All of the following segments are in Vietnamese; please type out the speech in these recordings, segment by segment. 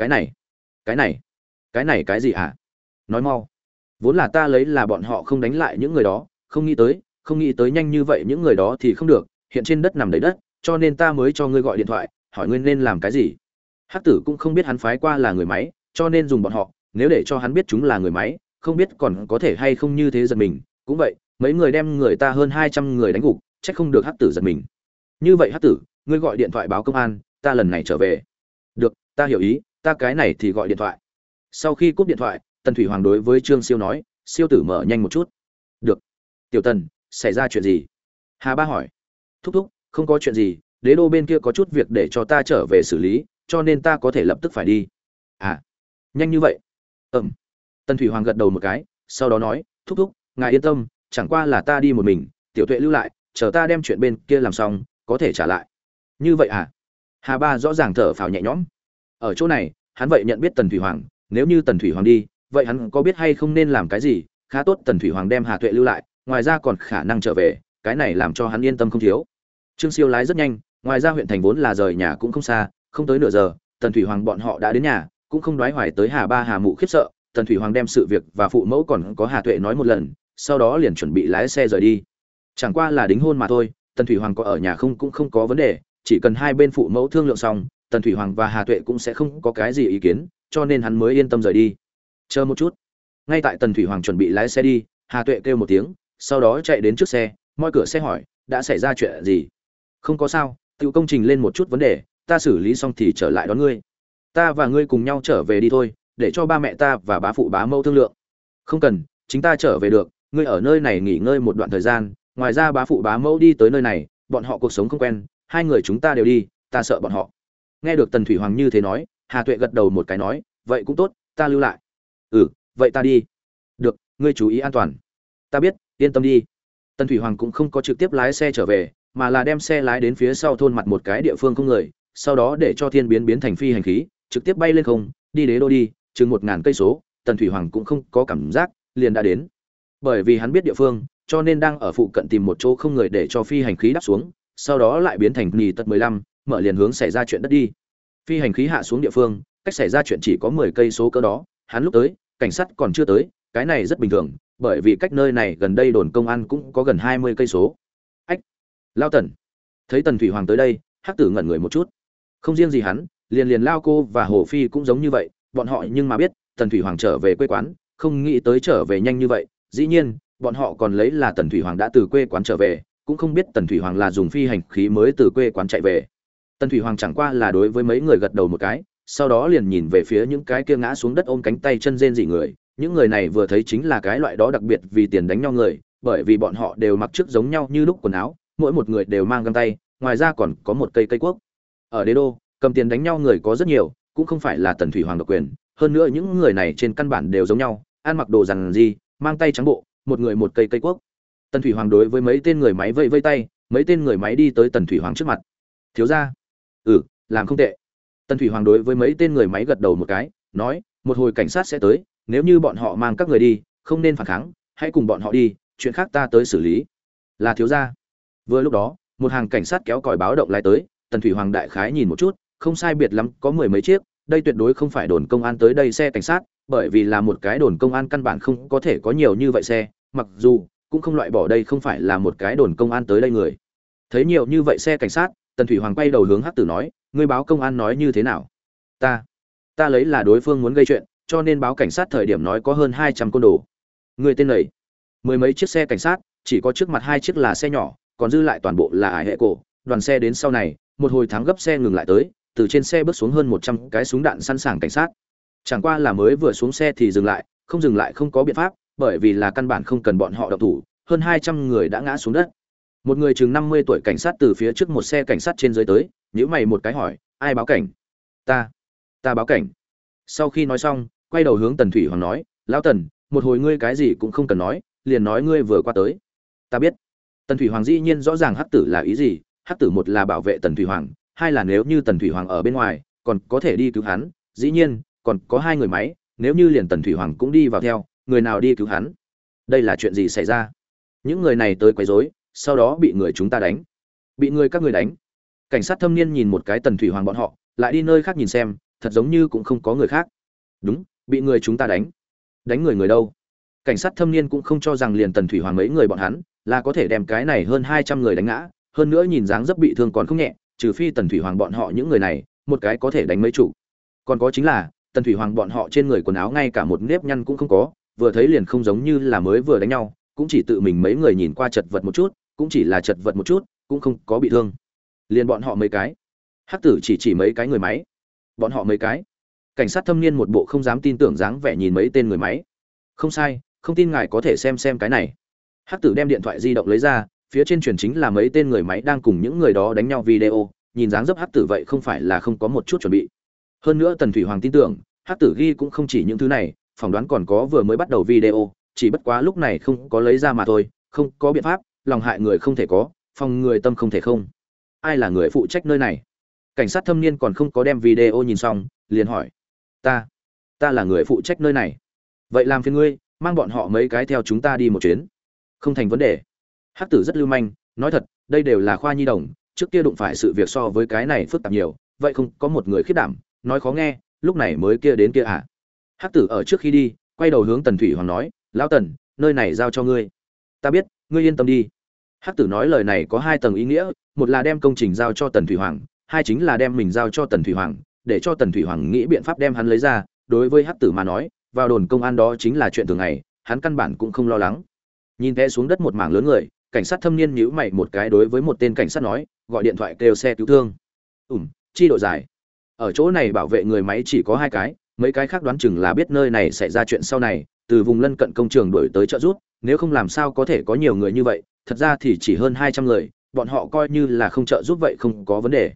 cái này cái này cái này cái gì hả? Nói mau. Vốn là ta lấy là bọn họ không đánh lại những người đó, không nghĩ tới, không nghĩ tới nhanh như vậy những người đó thì không được, hiện trên đất nằm đầy đất, cho nên ta mới cho ngươi gọi điện thoại, hỏi ngươi nên làm cái gì. Hắc tử cũng không biết hắn phái qua là người máy, cho nên dùng bọn họ, nếu để cho hắn biết chúng là người máy, không biết còn có thể hay không như thế giật mình. Cũng vậy, mấy người đem người ta hơn hai trăm người đánh gục trách không được hắc tử giật mình. Như vậy hắc tử, ngươi gọi điện thoại báo công an, ta lần này trở về. Được, ta hiểu ý ta cái này thì gọi điện thoại. Sau khi cúp điện thoại, tần thủy hoàng đối với trương siêu nói, siêu tử mở nhanh một chút. Được. Tiểu tần, xảy ra chuyện gì? Hà ba hỏi. Thúc thúc, không có chuyện gì, đế đô bên kia có chút việc để cho ta trở về xử lý, cho nên ta có thể lập tức phải đi. À nhanh như vậy? Ừm. Tần thủy hoàng gật đầu một cái, sau đó nói, thúc thúc, ngài yên tâm, chẳng qua là ta đi một mình, tiểu tuệ lưu lại, chờ ta đem chuyện bên kia làm xong, có thể trả lại. Như vậy à? Hà ba rõ ràng thở phào nhẹ nhõm ở chỗ này, hắn vậy nhận biết tần thủy hoàng, nếu như tần thủy hoàng đi, vậy hắn có biết hay không nên làm cái gì? Khá tốt, tần thủy hoàng đem hà tuệ lưu lại, ngoài ra còn khả năng trở về, cái này làm cho hắn yên tâm không thiếu. Trương siêu lái rất nhanh, ngoài ra huyện thành vốn là rời nhà cũng không xa, không tới nửa giờ, tần thủy hoàng bọn họ đã đến nhà, cũng không đoái hoài tới hà ba hà mụ khiếp sợ, tần thủy hoàng đem sự việc và phụ mẫu còn có hà tuệ nói một lần, sau đó liền chuẩn bị lái xe rời đi. Chẳng qua là đính hôn mà thôi, tần thủy hoàng có ở nhà không cũng không có vấn đề, chỉ cần hai bên phụ mẫu thương lượng xong tần thủy hoàng và hà tuệ cũng sẽ không có cái gì ý kiến, cho nên hắn mới yên tâm rời đi. Chờ một chút. Ngay tại tần thủy hoàng chuẩn bị lái xe đi, hà tuệ kêu một tiếng, sau đó chạy đến trước xe moi cửa xe hỏi, đã xảy ra chuyện gì? Không có sao tự công trình lên một chút vấn đề, ta xử lý xong thì trở lại đón ngươi. Ta và ngươi cùng nhau trở về đi thôi, để cho ba mẹ ta và bá phụ bá mẫu thương lượng. Không cần, chính ta trở về được, ngươi ở nơi này nghỉ ngơi một đoạn thời gian, ngoài ra bá phụ bá mẫu đi tới nơi này, bọn họ cuộc sống không quen, hai người chúng ta đều đi, ta sợ bọn họ nghe được tần thủy hoàng như thế nói, hà tuệ gật đầu một cái nói, vậy cũng tốt, ta lưu lại. Ừ vậy ta đi. Được, ngươi chú ý an toàn. Ta biết, yên tâm đi. Tần thủy hoàng cũng không có trực tiếp lái xe trở về, mà là đem xe lái đến phía sau thôn mặt một cái địa phương không người, sau đó để cho thiên biến biến thành phi hành khí, trực tiếp bay lên không, đi đế đô đi, chừng một ngàn cây số, tần thủy hoàng cũng không có cảm giác, liền đã đến. Bởi vì hắn biết địa phương, cho nên đang ở phụ cận tìm một chỗ không người để cho phi hành khí đáp xuống, sau đó lại biến thành nì tật mười lăm mở liền hướng xảy ra chuyện đất đi. Phi hành khí hạ xuống địa phương, cách xảy ra chuyện chỉ có mười cây số cỡ đó, hắn lúc tới, cảnh sát còn chưa tới, cái này rất bình thường, bởi vì cách nơi này gần đây đồn công an cũng có gần hai mươi cây số. Ách, lao tần. Thấy tần thủy hoàng tới đây, hắc tử ngẩn người một chút. Không riêng gì hắn, liền liền lao cô và hồ phi cũng giống như vậy, bọn họ nhưng mà biết, tần thủy hoàng trở về quê quán, không nghĩ tới trở về nhanh như vậy. Dĩ nhiên, bọn họ còn lấy là tần thủy hoàng đã từ quê quán trở về, cũng không biết tần thủy hoàng là dùng phi hành khí mới từ quê quán chạy về tần thủy hoàng chẳng qua là đối với mấy người gật đầu một cái, sau đó liền nhìn về phía những cái kia ngã xuống đất ôm cánh tay chân rên dị người. Những người này vừa thấy chính là cái loại đó đặc biệt vì tiền đánh nhau người, bởi vì bọn họ đều mặc trước giống nhau như lúc quần áo, mỗi một người đều mang găng tay, ngoài ra còn có một cây cây cuốc. Ở đế đô, cầm tiền đánh nhau người có rất nhiều, cũng không phải là tần thủy hoàng độc quyền. Hơn nữa những người này trên căn bản đều giống nhau, ăn mặc đồ rằng gì mang tay trắng bộ, một người một cây cây cuốc. Tần thủy hoàng đối với mấy tên người máy vây vây tay, mấy tên người máy đi tới tần thủy hoàng trước mặt. Thiếu ra ừ làm không tệ. Tần thủy hoàng đối với mấy tên người máy gật đầu một cái, nói, một hồi cảnh sát sẽ tới, nếu như bọn họ mang các người đi, không nên phản kháng, hãy cùng bọn họ đi, chuyện khác ta tới xử lý. Là thiếu gia. Vừa lúc đó, một hàng cảnh sát kéo còi báo động lại tới, tần thủy hoàng đại khái nhìn một chút, không sai biệt lắm, có mười mấy chiếc, đây tuyệt đối không phải đồn công an tới đây xe cảnh sát, bởi vì là một cái đồn công an căn bản không có thể có nhiều như vậy xe, mặc dù cũng không loại bỏ đây không phải là một cái đồn công an tới đây người. Thấy nhiều như vậy xe cảnh sát tần thủy hoàng quay đầu hướng hắc tử nói, ngươi báo công an nói như thế nào? Ta ta lấy là đối phương muốn gây chuyện, cho nên báo cảnh sát thời điểm nói có hơn hai trăm côn đồ. Người tên này? Mười mấy chiếc xe cảnh sát, chỉ có trước mặt hai chiếc là xe nhỏ, còn dư lại toàn bộ là ải hệ cổ. Đoàn xe đến sau này, một hồi thắng gấp xe ngừng lại tới, từ trên xe bước xuống hơn một trăm cái súng đạn sẵn sàng cảnh sát. Chẳng qua là mới vừa xuống xe thì dừng lại, không dừng lại không có biện pháp, bởi vì là căn bản không cần bọn họ độc thủ, hơn hai trăm người đã ngã xuống đất một người chừng năm mươi tuổi cảnh sát từ phía trước một xe cảnh sát trên dưới tới nhữ mày một cái hỏi, ai báo cảnh? Ta ta báo cảnh. Sau khi nói xong, quay đầu hướng tần thủy hoàng nói, lão tần, một hồi ngươi cái gì cũng không cần nói, liền nói ngươi vừa qua tới. Ta biết. Tần thủy hoàng dĩ nhiên rõ ràng hắc tử là ý gì, hắc tử một là bảo vệ tần thủy hoàng, hai là nếu như tần thủy hoàng ở bên ngoài, còn có thể đi cứu hắn, dĩ nhiên, còn có hai người máy, nếu như liền tần thủy hoàng cũng đi vào theo, người nào đi cứu hắn? Đây là chuyện gì xảy ra? Những người này tới quấy rối sau đó bị người chúng ta đánh. Bị người các người đánh. Cảnh sát thâm niên nhìn một cái tần thủy hoàng bọn họ, lại đi nơi khác nhìn xem, thật giống như cũng không có người khác. Đúng, bị người chúng ta đánh. Đánh người người đâu? Cảnh sát thâm niên cũng không cho rằng liền tần thủy hoàng mấy người bọn hắn, là có thể đem cái này hơn hai trăm người đánh ngã, hơn nữa nhìn dáng dấp bị thương còn không nhẹ, trừ phi tần thủy hoàng bọn họ những người này, một cái có thể đánh mấy chủ. Còn có chính là, tần thủy hoàng bọn họ trên người quần áo ngay cả một nếp nhăn cũng không có, vừa thấy liền không giống như là mới vừa đánh nhau, cũng chỉ tự mình mấy người nhìn qua chật vật một chút cũng chỉ là chật vật một chút, cũng không có bị thương. Liền bọn họ mấy cái. Hắc tử chỉ chỉ mấy cái người máy. Bọn họ mấy cái. Cảnh sát thâm niên một bộ không dám tin tưởng dáng vẻ nhìn mấy tên người máy. Không sai, không tin ngài có thể xem xem cái này. Hắc tử đem điện thoại di động lấy ra, phía trên truyền chính là mấy tên người máy đang cùng những người đó đánh nhau video, nhìn dáng dấp hắc tử vậy không phải là không có một chút chuẩn bị. Hơn nữa tần thủy hoàng tin tưởng, hắc tử ghi cũng không chỉ những thứ này, phỏng đoán còn có vừa mới bắt đầu video, chỉ bất quá lúc này không có lấy ra mà thôi, không có biện pháp lòng hại người không thể có, phòng người tâm không thể không. Ai là người phụ trách nơi này? Cảnh sát thâm niên còn không có đem video nhìn xong, liền hỏi. Ta ta là người phụ trách nơi này. Vậy làm phiền ngươi, mang bọn họ mấy cái theo chúng ta đi một chuyến. Không thành vấn đề. Hắc tử rất lưu manh, nói thật, đây đều là khoa nhi đồng, trước kia đụng phải sự việc so với cái này phức tạp nhiều, vậy không có một người khiết đảm, nói khó nghe, lúc này mới kia đến kia à. Hắc tử ở trước khi đi, quay đầu hướng tần thủy hoàng nói, lão tần, nơi này giao cho ngươi. Ta biết ngươi yên tâm đi. Hắc tử nói lời này có hai tầng ý nghĩa, một là đem công trình giao cho tần thủy hoàng, hai chính là đem mình giao cho tần thủy hoàng, để cho tần thủy hoàng nghĩ biện pháp đem hắn lấy ra, đối với hắc tử mà nói, vào đồn công an đó chính là chuyện thường ngày, hắn căn bản cũng không lo lắng. Nhìn té xuống đất một mảng lớn người, cảnh sát thâm niên nhíu mày một cái đối với một tên cảnh sát nói, gọi điện thoại kêu xe cứu thương. Ủm chi độ dài. Ở chỗ này bảo vệ người máy chỉ có hai cái, mấy cái khác đoán chừng là biết nơi này xảy ra chuyện sau này từ vùng lân cận công trường đổi tới trợ rút nếu không làm sao có thể có nhiều người như vậy, thật ra thì chỉ hơn hai trăm người, bọn họ coi như là không trợ giúp vậy không có vấn đề.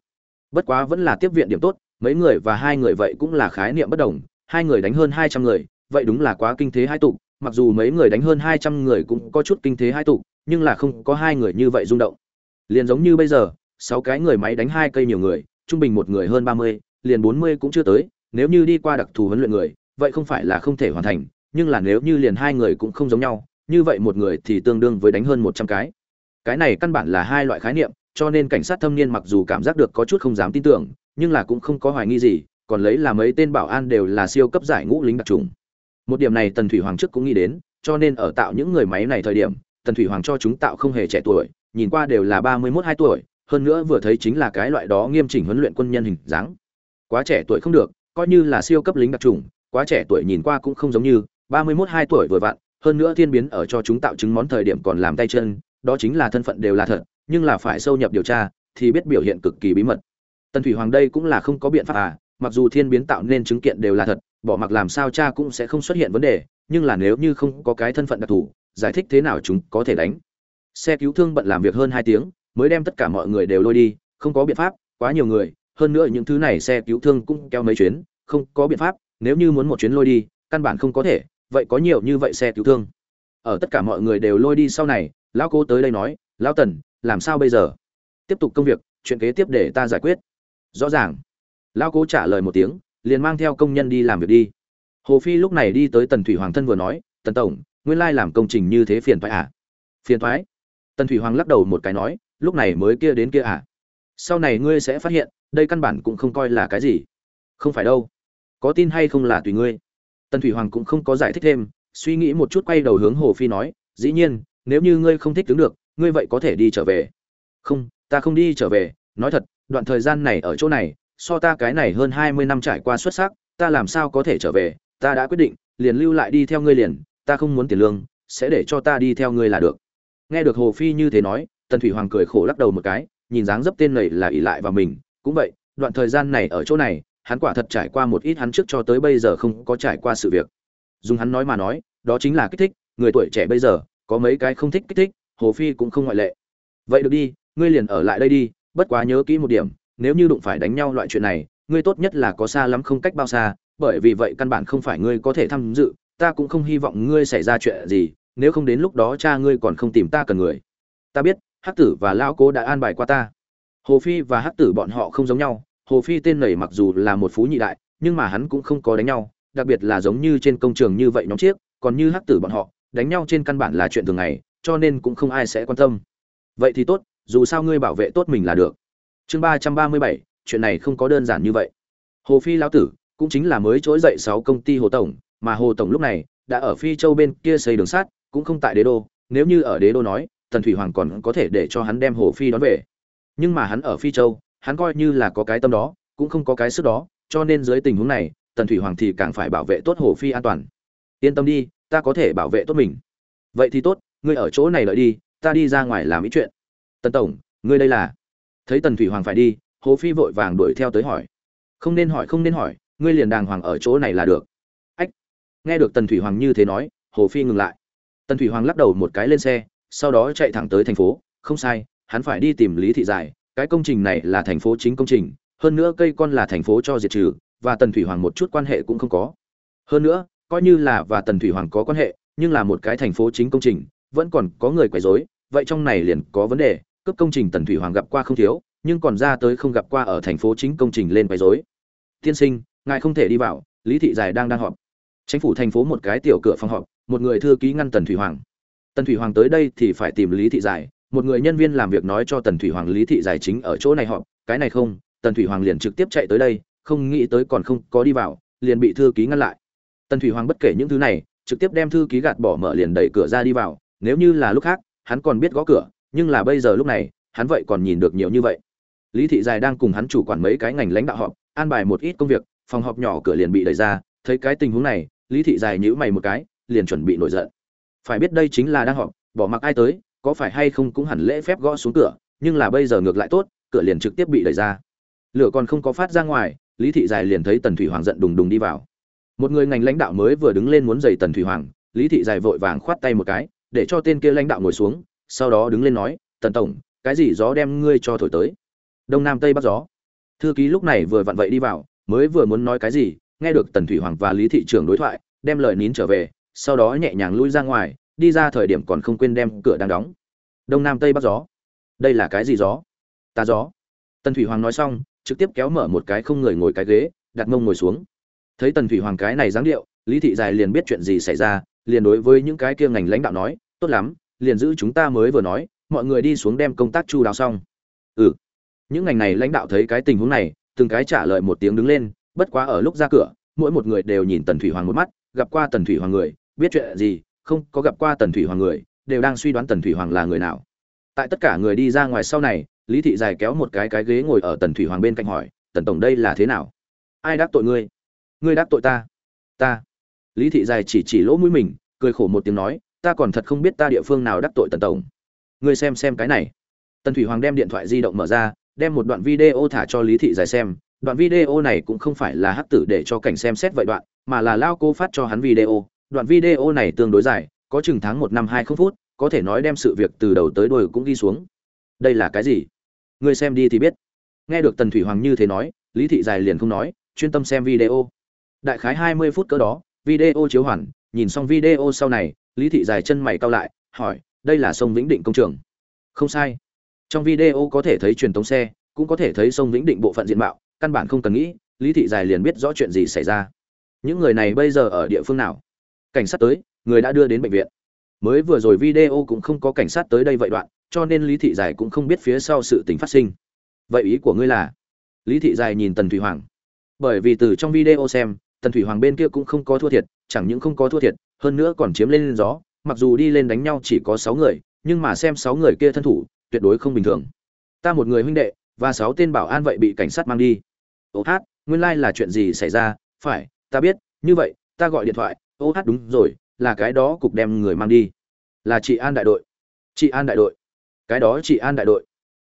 Bất quá vẫn là tiếp viện điểm tốt, mấy người và hai người vậy cũng là khái niệm bất đồng, hai người đánh hơn hai trăm người, vậy đúng là quá kinh thế hai tụ mặc dù mấy người đánh hơn hai trăm người cũng có chút kinh thế hai tụ nhưng là không có hai người như vậy rung động. Liền giống như bây giờ, sáu cái người máy đánh hai cây nhiều người, trung bình một người hơn ba mươi, liền bốn mươi cũng chưa tới, nếu như đi qua đặc thù huấn luyện người, vậy không phải là không thể hoàn thành nhưng là nếu như liền hai người cũng không giống nhau, như vậy một người thì tương đương với đánh hơn một trăm cái. Cái này căn bản là hai loại khái niệm, cho nên cảnh sát thâm niên mặc dù cảm giác được có chút không dám tin tưởng, nhưng là cũng không có hoài nghi gì, còn lấy là mấy tên bảo an đều là siêu cấp giải ngũ lính đặc trùng. Một điểm này tần thủy hoàng trước cũng nghĩ đến, cho nên ở tạo những người máy này thời điểm, tần thủy hoàng cho chúng tạo không hề trẻ tuổi, nhìn qua đều là ba mươi mốt hai tuổi, hơn nữa vừa thấy chính là cái loại đó nghiêm chỉnh huấn luyện quân nhân hình dáng. Quá trẻ tuổi không được, coi như là siêu cấp lính đặc trùng, quá trẻ tuổi nhìn qua cũng không giống như ba mươi mốt hai tuổi vừa vặn, hơn nữa thiên biến ở cho chúng tạo chứng món thời điểm còn làm tay chân, đó chính là thân phận đều là thật, nhưng là phải sâu nhập điều tra thì biết biểu hiện cực kỳ bí mật. Tần thủy hoàng đây cũng là không có biện pháp à mặc dù thiên biến tạo nên chứng kiện đều là thật, bỏ mặc làm sao cha cũng sẽ không xuất hiện vấn đề, nhưng là nếu như không có cái thân phận đặc thù, giải thích thế nào chúng có thể đánh. Xe cứu thương bận làm việc hơn hai tiếng, mới đem tất cả mọi người đều lôi đi, không có biện pháp, quá nhiều người, hơn nữa những thứ này xe cứu thương cũng kéo mấy chuyến, không có biện pháp, nếu như muốn một chuyến lôi đi, căn bản không có thể vậy có nhiều như vậy xe cứu thương. Ở tất cả mọi người đều lôi đi sau này, lão cố tới đây nói, lão tần, làm sao bây giờ? Tiếp tục công việc, chuyện kế tiếp để ta giải quyết. Rõ ràng, lão cố trả lời một tiếng, liền mang theo công nhân đi làm việc đi. Hồ phi lúc này đi tới tần thủy hoàng thân vừa nói, tần tổng, nguyên lai làm công trình như thế phiền thoái à? Phiền thoái tần thủy hoàng lắc đầu một cái nói, lúc này mới kia đến kia à? Sau này ngươi sẽ phát hiện, đây căn bản cũng không coi là cái gì. Không phải đâu. Có tin hay không là tùy ngươi tần thủy hoàng cũng không có giải thích thêm, suy nghĩ một chút quay đầu hướng hồ phi nói, dĩ nhiên, nếu như ngươi không thích đứng được, ngươi vậy có thể đi trở về. Không, ta không đi trở về, nói thật, đoạn thời gian này ở chỗ này, so ta cái này hơn hai mươi năm trải qua xuất sắc, ta làm sao có thể trở về? Ta đã quyết định, liền lưu lại đi theo ngươi liền, ta không muốn tiền lương, sẽ để cho ta đi theo ngươi là được. Nghe được hồ phi như thế nói, tần thủy hoàng cười khổ lắc đầu một cái, nhìn dáng dấp tên này là ỷ lại vào mình, cũng vậy, đoạn thời gian này ở chỗ này hắn quả thật trải qua một ít hắn trước cho tới bây giờ không có trải qua sự việc. Dùng hắn nói mà nói, đó chính là kích thích, người tuổi trẻ bây giờ, có mấy cái không thích kích thích, hồ phi cũng không ngoại lệ. Vậy được đi, ngươi liền ở lại đây đi, bất quá nhớ kỹ một điểm, nếu như đụng phải đánh nhau loại chuyện này, ngươi tốt nhất là có xa lắm không cách bao xa, bởi vì vậy căn bản không phải ngươi có thể tham dự, ta cũng không hy vọng ngươi xảy ra chuyện gì, nếu không đến lúc đó cha ngươi còn không tìm ta cần người. Ta biết, hắc tử và lão cố đã an bài qua ta. Hồ phi và hắc tử bọn họ không giống nhau hồ phi tên nảy mặc dù là một phú nhị đại, nhưng mà hắn cũng không có đánh nhau, đặc biệt là giống như trên công trường như vậy nhóm chiếc, còn như hắc tử bọn họ, đánh nhau trên căn bản là chuyện thường ngày, cho nên cũng không ai sẽ quan tâm. Vậy thì tốt, dù sao ngươi bảo vệ tốt mình là được. Chương ba trăm ba mươi bảy, chuyện này không có đơn giản như vậy. Hồ phi lão tử, cũng chính là mới trỗi dậy sáu công ty hồ tổng, mà hồ tổng lúc này, đã ở phi châu bên kia xây đường sắt, cũng không tại đế đô, nếu như ở đế đô nói, tần thủy hoàng còn có thể để cho hắn đem hồ phi đón về. Nhưng mà hắn ở phi châu hắn coi như là có cái tâm đó, cũng không có cái sức đó, cho nên dưới tình huống này, tần thủy hoàng thì càng phải bảo vệ tốt hồ phi an toàn. Yên tâm đi, ta có thể bảo vệ tốt mình. Vậy thì tốt, ngươi ở chỗ này lợi đi, ta đi ra ngoài làm ý chuyện. Tần tổng, ngươi đây là? Thấy tần thủy hoàng phải đi, hồ phi vội vàng đuổi theo tới hỏi. Không nên hỏi, không nên hỏi, ngươi liền đàng hoàng ở chỗ này là được. Ách, nghe được tần thủy hoàng như thế nói, hồ phi ngừng lại. Tần thủy hoàng lắc đầu một cái lên xe, sau đó chạy thẳng tới thành phố. Không sai, hắn phải đi tìm lý thị giải cái công trình này là thành phố chính công trình, hơn nữa cây con là thành phố cho diệt trừ, và tần thủy hoàng một chút quan hệ cũng không có. Hơn nữa, coi như là và tần thủy hoàng có quan hệ, nhưng là một cái thành phố chính công trình, vẫn còn có người quấy rối, vậy trong này liền có vấn đề cấp công trình tần thủy hoàng gặp qua không thiếu, nhưng còn ra tới không gặp qua ở thành phố chính công trình lên quấy rối. Tiên sinh, ngài không thể đi vào, lý thị giải đang đang họp. Chính phủ thành phố một cái tiểu cửa phòng họp, một người thư ký ngăn tần thủy hoàng. Tần thủy hoàng tới đây thì phải tìm lý thị giải một người nhân viên làm việc nói cho tần thủy hoàng lý thị giải chính ở chỗ này họp, cái này không, tần thủy hoàng liền trực tiếp chạy tới đây, không nghĩ tới còn không có đi vào, liền bị thư ký ngăn lại. Tần thủy hoàng bất kể những thứ này, trực tiếp đem thư ký gạt bỏ mở liền đẩy cửa ra đi vào, nếu như là lúc khác, hắn còn biết gõ cửa, nhưng là bây giờ lúc này, hắn vậy còn nhìn được nhiều như vậy. Lý thị dài đang cùng hắn chủ quản mấy cái ngành lãnh đạo họp, an bài một ít công việc, phòng họp nhỏ cửa liền bị đẩy ra, thấy cái tình huống này, lý thị dài nhíu mày một cái, liền chuẩn bị nổi giận. Phải biết đây chính là đang họp, bỏ mặc ai tới có phải hay không cũng hẳn lễ phép gõ xuống cửa, nhưng là bây giờ ngược lại tốt, cửa liền trực tiếp bị đẩy ra. Lửa còn không có phát ra ngoài, lý thị dài liền thấy tần thủy hoàng giận đùng đùng đi vào. Một người ngành lãnh đạo mới vừa đứng lên muốn giày tần thủy hoàng, lý thị dài vội vàng khoát tay một cái, để cho tên kia lãnh đạo ngồi xuống, sau đó đứng lên nói, tần tổng, cái gì gió đem ngươi cho thổi tới? Đông nam tây bắc gió. Thư ký lúc này vừa vặn vậy đi vào, mới vừa muốn nói cái gì, nghe được tần thủy hoàng và lý thị trưởng đối thoại, đem lời nín trở về, sau đó nhẹ nhàng lui ra ngoài đi ra thời điểm còn không quên đem cửa đang đóng. Đông nam tây bắc gió. Đây là cái gì gió? Ta gió. Tần thủy hoàng nói xong, trực tiếp kéo mở một cái không người ngồi cái ghế, đặt mông ngồi xuống. Thấy tần thủy hoàng cái này dáng điệu, lý thị dài liền biết chuyện gì xảy ra, liền đối với những cái kia ngành lãnh đạo nói, tốt lắm, liền giữ chúng ta mới vừa nói, mọi người đi xuống đem công tác chu đáo xong. Ừ. Những ngành này lãnh đạo thấy cái tình huống này, từng cái trả lời một tiếng đứng lên, bất quá ở lúc ra cửa, mỗi một người đều nhìn tần thủy hoàng một mắt, gặp qua tần thủy hoàng người, biết chuyện gì không có gặp qua tần thủy hoàng người, đều đang suy đoán tần thủy hoàng là người nào. Tại tất cả người đi ra ngoài sau này, lý thị dài kéo một cái cái ghế ngồi ở tần thủy hoàng bên cạnh hỏi, tần tổng đây là thế nào? Ai đắc tội ngươi? Ngươi đắc tội ta? Ta? Lý thị dài chỉ chỉ lỗ mũi mình, cười khổ một tiếng nói, ta còn thật không biết ta địa phương nào đắc tội tần tổng. Ngươi xem xem cái này. Tần thủy hoàng đem điện thoại di động mở ra, đem một đoạn video thả cho lý thị dài xem. Đoạn video này cũng không phải là hắc tử để cho cảnh xem xét vậy đoạn, mà là lao cô phát cho hắn video đoạn video này tương đối dài, có chừng tháng một năm hai không phút, có thể nói đem sự việc từ đầu tới đuôi cũng ghi xuống. Đây là cái gì? Người xem đi thì biết. Nghe được tần thủy hoàng như thế nói, lý thị dài liền không nói, chuyên tâm xem video. Đại khái hai mươi phút cỡ đó, video chiếu hoàn, nhìn xong video sau này, lý thị dài chân mày cau lại, hỏi, đây là sông vĩnh định công trường. Không sai. Trong video có thể thấy truyền tống xe, cũng có thể thấy sông vĩnh định bộ phận diện mạo, căn bản không cần nghĩ, lý thị dài liền biết rõ chuyện gì xảy ra. Những người này bây giờ ở địa phương nào? Cảnh sát tới, người đã đưa đến bệnh viện. Mới vừa rồi video cũng không có cảnh sát tới đây vậy đoạn, cho nên lý thị dài cũng không biết phía sau sự tình phát sinh. Vậy ý của ngươi là? Lý thị dài nhìn tần thủy hoàng. Bởi vì từ trong video xem, tần thủy hoàng bên kia cũng không có thua thiệt, chẳng những không có thua thiệt, hơn nữa còn chiếm lên gió, mặc dù đi lên đánh nhau chỉ có sáu người, nhưng mà xem sáu người kia thân thủ, tuyệt đối không bình thường. Ta một người huynh đệ, và sáu tên bảo an vậy bị cảnh sát mang đi. Ô hát, nguyên lai、like、là chuyện gì xảy ra? Phải, ta biết, như vậy, ta gọi điện thoại ô hát đúng rồi, là cái đó cục đem người mang đi. Là chị an đại đội. Chị an đại đội. Cái đó chị an đại đội.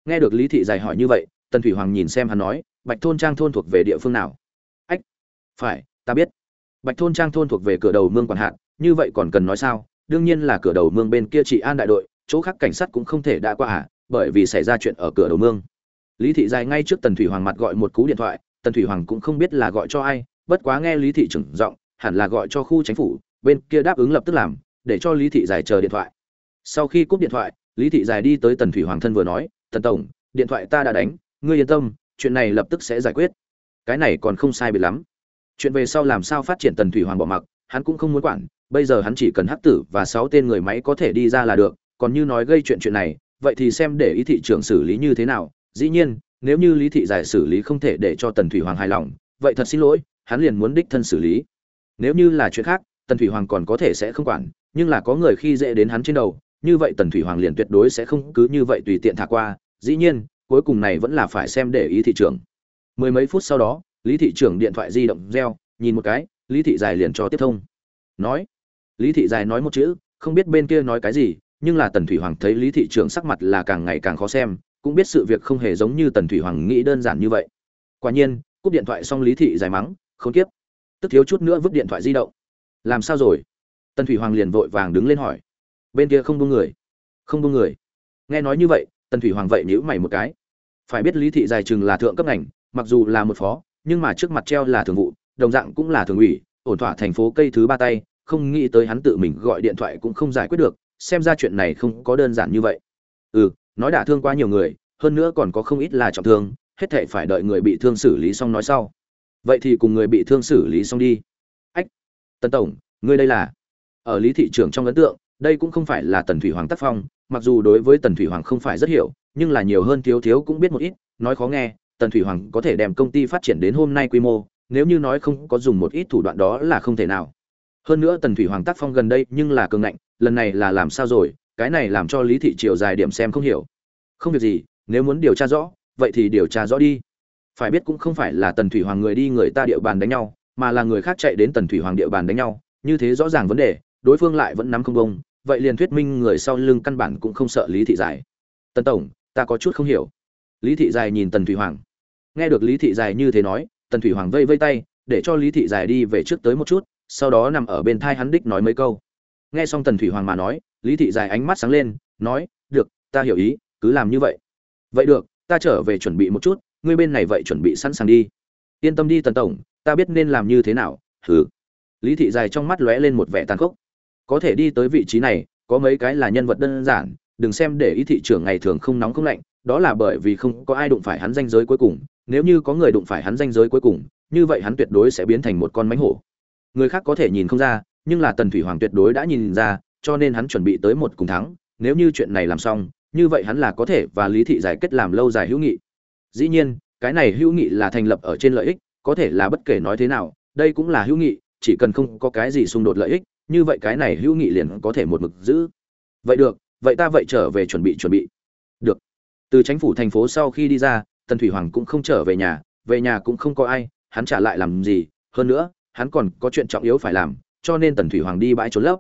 Nghe được lý thị dài hỏi như vậy, tần thủy hoàng nhìn xem hắn nói, bạch thôn trang thôn thuộc về địa phương nào? Ách, phải, ta biết. Bạch thôn trang thôn thuộc về cửa đầu mương quản hạn như vậy còn cần nói sao? Đương nhiên là cửa đầu mương bên kia chị an đại đội, chỗ khác cảnh sát cũng không thể đã qua à bởi vì xảy ra chuyện ở cửa đầu mương. Lý thị dài ngay trước tần thủy hoàng mặt gọi một cú điện thoại, tần thủy hoàng cũng không biết là gọi cho ai, bất quá nghe lý thị trưởng giọng hẳn là gọi cho khu chính phủ, bên kia đáp ứng lập tức làm, để cho lý thị dài chờ điện thoại. Sau khi cúp điện thoại, lý thị dài đi tới tần thủy hoàng thân vừa nói, tần tổng, điện thoại ta đã đánh, ngươi yên tâm, chuyện này lập tức sẽ giải quyết. Cái này còn không sai biệt lắm. Chuyện về sau làm sao phát triển tần thủy hoàng bỏ mặc, hắn cũng không muốn quản, bây giờ hắn chỉ cần hắc tử và sáu tên người máy có thể đi ra là được, còn như nói gây chuyện chuyện này, vậy thì xem để ý thị trưởng xử lý như thế nào. Dĩ nhiên, nếu như lý thị giải xử lý không thể để cho tần thủy hoàng hài lòng, vậy thật xin lỗi, hắn liền muốn đích thân xử lý nếu như là chuyện khác, tần thủy hoàng còn có thể sẽ không quản, nhưng là có người khi dễ đến hắn trên đầu, như vậy tần thủy hoàng liền tuyệt đối sẽ không cứ như vậy tùy tiện thả qua. Dĩ nhiên, cuối cùng này vẫn là phải xem để ý thị trường mười mấy phút sau đó, lý thị trưởng điện thoại di động reo, nhìn một cái, lý thị dài liền cho tiếp thông. Nói, lý thị dài nói một chữ, không biết bên kia nói cái gì, nhưng là tần thủy hoàng thấy lý thị trưởng sắc mặt là càng ngày càng khó xem, cũng biết sự việc không hề giống như tần thủy hoàng nghĩ đơn giản như vậy. Quả nhiên, cúp điện thoại xong lý thị dài mắng, khốn kiếp tức thiếu chút nữa vứt điện thoại di động. Làm sao rồi? Tần thủy hoàng liền vội vàng đứng lên hỏi. Bên kia không buông người. Không buông người. Nghe nói như vậy, tần thủy hoàng vậy nhíu mày một cái. Phải biết lý thị dài chừng là thượng cấp ngành, mặc dù là một phó, nhưng mà trước mặt treo là thường vụ, đồng dạng cũng là thường ủy, ổn thỏa thành phố cây thứ ba tay, không nghĩ tới hắn tự mình gọi điện thoại cũng không giải quyết được, xem ra chuyện này không có đơn giản như vậy. Ừ nói đả thương quá nhiều người, hơn nữa còn có không ít là trọng thương, hết thề phải đợi người bị thương xử lý xong nói sau vậy thì cùng người bị thương xử lý xong đi. Ách, tần tổng, ngươi đây là? Ở lý thị trường trong ấn tượng, đây cũng không phải là tần thủy hoàng tác phong, mặc dù đối với tần thủy hoàng không phải rất hiểu, nhưng là nhiều hơn thiếu thiếu cũng biết một ít, nói khó nghe, tần thủy hoàng có thể đem công ty phát triển đến hôm nay quy mô, nếu như nói không có dùng một ít thủ đoạn đó là không thể nào. Hơn nữa tần thủy hoàng tác phong gần đây nhưng là cường ngạnh, lần này là làm sao rồi, cái này làm cho lý thị triều dài điểm xem không hiểu. Không việc gì, nếu muốn điều tra rõ, vậy thì điều tra rõ đi phải biết cũng không phải là tần thủy hoàng người đi người ta địa bàn đánh nhau, mà là người khác chạy đến tần thủy hoàng địa bàn đánh nhau, như thế rõ ràng vấn đề, đối phương lại vẫn nắm không bông vậy liền thuyết minh người sau lưng căn bản cũng không sợ lý thị giải. Tần tổng, ta có chút không hiểu. Lý thị dài nhìn tần thủy hoàng. Nghe được lý thị dài như thế nói, tần thủy hoàng vây vây tay, để cho lý thị dài đi về trước tới một chút, sau đó nằm ở bên thai hắn đích nói mấy câu. Nghe xong tần thủy hoàng mà nói, lý thị dài ánh mắt sáng lên, nói, được, ta hiểu ý, cứ làm như vậy. Vậy được, ta trở về chuẩn bị một chút ngươi bên này vậy chuẩn bị sẵn sàng đi. Yên tâm đi tần tổng, ta biết nên làm như thế nào, hừ. Lý thị dài trong mắt lóe lên một vẻ tàn khốc. Có thể đi tới vị trí này, có mấy cái là nhân vật đơn giản, đừng xem để ý thị trưởng ngày thường không nóng không lạnh, đó là bởi vì không có ai đụng phải hắn danh giới cuối cùng, nếu như có người đụng phải hắn danh giới cuối cùng, như vậy hắn tuyệt đối sẽ biến thành một con mánh hổ. Người khác có thể nhìn không ra, nhưng là tần thủy hoàng tuyệt đối đã nhìn ra, cho nên hắn chuẩn bị tới một cùng thắng, nếu như chuyện này làm xong, như vậy hắn là có thể và lý thị giải kết làm lâu dài hữu nghị. Dĩ nhiên cái này hữu nghị là thành lập ở trên lợi ích, có thể là bất kể nói thế nào, đây cũng là hữu nghị, chỉ cần không có cái gì xung đột lợi ích, như vậy cái này hữu nghị liền có thể một mực giữ. Vậy được, vậy ta vậy trở về chuẩn bị chuẩn bị. Được. Từ chính phủ thành phố sau khi đi ra, tần thủy hoàng cũng không trở về nhà về nhà cũng không có ai, hắn trả lại làm gì. Hơn nữa, hắn còn có chuyện trọng yếu phải làm, cho nên tần thủy hoàng đi bãi trốn lấp.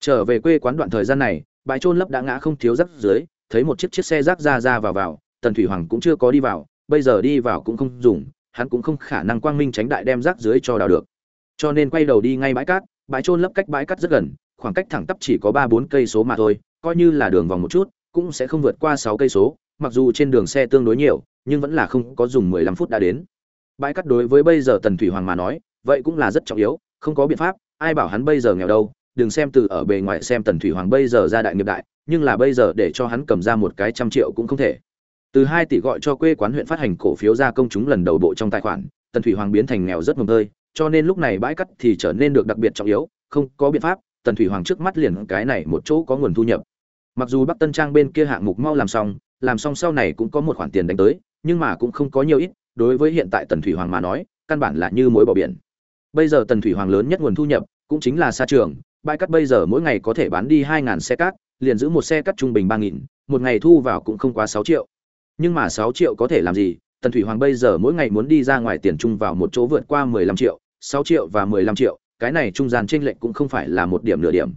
Trở về quê quán đoạn thời gian này, bãi trôn lấp đã ngã không thiếu rác dưới thấy một chiếc chiếc xe rác ra ra vào vào, tần thủy hoàng cũng chưa có đi vào bây giờ đi vào cũng không dùng, hắn cũng không khả năng quang minh tránh đại đem rác dưới cho đào được. Cho nên quay đầu đi ngay bãi cát, bãi trôn lấp cách bãi cát rất gần, khoảng cách thẳng tắp chỉ có ba bốn cây số mà thôi, coi như là đường vòng một chút, cũng sẽ không vượt qua sáu cây số, mặc dù trên đường xe tương đối nhiều, nhưng vẫn là không có dùng mười lăm phút đã đến. Bãi cát đối với bây giờ tần thủy hoàng mà nói, vậy cũng là rất trọng yếu, không có biện pháp, ai bảo hắn bây giờ nghèo đâu, đừng xem từ ở bề ngoài xem tần thủy hoàng bây giờ ra đại nghiệp đại, nhưng là bây giờ để cho hắn cầm ra một cái trăm triệu cũng không thể từ hai tỷ gọi cho quê quán huyện phát hành cổ phiếu ra công chúng lần đầu bộ trong tài khoản, tần thủy hoàng biến thành nghèo rất mồm tơi, cho nên lúc này bãi cắt thì trở nên được đặc biệt trọng yếu, không có biện pháp, tần thủy hoàng trước mắt liền cái này một chỗ có nguồn thu nhập. Mặc dù bắc tân trang bên kia hạng mục mau làm xong làm xong sau này cũng có một khoản tiền đánh tới, nhưng mà cũng không có nhiều ít, đối với hiện tại tần thủy hoàng mà nói, căn bản là như mối bỏ biển. Bây giờ tần thủy hoàng lớn nhất nguồn thu nhập cũng chính là xa trường, bãi cắt bây giờ mỗi ngày có thể bán đi hai xe cát, liền giữ một xe cắt trung bình ba nghìn, một ngày thu vào cũng không quá sáu triệu nhưng mà sáu triệu có thể làm gì? Tần thủy hoàng bây giờ mỗi ngày muốn đi ra ngoài tiền chung vào một chỗ vượt qua mười lăm triệu, sáu triệu và mười lăm triệu, cái này trung gian chênh lệch cũng không phải là một điểm nửa điểm.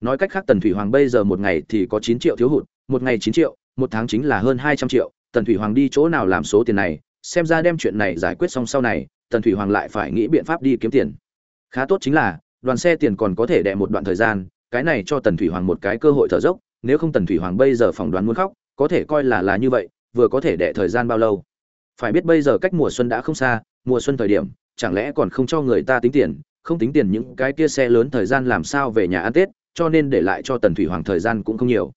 Nói cách khác, tần thủy hoàng bây giờ một ngày thì có chín triệu thiếu hụt, một ngày chín triệu, một tháng chính là hơn hai trăm triệu. Tần thủy hoàng đi chỗ nào làm số tiền này? Xem ra đem chuyện này giải quyết xong sau này, tần thủy hoàng lại phải nghĩ biện pháp đi kiếm tiền. Khá tốt chính là, đoàn xe tiền còn có thể đẻ một đoạn thời gian, cái này cho tần thủy hoàng một cái cơ hội thở dốc. Nếu không tần thủy hoàng bây giờ phỏng đoán muốn khóc, có thể coi là là như vậy vừa có thể đẻ thời gian bao lâu? Phải biết bây giờ cách mùa xuân đã không xa, mùa xuân thời điểm, chẳng lẽ còn không cho người ta tính tiền, không tính tiền những cái kia xe lớn thời gian làm sao về nhà ăn tết, cho nên để lại cho tần thủy hoàng thời gian cũng không nhiều.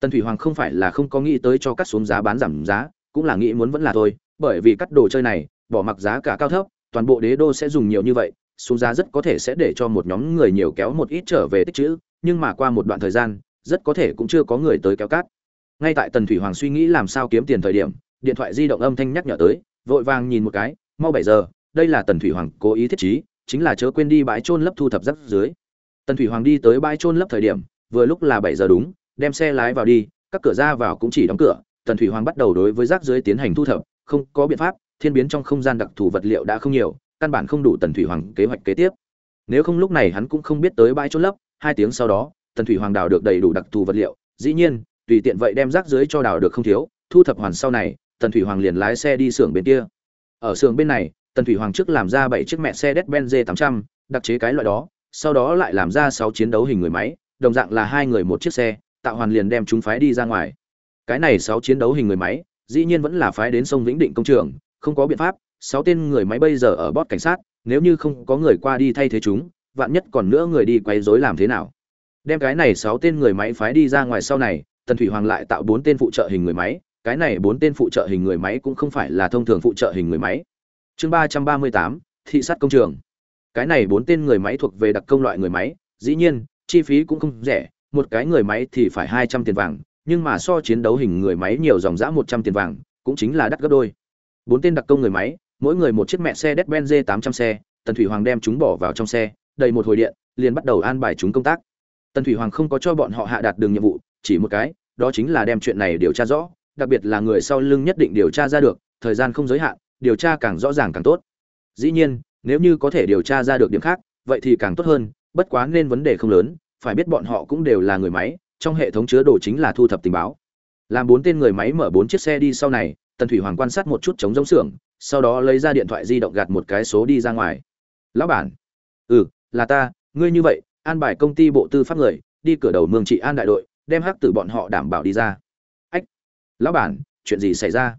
Tần thủy hoàng không phải là không có nghĩ tới cho cắt xuống giá bán giảm giá, cũng là nghĩ muốn vẫn là thôi, bởi vì cắt đồ chơi này, bỏ mặc giá cả cao thấp, toàn bộ đế đô sẽ dùng nhiều như vậy, xuống giá rất có thể sẽ để cho một nhóm người nhiều kéo một ít trở về tích chữ, nhưng mà qua một đoạn thời gian, rất có thể cũng chưa có người tới kéo cát ngay tại tần thủy hoàng suy nghĩ làm sao kiếm tiền thời điểm, điện thoại di động âm thanh nhắc nhở tới, vội vàng nhìn một cái, mau bảy giờ, đây là tần thủy hoàng cố ý thiết trí, chính là chớ quên đi bãi trôn lấp thu thập rác dưới tần thủy hoàng đi tới bãi trôn lấp thời điểm, vừa lúc là bảy giờ đúng, đem xe lái vào đi, các cửa ra vào cũng chỉ đóng cửa, tần thủy hoàng bắt đầu đối với rác dưới tiến hành thu thập, không có biện pháp, thiên biến trong không gian đặc thù vật liệu đã không nhiều, căn bản không đủ tần thủy hoàng kế hoạch kế tiếp. Nếu không lúc này hắn cũng không biết tới bãi trôn lấp, hai tiếng sau đó, tần thủy hoàng đào được đầy đủ đặc thù vật liệu, dĩ nhiên tùy tiện vậy đem rác dưới cho đào được không thiếu thu thập hoàn sau này tần thủy hoàng liền lái xe đi xưởng bên kia ở xưởng bên này tần thủy hoàng trước làm ra bảy chiếc mẹ xe đét Benz tám trăm đặc chế cái loại đó, sau đó lại làm ra sáu chiến đấu hình người máy, đồng dạng là hai người một chiếc xe, tạo hoàn liền đem chúng phái đi ra ngoài. Cái này sáu chiến đấu hình người máy, dĩ nhiên vẫn là phái đến sông Vĩnh Định công trường, không có biện pháp, sáu tên người máy bây giờ ở bót cảnh sát, nếu như không có người qua đi thay thế chúng, vạn nhất còn nữa người đi quấy rối làm thế nào? Đem cái này sáu tên người máy phái đi ra ngoài sau này, Tần Thủy Hoàng lại tạo bốn tên phụ trợ hình người máy, cái này bốn tên phụ trợ hình người máy cũng không phải là thông thường phụ trợ hình người máy. Chương ba trăm ba mươi tám thị sát công trường. Cái này bốn tên người máy thuộc về đặc công loại người máy dĩ nhiên chi phí cũng không rẻ một cái người máy thì phải hai trăm tiền vàng nhưng mà so chiến đấu hình người máy nhiều dòng giã một trăm tiền vàng cũng chính là đắt gấp đôi. Bốn tên đặc công người máy mỗi người một chiếc mẹ xe đét benz tám trăm xe tần thủy hoàng đem chúng bỏ vào trong xe đầy một hồi điện liền bắt đầu an bài chúng công tác. Tần thủy hoàng không có cho bọn họ hạ đạt đường nhiệm vụ chỉ một cái, đó chính là đem chuyện này điều tra rõ, đặc biệt là người sau lưng nhất định điều tra ra được, thời gian không giới hạn, điều tra càng rõ ràng càng tốt. Dĩ nhiên, nếu như có thể điều tra ra được điểm khác, vậy thì càng tốt hơn, bất quá nên vấn đề không lớn, phải biết bọn họ cũng đều là người máy, trong hệ thống chứa đồ chính là thu thập tình báo. Làm bốn tên người máy mở bốn chiếc xe đi sau này, tần thủy hoàng quan sát một chút chống giống xưởng, sau đó lấy ra điện thoại di động gạt một cái số đi ra ngoài. Lão bản. Ừ là ta, ngươi như vậy, an bài công ty bộ tư pháp người, đi cửa đầu mương trị an đại đội đem hắc tử bọn họ đảm bảo đi ra. Ách, lão bản, chuyện gì xảy ra?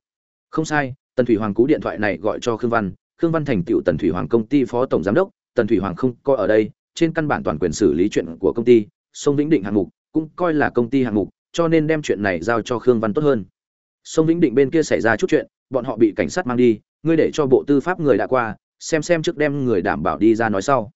Không sai, tần thủy hoàng cú điện thoại này gọi cho khương văn. Khương văn thành tựu tần thủy hoàng công ty phó tổng giám đốc. Tần thủy hoàng không coi ở đây, trên căn bản toàn quyền xử lý chuyện của công ty, sông vĩnh định hạng mục cũng coi là công ty hạng mục, cho nên đem chuyện này giao cho khương văn tốt hơn. Sông vĩnh định bên kia xảy ra chút chuyện, bọn họ bị cảnh sát mang đi, ngươi để cho bộ tư pháp người đã qua, xem xem trước đem người đảm bảo đi ra nói sau.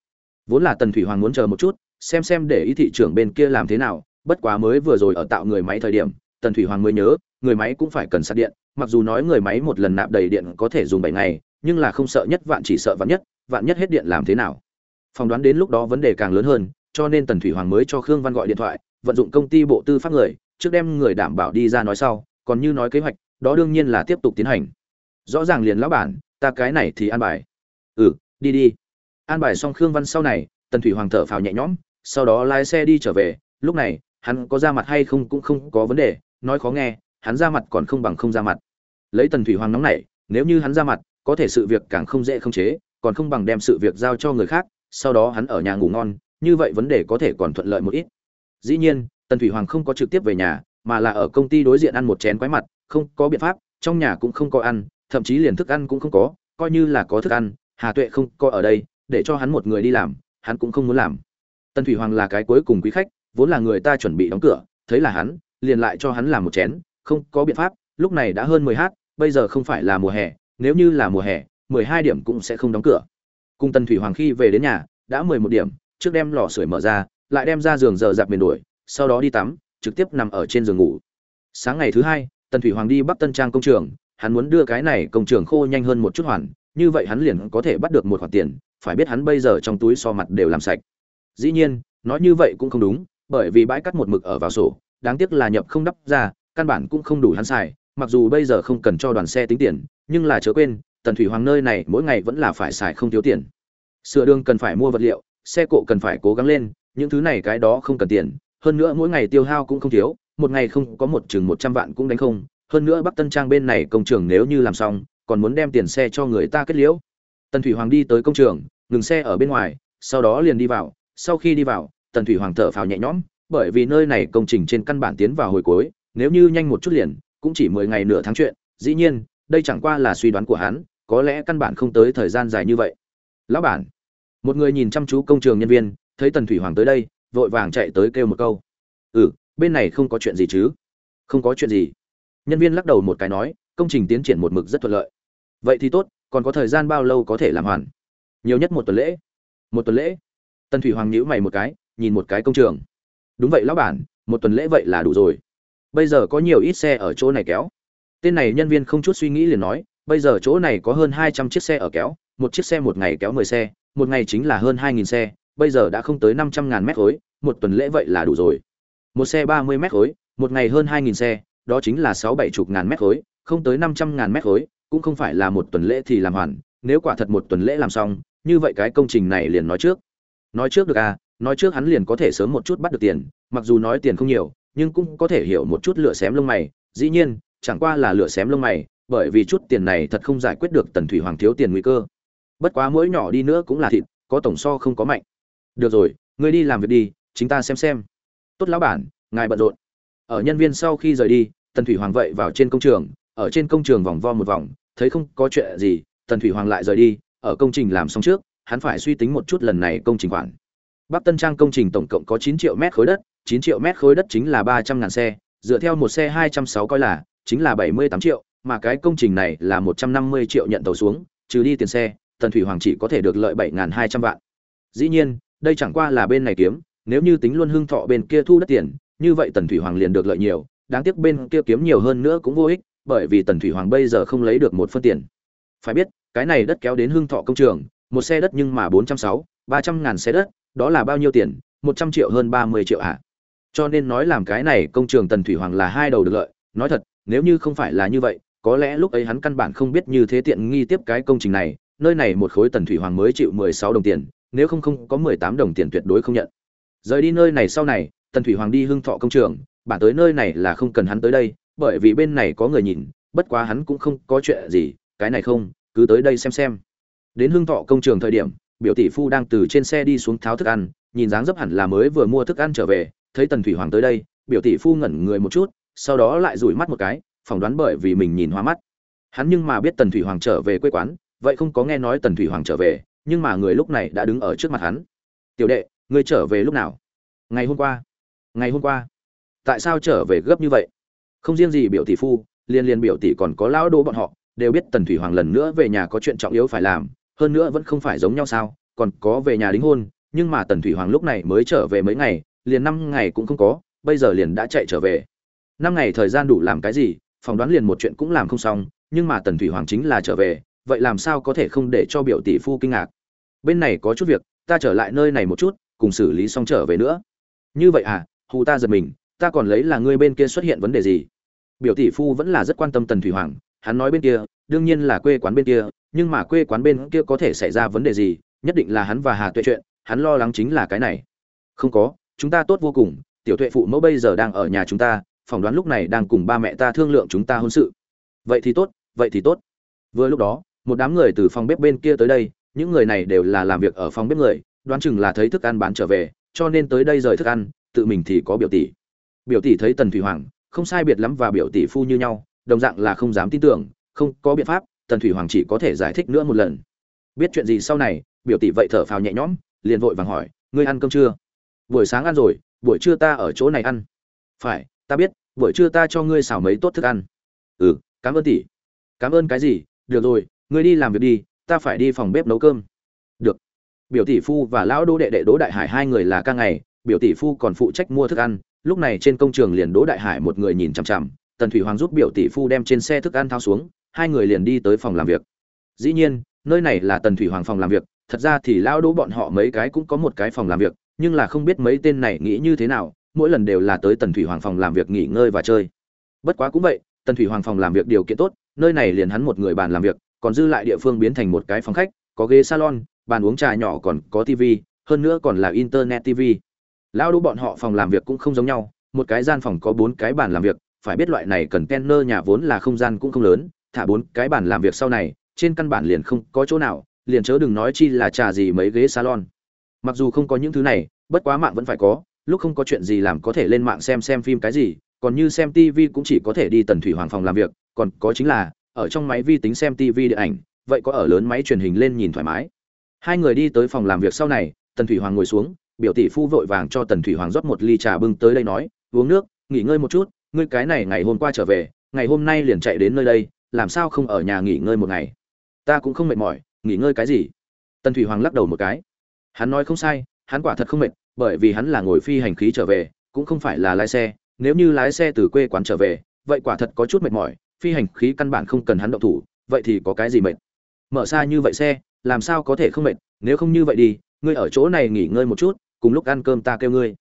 Vốn là tần thủy hoàng muốn chờ một chút, xem xem để ý thị trưởng bên kia làm thế nào bất quá mới vừa rồi ở tạo người máy thời điểm, tần thủy hoàng mới nhớ, người máy cũng phải cần sạc điện, mặc dù nói người máy một lần nạp đầy điện có thể dùng bảy ngày, nhưng là không sợ nhất vạn chỉ sợ vạn nhất vạn nhất hết điện làm thế nào? Phỏng đoán đến lúc đó vấn đề càng lớn hơn, cho nên tần thủy hoàng mới cho khương văn gọi điện thoại, vận dụng công ty bộ tư pháp người, trước đem người đảm bảo đi ra nói sau, còn như nói kế hoạch, đó đương nhiên là tiếp tục tiến hành. Rõ ràng liền lão bản, ta cái này thì an bài. Ừ đi đi. An bài xong khương văn sau này, tần thủy hoàng thở phào nhẹ nhõm, sau đó lái xe đi trở về, lúc này hắn có ra mặt hay không cũng không có vấn đề, nói khó nghe, hắn ra mặt còn không bằng không ra mặt. Lấy tần thủy hoàng nóng này nếu như hắn ra mặt, có thể sự việc càng không dễ không chế, còn không bằng đem sự việc giao cho người khác, sau đó hắn ở nhà ngủ ngon, như vậy vấn đề có thể còn thuận lợi một ít. Dĩ nhiên, tần thủy hoàng không có trực tiếp về nhà, mà là ở công ty đối diện ăn một chén quái mặt, không có biện pháp, trong nhà cũng không có ăn, thậm chí liền thức ăn cũng không có, coi như là có thức ăn, hà tuệ không có ở đây, để cho hắn một người đi làm, hắn cũng không muốn làm. Tần thủy hoàng là cái cuối cùng quý khách vốn là người ta chuẩn bị đóng cửa, thấy là hắn, liền lại cho hắn làm một chén, không có biện pháp, lúc này đã hơn mười h bây giờ không phải là mùa hè, nếu như là mùa hè, mười hai điểm cũng sẽ không đóng cửa. Cùng tần thủy hoàng khi về đến nhà, đã mười một điểm, trước đem lò sưởi mở ra, lại đem ra giường giờ dạp miền đuổi, sau đó đi tắm, trực tiếp nằm ở trên giường ngủ. Sáng ngày thứ hai, tần thủy hoàng đi bắc tân trang công trường, hắn muốn đưa cái này công trường khô nhanh hơn một chút hoàn, như vậy hắn liền có thể bắt được một khoản tiền, phải biết hắn bây giờ trong túi so mặt đều làm sạch. Dĩ nhiên, nói như vậy cũng không đúng bởi vì bãi cắt một mực ở vào sổ, đáng tiếc là nhập không đắp ra, căn bản cũng không đủ hắn xài, mặc dù bây giờ không cần cho đoàn xe tính tiền, nhưng là chớ quên, tần thủy hoàng nơi này mỗi ngày vẫn là phải xài không thiếu tiền. Sửa đường cần phải mua vật liệu, xe cộ cần phải cố gắng lên, những thứ này cái đó không cần tiền, hơn nữa mỗi ngày tiêu hao cũng không thiếu, một ngày không có một chừng một trăm vạn cũng đánh không, hơn nữa bắc tân trang bên này công trường nếu như làm xong, còn muốn đem tiền xe cho người ta kết liễu. Tần thủy hoàng đi tới công trường, ngừng xe ở bên ngoài, sau đó liền đi vào, sau khi đi vào tần thủy hoàng thở phào nhẹ nhõm, bởi vì nơi này công trình trên căn bản tiến vào hồi cuối, nếu như nhanh một chút liền, cũng chỉ mười ngày nửa tháng chuyện, dĩ nhiên, đây chẳng qua là suy đoán của hắn, có lẽ căn bản không tới thời gian dài như vậy. Lão bản, một người nhìn chăm chú công trường nhân viên, thấy tần thủy hoàng tới đây, vội vàng chạy tới kêu một câu. Ừ bên này không có chuyện gì chứ? Không có chuyện gì. Nhân viên lắc đầu một cái nói, công trình tiến triển một mực rất thuận lợi. Vậy thì tốt, còn có thời gian bao lâu có thể làm hoàn? Nhiều nhất một tuần lễ. Một tuần lễ. Tần thủy hoàng nhíu mày một cái nhìn một cái công trường. Đúng vậy lão bản, một tuần lễ vậy là đủ rồi. Bây giờ có nhiều ít xe ở chỗ này kéo. Tên này nhân viên không chút suy nghĩ liền nói, bây giờ chỗ này có hơn hai trăm chiếc xe ở kéo, một chiếc xe một ngày kéo mười xe, một ngày chính là hơn hai nghìn xe, bây giờ đã không tới năm trăm ngàn mét khối, một tuần lễ vậy là đủ rồi. Một xe ba mươi mét khối, một ngày hơn hai nghìn xe, đó chính là sáu bảy chục ngàn mét khối, không tới năm trăm ngàn mét khối, cũng không phải là một tuần lễ thì làm hoàn, nếu quả thật một tuần lễ làm xong, như vậy cái công trình này liền nói trước. Nói trước được à nói trước hắn liền có thể sớm một chút bắt được tiền, mặc dù nói tiền không nhiều, nhưng cũng có thể hiểu một chút lửa xém lông mày. Dĩ nhiên, chẳng qua là lửa xém lông mày, bởi vì chút tiền này thật không giải quyết được tần thủy hoàng thiếu tiền nguy cơ. Bất quá mỗi nhỏ đi nữa cũng là thịt, có tổng so không có mạnh. Được rồi, ngươi đi làm việc đi, chính ta xem xem. Tốt lão bản, ngài bận rộn. Ở nhân viên sau khi rời đi, tần thủy hoàng vậy vào trên công trường, ở trên công trường vòng vo một vòng, thấy không có chuyện gì, tần thủy hoàng lại rời đi, ở công trình làm xong trước, hắn phải suy tính một chút lần này công trình khoản bắc tân trang công trình tổng cộng có chín triệu mét khối đất, chín triệu mét khối đất chính là ba trăm ngàn xe, dựa theo một xe hai trăm sáu coi là, chính là bảy mươi tám triệu, mà cái công trình này là một trăm năm mươi triệu nhận tàu xuống, trừ đi tiền xe, tần thủy hoàng chỉ có thể được lợi bảy hai trăm vạn. Dĩ nhiên, đây chẳng qua là bên này kiếm, nếu như tính luôn Hương thọ bên kia thu đất tiền, như vậy tần thủy hoàng liền được lợi nhiều, đáng tiếc bên kia kiếm nhiều hơn nữa cũng vô ích, bởi vì tần thủy hoàng bây giờ không lấy được một phân tiền. Phải biết, cái này đất kéo đến Hương thọ công trường, một xe đất nhưng mà bốn trăm sáu, ba trăm ngàn xe đất đó là bao nhiêu tiền? Một trăm triệu hơn ba mươi triệu ạ. Cho nên nói làm cái này, công trường tần thủy hoàng là hai đầu được lợi. Nói thật, nếu như không phải là như vậy, có lẽ lúc ấy hắn căn bản không biết như thế tiện nghi tiếp cái công trình này. Nơi này một khối tần thủy hoàng mới chịu mười sáu đồng tiền, nếu không không có mười tám đồng tiền tuyệt đối không nhận. Rời đi nơi này sau này, tần thủy hoàng đi hưng thọ công trường. Bản tới nơi này là không cần hắn tới đây, bởi vì bên này có người nhìn, bất quá hắn cũng không có chuyện gì, cái này không, cứ tới đây xem xem. Đến hưng thọ công trường thời điểm biểu tỷ phu đang từ trên xe đi xuống tháo thức ăn, nhìn dáng dấp hẳn là mới vừa mua thức ăn trở về, thấy tần thủy hoàng tới đây, biểu tỷ phu ngẩn người một chút, sau đó lại rủi mắt một cái, phỏng đoán bởi vì mình nhìn hoa mắt. Hắn nhưng mà biết tần thủy hoàng trở về quê quán, vậy không có nghe nói tần thủy hoàng trở về, nhưng mà người lúc này đã đứng ở trước mặt hắn. Tiểu đệ, ngươi trở về lúc nào? Ngày hôm qua. Ngày hôm qua. Tại sao trở về gấp như vậy? Không riêng gì biểu tỷ phu, liên liên biểu tỷ còn có lão đô bọn họ, đều biết tần thủy hoàng lần nữa về nhà có chuyện trọng yếu phải làm hơn nữa vẫn không phải giống nhau sao, còn có về nhà đính hôn, nhưng mà tần thủy hoàng lúc này mới trở về mấy ngày, liền năm ngày cũng không có, bây giờ liền đã chạy trở về. Năm ngày thời gian đủ làm cái gì, phỏng đoán liền một chuyện cũng làm không xong, nhưng mà tần thủy hoàng chính là trở về, vậy làm sao có thể không để cho biểu tỷ phu kinh ngạc? Bên này có chút việc, ta trở lại nơi này một chút, cùng xử lý xong trở về nữa. Như vậy à hù ta giật mình, ta còn lấy là ngươi bên kia xuất hiện vấn đề gì? Biểu tỷ phu vẫn là rất quan tâm tần thủy hoàng, hắn nói bên kia, đương nhiên là quê quán bên kia nhưng mà quê quán bên kia có thể xảy ra vấn đề gì, nhất định là hắn và hà tuệ chuyện, hắn lo lắng chính là cái này. Không có, chúng ta tốt vô cùng, tiểu tuệ phụ mẫu bây giờ đang ở nhà chúng ta, phỏng đoán lúc này đang cùng ba mẹ ta thương lượng chúng ta hôn sự. Vậy thì tốt, vậy thì tốt. Vừa lúc đó, một đám người từ phòng bếp bên kia tới đây, những người này đều là làm việc ở phòng bếp người, đoán chừng là thấy thức ăn bán trở về, cho nên tới đây rời thức ăn, tự mình thì có biểu tỷ. Biểu tỷ thấy tần thủy hoàng, không sai biệt lắm và biểu tỷ phu như nhau, đồng dạng là không dám tin tưởng, không có biện pháp tần thủy hoàng chỉ có thể giải thích nữa một lần. Biết chuyện gì sau này, biểu tỷ vậy thở phào nhẹ nhõm, liền vội vàng hỏi, ngươi ăn cơm chưa? Buổi sáng ăn rồi, buổi trưa ta ở chỗ này ăn. Phải, ta biết, buổi trưa ta cho ngươi xào mấy tốt thức ăn. Ừ cảm ơn tỷ. Cảm ơn cái gì? Được rồi, ngươi đi làm việc đi, ta phải đi phòng bếp nấu cơm. Được. Biểu tỷ phu và lão đỗ đệ đệ đỗ đại hải hai người là ca ngày, biểu tỷ phu còn phụ trách mua thức ăn, lúc này trên công trường liền đỗ đại hải một người nhìn chằm chằm, tần thủy hoàng giúp biểu tỷ phu đem trên xe thức ăn thao xuống hai người liền đi tới phòng làm việc. Dĩ nhiên, nơi này là tần thủy hoàng phòng làm việc, thật ra thì lão đỗ bọn họ mấy cái cũng có một cái phòng làm việc, nhưng là không biết mấy tên này nghĩ như thế nào, mỗi lần đều là tới tần thủy hoàng phòng làm việc nghỉ ngơi và chơi. Bất quá cũng vậy, tần thủy hoàng phòng làm việc điều kiện tốt, nơi này liền hắn một người bàn làm việc, còn dư lại địa phương biến thành một cái phòng khách, có ghế salon, bàn uống trà nhỏ còn có tivi hơn nữa còn là internet tv lão đỗ bọn họ phòng làm việc cũng không giống nhau, một cái gian phòng có bốn cái bàn làm việc, phải biết loại này cần kenner nhà vốn là không gian cũng không lớn thả bốn cái bàn làm việc sau này, trên căn bản liền không có chỗ nào, liền chớ đừng nói chi là trà gì mấy ghế salon. Mặc dù không có những thứ này, bất quá mạng vẫn phải có, lúc không có chuyện gì làm có thể lên mạng xem xem phim cái gì, còn như xem tv cũng chỉ có thể đi tần thủy hoàng phòng làm việc, còn có chính là, ở trong máy vi tính xem tv điện ảnh, vậy có ở lớn máy truyền hình lên nhìn thoải mái. Hai người đi tới phòng làm việc sau này, tần thủy hoàng ngồi xuống, biểu tỷ phu vội vàng cho tần thủy hoàng rót một ly trà bưng tới đây nói, uống nước, nghỉ ngơi một chút, ngươi cái này ngày hôm qua trở về, ngày hôm nay liền chạy đến nơi đây làm sao không ở nhà nghỉ ngơi một ngày? Ta cũng không mệt mỏi, nghỉ ngơi cái gì? Tần thủy hoàng lắc đầu một cái. Hắn nói không sai, hắn quả thật không mệt, bởi vì hắn là ngồi phi hành khí trở về, cũng không phải là lái xe. Nếu như lái xe từ quê quán trở về, vậy quả thật có chút mệt mỏi, phi hành khí căn bản không cần hắn động thủ, vậy thì có cái gì mệt? Mở xa như vậy xe, làm sao có thể không mệt? Nếu không như vậy đi, ngươi ở chỗ này nghỉ ngơi một chút, cùng lúc ăn cơm ta kêu ngươi.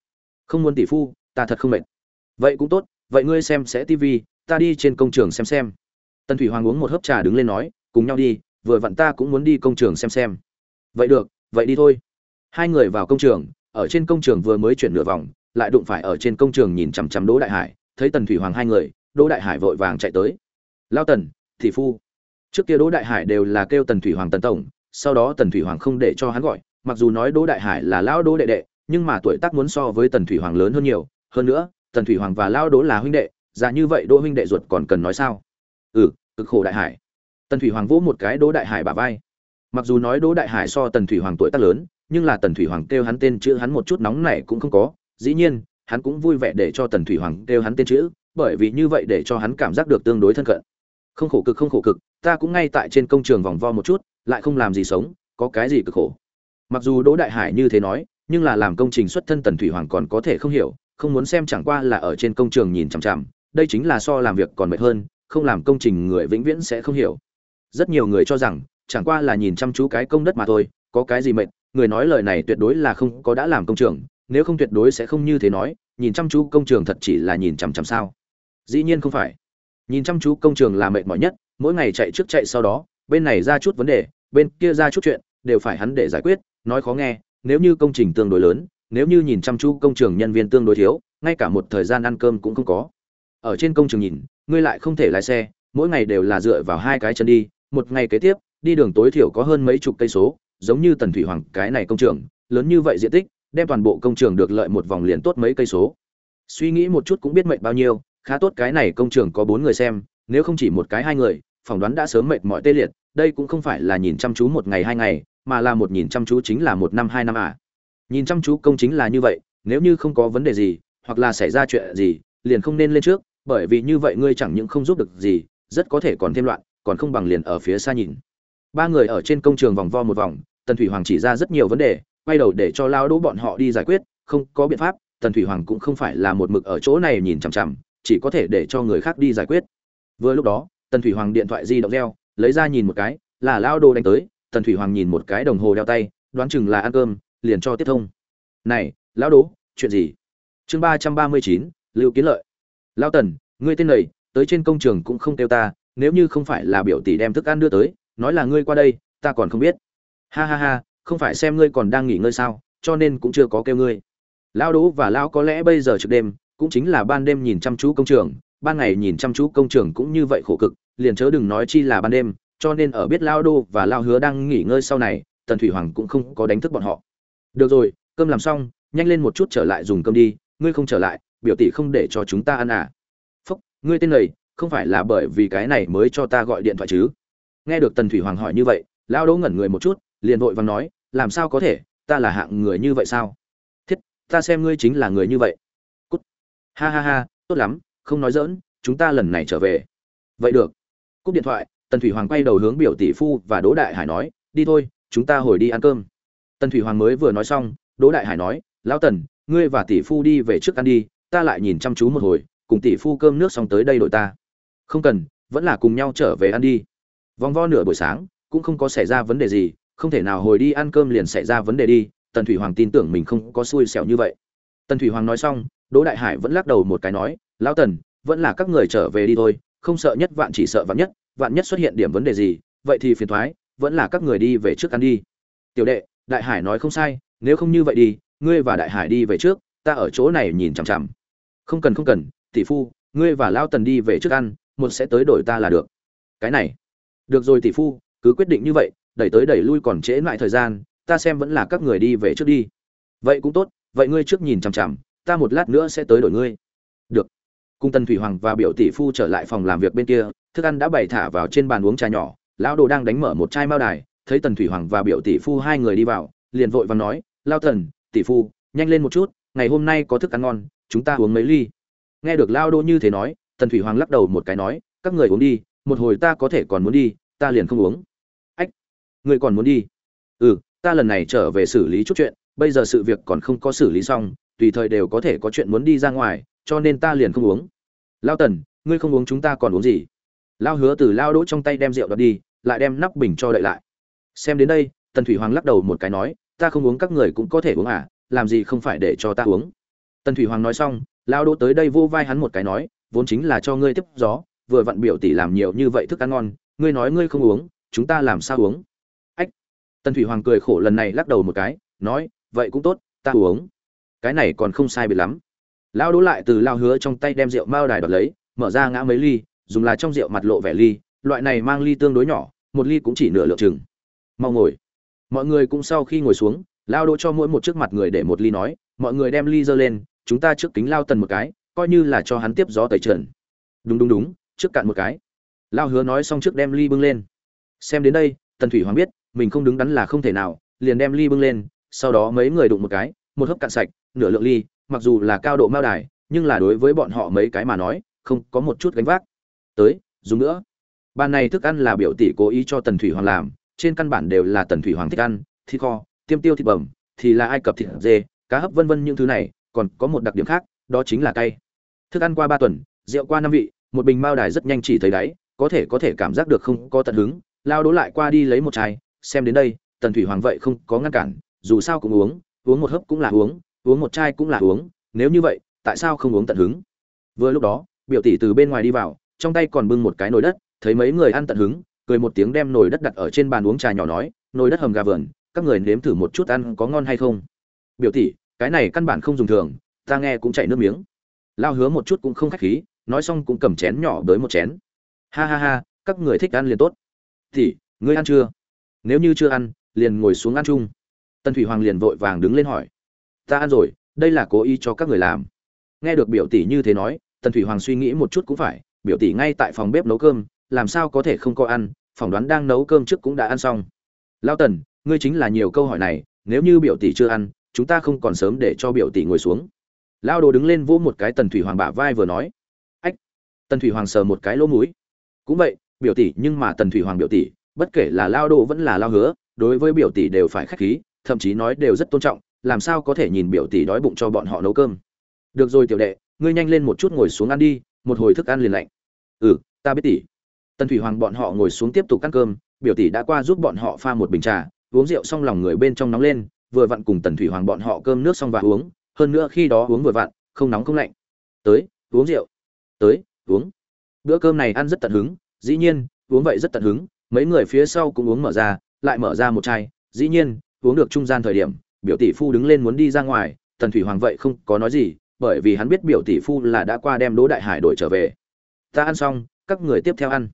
Không muốn tỷ phu, ta thật không mệt. Vậy cũng tốt, vậy ngươi xem sẽ tivi ta đi trên công trường xem xem tần thủy hoàng uống một hớp trà đứng lên nói, cùng nhau đi, vừa vặn ta cũng muốn đi công trường xem xem. Vậy được, vậy đi thôi. Hai người vào công trường, ở trên công trường vừa mới chuyển nửa vòng, lại đụng phải ở trên công trường nhìn chằm chằm đỗ đại hải, thấy tần thủy hoàng hai người, đỗ đại hải vội vàng chạy tới. Lao tần, thị phu. Trước kia đỗ đại hải đều là kêu tần thủy hoàng tần tổng, sau đó tần thủy hoàng không để cho hắn gọi, mặc dù nói đỗ đại hải là lão đỗ đệ đệ, nhưng mà tuổi tác muốn so với tần thủy hoàng lớn hơn nhiều. Hơn nữa, tần thủy hoàng và lão đỗ là huynh đệ, già như vậy đỗ huynh đệ ruột còn cần nói sao? Ừ cực khổ đại hải. Tần thủy hoàng vỗ một cái đỗ đại hải bà vai. Mặc dù nói đỗ đại hải so tần thủy hoàng tuổi tác lớn, nhưng là tần thủy hoàng kêu hắn tên chữ hắn một chút nóng này cũng không có. Dĩ nhiên, hắn cũng vui vẻ để cho tần thủy hoàng kêu hắn tên chữ, bởi vì như vậy để cho hắn cảm giác được tương đối thân cận. Không khổ cực, không khổ cực, ta cũng ngay tại trên công trường vòng vo một chút, lại không làm gì sống, có cái gì cực khổ. Mặc dù đỗ đại hải như thế nói, nhưng là làm công trình xuất thân tần thủy hoàng còn có thể không hiểu, không muốn xem chẳng qua là ở trên công trường nhìn chằm chằm, đây chính là so làm việc còn mệt hơn không làm công trình người vĩnh viễn sẽ không hiểu. Rất nhiều người cho rằng, chẳng qua là nhìn chăm chú cái công đất mà thôi, có cái gì mệt, người nói lời này tuyệt đối là không có đã làm công trường, nếu không tuyệt đối sẽ không như thế nói, nhìn chăm chú công trường thật chỉ là nhìn chằm chằm sao. Dĩ nhiên không phải. Nhìn chăm chú công trường là mệt mỏi nhất, mỗi ngày chạy trước chạy sau đó, bên này ra chút vấn đề, bên kia ra chút chuyện, đều phải hắn để giải quyết, nói khó nghe, nếu như công trình tương đối lớn, nếu như nhìn chăm chú công trường nhân viên tương đối thiếu, ngay cả một thời gian ăn cơm cũng không có. Ở trên công trường nhìn ngươi lại không thể lái xe, mỗi ngày đều là dựa vào hai cái chân đi, một ngày kế tiếp, đi đường tối thiểu có hơn mấy chục cây số, giống như tần thủy hoàng, cái này công trường, lớn như vậy diện tích, đem toàn bộ công trường được lợi một vòng liền tốt mấy cây số suy nghĩ một chút cũng biết mệnh bao nhiêu, khá tốt cái này công trường có bốn người xem, nếu không chỉ một cái hai người, phỏng đoán đã sớm mệt mỏi tê liệt, đây cũng không phải là nhìn chăm chú một ngày hai ngày, mà là một nhìn chăm chú chính là một năm hai năm à. nhìn chăm chú công chính là như vậy, nếu như không có vấn đề gì, hoặc là xảy ra chuyện gì, liền không nên lên trước bởi vì như vậy ngươi chẳng những không giúp được gì, rất có thể còn thêm loạn, còn không bằng liền ở phía xa nhìn. Ba người ở trên công trường vòng vo một vòng, tần thủy hoàng chỉ ra rất nhiều vấn đề, quay đầu để cho lao đỗ bọn họ đi giải quyết, không có biện pháp, tần thủy hoàng cũng không phải là một mực ở chỗ này nhìn chằm chằm, chỉ có thể để cho người khác đi giải quyết. Vừa lúc đó, tần thủy hoàng điện thoại di động reo, lấy ra nhìn một cái, là lao đô đánh tới, tần thủy hoàng nhìn một cái đồng hồ đeo tay, đoán chừng là ăn cơm, liền cho tiếp thông. Này, lão đỗ, chuyện gì? Chương ba trăm ba mươi chín, lưu kiến lợi lao tần, ngươi tên này, tới trên công trường cũng không kêu ta, nếu như không phải là biểu tỷ đem thức ăn đưa tới, nói là ngươi qua đây, ta còn không biết. Ha ha ha, không phải xem ngươi còn đang nghỉ ngơi sao, cho nên cũng chưa có kêu ngươi. Lão Đỗ và lão có lẽ bây giờ trực đêm, cũng chính là ban đêm nhìn chăm chú công trường, ban ngày nhìn chăm chú công trường cũng như vậy khổ cực, liền chớ đừng nói chi là ban đêm, cho nên ở biết lao đô và lao hứa đang nghỉ ngơi sau này, tần thủy hoàng cũng không có đánh thức bọn họ. Được rồi, cơm làm xong, nhanh lên một chút trở lại dùng cơm đi, ngươi không trở lại biểu tỷ không để cho chúng ta ăn à. Phúc, ngươi tên này, không phải là bởi vì cái này mới cho ta gọi điện thoại chứ? Nghe được tần thủy hoàng hỏi như vậy lao đỗ ngẩn người một chút, liền vội vàng nói, làm sao có thể, ta là hạng người như vậy sao? Thiết, ta xem ngươi chính là người như vậy. Cút. Ha ha ha, tốt lắm, không nói dỡn chúng ta lần này trở về. Vậy được. Cúp điện thoại, tần thủy hoàng quay đầu hướng biểu tỷ phu và đỗ đại hải nói, đi thôi, chúng ta hồi đi ăn cơm. Tần thủy hoàng mới vừa nói xong, đỗ đại hải nói, lão tần, ngươi và tỷ phu đi về trước ăn đi ta lại nhìn chăm chú một hồi, cùng tỷ phu cơm nước xong tới đây đội ta. Không cần, vẫn là cùng nhau trở về ăn đi. Vòng vo nửa buổi sáng, cũng không có xảy ra vấn đề gì, không thể nào hồi đi ăn cơm liền xảy ra vấn đề đi, tần thủy hoàng tin tưởng mình không có xui xẻo như vậy. Tần thủy hoàng nói xong, đỗ đại hải vẫn lắc đầu một cái nói, lão tần, vẫn là các người trở về đi thôi, không sợ nhất vạn chỉ sợ vạn nhất vạn nhất xuất hiện điểm vấn đề gì, vậy thì phiền thoái, vẫn là các người đi về trước ăn đi. Tiểu đệ, đại hải nói không sai, nếu không như vậy đi, ngươi và đại hải đi về trước, ta ở chỗ này nhìn chằm chằm không cần không cần, tỷ phu, ngươi và lao tần đi về trước ăn, một sẽ tới đổi ta là được. Cái này. Được rồi tỷ phu, cứ quyết định như vậy, đẩy tới đẩy lui còn trễ lại thời gian, ta xem vẫn là các người đi về trước đi. Vậy cũng tốt, vậy ngươi trước nhìn chằm chằm, ta một lát nữa sẽ tới đổi ngươi. Được. Cung tần thủy hoàng và biểu tỷ phu trở lại phòng làm việc bên kia, thức ăn đã bày thả vào trên bàn uống trà nhỏ, lão đồ đang đánh mở một chai mao đài, thấy tần thủy hoàng và biểu tỷ phu hai người đi vào, liền vội và nói, lao tần, tỷ phu, nhanh lên một chút, ngày hôm nay có thức ăn ngon chúng ta uống mấy ly. Nghe được lao đô như thế nói, tần thủy hoàng lắc đầu một cái nói, các người uống đi, một hồi ta có thể còn muốn đi, ta liền không uống. Ách, người còn muốn đi? Ừ ta lần này trở về xử lý chút chuyện, bây giờ sự việc còn không có xử lý xong, tùy thời đều có thể có chuyện muốn đi ra ngoài, cho nên ta liền không uống. Lao tần, ngươi không uống chúng ta còn uống gì? Lao hứa từ lao đỗ trong tay đem rượu đ đi, lại đem nắp bình cho đậy lại. Xem đến đây, tần thủy hoàng lắc đầu một cái nói, ta không uống các người cũng có thể uống à làm gì không phải để cho ta uống? Tần thủy hoàng nói xong lao đỗ tới đây vô vai hắn một cái nói, vốn chính là cho ngươi tiếp gió, vừa vặn biểu tỷ làm nhiều như vậy thức ăn ngon, ngươi nói ngươi không uống, chúng ta làm sao uống? Ách! Tần thủy hoàng cười khổ lần này lắc đầu một cái, nói, vậy cũng tốt, ta uống. Cái này còn không sai biệt lắm. Lao đỗ lại từ lao hứa trong tay đem rượu mao đài đoạt lấy, mở ra ngã mấy ly, dùng là trong rượu mặt lộ vẻ ly, loại này mang ly tương đối nhỏ, một ly cũng chỉ nửa lượng chừng. Mau ngồi. Mọi người cũng sau khi ngồi xuống lao đỗ cho mỗi một trước mặt người để một ly nói, mọi người đem ly dơ lên chúng ta trước kính lao tần một cái, coi như là cho hắn tiếp gió tẩy trần. Đúng đúng đúng, trước cạn một cái. Lao hứa nói xong trước đem ly bưng lên. Xem đến đây, tần thủy hoàng biết, mình không đứng đắn là không thể nào, liền đem ly bưng lên, sau đó mấy người đụng một cái, một hớp cạn sạch, nửa lượng ly, mặc dù là cao độ mao đài, nhưng là đối với bọn họ mấy cái mà nói, không có một chút gánh vác. Tới, dùng nữa. Bàn này thức ăn là biểu tỷ cố ý cho tần thủy hoàng làm, trên căn bản đều là tần thủy hoàng thích ăn, thịt kho, tiêm tiêu thịt bẩm, thì là ai cập thịt dê, cá hấp vân vân những thứ này còn có một đặc điểm khác, đó chính là cay. Thức ăn qua ba tuần, rượu qua năm vị, một bình mao đài rất nhanh chỉ thấy đáy, có thể có thể cảm giác được không có tận hứng. Lao đố lại qua đi lấy một chai, xem đến đây, tần thủy hoàng vậy không có ngăn cản, dù sao cũng uống uống một hớp cũng là uống uống một chai cũng là uống, nếu như vậy, tại sao không uống tận hứng? Vừa lúc đó, biểu tỷ từ bên ngoài đi vào, trong tay còn bưng một cái nồi đất, thấy mấy người ăn tận hứng, cười một tiếng đem nồi đất đặt ở trên bàn uống trà nhỏ nói, nồi đất hầm gà vườn, các người nếm thử một chút ăn có ngon hay không? Biểu tỷ cái này căn bản không dùng thường, ta nghe cũng chảy nước miếng. Lao hứa một chút cũng không khách khí, nói xong cũng cầm chén nhỏ tới một chén. Ha ha ha, các người thích ăn liền tốt. Thì, ngươi ăn chưa? Nếu như chưa ăn, liền ngồi xuống ăn chung. Tân thủy hoàng liền vội vàng đứng lên hỏi. Ta ăn rồi, đây là cố ý cho các người làm. Nghe được biểu tỷ như thế nói tần thủy hoàng suy nghĩ một chút cũng phải, biểu tỷ ngay tại phòng bếp nấu cơm, làm sao có thể không có ăn, phỏng đoán đang nấu cơm trước cũng đã ăn xong. Lao tần, ngươi chính là nhiều câu hỏi này, nếu như biểu tỷ chưa ăn chúng ta không còn sớm để cho biểu tỷ ngồi xuống. Lao đồ đứng lên vỗ một cái tần thủy hoàng bả vai vừa nói. Ách, tần thủy hoàng sờ một cái lỗ mũi. Cũng vậy, biểu tỷ, nhưng mà tần thủy hoàng biểu tỷ, bất kể là lao đồ vẫn là lao hứa, đối với biểu tỷ đều phải khách khí, thậm chí nói đều rất tôn trọng, làm sao có thể nhìn biểu tỷ đói bụng cho bọn họ nấu cơm. Được rồi tiểu đệ, ngươi nhanh lên một chút ngồi xuống ăn đi, một hồi thức ăn liền lạnh. Ừ ta biết tỷ. Tần thủy hoàng bọn họ ngồi xuống tiếp tục ăn cơm, biểu tỷ đã qua giúp bọn họ pha một bình trà, uống rượu xong lòng người bên trong nóng lên vừa vặn cùng tần thủy hoàng bọn họ cơm nước xong và uống, hơn nữa khi đó uống vừa vặn, không nóng không lạnh. Tới, uống rượu. Tới, uống. Bữa cơm này ăn rất tận hứng, dĩ nhiên, uống vậy rất tận hứng, mấy người phía sau cũng uống mở ra, lại mở ra một chai, dĩ nhiên, uống được trung gian thời điểm, biểu tỷ phu đứng lên muốn đi ra ngoài, tần thủy hoàng vậy không có nói gì, bởi vì hắn biết biểu tỷ phu là đã qua đem đỗ đại hải đổi trở về. Ta ăn xong, các người tiếp theo ăn.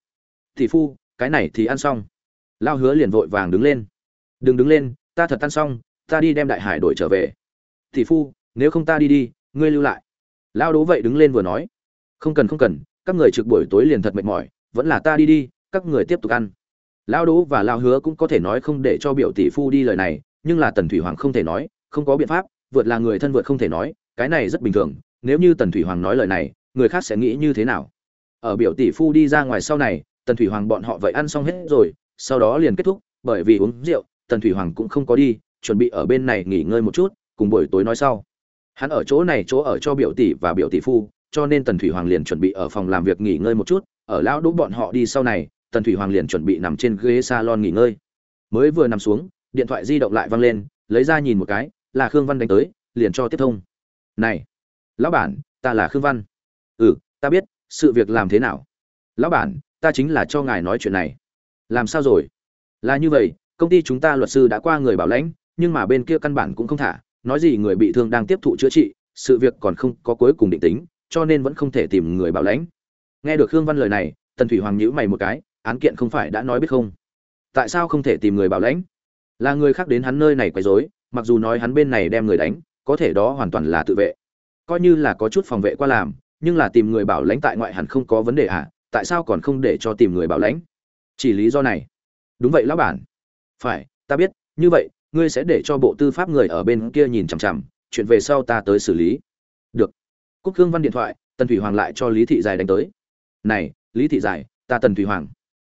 Tỷ phu, cái này thì ăn xong. Lao hứa liền vội vàng đứng lên. Đừng đứng lên, ta thật ăn xong ta đi đem đại hải đổi trở về. Tỷ phu, nếu không ta đi đi, ngươi lưu lại. Lao đố vậy đứng lên vừa nói. Không cần không cần, các người trực buổi tối liền thật mệt mỏi, vẫn là ta đi đi, các người tiếp tục ăn. Lao đố và lao hứa cũng có thể nói không để cho biểu tỷ phu đi lời này, nhưng là tần thủy hoàng không thể nói, không có biện pháp, vượt là người thân vượt không thể nói, cái này rất bình thường, nếu như tần thủy hoàng nói lời này, người khác sẽ nghĩ như thế nào? Ở biểu tỷ phu đi ra ngoài sau này, tần thủy hoàng bọn họ vậy ăn xong hết rồi, sau đó liền kết thúc, bởi vì uống rượu, tần thủy hoàng cũng không có đi chuẩn bị ở bên này nghỉ ngơi một chút, cùng buổi tối nói sau. Hắn ở chỗ này chỗ ở cho biểu tỷ và biểu tỷ phu, cho nên tần thủy hoàng liền chuẩn bị ở phòng làm việc nghỉ ngơi một chút, ở lão đỗ bọn họ đi sau này, tần thủy hoàng liền chuẩn bị nằm trên ghế salon nghỉ ngơi. Mới vừa nằm xuống, điện thoại di động lại văng lên, lấy ra nhìn một cái, là khương văn đánh tới, liền cho tiếp thông. Này, lão bản, ta là khương văn. Ừ ta biết, sự việc làm thế nào? Lão bản, ta chính là cho ngài nói chuyện này. Làm sao rồi? Là như vậy, công ty chúng ta luật sư đã qua người bảo lãnh nhưng mà bên kia căn bản cũng không thả, nói gì người bị thương đang tiếp thụ chữa trị, sự việc còn không có cuối cùng định tính, cho nên vẫn không thể tìm người bảo lãnh. Nghe được khương văn lời này, tần thủy hoàng nhíu mày một cái, án kiện không phải đã nói biết không? Tại sao không thể tìm người bảo lãnh? Là người khác đến hắn nơi này quấy rối, mặc dù nói hắn bên này đem người đánh, có thể đó hoàn toàn là tự vệ. Coi như là có chút phòng vệ qua làm, nhưng là tìm người bảo lãnh tại ngoại hẳn không có vấn đề à tại sao còn không để cho tìm người bảo lãnh? Chỉ lý do này. Đúng vậy lão bản. Phải, ta biết, như vậy ngươi sẽ để cho bộ tư pháp người ở bên kia nhìn chằm chằm, chuyện về sau ta tới xử lý. Được. Cúc hương văn điện thoại, tần thủy hoàng lại cho lý thị dài đánh tới. Này, lý thị dài ta tần thủy hoàng.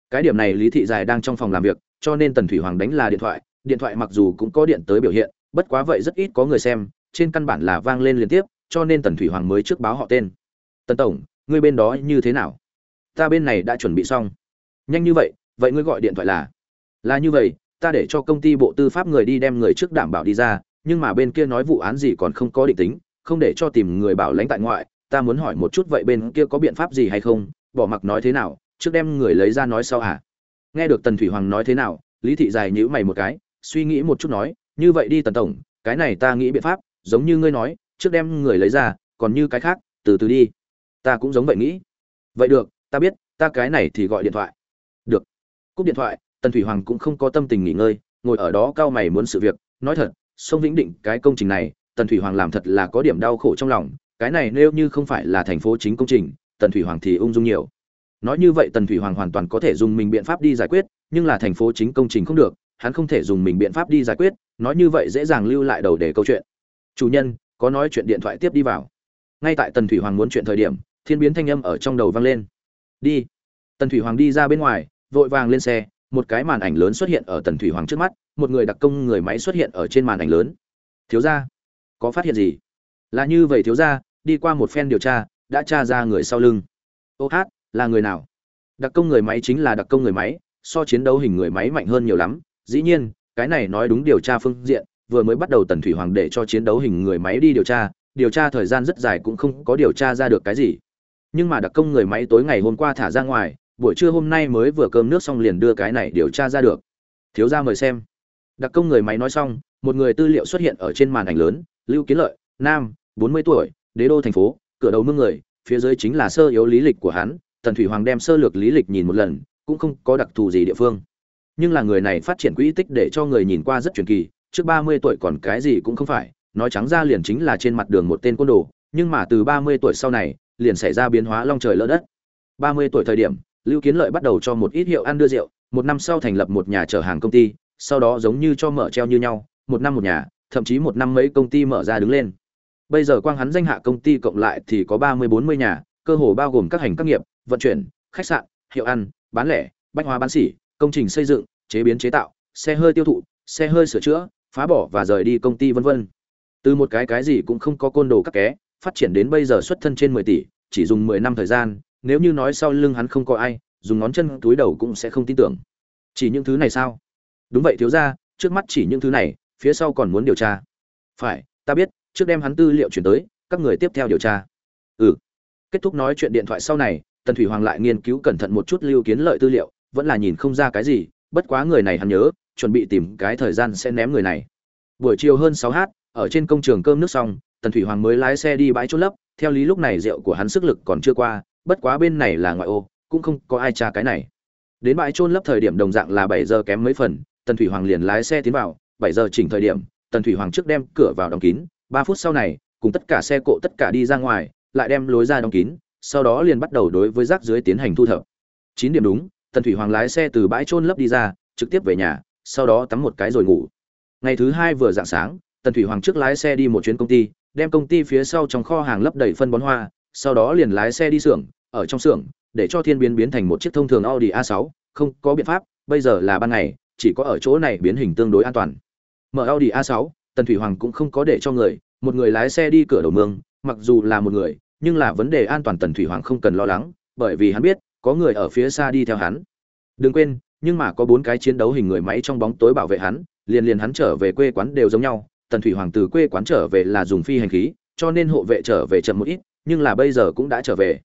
Cái điểm này lý thị dài đang trong phòng làm việc, cho nên tần thủy hoàng đánh là điện thoại điện thoại mặc dù cũng có điện tới biểu hiện, bất quá vậy rất ít có người xem, trên căn bản là vang lên liên tiếp, cho nên tần thủy hoàng mới trước báo họ tên. Tần tổng, ngươi bên đó như thế nào? Ta bên này đã chuẩn bị xong. Nhanh như vậy vậy ngươi gọi điện thoại là? Là như vậy ta để cho công ty bộ tư pháp người đi đem người trước đảm bảo đi ra, nhưng mà bên kia nói vụ án gì còn không có định tính, không để cho tìm người bảo lãnh tại ngoại, ta muốn hỏi một chút vậy bên kia có biện pháp gì hay không? Bỏ mặc nói thế nào? Trước đem người lấy ra nói sau à nghe được tần thủy hoàng nói thế nào, lý thị dài nhữ mày một cái, suy nghĩ một chút nói, như vậy đi tần tổng, cái này ta nghĩ biện pháp, giống như ngươi nói, trước đem người lấy ra, còn như cái khác, từ từ đi. Ta cũng giống vậy nghĩ. Vậy được, ta biết, ta cái này thì gọi điện thoại. Được. Cúp điện thoại tần thủy hoàng cũng không có tâm tình nghỉ ngơi, ngồi ở đó cao mày muốn sự việc. Nói thật sông vĩnh định cái công trình này, tần thủy hoàng làm thật là có điểm đau khổ trong lòng. Cái này nếu như không phải là thành phố chính công trình, tần thủy hoàng thì ung dung nhiều. Nói như vậy tần thủy hoàng hoàn toàn có thể dùng mình biện pháp đi giải quyết, nhưng là thành phố chính công trình không được, hắn không thể dùng mình biện pháp đi giải quyết. Nói như vậy dễ dàng lưu lại đầu để câu chuyện. Chủ nhân, có nói chuyện điện thoại tiếp đi vào. Ngay tại tần thủy hoàng muốn chuyện thời điểm, thiên biến thanh âm ở trong đầu vang lên. Đi. Tần thủy hoàng đi ra bên ngoài, vội vàng lên xe một cái màn ảnh lớn xuất hiện ở tần thủy hoàng trước mắt, một người đặc công người máy xuất hiện ở trên màn ảnh lớn. Thiếu gia, có phát hiện gì? Là như vậy thiếu gia, đi qua một phen điều tra, đã tra ra người sau lưng. Ô hát, là người nào? Đặc công người máy chính là đặc công người máy, so chiến đấu hình người máy mạnh hơn nhiều lắm. Dĩ nhiên, cái này nói đúng điều tra phương diện, vừa mới bắt đầu tần thủy hoàng để cho chiến đấu hình người máy đi điều tra điều tra thời gian rất dài cũng không có điều tra ra được cái gì. Nhưng mà đặc công người máy tối ngày hôm qua thả ra ngoài buổi trưa hôm nay mới vừa cơm nước xong liền đưa cái này điều tra ra được. Thiếu ra mời xem. Đặc công người máy nói xong, một người tư liệu xuất hiện ở trên màn ảnh lớn, lưu kiến lợi, nam, bốn mươi tuổi, đế đô thành phố, cửa đầu mương người, phía dưới chính là sơ yếu lý lịch của hắn, tần thủy hoàng đem sơ lược lý lịch nhìn một lần, cũng không có đặc thù gì địa phương. Nhưng là người này phát triển quỹ tích để cho người nhìn qua rất truyền kỳ, trước ba mươi tuổi còn cái gì cũng không phải, nói trắng ra liền chính là trên mặt đường một tên côn đồ, nhưng mà từ ba mươi tuổi sau này, liền xảy ra biến hóa long trời lỡ đất. ba mươi tuổi thời điểm lưu kiến lợi bắt đầu cho một ít hiệu ăn đưa rượu, một năm sau thành lập một nhà chở hàng công ty, sau đó giống như cho mở treo như nhau, một năm một nhà, thậm chí một năm mấy công ty mở ra đứng lên. Bây giờ quang hắn danh hạ công ty cộng lại thì có ba mươi bốn mươi nhà, cơ hồ bao gồm các hành các nghiệp, vận chuyển, khách sạn, hiệu ăn, bán lẻ, bách hóa bán xỉ, công trình xây dựng, chế biến chế tạo, xe hơi tiêu thụ, xe hơi sửa chữa, phá bỏ và rời đi công ty vân vân. Từ một cái cái gì cũng không có côn đồ các ké, phát triển đến bây giờ xuất thân trên mười tỷ, chỉ dùng mười năm thời gian nếu như nói sau lưng hắn không có ai, dùng ngón chân túi đầu cũng sẽ không tin tưởng. Chỉ những thứ này sao? Đúng vậy, thiếu ra trước mắt chỉ những thứ này, phía sau còn muốn điều tra. Phải, ta biết, trước đem hắn tư liệu chuyển tới, các người tiếp theo điều tra. Ừ. Kết thúc nói chuyện điện thoại sau này, tần thủy hoàng lại nghiên cứu cẩn thận một chút lưu kiến lợi tư liệu, vẫn là nhìn không ra cái gì, bất quá người này hắn nhớ, chuẩn bị tìm cái thời gian sẽ ném người này. Buổi chiều hơn sáu h ở trên công trường cơm nước xong, tần thủy hoàng mới lái xe đi bãi chốt lấp, theo lý lúc này rượu của hắn sức lực còn chưa qua bất quá bên này là ngoại ô, cũng không có ai tra cái này. Đến bãi trôn lấp thời điểm đồng dạng là bảy giờ kém mấy phần, tần thủy hoàng liền lái xe tiến vào, bảy giờ chỉnh thời điểm, tần thủy hoàng trước đem cửa vào đóng kín, ba phút sau này, cùng tất cả xe cộ tất cả đi ra ngoài, lại đem lối ra đóng kín, sau đó liền bắt đầu đối với rác dưới tiến hành thu thập. Chín điểm đúng, tần thủy hoàng lái xe từ bãi trôn lấp đi ra, trực tiếp về nhà, sau đó tắm một cái rồi ngủ. Ngày thứ hai vừa dạng sáng, tần thủy hoàng trước lái xe đi một chuyến công ty, đem công ty phía sau trong kho hàng lấp đầy phân bón hoa sau đó liền lái xe đi xưởng, ở trong xưởng, để cho thiên biến biến thành một chiếc thông thường audi a 6 không có biện pháp, bây giờ là ban ngày, chỉ có ở chỗ này biến hình tương đối an toàn. Mở audi a 6 tần thủy hoàng cũng không có để cho người, một người lái xe đi cửa đầu mương, mặc dù là một người, nhưng là vấn đề an toàn tần thủy hoàng không cần lo lắng, bởi vì hắn biết, có người ở phía xa đi theo hắn. Đừng quên, nhưng mà có bốn cái chiến đấu hình người máy trong bóng tối bảo vệ hắn, liền liền hắn trở về quê quán đều giống nhau, tần thủy hoàng từ quê quán trở về là dùng phi hành khí, cho nên hộ vệ trở về chậm một ít nhưng là bây giờ cũng đã trở về.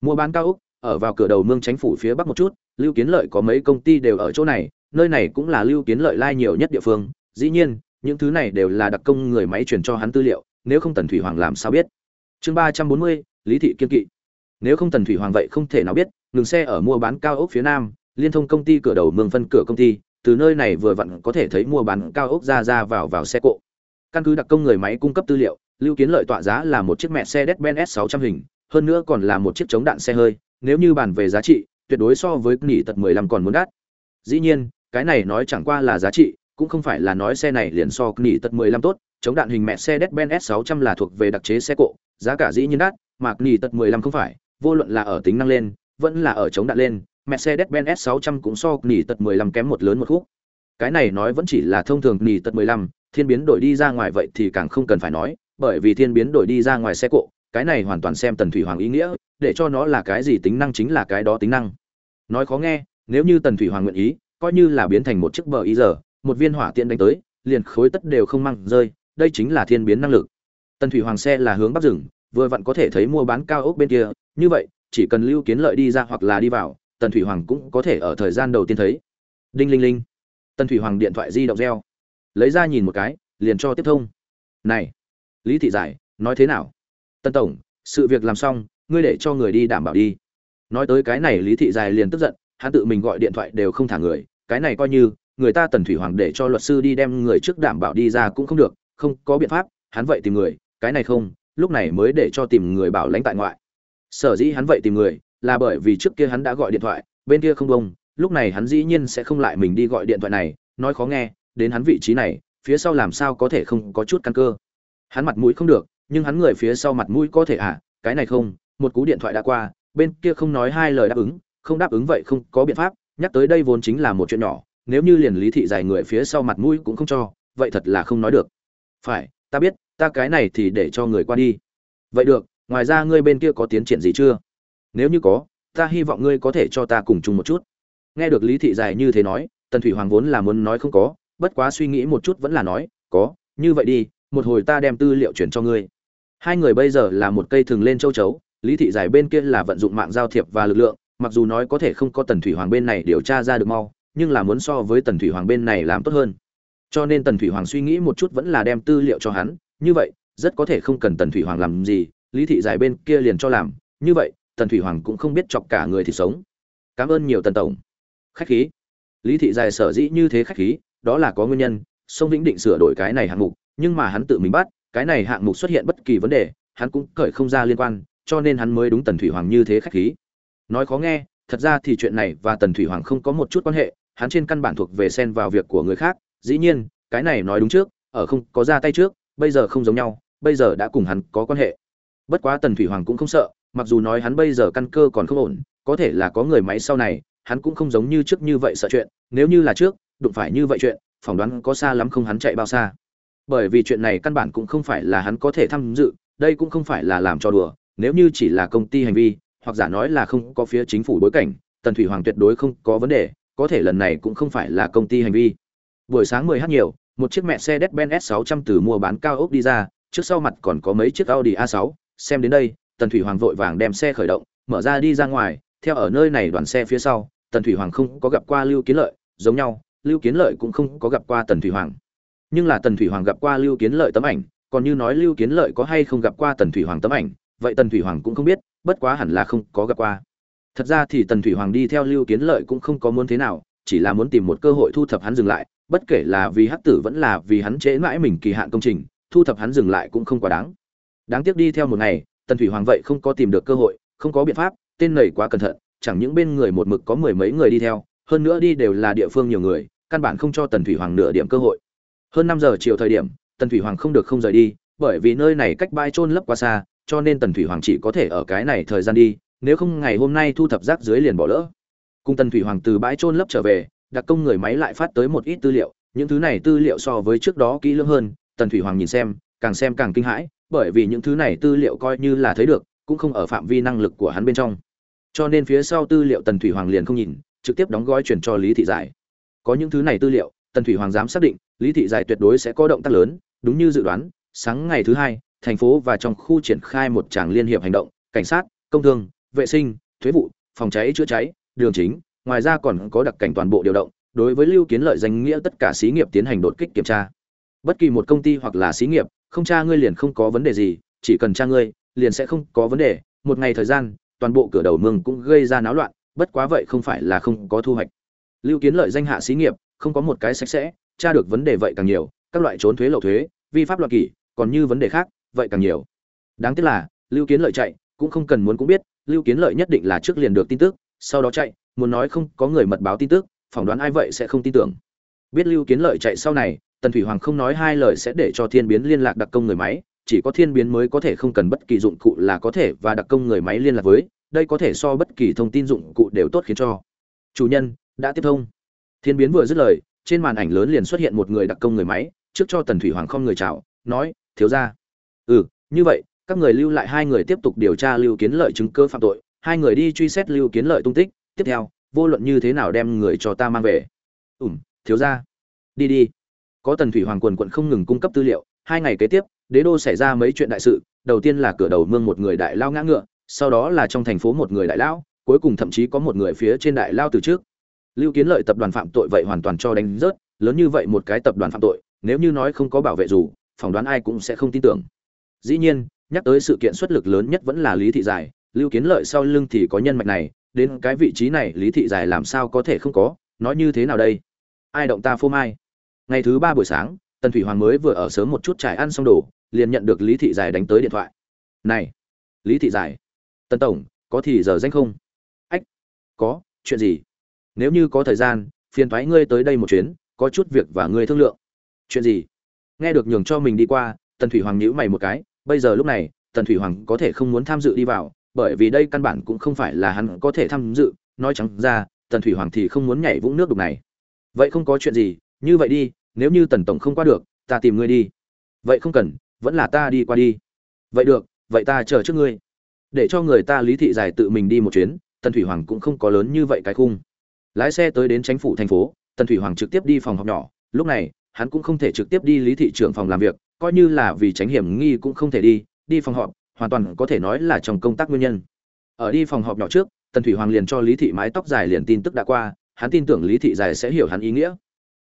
Mua bán cao úc, ở vào cửa đầu mương chánh phủ phía bắc một chút, lưu kiến lợi có mấy công ty đều ở chỗ này, nơi này cũng là lưu kiến lợi lai nhiều nhất địa phương. Dĩ nhiên, những thứ này đều là đặc công người máy truyền cho hắn tư liệu, nếu không tần thủy hoàng làm sao biết? Chương ba trăm bốn mươi, lý thị kiên kỵ. Nếu không tần thủy hoàng vậy không thể nào biết, ngừng xe ở mua bán cao ốc phía nam, liên thông công ty cửa đầu mương phân cửa công ty, từ nơi này vừa vặn có thể thấy mua bán cao ốc ra ra vào vào xe cộ. Căn cứ đặc công người máy cung cấp tư liệu lưu kiến lợi tọa giá là một chiếc mẹ xe Mercedes-Benz S600 hình, hơn nữa còn là một chiếc chống đạn xe hơi, nếu như bàn về giá trị, tuyệt đối so với nghỉ tật 15 còn muốn đắt. Dĩ nhiên, cái này nói chẳng qua là giá trị, cũng không phải là nói xe này liền so nghỉ tật 15 tốt, chống đạn hình mẹ xe Mercedes-Benz S600 là thuộc về đặc chế xe cộ, giá cả dĩ nhiên đắt, mà nghỉ tật 15 không phải, vô luận là ở tính năng lên, vẫn là ở chống đạn lên, Mercedes-Benz S600 cũng so nghỉ tật 15 kém một lớn một khúc. Cái này nói vẫn chỉ là thông thường nghỉ tật 15 thiên biến đổi đi ra ngoài vậy thì càng không cần phải nói bởi vì thiên biến đổi đi ra ngoài xe cộ, cái này hoàn toàn xem tần thủy hoàng ý nghĩa, để cho nó là cái gì tính năng chính là cái đó tính năng. Nói khó nghe, nếu như tần thủy hoàng nguyện ý, coi như là biến thành một chiếc bờ ý giờ, một viên hỏa tiện đánh tới, liền khối tất đều không mang rơi, đây chính là thiên biến năng lực. Tần thủy hoàng xe là hướng bắc rừng, vừa vặn có thể thấy mua bán cao ốc bên kia, như vậy, chỉ cần lưu kiến lợi đi ra hoặc là đi vào, tần thủy hoàng cũng có thể ở thời gian đầu tiên thấy. Đinh linh linh. Tần thủy hoàng điện thoại di động reo. Lấy ra nhìn một cái, liền cho tiếp thông. Này lý thị giải, nói thế nào? Tân tổng, sự việc làm xong, ngươi để cho người đi đảm bảo đi. Nói tới cái này lý thị dài liền tức giận, hắn tự mình gọi điện thoại đều không thả người, cái này coi như, người ta tần thủy hoàng để cho luật sư đi đem người trước đảm bảo đi ra cũng không được, không có biện pháp, hắn vậy tìm người, cái này không, lúc này mới để cho tìm người bảo lãnh tại ngoại. Sở dĩ hắn vậy tìm người, là bởi vì trước kia hắn đã gọi điện thoại, bên kia không đông, lúc này hắn dĩ nhiên sẽ không lại mình đi gọi điện thoại này, nói khó nghe, đến hắn vị trí này, phía sau làm sao có thể không có chút căn cơ hắn mặt mũi không được, nhưng hắn người phía sau mặt mũi có thể à cái này không, một cú điện thoại đã qua, bên kia không nói hai lời đáp ứng, không đáp ứng vậy không có biện pháp, nhắc tới đây vốn chính là một chuyện nhỏ, nếu như liền lý thị dài người phía sau mặt mũi cũng không cho, vậy thật là không nói được. Phải, ta biết, ta cái này thì để cho người qua đi. Vậy được, ngoài ra ngươi bên kia có tiến triển gì chưa? Nếu như có, ta hy vọng ngươi có thể cho ta cùng chung một chút. Nghe được lý thị dài như thế nói, tần thủy hoàng vốn là muốn nói không có, bất quá suy nghĩ một chút vẫn là nói, có, như vậy đi một hồi ta đem tư liệu chuyển cho ngươi. Hai người bây giờ là một cây thường lên châu chấu, lý thị giải bên kia là vận dụng mạng giao thiệp và lực lượng, mặc dù nói có thể không có tần thủy hoàng bên này điều tra ra được mau, nhưng là muốn so với tần thủy hoàng bên này làm tốt hơn. Cho nên tần thủy hoàng suy nghĩ một chút vẫn là đem tư liệu cho hắn, như vậy, rất có thể không cần tần thủy hoàng làm gì, lý thị giải bên kia liền cho làm, như vậy, tần thủy hoàng cũng không biết chọc cả người thì sống. Cảm ơn nhiều tần tổng. Khách khí. Lý thị giải sở dĩ như thế khách khí, đó là có nguyên nhân, sông vĩnh định sửa đổi cái này hạng mục nhưng mà hắn tự mình bắt, cái này hạng mục xuất hiện bất kỳ vấn đề, hắn cũng cởi không ra liên quan, cho nên hắn mới đúng tần thủy hoàng như thế khách khí. Nói khó nghe, thật ra thì chuyện này và tần thủy hoàng không có một chút quan hệ, hắn trên căn bản thuộc về xen vào việc của người khác, dĩ nhiên, cái này nói đúng trước, ở không có ra tay trước, bây giờ không giống nhau, bây giờ đã cùng hắn có quan hệ. Bất quá tần thủy hoàng cũng không sợ, mặc dù nói hắn bây giờ căn cơ còn không ổn, có thể là có người máy sau này, hắn cũng không giống như trước như vậy sợ chuyện, nếu như là trước, đụng phải như vậy chuyện, phỏng đoán có xa lắm không hắn chạy bao xa bởi vì chuyện này căn bản cũng không phải là hắn có thể tham dự, đây cũng không phải là làm cho đùa, nếu như chỉ là công ty hành vi, hoặc giả nói là không có phía chính phủ bối cảnh, tần thủy hoàng tuyệt đối không có vấn đề, có thể lần này cũng không phải là công ty hành vi. Buổi sáng 10 h nhiều, một chiếc mẹ xe Mercedes-Benz S600 từ mua bán cao ốc đi ra, trước sau mặt còn có mấy chiếc Audi A6 xem đến đây, tần thủy hoàng vội vàng đem xe khởi động, mở ra đi ra ngoài, theo ở nơi này đoàn xe phía sau, tần thủy hoàng không có gặp qua lưu kiến lợi, giống nhau, lưu kiến lợi cũng không có gặp qua tần thủy hoàng nhưng là tần thủy hoàng gặp qua lưu kiến lợi tấm ảnh, còn như nói lưu kiến lợi có hay không gặp qua tần thủy hoàng tấm ảnh, vậy tần thủy hoàng cũng không biết, bất quá hẳn là không có gặp qua. Thật ra thì tần thủy hoàng đi theo lưu kiến lợi cũng không có muốn thế nào, chỉ là muốn tìm một cơ hội thu thập hắn dừng lại, bất kể là vì hắc tử vẫn là vì hắn trễ mãi mình kỳ hạn công trình, thu thập hắn dừng lại cũng không quá đáng. Đáng tiếc đi theo một ngày, tần thủy hoàng vậy không có tìm được cơ hội, không có biện pháp, tên nầy quá cẩn thận, chẳng những bên người một mực có mười mấy người đi theo, hơn nữa đi đều là địa phương nhiều người, căn bản không cho tần thủy hoàng nửa điểm cơ hội hơn năm giờ chiều thời điểm, tần thủy hoàng không được không rời đi, bởi vì nơi này cách bãi trôn lấp quá xa, cho nên tần thủy hoàng chỉ có thể ở cái này thời gian đi, nếu không ngày hôm nay thu thập rác dưới liền bỏ lỡ. Cùng tần thủy hoàng từ bãi trôn lấp trở về, đặc công người máy lại phát tới một ít tư liệu, những thứ này tư liệu so với trước đó kỹ lưỡng hơn, tần thủy hoàng nhìn xem, càng xem càng kinh hãi, bởi vì những thứ này tư liệu coi như là thấy được, cũng không ở phạm vi năng lực của hắn bên trong. Cho nên phía sau tư liệu tần thủy hoàng liền không nhìn, trực tiếp đóng gói chuyển cho lý thị giải. Có những thứ này tư liệu tần thủy hoàng dám xác định, lý thị giải tuyệt đối sẽ có động tác lớn, đúng như dự đoán, sáng ngày thứ hai, thành phố và trong khu triển khai một tràng liên hiệp hành động, cảnh sát, công thương, vệ sinh, thuế vụ, phòng cháy chữa cháy, đường chính, ngoài ra còn có đặc cảnh toàn bộ điều động, đối với lưu kiến lợi danh nghĩa tất cả xí nghiệp tiến hành đột kích kiểm tra. Bất kỳ một công ty hoặc là xí nghiệp, không tra ngươi liền không có vấn đề gì, chỉ cần tra ngươi, liền sẽ không có vấn đề. Một ngày thời gian, toàn bộ cửa đầu mương cũng gây ra náo loạn, bất quá vậy không phải là không có thu hoạch. Lưu kiến lợi danh hạ xí nghiệp không có một cái sạch sẽ, tra được vấn đề vậy càng nhiều, các loại trốn thuế lậu thuế, vi pháp luật kỷ, còn như vấn đề khác, vậy càng nhiều. Đáng tiếc là, lưu kiến lợi chạy, cũng không cần muốn cũng biết, lưu kiến lợi nhất định là trước liền được tin tức, sau đó chạy, muốn nói không có người mật báo tin tức, phỏng đoán ai vậy sẽ không tin tưởng. Biết lưu kiến lợi chạy sau này, tần thủy hoàng không nói hai lời sẽ để cho thiên biến liên lạc đặc công người máy, chỉ có thiên biến mới có thể không cần bất kỳ dụng cụ là có thể và đặc công người máy liên lạc với, đây có thể so bất kỳ thông tin dụng cụ đều tốt khiến cho. Chủ nhân, đã tiếp thông thiên biến vừa dứt lời, trên màn ảnh lớn liền xuất hiện một người đặc công người máy, trước cho tần thủy hoàng không người chào, nói, thiếu ra ừ như vậy, các người lưu lại hai người tiếp tục điều tra lưu kiến lợi chứng cơ phạm tội, hai người đi truy xét lưu kiến lợi tung tích, tiếp theo, vô luận như thế nào đem người cho ta mang về. Ủm thiếu ra đi đi. Có tần thủy hoàng quần quận không ngừng cung cấp tư liệu, hai ngày kế tiếp, đế đô xảy ra mấy chuyện đại sự, đầu tiên là cửa đầu mương một người đại lao ngã ngựa, sau đó là trong thành phố một người đại lao, cuối cùng thậm chí có một người phía trên đại lao từ trước lưu kiến lợi tập đoàn phạm tội vậy hoàn toàn cho đánh rớt, lớn như vậy một cái tập đoàn phạm tội, nếu như nói không có bảo vệ dù, phỏng đoán ai cũng sẽ không tin tưởng. Dĩ nhiên, nhắc tới sự kiện xuất lực lớn nhất vẫn là lý thị giải, lưu kiến lợi sau lưng thì có nhân mạch này, đến cái vị trí này lý thị giải làm sao có thể không có, nói như thế nào đây? Ai động ta phô mai? Ngày thứ ba buổi sáng, tần thủy hoàng mới vừa ở sớm một chút trải ăn xong đồ, liền nhận được lý thị giải đánh tới điện thoại. Này, lý thị giải, tần tổng, có thì giờ danh không? Ách, có, chuyện gì? Nếu như có thời gian, phiền thoái ngươi tới đây một chuyến, có chút việc và ngươi thương lượng. Chuyện gì? Nghe được nhường cho mình đi qua, tần thủy hoàng nhíu mày một cái, bây giờ lúc này, tần thủy hoàng có thể không muốn tham dự đi vào, bởi vì đây căn bản cũng không phải là hắn có thể tham dự. Nói trắng ra, tần thủy hoàng thì không muốn nhảy vũng nước đục này. Vậy không có chuyện gì, như vậy đi, nếu như tần tổng không qua được, ta tìm ngươi đi. Vậy không cần, vẫn là ta đi qua đi. Vậy được, vậy ta chờ trước ngươi. Để cho người ta lý thị giải tự mình đi một chuyến, tần thủy hoàng cũng không có lớn như vậy cái khung lái xe tới đến chính phủ thành phố, tần thủy hoàng trực tiếp đi phòng học nhỏ. Lúc này, hắn cũng không thể trực tiếp đi lý thị trưởng phòng làm việc, coi như là vì tránh hiểm nghi cũng không thể đi đi phòng họp, hoàn toàn có thể nói là trong công tác nguyên nhân. Ở đi phòng họp nhỏ trước, tần thủy hoàng liền cho lý thị mái tóc dài liền tin tức đã qua, hắn tin tưởng lý thị dài sẽ hiểu hắn ý nghĩa.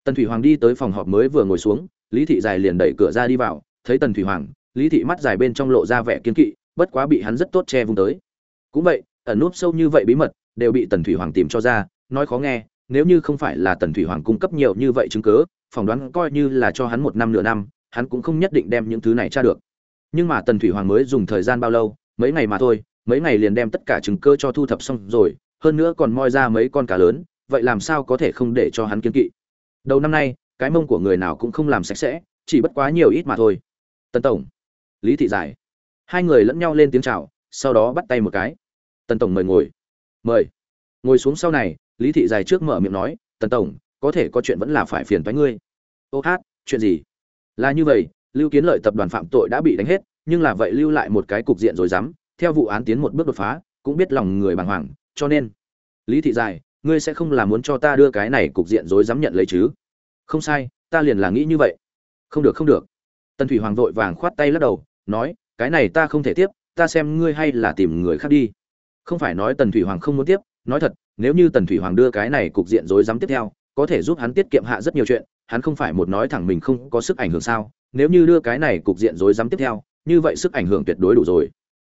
Tần thủy hoàng đi tới phòng họp mới vừa ngồi xuống, lý thị dài liền đẩy cửa ra đi vào, thấy tần thủy hoàng, lý thị mắt dài bên trong lộ ra vẻ kiên kỵ, bất quá bị hắn rất tốt che vùng tới. Cũng vậy, ẩn núp sâu như vậy bí mật, đều bị tần thủy hoàng tìm cho ra nói khó nghe, nếu như không phải là tần thủy hoàng cung cấp nhiều như vậy chứng cứ, phỏng đoán coi như là cho hắn một năm nửa năm, hắn cũng không nhất định đem những thứ này tra được. Nhưng mà tần thủy hoàng mới dùng thời gian bao lâu? Mấy ngày mà thôi, mấy ngày liền đem tất cả chứng cơ cho thu thập xong rồi, hơn nữa còn moi ra mấy con cá lớn, vậy làm sao có thể không để cho hắn kiên kỵ? Đầu năm nay, cái mông của người nào cũng không làm sạch sẽ, chỉ bất quá nhiều ít mà thôi. Tần tổng, lý thị giải. Hai người lẫn nhau lên tiếng chào, sau đó bắt tay một cái. Tần tổng mời ngồi. Mời. Ngồi xuống sau này lý thị dài trước mở miệng nói, tần tổng, có thể có chuyện vẫn là phải phiền với ngươi. Ô hát, chuyện gì? Là như vậy, lưu kiến lợi tập đoàn phạm tội đã bị đánh hết, nhưng là vậy lưu lại một cái cục diện rồi dám, theo vụ án tiến một bước đột phá, cũng biết lòng người bàng hoàng, cho nên lý thị dài, ngươi sẽ không làm muốn cho ta đưa cái này cục diện rối dám nhận lấy chứ? Không sai, ta liền là nghĩ như vậy. Không được không được. Tần thủy hoàng vội vàng khoát tay lắc đầu, nói, cái này ta không thể tiếp, ta xem ngươi hay là tìm người khác đi. Không phải nói tần thủy hoàng không muốn tiếp nói thật, nếu như tần thủy hoàng đưa cái này cục diện rối rắm tiếp theo, có thể giúp hắn tiết kiệm hạ rất nhiều chuyện, hắn không phải một nói thẳng mình không có sức ảnh hưởng sao? Nếu như đưa cái này cục diện rối rắm tiếp theo, như vậy sức ảnh hưởng tuyệt đối đủ rồi.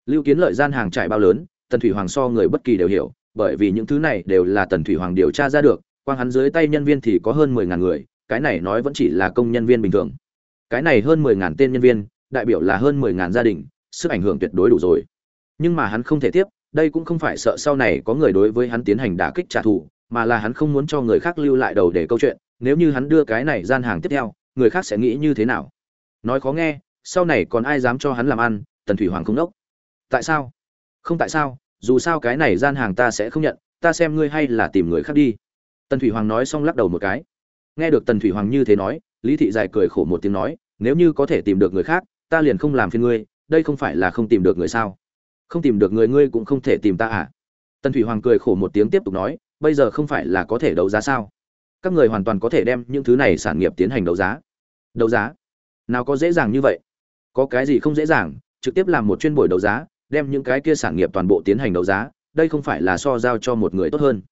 Lưu kiến lợi gian hàng trải bao lớn, tần thủy hoàng so người bất kỳ đều hiểu, bởi vì những thứ này đều là tần thủy hoàng điều tra ra được, quang hắn dưới tay nhân viên thì có hơn mười ngàn người, cái này nói vẫn chỉ là công nhân viên bình thường. Cái này hơn mười ngàn tên nhân viên, đại biểu là hơn mười ngàn gia đình, sức ảnh hưởng tuyệt đối đủ rồi. Nhưng mà hắn không thể tiếp đây cũng không phải sợ sau này có người đối với hắn tiến hành đả kích trả thù, mà là hắn không muốn cho người khác lưu lại đầu để câu chuyện, nếu như hắn đưa cái này gian hàng tiếp theo, người khác sẽ nghĩ như thế nào? Nói khó nghe, sau này còn ai dám cho hắn làm ăn, tần thủy hoàng không đốc. Tại sao? Không tại sao, dù sao cái này gian hàng ta sẽ không nhận, ta xem ngươi hay là tìm người khác đi. Tần thủy hoàng nói xong lắc đầu một cái. Nghe được tần thủy hoàng như thế nói, lý thị dài cười khổ một tiếng nói, nếu như có thể tìm được người khác, ta liền không làm phiền ngươi, đây không phải là không tìm được người sao? Không tìm được người ngươi cũng không thể tìm ta à? Tần thủy hoàng cười khổ một tiếng tiếp tục nói, bây giờ không phải là có thể đấu giá sao? Các người hoàn toàn có thể đem những thứ này sản nghiệp tiến hành đấu giá. Đấu giá? Nào có dễ dàng như vậy? Có cái gì không dễ dàng? Trực tiếp làm một chuyên buổi đấu giá, đem những cái kia sản nghiệp toàn bộ tiến hành đấu giá, đây không phải là so giao cho một người tốt hơn.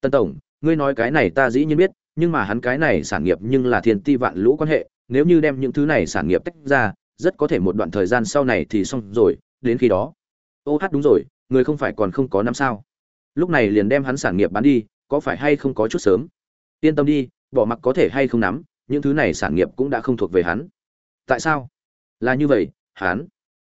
Tân tổng, ngươi nói cái này ta dĩ nhiên biết, nhưng mà hắn cái này sản nghiệp nhưng là thiên ti vạn lũ quan hệ, nếu như đem những thứ này sản nghiệp tách ra, rất có thể một đoạn thời gian sau này thì xong rồi, đến khi đó ô hát đúng rồi, người không phải còn không có năm sao. Lúc này liền đem hắn sản nghiệp bán đi, có phải hay không có chút sớm? Yên tâm đi, bỏ mặc có thể hay không nắm, những thứ này sản nghiệp cũng đã không thuộc về hắn. Tại sao? Là như vậy, hắn.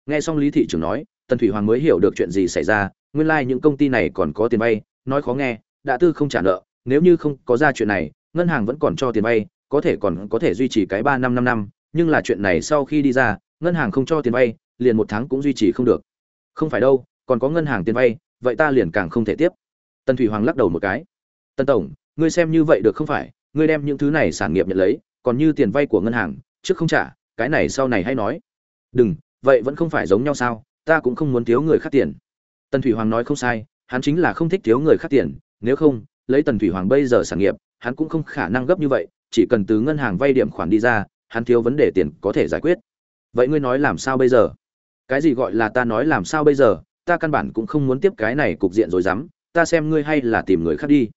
Nghe xong lý thị trưởng nói, tần thủy hoàng mới hiểu được chuyện gì xảy ra, nguyên lai、like、những công ty này còn có tiền vay, nói khó nghe, đã tư không trả nợ, nếu như không có ra chuyện này, ngân hàng vẫn còn cho tiền vay, có thể còn có thể duy trì cái ba năm năm năm, nhưng là chuyện này sau khi đi ra, ngân hàng không cho tiền vay, liền một tháng cũng duy trì không được không phải đâu, còn có ngân hàng tiền vay, vậy ta liền càng không thể tiếp. Tần thủy hoàng lắc đầu một cái. Tần tổng, ngươi xem như vậy được không phải? Ngươi đem những thứ này sản nghiệp nhận lấy, còn như tiền vay của ngân hàng, trước không trả, cái này sau này hay nói. Đừng, vậy vẫn không phải giống nhau sao? Ta cũng không muốn thiếu người khác tiền. Tần thủy hoàng nói không sai, hắn chính là không thích thiếu người khác tiền. Nếu không, lấy tần thủy hoàng bây giờ sản nghiệp, hắn cũng không khả năng gấp như vậy. Chỉ cần từ ngân hàng vay điểm khoản đi ra, hắn thiếu vấn đề tiền có thể giải quyết. Vậy ngươi nói làm sao bây giờ? Cái gì gọi là ta nói làm sao bây giờ, ta căn bản cũng không muốn tiếp cái này cục diện rồi dám, ta xem ngươi hay là tìm người khác đi.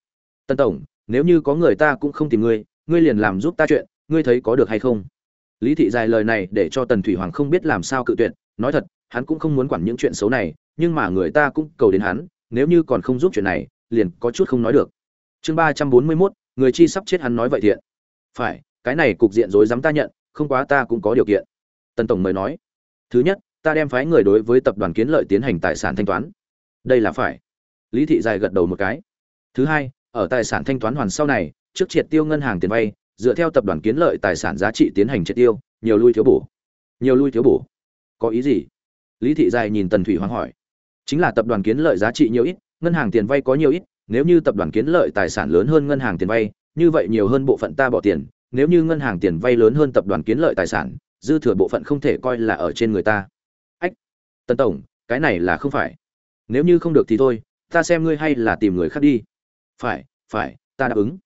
Tân tổng, nếu như có người ta cũng không tìm ngươi ngươi liền làm giúp ta chuyện, ngươi thấy có được hay không? Lý thị dài lời này để cho tần thủy hoàng không biết làm sao cự tuyệt, nói thật, hắn cũng không muốn quản những chuyện xấu này, nhưng mà người ta cũng cầu đến hắn, nếu như còn không giúp chuyện này, liền có chút không nói được. Chương ba trăm bốn mươi mốt, người chi sắp chết hắn nói vậy thiện. Phải, cái này cục diện rối dám ta nhận, không quá ta cũng có điều kiện. Tần tổng mời nói. Thứ nhất ta đem phái người đối với tập đoàn kiến lợi tiến hành tài sản thanh toán. Đây là phải. Lý thị dài gật đầu một cái. Thứ hai, ở tài sản thanh toán hoàn sau này, trước triệt tiêu ngân hàng tiền vay, dựa theo tập đoàn kiến lợi tài sản giá trị tiến hành triệt tiêu, nhiều lui thiếu bổ. Nhiều lui thiếu bổ. Có ý gì? Lý thị dài nhìn tần thủy hoàng hỏi. Chính là tập đoàn kiến lợi giá trị nhiều ít, ngân hàng tiền vay có nhiều ít, nếu như tập đoàn kiến lợi tài sản lớn hơn ngân hàng tiền vay, như vậy nhiều hơn bộ phận ta bỏ tiền, nếu như ngân hàng tiền vay lớn hơn tập đoàn kiến lợi tài sản, dư thừa bộ phận không thể coi là ở trên người ta. Tần tổng, cái này là không phải. Nếu như không được thì thôi, ta xem ngươi hay là tìm người khác đi. Phải phải, ta đáp ứng.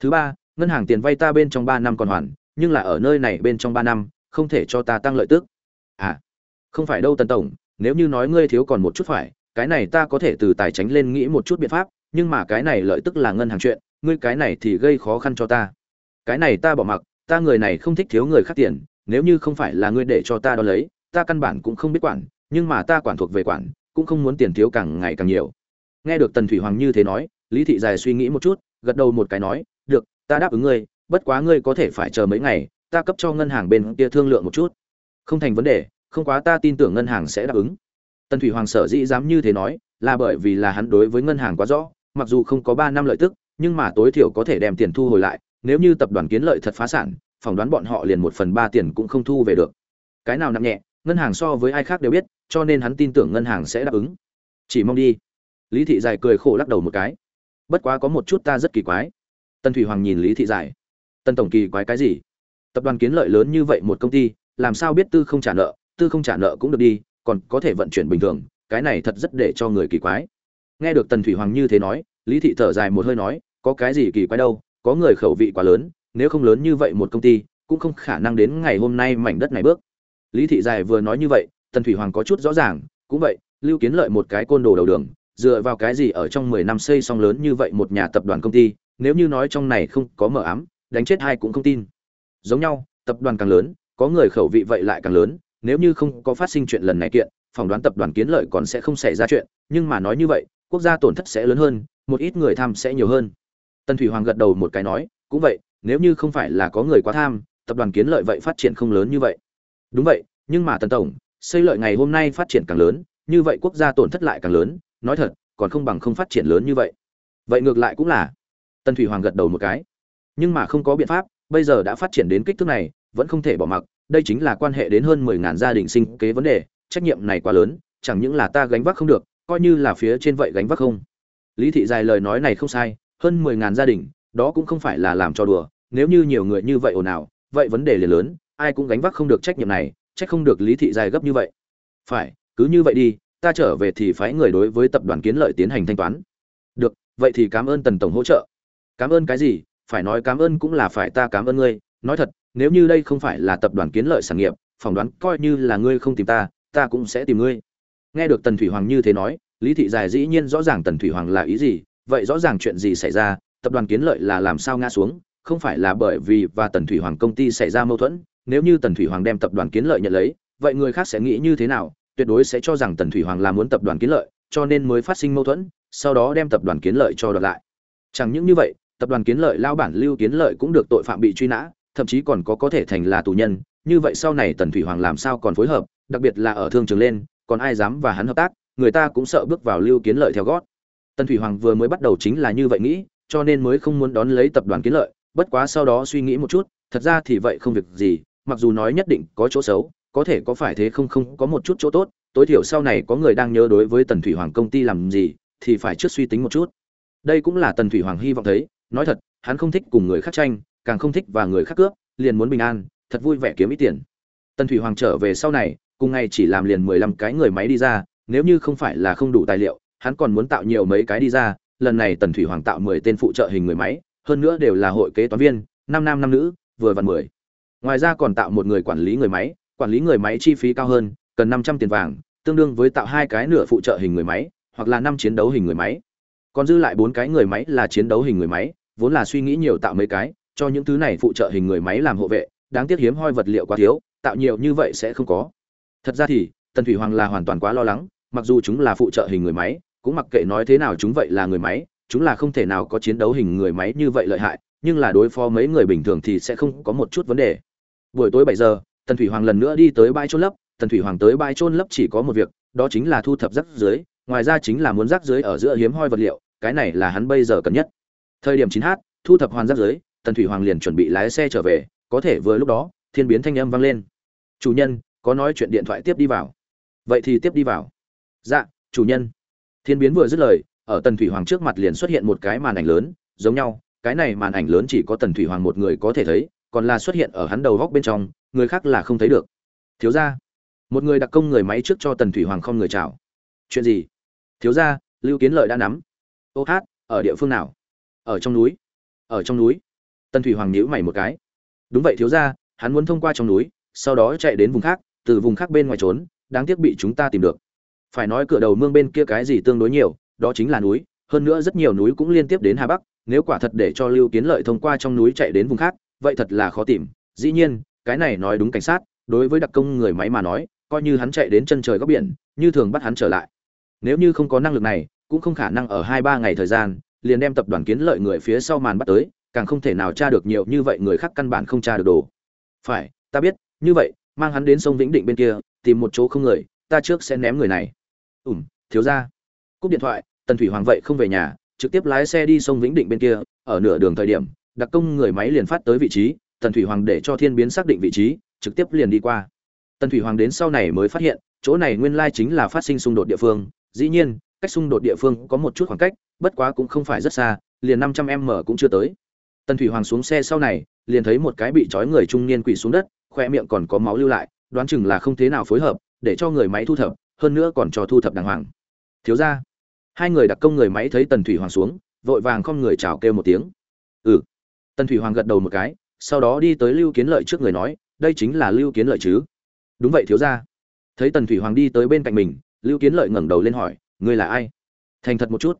Thứ ba, ngân hàng tiền vay ta bên trong ba năm còn hoàn, nhưng là ở nơi này bên trong ba năm, không thể cho ta tăng lợi tức. À không phải đâu Tần tổng, nếu như nói ngươi thiếu còn một chút phải, cái này ta có thể từ tài chính lên nghĩ một chút biện pháp, nhưng mà cái này lợi tức là ngân hàng chuyện, ngươi cái này thì gây khó khăn cho ta. Cái này ta bỏ mặc, ta người này không thích thiếu người khác tiền, nếu như không phải là ngươi để cho ta đo lấy, ta căn bản cũng không biết quản nhưng mà ta quản thuộc về quản, cũng không muốn tiền thiếu càng ngày càng nhiều. Nghe được tần thủy hoàng như thế nói, lý thị dài suy nghĩ một chút, gật đầu một cái nói, được, ta đáp ứng ngươi, bất quá ngươi có thể phải chờ mấy ngày, ta cấp cho ngân hàng bên kia thương lượng một chút. Không thành vấn đề, không quá ta tin tưởng ngân hàng sẽ đáp ứng. Tần thủy hoàng sở dĩ dám như thế nói, là bởi vì là hắn đối với ngân hàng quá rõ, mặc dù không có ba năm lợi tức, nhưng mà tối thiểu có thể đem tiền thu hồi lại, nếu như tập đoàn kiến lợi thật phá sản, phỏng đoán bọn họ liền một phần ba tiền cũng không thu về được. Cái nào nặng nhẹ ngân hàng so với ai khác đều biết, cho nên hắn tin tưởng ngân hàng sẽ đáp ứng. Chỉ mong đi. Lý thị dài cười khổ lắc đầu một cái. Bất quá có một chút ta rất kỳ quái. Tân thủy hoàng nhìn lý thị dài tân tổng kỳ quái cái gì? Tập đoàn kiến lợi lớn như vậy một công ty, làm sao biết tư không trả nợ, tư không trả nợ cũng được đi, còn có thể vận chuyển bình thường, cái này thật rất để cho người kỳ quái. Nghe được tần thủy hoàng như thế nói, lý thị thở dài một hơi nói, có cái gì kỳ quái đâu, có người khẩu vị quá lớn, nếu không lớn như vậy một công ty, cũng không khả năng đến ngày hôm nay mảnh đất này bước lý thị dài vừa nói như vậy, tần thủy hoàng có chút rõ ràng, cũng vậy, lưu kiến lợi một cái côn đồ đầu đường, dựa vào cái gì ở trong mười năm xây xong lớn như vậy một nhà tập đoàn công ty, nếu như nói trong này không có mờ ám, đánh chết hai cũng không tin. Giống nhau, tập đoàn càng lớn, có người khẩu vị vậy lại càng lớn, nếu như không có phát sinh chuyện lần này kiện, phỏng đoán tập đoàn kiến lợi còn sẽ không xảy ra chuyện, nhưng mà nói như vậy, quốc gia tổn thất sẽ lớn hơn, một ít người tham sẽ nhiều hơn. Tần thủy hoàng gật đầu một cái nói, cũng vậy, nếu như không phải là có người quá tham, tập đoàn kiến lợi vậy phát triển không lớn như vậy đúng vậy, nhưng mà tần tổng, xây lợi ngày hôm nay phát triển càng lớn, như vậy quốc gia tổn thất lại càng lớn, nói thật, còn không bằng không phát triển lớn như vậy. Vậy ngược lại cũng là. Tần thủy hoàng gật đầu một cái. Nhưng mà không có biện pháp, bây giờ đã phát triển đến kích thước này, vẫn không thể bỏ mặc, đây chính là quan hệ đến hơn mười ngàn gia đình sinh kế vấn đề, trách nhiệm này quá lớn, chẳng những là ta gánh vác không được, coi như là phía trên vậy gánh vác không. Lý thị dài lời nói này không sai, hơn mười ngàn gia đình, đó cũng không phải là làm cho đùa, nếu như nhiều người như vậy ồn ào, vậy vấn đề liền lớn ai cũng gánh vác không được trách nhiệm này, trách không được lý thị dài gấp như vậy. Phải, cứ như vậy đi, ta trở về thì phái người đối với tập đoàn kiến lợi tiến hành thanh toán. Được, vậy thì cảm ơn tần tổng hỗ trợ. Cảm ơn cái gì? Phải nói cảm ơn cũng là phải ta cảm ơn ngươi. Nói thật, nếu như đây không phải là tập đoàn kiến lợi sản nghiệp, phỏng đoán coi như là ngươi không tìm ta ta cũng sẽ tìm ngươi. Nghe được tần thủy hoàng như thế nói, lý thị dài dĩ nhiên rõ ràng tần thủy hoàng là ý gì, vậy rõ ràng chuyện gì xảy ra, tập đoàn kiến lợi là làm sao ngã xuống, không phải là bởi vì và tần thủy hoàng công ty xảy ra mâu thuẫn nếu như tần thủy hoàng đem tập đoàn kiến lợi nhận lấy, vậy người khác sẽ nghĩ như thế nào? Tuyệt đối sẽ cho rằng tần thủy hoàng là muốn tập đoàn kiến lợi, cho nên mới phát sinh mâu thuẫn, sau đó đem tập đoàn kiến lợi cho đoạt lại. Chẳng những như vậy, tập đoàn kiến lợi lao bản lưu kiến lợi cũng được tội phạm bị truy nã, thậm chí còn có có thể thành là tù nhân. Như vậy sau này tần thủy hoàng làm sao còn phối hợp, đặc biệt là ở thương trường lên, còn ai dám và hắn hợp tác, người ta cũng sợ bước vào lưu kiến lợi theo gót. Tần thủy hoàng vừa mới bắt đầu chính là như vậy nghĩ, cho nên mới không muốn đón lấy tập đoàn kiến lợi, bất quá sau đó suy nghĩ một chút, thật ra thì vậy không việc gì mặc dù nói nhất định có chỗ xấu, có thể có phải thế không không, có một chút chỗ tốt, tối thiểu sau này có người đang nhớ đối với tần thủy hoàng công ty làm gì, thì phải trước suy tính một chút. Đây cũng là tần thủy hoàng hy vọng thấy, nói thật, hắn không thích cùng người khác tranh, càng không thích và người khác cướp, liền muốn bình an, thật vui vẻ kiếm ít tiền. Tần thủy hoàng trở về sau này, cùng ngày chỉ làm liền mười lăm cái người máy đi ra, nếu như không phải là không đủ tài liệu, hắn còn muốn tạo nhiều mấy cái đi ra, lần này tần thủy hoàng tạo mười tên phụ trợ hình người máy, hơn nữa đều là hội kế toán viên, năm nam năm nữ, vừa vặn mười ngoài ra còn tạo một người quản lý người máy, quản lý người máy chi phí cao hơn, cần năm trăm tiền vàng, tương đương với tạo hai cái nửa phụ trợ hình người máy, hoặc là năm chiến đấu hình người máy. Còn dư lại bốn cái người máy là chiến đấu hình người máy, vốn là suy nghĩ nhiều tạo mấy cái, cho những thứ này phụ trợ hình người máy làm hộ vệ, đáng tiếc hiếm hoi vật liệu quá thiếu, tạo nhiều như vậy sẽ không có. Thật ra thì, tần thủy hoàng là hoàn toàn quá lo lắng, mặc dù chúng là phụ trợ hình người máy, cũng mặc kệ nói thế nào chúng vậy là người máy, chúng là không thể nào có chiến đấu hình người máy như vậy lợi hại nhưng là đối phó mấy người bình thường thì sẽ không có một chút vấn đề. Buổi tối bảy giờ, tần thủy hoàng lần nữa đi tới bãi trôn lấp. Tần thủy hoàng tới bãi trôn lấp chỉ có một việc, đó chính là thu thập rác dưới ngoài ra chính là muốn rác dưới ở giữa hiếm hoi vật liệu, cái này là hắn bây giờ cần nhất. Thời điểm chín h thu thập hoàn rác dưới tần thủy hoàng liền chuẩn bị lái xe trở về, có thể vừa lúc đó, thiên biến thanh âm vang lên. Chủ nhân, có nói chuyện điện thoại tiếp đi vào. Vậy thì tiếp đi vào. Dạ chủ nhân. Thiên biến vừa dứt lời, ở tần thủy hoàng trước mặt liền xuất hiện một cái màn ảnh lớn, giống nhau cái này màn ảnh lớn chỉ có tần thủy hoàng một người có thể thấy, còn là xuất hiện ở hắn đầu góc bên trong, người khác là không thấy được. Thiếu ra một người đặc công người máy trước cho tần thủy hoàng không người chào. Chuyện gì? Thiếu ra lưu kiến lợi đã nắm. Ô hát, ở địa phương nào? Ở trong núi. Ở trong núi. Tần thủy hoàng nhíu mày một cái. Đúng vậy thiếu ra hắn muốn thông qua trong núi, sau đó chạy đến vùng khác, từ vùng khác bên ngoài trốn, đáng tiếc bị chúng ta tìm được. Phải nói cửa đầu mương bên kia cái gì tương đối nhiều, đó chính là núi, hơn nữa rất nhiều núi cũng liên tiếp đến hà bắc nếu quả thật để cho lưu kiến lợi thông qua trong núi chạy đến vùng khác, vậy thật là khó tìm. Dĩ nhiên, cái này nói đúng cảnh sát, đối với đặc công người máy mà nói, coi như hắn chạy đến chân trời góc biển, như thường bắt hắn trở lại. Nếu như không có năng lực này, cũng không khả năng ở hai ba ngày thời gian, liền đem tập đoàn kiến lợi người phía sau màn bắt tới, càng không thể nào tra được nhiều như vậy người khác căn bản không tra được đồ. Phải, ta biết, như vậy, mang hắn đến sông vĩnh định bên kia, tìm một chỗ không người, ta trước sẽ ném người này. Ủm thiếu ra cúp điện thoại, tần thủy hoàng vậy không về nhà trực tiếp lái xe đi sông vĩnh định bên kia, ở nửa đường thời điểm, đặc công người máy liền phát tới vị trí, tần thủy hoàng để cho thiên biến xác định vị trí, trực tiếp liền đi qua tần thủy hoàng đến sau này mới phát hiện, chỗ này nguyên lai chính là phát sinh xung đột địa phương, dĩ nhiên, cách xung đột địa phương có một chút khoảng cách, bất quá cũng không phải rất xa, liền năm trăm m cũng chưa tới tần thủy hoàng xuống xe sau này, liền thấy một cái bị trói người trung niên quỳ xuống đất, khoe miệng còn có máu lưu lại, đoán chừng là không thế nào phối hợp, để cho người máy thu thập, hơn nữa còn cho thu thập đàng hoàng thiếu gia hai người đặc công người máy thấy tần thủy hoàng xuống, vội vàng không người chào kêu một tiếng. Ừ. Tần thủy hoàng gật đầu một cái, sau đó đi tới lưu kiến lợi trước người nói, đây chính là lưu kiến lợi chứ? Đúng vậy thiếu ra thấy tần thủy hoàng đi tới bên cạnh mình, lưu kiến lợi ngẩng đầu lên hỏi, ngươi là ai? Thành thật một chút.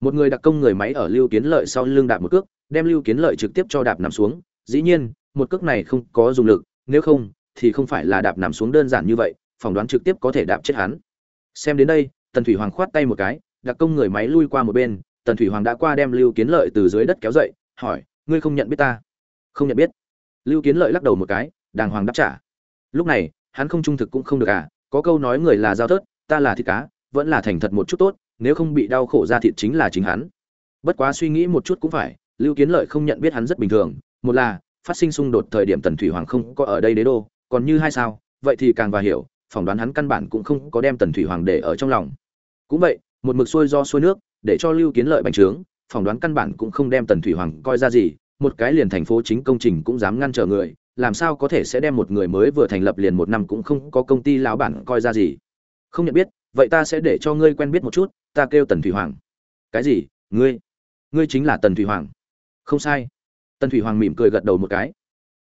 Một người đặc công người máy ở lưu kiến lợi sau lưng đạp một cước, đem lưu kiến lợi trực tiếp cho đạp nằm xuống. Dĩ nhiên, một cước này không có dùng lực, nếu không, thì không phải là đạp nằm xuống đơn giản như vậy, phỏng đoán trực tiếp có thể đạp chết hắn. Xem đến đây, tần thủy hoàng khoát tay một cái đặc công người máy lui qua một bên, tần thủy hoàng đã qua đem lưu kiến lợi từ dưới đất kéo dậy, hỏi, ngươi không nhận biết ta? Không nhận biết. Lưu kiến lợi lắc đầu một cái, đàng hoàng đáp trả. Lúc này, hắn không trung thực cũng không được à có câu nói người là giao thớt, ta là thịt cá, vẫn là thành thật một chút tốt, nếu không bị đau khổ ra thịt chính là chính hắn. Bất quá suy nghĩ một chút cũng phải, lưu kiến lợi không nhận biết hắn rất bình thường, một là, phát sinh xung đột thời điểm tần thủy hoàng không có ở đây đế đô, còn như hai sao, vậy thì càng và hiểu, phỏng đoán hắn căn bản cũng không có đem tần thủy hoàng để ở trong lòng. Cũng vậy một mực xuôi do xuôi nước, để cho lưu kiến lợi bành trướng, phỏng đoán căn bản cũng không đem tần thủy hoàng coi ra gì, một cái liền thành phố chính công trình cũng dám ngăn trở người, làm sao có thể sẽ đem một người mới vừa thành lập liền một năm cũng không có công ty lão bản coi ra gì. Không nhận biết, vậy ta sẽ để cho ngươi quen biết một chút, ta kêu tần thủy hoàng. Cái gì? Ngươi? Ngươi chính là tần thủy hoàng. Không sai. Tần thủy hoàng mỉm cười gật đầu một cái.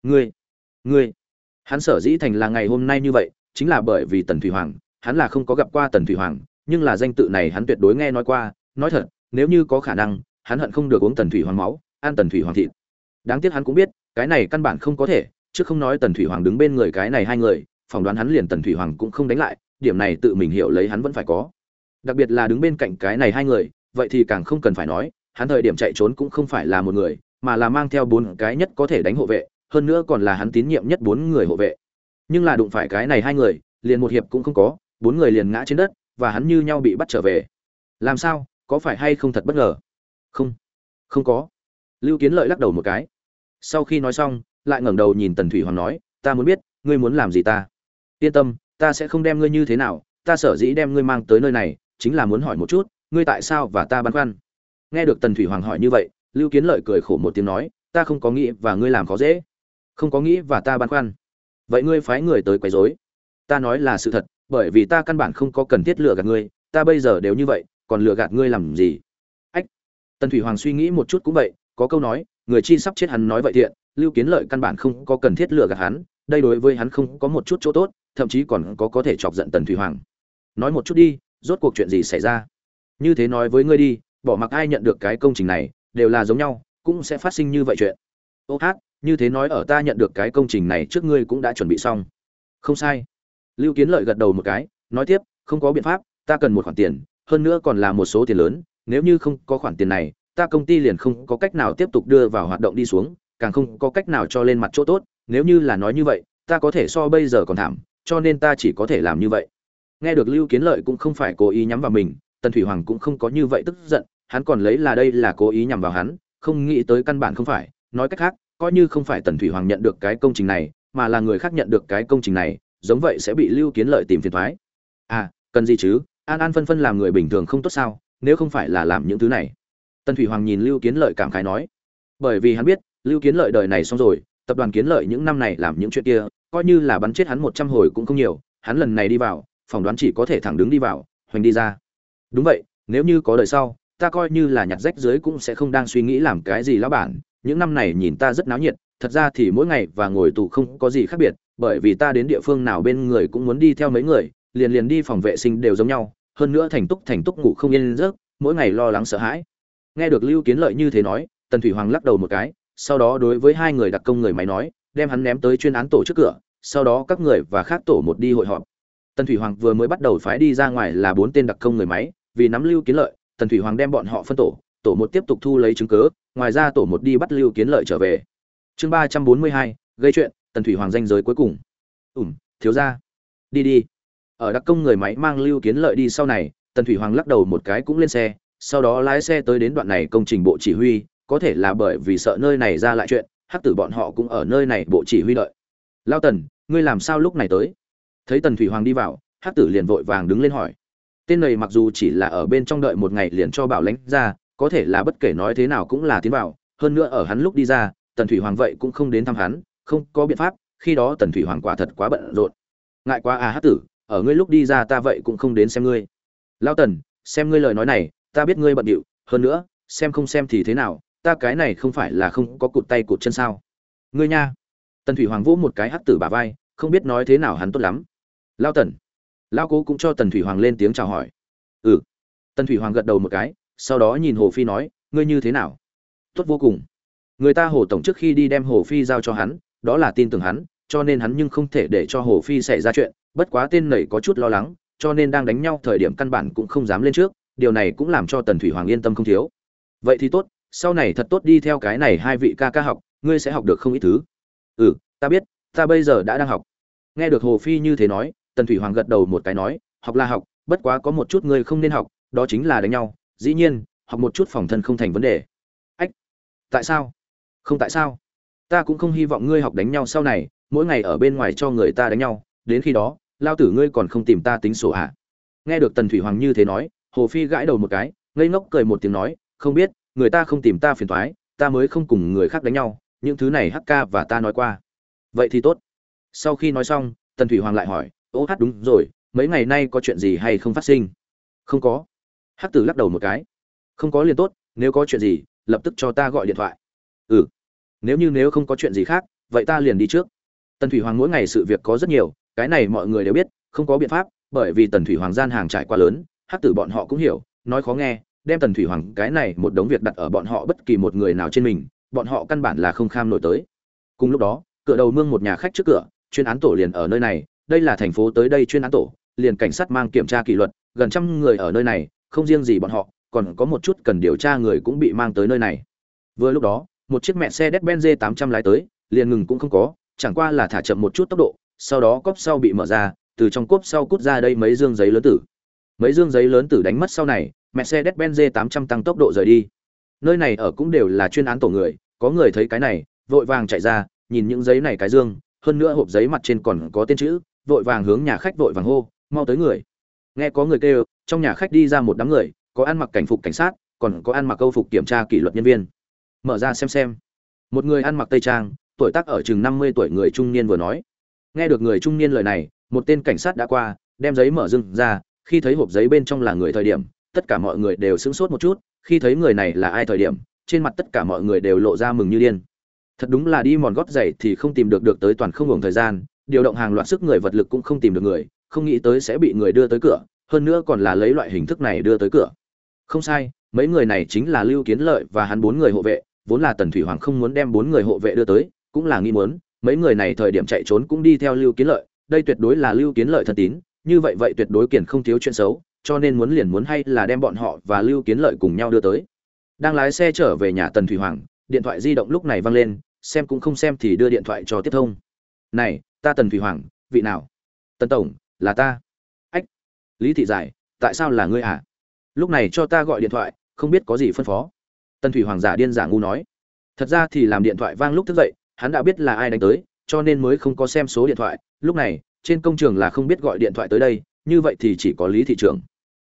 Ngươi? Ngươi? Hắn sở dĩ thành là ngày hôm nay như vậy, chính là bởi vì tần thủy hoàng, hắn là không có gặp qua tần thủy hoàng nhưng là danh tự này hắn tuyệt đối nghe nói qua, nói thật, nếu như có khả năng, hắn hận không được uống tần thủy hoàng máu, ăn tần thủy hoàng thịt. Đáng tiếc hắn cũng biết, cái này căn bản không có thể, chứ không nói tần thủy hoàng đứng bên người cái này hai người, phỏng đoán hắn liền tần thủy hoàng cũng không đánh lại, điểm này tự mình hiểu lấy hắn vẫn phải có. Đặc biệt là đứng bên cạnh cái này hai người, vậy thì càng không cần phải nói, hắn thời điểm chạy trốn cũng không phải là một người, mà là mang theo bốn cái nhất có thể đánh hộ vệ, hơn nữa còn là hắn tín nhiệm nhất bốn người hộ vệ. Nhưng là đụng phải cái này hai người, liền một hiệp cũng không có, bốn người liền ngã trên đất và hắn như nhau bị bắt trở về. Làm sao, có phải hay không thật bất ngờ? Không. Không có. Lưu kiến lợi lắc đầu một cái. Sau khi nói xong, lại ngẩng đầu nhìn tần thủy hoàng nói, ta muốn biết, ngươi muốn làm gì ta? Yên tâm, ta sẽ không đem ngươi như thế nào, ta sở dĩ đem ngươi mang tới nơi này, chính là muốn hỏi một chút, ngươi tại sao và ta băn khoăn? Nghe được tần thủy hoàng hỏi như vậy, lưu kiến lợi cười khổ một tiếng nói, ta không có nghĩ và ngươi làm khó dễ. Không có nghĩ và ta băn khoăn. Vậy ngươi phái người tới quấy rối. Ta nói là sự thật bởi vì ta căn bản không có cần thiết lừa gạt ngươi, ta bây giờ đều như vậy, còn lừa gạt ngươi làm gì? Ách! Tần thủy hoàng suy nghĩ một chút cũng vậy, có câu nói, người chi sắp chết hắn nói vậy thiện, lưu kiến lợi căn bản không có cần thiết lừa gạt hắn, đây đối với hắn không có một chút chỗ tốt, thậm chí còn có có thể chọc giận tần thủy hoàng. Nói một chút đi, rốt cuộc chuyện gì xảy ra? Như thế nói với ngươi đi, bỏ mặc ai nhận được cái công trình này, đều là giống nhau, cũng sẽ phát sinh như vậy chuyện. Ô hát, như thế nói ở ta nhận được cái công trình này trước ngươi cũng đã chuẩn bị xong. Không sai lưu kiến lợi gật đầu một cái, nói tiếp, không có biện pháp, ta cần một khoản tiền, hơn nữa còn là một số tiền lớn, nếu như không có khoản tiền này, ta công ty liền không có cách nào tiếp tục đưa vào hoạt động đi xuống, càng không có cách nào cho lên mặt chỗ tốt, nếu như là nói như vậy, ta có thể so bây giờ còn thảm, cho nên ta chỉ có thể làm như vậy. Nghe được lưu kiến lợi cũng không phải cố ý nhắm vào mình, tần thủy hoàng cũng không có như vậy tức giận, hắn còn lấy là đây là cố ý nhằm vào hắn, không nghĩ tới căn bản không phải, nói cách khác, coi như không phải tần thủy hoàng nhận được cái công trình này, mà là người khác nhận được cái công trình này giống vậy sẽ bị lưu kiến lợi tìm phiền thoái. À cần gì chứ? An an phân phân làm người bình thường không tốt sao? Nếu không phải là làm những thứ này. Tân thủy hoàng nhìn lưu kiến lợi cảm khái nói. Bởi vì hắn biết, lưu kiến lợi đời này xong rồi, tập đoàn kiến lợi những năm này làm những chuyện kia, coi như là bắn chết hắn một trăm hồi cũng không nhiều. Hắn lần này đi vào, phỏng đoán chỉ có thể thẳng đứng đi vào, hoành đi ra. Đúng vậy, nếu như có đời sau, ta coi như là nhặt rách dưới cũng sẽ không đang suy nghĩ làm cái gì lão bản. Những năm này nhìn ta rất náo nhiệt, thật ra thì mỗi ngày và ngồi tù không có gì khác biệt bởi vì ta đến địa phương nào bên người cũng muốn đi theo mấy người, liền liền đi phòng vệ sinh đều giống nhau, hơn nữa thành túc thành túc ngủ không yên giấc, mỗi ngày lo lắng sợ hãi. Nghe được lưu kiến lợi như thế nói, tần thủy hoàng lắc đầu một cái, sau đó đối với hai người đặc công người máy nói, đem hắn ném tới chuyên án tổ trước cửa, sau đó các người và khác tổ một đi hội họp. Tần thủy hoàng vừa mới bắt đầu phái đi ra ngoài là bốn tên đặc công người máy, vì nắm lưu kiến lợi, tần thủy hoàng đem bọn họ phân tổ tổ một tiếp tục thu lấy chứng cứ, ngoài ra tổ một đi bắt lưu kiến lợi trở về. Chương ba trăm bốn mươi hai, gây chuyện tần thủy hoàng danh giới cuối cùng. Ủm thiếu ra đi đi. Ở đặc công người máy mang lưu kiến lợi đi sau này, tần thủy hoàng lắc đầu một cái cũng lên xe, sau đó lái xe tới đến đoạn này công trình bộ chỉ huy, có thể là bởi vì sợ nơi này ra lại chuyện, hắc tử bọn họ cũng ở nơi này bộ chỉ huy đợi. Lao tần, ngươi làm sao lúc này tới? Thấy tần thủy hoàng đi vào, hắc tử liền vội vàng đứng lên hỏi. Tên này mặc dù chỉ là ở bên trong đợi một ngày liền cho bảo lãnh ra, có thể là bất kể nói thế nào cũng là tiến vào, hơn nữa ở hắn lúc đi ra, tần thủy hoàng vậy cũng không đến thăm hắn không có biện pháp, khi đó tần thủy hoàng quả thật quá bận rộn. Ngại quá à hát tử, ở ngươi lúc đi ra ta vậy cũng không đến xem ngươi. Lao tần, xem ngươi lời nói này, ta biết ngươi bận điệu, hơn nữa, xem không xem thì thế nào, ta cái này không phải là không có cụt tay cụt chân sao. Ngươi nha. Tần thủy hoàng vỗ một cái hát tử bà vai, không biết nói thế nào hắn tốt lắm. Lao tần. Lao cố cũng cho tần thủy hoàng lên tiếng chào hỏi. Ừ. Tần thủy hoàng gật đầu một cái, sau đó nhìn hồ phi nói, ngươi như thế nào? Tốt vô cùng. Người ta hồ tổng trước khi đi đem hồ phi giao cho hắn đó là tin tưởng hắn, cho nên hắn nhưng không thể để cho hồ phi xảy ra chuyện, bất quá tên nảy có chút lo lắng, cho nên đang đánh nhau thời điểm căn bản cũng không dám lên trước, điều này cũng làm cho tần thủy hoàng yên tâm không thiếu. Vậy thì tốt, sau này thật tốt đi theo cái này hai vị ca ca học, ngươi sẽ học được không ít thứ. Ừ ta biết, ta bây giờ đã đang học. Nghe được hồ phi như thế nói, tần thủy hoàng gật đầu một cái nói, học là học, bất quá có một chút ngươi không nên học, đó chính là đánh nhau, dĩ nhiên, học một chút phòng thân không thành vấn đề. Ách, tại sao? Không tại sao? Ta cũng không hy vọng ngươi học đánh nhau sau này, mỗi ngày ở bên ngoài cho người ta đánh nhau, đến khi đó, lao tử ngươi còn không tìm ta tính sổ hả? Nghe được tần thủy hoàng như thế nói, hồ phi gãi đầu một cái, ngây ngốc cười một tiếng nói, không biết, người ta không tìm ta phiền thoái ta mới không cùng người khác đánh nhau, những thứ này hắc ca và ta nói qua. Vậy thì tốt. Sau khi nói xong, tần thủy hoàng lại hỏi, ô hát đúng rồi, mấy ngày nay có chuyện gì hay không phát sinh? Không có. Hắc tử lắc đầu một cái. Không có liền tốt, nếu có chuyện gì, lập tức cho ta gọi điện thoại. Ừ nếu như nếu không có chuyện gì khác, vậy ta liền đi trước. Tần thủy hoàng mỗi ngày sự việc có rất nhiều, cái này mọi người đều biết, không có biện pháp, bởi vì tần thủy hoàng gian hàng trải qua lớn, hắc tử bọn họ cũng hiểu, nói khó nghe, đem tần thủy hoàng cái này một đống việc đặt ở bọn họ bất kỳ một người nào trên mình, bọn họ căn bản là không kham nổi tới. Cùng lúc đó, cửa đầu mương một nhà khách trước cửa, chuyên án tổ liền ở nơi này, đây là thành phố tới đây chuyên án tổ, liền cảnh sát mang kiểm tra kỷ luật, gần trăm người ở nơi này, không riêng gì bọn họ, còn có một chút cần điều tra người cũng bị mang tới nơi này. Vừa lúc đó một chiếc mẹ xe Mercedes-Benz 800 lái tới, liền ngừng cũng không có, chẳng qua là thả chậm một chút tốc độ, sau đó cốp sau bị mở ra, từ trong cốp sau cút ra đây mấy dương giấy lớn tử. Mấy dương giấy lớn tử đánh mất sau này, mẹ xe Mercedes-Benz 800 tăng tốc độ rời đi. Nơi này ở cũng đều là chuyên án tổ người, có người thấy cái này, vội vàng chạy ra, nhìn những giấy này cái dương, hơn nữa hộp giấy mặt trên còn có tên chữ, vội vàng hướng nhà khách vội vàng hô, mau tới người. Nghe có người kêu, trong nhà khách đi ra một đám người, có ăn mặc cảnh phục cảnh sát, còn có ăn mặc câu phục kiểm tra kỷ luật nhân viên mở ra xem xem. Một người ăn mặc tây trang, tuổi tác ở chừng năm mươi tuổi người trung niên vừa nói. Nghe được người trung niên lời này, một tên cảnh sát đã qua, đem giấy mở dưng ra, khi thấy hộp giấy bên trong là người thời điểm, tất cả mọi người đều sững sốt một chút, khi thấy người này là ai thời điểm, trên mặt tất cả mọi người đều lộ ra mừng như điên. Thật đúng là đi mòn gót giày thì không tìm được được tới toàn không ngừng thời gian, điều động hàng loạt sức người vật lực cũng không tìm được người, không nghĩ tới sẽ bị người đưa tới cửa, hơn nữa còn là lấy loại hình thức này đưa tới cửa. Không sai, mấy người này chính là lưu kiến lợi và hắn bốn người hộ vệ vốn là tần thủy hoàng không muốn đem bốn người hộ vệ đưa tới, cũng là nghi muốn, mấy người này thời điểm chạy trốn cũng đi theo lưu kiến lợi, đây tuyệt đối là lưu kiến lợi thân tín, như vậy vậy tuyệt đối kiển không thiếu chuyện xấu, cho nên muốn liền muốn hay là đem bọn họ và lưu kiến lợi cùng nhau đưa tới. Đang lái xe trở về nhà tần thủy hoàng, điện thoại di động lúc này vang lên, xem cũng không xem thì đưa điện thoại cho tiếp thông. Này, ta tần thủy hoàng, vị nào? Tần tổng, là ta. Ách, lý thị giải, tại sao là ngươi à lúc này cho ta gọi điện thoại, không biết có gì phân phó tần thủy hoàng giả điên giả ngu nói. Thật ra thì làm điện thoại vang lúc thức dậy, hắn đã biết là ai đánh tới, cho nên mới không có xem số điện thoại. Lúc này, trên công trường là không biết gọi điện thoại tới đây, như vậy thì chỉ có lý thị trưởng.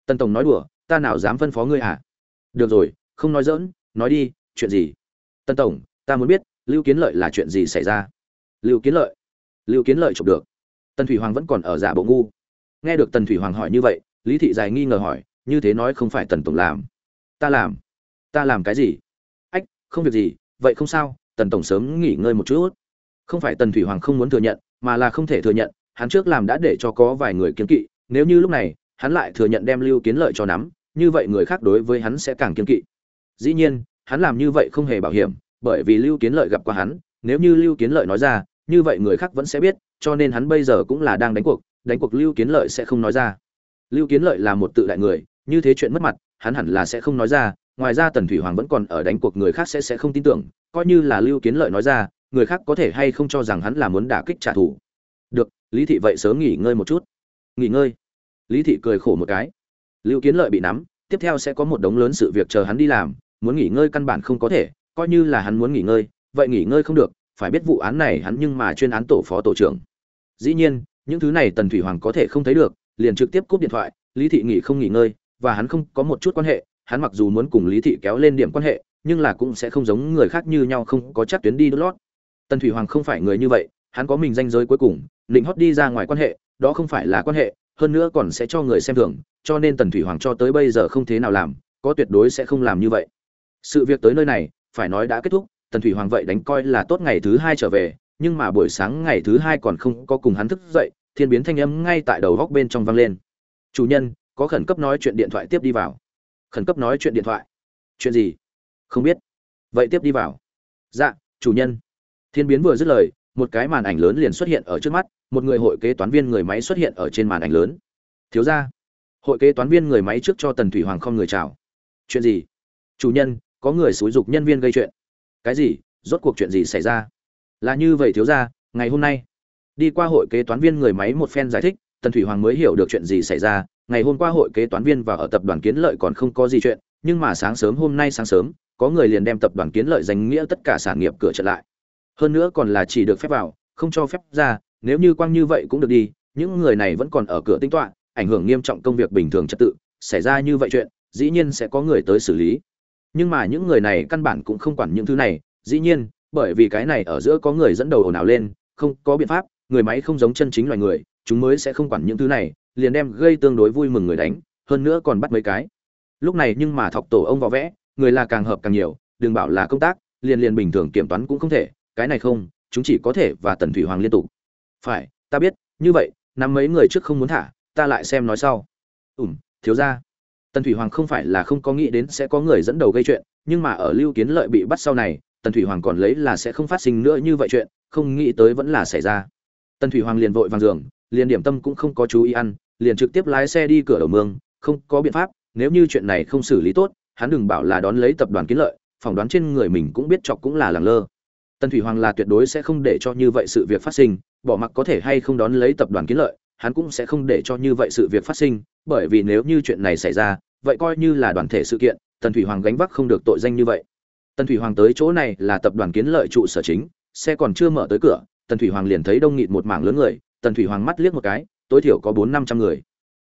Tần tổng nói đùa, ta nào dám phân phó ngươi à được rồi, không nói dỡn nói đi, chuyện gì? Tần tổng, ta muốn biết, lưu kiến lợi là chuyện gì xảy ra? Lưu kiến lợi? Lưu kiến lợi chụp được. Tần thủy hoàng vẫn còn ở giả bộ ngu. Nghe được tần thủy hoàng hỏi như vậy, lý thị dài nghi ngờ hỏi, như thế nói không phải tần tổng làm. Ta làm ta làm cái gì? Ách, không việc gì, vậy không sao, tần tổng sớm nghỉ ngơi một chút. Không phải tần thủy hoàng không muốn thừa nhận, mà là không thể thừa nhận, hắn trước làm đã để cho có vài người kiến kỵ, nếu như lúc này, hắn lại thừa nhận đem lưu kiến lợi cho nắm, như vậy người khác đối với hắn sẽ càng kiến kỵ. Dĩ nhiên, hắn làm như vậy không hề bảo hiểm, bởi vì lưu kiến lợi gặp qua hắn, nếu như lưu kiến lợi nói ra, như vậy người khác vẫn sẽ biết, cho nên hắn bây giờ cũng là đang đánh cuộc đánh cuộc lưu kiến lợi sẽ không nói ra. Lưu kiến lợi là một tự đại người, như thế chuyện mất mặt, hắn hẳn là sẽ không nói ra ngoài ra tần thủy hoàng vẫn còn ở đánh cuộc, người khác sẽ sẽ không tin tưởng, coi như là lưu kiến lợi nói ra, người khác có thể hay không cho rằng hắn là muốn đả kích trả thù. Được, lý thị vậy sớm nghỉ ngơi một chút. Nghỉ ngơi? Lý thị cười khổ một cái. Lưu kiến lợi bị nắm, tiếp theo sẽ có một đống lớn sự việc chờ hắn đi làm, muốn nghỉ ngơi căn bản không có thể, coi như là hắn muốn nghỉ ngơi, vậy nghỉ ngơi không được, phải biết vụ án này hắn nhưng mà chuyên án tổ phó tổ trưởng. Dĩ nhiên, những thứ này tần thủy hoàng có thể không thấy được, liền trực tiếp cúp điện thoại, lý thị nghỉ không nghỉ ngơi, và hắn không có một chút quan hệ hắn mặc dù muốn cùng lý thị kéo lên điểm quan hệ, nhưng là cũng sẽ không giống người khác như nhau không có chắc tuyến đi đốt lót. Tần thủy hoàng không phải người như vậy, hắn có mình danh giới cuối cùng, định hót đi ra ngoài quan hệ, đó không phải là quan hệ, hơn nữa còn sẽ cho người xem thường, cho nên tần thủy hoàng cho tới bây giờ không thế nào làm, có tuyệt đối sẽ không làm như vậy. Sự việc tới nơi này, phải nói đã kết thúc, tần thủy hoàng vậy đánh coi là tốt ngày thứ hai trở về, nhưng mà buổi sáng ngày thứ hai còn không có cùng hắn thức dậy, thiên biến thanh âm ngay tại đầu góc bên trong vang lên. Chủ nhân, có khẩn cấp nói chuyện điện thoại tiếp đi vào khẩn cấp nói chuyện điện thoại. Chuyện gì? Không biết. Vậy tiếp đi vào. Dạ chủ nhân. Thiên biến vừa dứt lời, một cái màn ảnh lớn liền xuất hiện ở trước mắt, một người hội kế toán viên người máy xuất hiện ở trên màn ảnh lớn. Thiếu ra hội kế toán viên người máy trước cho tần thủy hoàng không người chào. Chuyện gì? Chủ nhân, có người xúi dục nhân viên gây chuyện. Cái gì? Rốt cuộc chuyện gì xảy ra? Là như vậy thiếu ra ngày hôm nay. Đi qua hội kế toán viên người máy một phen giải thích, tần thủy hoàng mới hiểu được chuyện gì xảy ra ngày hôm qua hội kế toán viên và ở tập đoàn kiến lợi còn không có gì chuyện, nhưng mà sáng sớm hôm nay sáng sớm, có người liền đem tập đoàn kiến lợi danh nghĩa tất cả sản nghiệp cửa trở lại. Hơn nữa còn là chỉ được phép vào, không cho phép ra, nếu như quang như vậy cũng được đi, những người này vẫn còn ở cửa tính toán, ảnh hưởng nghiêm trọng công việc bình thường trật tự, xảy ra như vậy chuyện, dĩ nhiên sẽ có người tới xử lý. Nhưng mà những người này căn bản cũng không quản những thứ này, dĩ nhiên, bởi vì cái này ở giữa có người dẫn đầu ồn ào lên, không có biện pháp, người máy không giống chân chính loài người, chúng mới sẽ không quản những thứ này liền đem gây tương đối vui mừng người đánh, hơn nữa còn bắt mấy cái. Lúc này nhưng mà thọc tổ ông võ vẽ, người là càng hợp càng nhiều, đừng bảo là công tác, liền liền bình thường kiểm toán cũng không thể, cái này không, chúng chỉ có thể và tần thủy hoàng liên tục. Phải, ta biết, như vậy năm mấy người trước không muốn thả, ta lại xem nói sau. Ủm thiếu ra tần thủy hoàng không phải là không có nghĩ đến sẽ có người dẫn đầu gây chuyện, nhưng mà ở lưu kiến lợi bị bắt sau này, tần thủy hoàng còn lấy là sẽ không phát sinh nữa như vậy chuyện, không nghĩ tới vẫn là xảy ra. Tần thủy hoàng liền vội vàng giường, liền điểm tâm cũng không có chú ý ăn liền trực tiếp lái xe đi cửa đầu mương, không có biện pháp, nếu như chuyện này không xử lý tốt, hắn đừng bảo là đón lấy tập đoàn kiến lợi, phỏng đoán trên người mình cũng biết chọc cũng là làng lơ. Tần thủy hoàng là tuyệt đối sẽ không để cho như vậy sự việc phát sinh, bỏ mặc có thể hay không đón lấy tập đoàn kiến lợi, hắn cũng sẽ không để cho như vậy sự việc phát sinh, bởi vì nếu như chuyện này xảy ra, vậy coi như là đoàn thể sự kiện, tần thủy hoàng gánh vác không được tội danh như vậy. Tần thủy hoàng tới chỗ này là tập đoàn kiến lợi trụ sở chính, xe còn chưa mở tới cửa, tần thủy hoàng liền thấy đông nghịt một mảng lớn người, tần thủy hoàng mắt liếc một cái tối thiểu có bốn năm trăm người.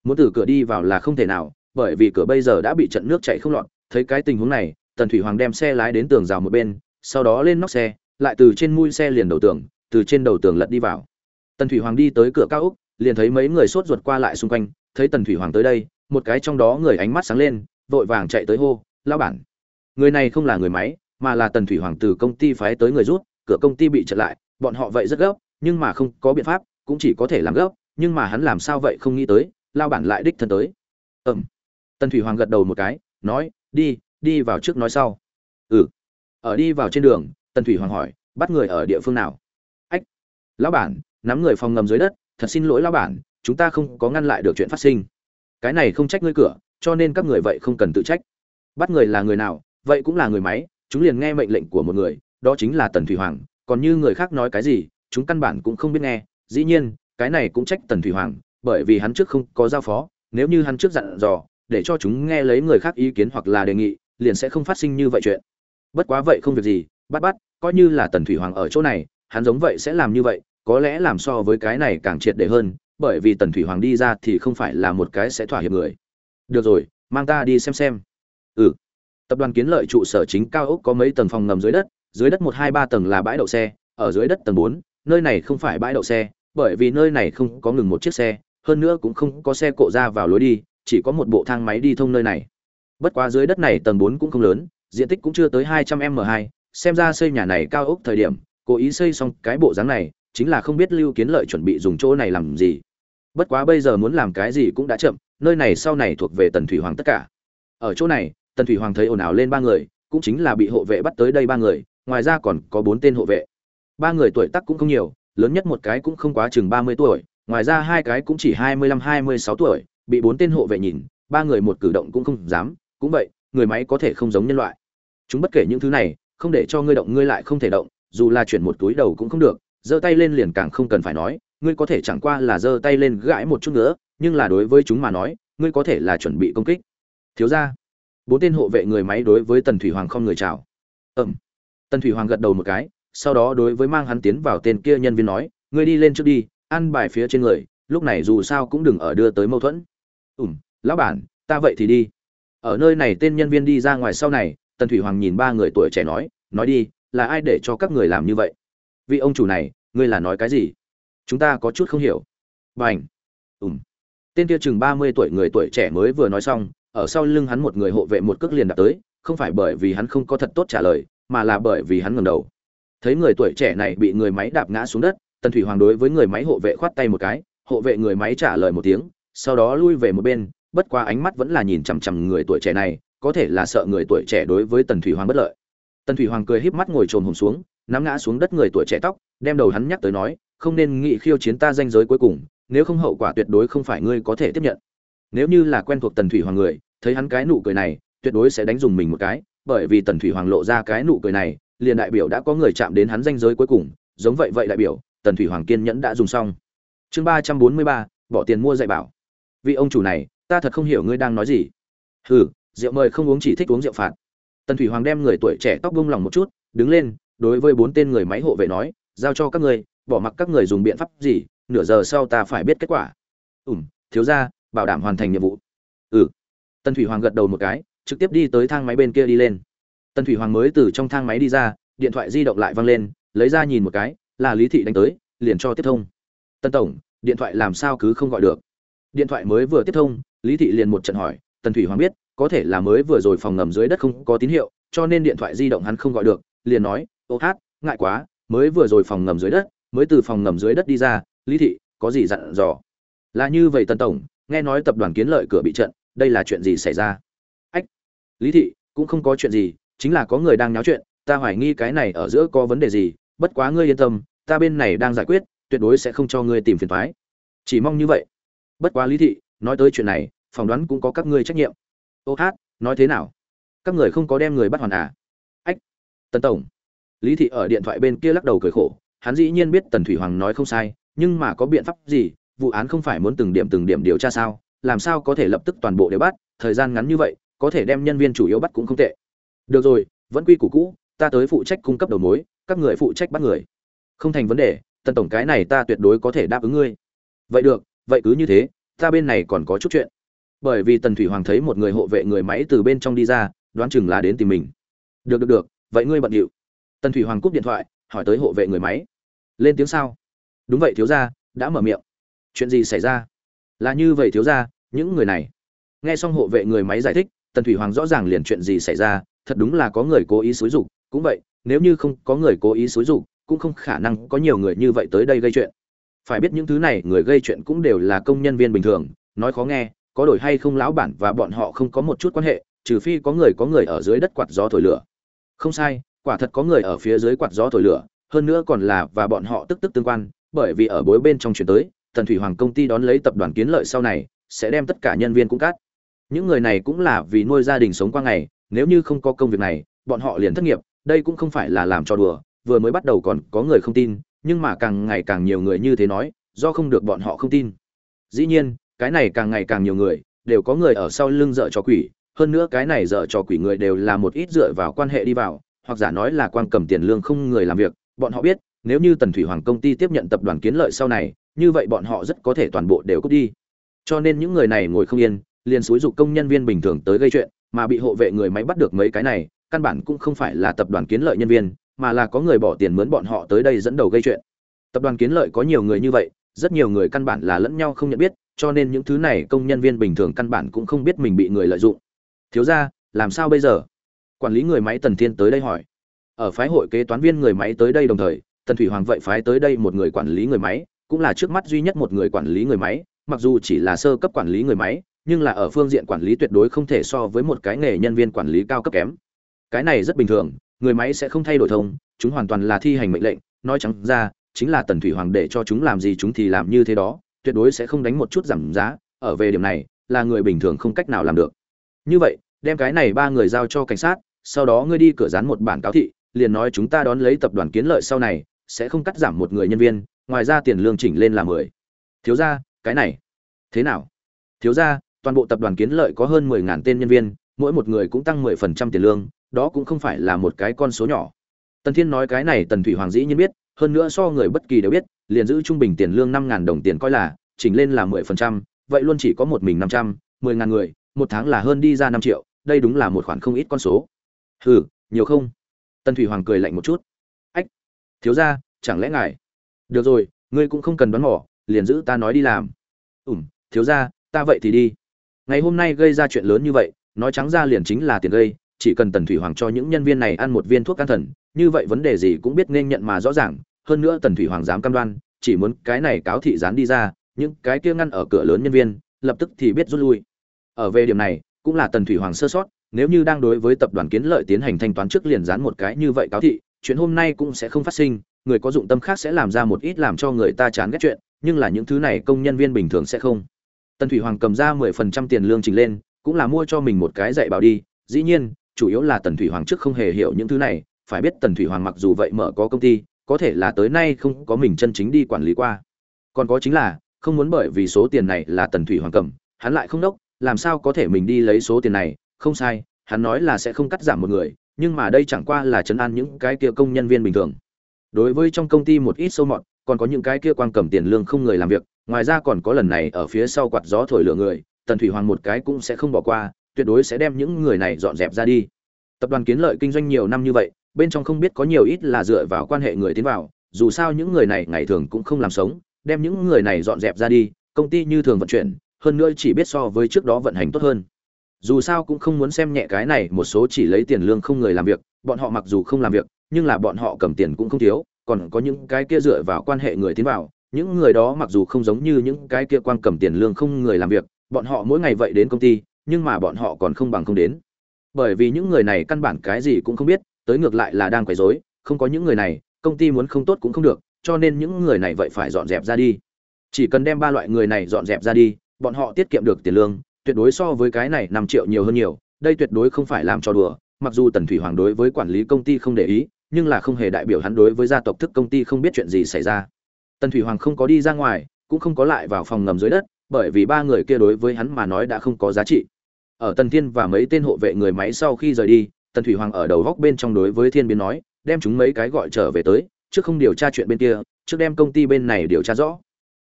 Muốn từ cửa đi vào là không thể nào, bởi vì cửa bây giờ đã bị trận nước chảy không lọt. Thấy cái tình huống này, tần thủy hoàng đem xe lái đến tường rào một bên, sau đó lên nóc xe, lại từ trên mui xe liền đầu tường, từ trên đầu tường lật đi vào. Tần thủy hoàng đi tới cửa cao úc, liền thấy mấy người sốt ruột qua lại xung quanh. Thấy tần thủy hoàng tới đây, một cái trong đó người ánh mắt sáng lên, vội vàng chạy tới hô lao bản. Người này không là người máy, mà là tần thủy hoàng từ công ty phái tới người rút, cửa công ty bị chặn lại, bọn họ vậy rất gấp, nhưng mà không có biện pháp, cũng chỉ có thể làm gấp nhưng mà hắn làm sao vậy không nghĩ tới, lao bản lại đích thân tới. Ừm. Tần thủy hoàng gật đầu một cái, nói, đi đi vào trước nói sau. Ừ. Ở đi vào trên đường, tần thủy hoàng hỏi, bắt người ở địa phương nào? Ách. Lão bản, nắm người phòng ngầm dưới đất, thật xin lỗi lão bản, chúng ta không có ngăn lại được chuyện phát sinh. Cái này không trách ngươi cửa, cho nên các người vậy không cần tự trách. Bắt người là người nào, vậy cũng là người máy, chúng liền nghe mệnh lệnh của một người, đó chính là tần thủy hoàng, còn như người khác nói cái gì, chúng căn bản cũng không biết nghe. Dĩ nhiên cái này cũng trách tần thủy hoàng, bởi vì hắn trước không có giao phó, nếu như hắn trước dặn dò, để cho chúng nghe lấy người khác ý kiến hoặc là đề nghị, liền sẽ không phát sinh như vậy chuyện. Bất quá vậy không việc gì, bắt bắt, coi như là tần thủy hoàng ở chỗ này, hắn giống vậy sẽ làm như vậy, có lẽ làm so với cái này càng triệt để hơn, bởi vì tần thủy hoàng đi ra thì không phải là một cái sẽ thỏa hiệp người. Được rồi, mang ta đi xem xem. Ừ. Tập đoàn kiến lợi trụ sở chính cao ốc có mấy tầng phòng ngầm dưới đất dưới đất một hai ba tầng là bãi đậu xe, ở dưới đất tầng bốn, nơi này không phải bãi đậu xe bởi vì nơi này không có ngừng một chiếc xe hơn nữa cũng không có xe cộ ra vào lối đi chỉ có một bộ thang máy đi thông nơi này. Bất quá dưới đất này tầng bốn cũng không lớn diện tích cũng chưa tới 200m2, xem ra xây nhà này cao ốc thời điểm cố ý xây xong cái bộ dáng này chính là không biết lưu kiến lợi chuẩn bị dùng chỗ này làm gì. Bất quá bây giờ muốn làm cái gì cũng đã chậm nơi này sau này thuộc về tần thủy hoàng tất cả. Ở chỗ này tần thủy hoàng thấy ồn ào lên ba người cũng chính là bị hộ vệ bắt tới đây ba người ngoài ra còn có bốn tên hộ vệ. Ba người tuổi tác cũng không nhiều lớn nhất một cái cũng không quá chừng ba mươi tuổi ngoài ra hai cái cũng chỉ hai mươi lăm hai mươi sáu tuổi bị bốn tên hộ vệ nhìn ba người một cử động cũng không dám cũng vậy người máy có thể không giống nhân loại. Chúng bất kể những thứ này không để cho ngươi động ngươi lại không thể động dù là chuyển một túi đầu cũng không được giơ tay lên liền càng không cần phải nói ngươi có thể chẳng qua là giơ tay lên gãi một chút nữa nhưng là đối với chúng mà nói ngươi có thể là chuẩn bị công kích. Thiếu gia, bốn tên hộ vệ người máy đối với tần thủy hoàng không người chào. Ừm, tần thủy hoàng gật đầu một cái sau đó đối với mang hắn tiến vào tên kia nhân viên nói, ngươi đi lên trước đi, ăn bài phía trên người, lúc này dù sao cũng đừng ở đưa tới mâu thuẫn. Ủm lão bản, ta vậy thì đi. Ở nơi này tên nhân viên đi ra ngoài sau này, tần thủy hoàng nhìn ba người tuổi trẻ nói nói đi, là ai để cho các người làm như vậy? Vị ông chủ này, ngươi là nói cái gì? Chúng ta có chút không hiểu. B à n h ùm tên kia chừng ba mươi tuổi người tuổi trẻ mới vừa nói xong, ở sau lưng hắn một người hộ vệ một cước liền đạp tới, không phải bởi vì hắn không có thật tốt trả lời, mà là bởi vì hắn ngầm đầu thấy người tuổi trẻ này bị người máy đạp ngã xuống đất, tần thủy hoàng đối với người máy hộ vệ khoát tay một cái, hộ vệ người máy trả lời một tiếng, sau đó lui về một bên, bất qua ánh mắt vẫn là nhìn chằm chằm người tuổi trẻ này, có thể là sợ người tuổi trẻ đối với tần thủy hoàng bất lợi. Tần thủy hoàng cười híp mắt ngồi trồn hồn xuống, nắm ngã xuống đất người tuổi trẻ tóc, đem đầu hắn nhắc tới nói, không nên nghị khiêu chiến ta danh giới cuối cùng, nếu không hậu quả tuyệt đối không phải ngươi có thể tiếp nhận. Nếu như là quen thuộc tần thủy hoàng người, thấy hắn cái nụ cười này, tuyệt đối sẽ đánh dùng mình một cái, bởi vì tần thủy hoàng lộ ra cái nụ cười này liền đại biểu đã có người chạm đến hắn danh giới cuối cùng, giống vậy vậy đại biểu, tần thủy hoàng kiên nhẫn đã dùng xong. Chương ba trăm bốn mươi ba, bỏ tiền mua dạy bảo. Vị ông chủ này, ta thật không hiểu ngươi đang nói gì. Hừ, rượu mời không uống chỉ thích uống rượu phạt. Tần thủy hoàng đem người tuổi trẻ tóc bông lòng một chút, đứng lên, đối với bốn tên người máy hộ vệ nói, giao cho các người bỏ mặc các người dùng biện pháp gì, nửa giờ sau ta phải biết kết quả. Ủm thiếu gia, bảo đảm hoàn thành nhiệm vụ. Ừ. Tần thủy hoàng gật đầu một cái, trực tiếp đi tới thang máy bên kia đi lên tần thủy hoàng mới từ trong thang máy đi ra, điện thoại di động lại văng lên, lấy ra nhìn một cái, là lý thị đánh tới, liền cho tiếp thông. Tân tổng, điện thoại làm sao cứ không gọi được? Điện thoại mới vừa tiếp thông, lý thị liền một trận hỏi, tần thủy hoàng biết, có thể là mới vừa rồi phòng ngầm dưới đất không có tín hiệu, cho nên điện thoại di động hắn không gọi được. Liền nói, ô hát, ngại quá, mới vừa rồi phòng ngầm dưới đất, mới từ phòng ngầm dưới đất đi ra, lý thị, có gì dặn dò? Là như vậy tân tổng, nghe nói tập đoàn kiến lợi cửa bị trận, đây là chuyện gì xảy ra? Ách, lý thị, cũng không có chuyện gì chính là có người đang nháo chuyện, ta hoài nghi cái này ở giữa có vấn đề gì, bất quá ngươi yên tâm, ta bên này đang giải quyết, tuyệt đối sẽ không cho ngươi tìm phiền thoái chỉ mong như vậy. Bất quá lý thị, nói tới chuyện này, phỏng đoán cũng có các ngươi trách nhiệm. Ô hát, nói thế nào? Các người không có đem người bắt hoàn à? Ách, tần tổng. Lý thị ở điện thoại bên kia lắc đầu cười khổ, hắn dĩ nhiên biết tần thủy hoàng nói không sai, nhưng mà có biện pháp gì, vụ án không phải muốn từng điểm từng điểm điều tra sao, làm sao có thể lập tức toàn bộ đều bắt, thời gian ngắn như vậy, có thể đem nhân viên chủ yếu bắt cũng không tệ được rồi, vẫn quy củ cũ, ta tới phụ trách cung cấp đầu mối, các người phụ trách bắt người. Không thành vấn đề, tần tổng cái này ta tuyệt đối có thể đáp ứng ngươi. Vậy được, vậy cứ như thế, ta bên này còn có chút chuyện. Bởi vì tần thủy hoàng thấy một người hộ vệ người máy từ bên trong đi ra, đoán chừng là đến tìm mình. Được được được, vậy ngươi bận điệu. Tần thủy hoàng cúp điện thoại, hỏi tới hộ vệ người máy. Lên tiếng sao? Đúng vậy, thiếu gia, đã mở miệng. Chuyện gì xảy ra? Là như vậy, thiếu gia, những người này. Nghe xong hộ vệ người máy giải thích, tần thủy hoàng rõ ràng liền chuyện gì xảy ra thật đúng là có người cố ý xúi dục, cũng vậy, nếu như không có người cố ý xúi dục, cũng không khả năng có nhiều người như vậy tới đây gây chuyện. Phải biết những thứ này, người gây chuyện cũng đều là công nhân viên bình thường, nói khó nghe, có đổi hay không lão bản và bọn họ không có một chút quan hệ, trừ phi có người có người ở dưới đất quạt gió thổi lửa. Không sai, quả thật có người ở phía dưới quạt gió thổi lửa, hơn nữa còn là và bọn họ tức tức tương quan, bởi vì ở bối bên trong chuyển tới, tần thủy hoàng công ty đón lấy tập đoàn kiến lợi sau này, sẽ đem tất cả nhân viên cũng cắt. Những người này cũng là vì nuôi gia đình sống qua ngày nếu như không có công việc này, bọn họ liền thất nghiệp, đây cũng không phải là làm cho đùa, vừa mới bắt đầu còn có người không tin, nhưng mà càng ngày càng nhiều người như thế nói, do không được bọn họ không tin. Dĩ nhiên, cái này càng ngày càng nhiều người, đều có người ở sau lưng dợ cho quỷ, hơn nữa cái này dợ cho quỷ người đều là một ít dựa vào quan hệ đi vào, hoặc giả nói là quan cầm tiền lương không người làm việc, bọn họ biết, nếu như tần thủy hoàng công ty tiếp nhận tập đoàn kiến lợi sau này, như vậy bọn họ rất có thể toàn bộ đều cút đi. Cho nên những người này ngồi không yên, liền xúi dục công nhân viên bình thường tới gây chuyện mà bị hộ vệ người máy bắt được mấy cái này, căn bản cũng không phải là tập đoàn kiến lợi nhân viên, mà là có người bỏ tiền mướn bọn họ tới đây dẫn đầu gây chuyện. Tập đoàn kiến lợi có nhiều người như vậy, rất nhiều người căn bản là lẫn nhau không nhận biết, cho nên những thứ này công nhân viên bình thường căn bản cũng không biết mình bị người lợi dụng. Thiếu ra làm sao bây giờ? Quản lý người máy tần thiên tới đây hỏi. Ở phái hội kế toán viên người máy tới đây đồng thời, tần thủy hoàng vậy phái tới đây một người quản lý người máy, cũng là trước mắt duy nhất một người quản lý người máy, mặc dù chỉ là sơ cấp quản lý người máy nhưng là ở phương diện quản lý tuyệt đối không thể so với một cái nghề nhân viên quản lý cao cấp kém. Cái này rất bình thường, người máy sẽ không thay đổi thông, chúng hoàn toàn là thi hành mệnh lệnh, nói trắng ra, chính là tần thủy hoàng để cho chúng làm gì chúng thì làm như thế đó, tuyệt đối sẽ không đánh một chút giảm giá, ở về điểm này, là người bình thường không cách nào làm được. Như vậy, đem cái này ba người giao cho cảnh sát, sau đó ngươi đi cửa dán một bản cáo thị, liền nói chúng ta đón lấy tập đoàn kiến lợi sau này, sẽ không cắt giảm một người nhân viên, ngoài ra tiền lương chỉnh lên là mười. Thiếu ra cái này, thế nào? Thiếu ra toàn bộ tập đoàn kiến lợi có hơn 10.000 tên nhân viên mỗi một người cũng tăng mười phần trăm tiền lương đó cũng không phải là một cái con số nhỏ. Tần thiên nói cái này tần thủy hoàng dĩ nhiên biết hơn nữa so người bất kỳ đều biết liền giữ trung bình tiền lương năm ngàn đồng tiền coi là chỉnh lên là mười phần trăm vậy luôn chỉ có một mình năm trăm mười ngàn người một tháng là hơn đi ra năm triệu đây đúng là một khoản không ít con số. Hừ nhiều không? Tần thủy hoàng cười lạnh một chút. Ách thiếu gia, chẳng lẽ ngài? Được rồi ngươi cũng không cần đoán mò, liền giữ ta nói đi làm. Ủm thiếu gia, ta vậy thì đi ngày hôm nay gây ra chuyện lớn như vậy, nói trắng ra liền chính là tiền gây, chỉ cần tần thủy hoàng cho những nhân viên này ăn một viên thuốc can thần, như vậy vấn đề gì cũng biết nên nhận mà rõ ràng, hơn nữa tần thủy hoàng dám cam đoan, chỉ muốn cái này cáo thị dán đi ra, những cái kia ngăn ở cửa lớn nhân viên, lập tức thì biết rút lui. Ở về điểm này, cũng là tần thủy hoàng sơ sót, nếu như đang đối với tập đoàn kiến lợi tiến hành thanh toán trước liền dán một cái như vậy cáo thị, chuyện hôm nay cũng sẽ không phát sinh, người có dụng tâm khác sẽ làm ra một ít làm cho người ta chán ghét chuyện, nhưng là những thứ này công nhân viên bình thường sẽ không tần thủy hoàng cầm ra mười phần trăm tiền lương trình lên, cũng là mua cho mình một cái dạy bảo đi. Dĩ nhiên, chủ yếu là tần thủy hoàng trước không hề hiểu những thứ này. Phải biết tần thủy hoàng mặc dù vậy mở có công ty, có thể là tới nay không có mình chân chính đi quản lý qua. Còn có chính là, không muốn bởi vì số tiền này là tần thủy hoàng cầm, hắn lại không đốc, làm sao có thể mình đi lấy số tiền này? Không sai, hắn nói là sẽ không cắt giảm một người, nhưng mà đây chẳng qua là chấn an những cái kia công nhân viên bình thường. Đối với trong công ty một ít sâu mọt, còn có những cái kia quan cầm tiền lương không người làm việc ngoài ra còn có lần này ở phía sau quạt gió thổi lửa người, tần thủy hoàng một cái cũng sẽ không bỏ qua, tuyệt đối sẽ đem những người này dọn dẹp ra đi. Tập đoàn kiến lợi kinh doanh nhiều năm như vậy, bên trong không biết có nhiều ít là dựa vào quan hệ người tiến vào, dù sao những người này ngày thường cũng không làm sống, đem những người này dọn dẹp ra đi, công ty như thường vận chuyển, hơn nữa chỉ biết so với trước đó vận hành tốt hơn. Dù sao cũng không muốn xem nhẹ cái này, một số chỉ lấy tiền lương không người làm việc, bọn họ mặc dù không làm việc, nhưng là bọn họ cầm tiền cũng không thiếu, còn có những cái kia dựa vào quan hệ người tiến vào những người đó mặc dù không giống như những cái kia quan cầm tiền lương không người làm việc, bọn họ mỗi ngày vậy đến công ty, nhưng mà bọn họ còn không bằng không đến. Bởi vì những người này căn bản cái gì cũng không biết, tới ngược lại là đang quấy rối, không có những người này, công ty muốn không tốt cũng không được, cho nên những người này vậy phải dọn dẹp ra đi. Chỉ cần đem ba loại người này dọn dẹp ra đi, bọn họ tiết kiệm được tiền lương, tuyệt đối so với cái này năm triệu nhiều hơn nhiều, đây tuyệt đối không phải làm cho đùa, mặc dù tần thủy hoàng đối với quản lý công ty không để ý, nhưng là không hề đại biểu hắn đối với gia tộc thức công ty không biết chuyện gì xảy ra tần thủy hoàng không có đi ra ngoài, cũng không có lại vào phòng ngầm dưới đất, bởi vì ba người kia đối với hắn mà nói đã không có giá trị. Ở tần thiên và mấy tên hộ vệ người máy sau khi rời đi, tần thủy hoàng ở đầu góc bên trong đối với thiên biến nói, đem chúng mấy cái gọi trở về tới, trước không điều tra chuyện bên kia, trước đem công ty bên này điều tra rõ.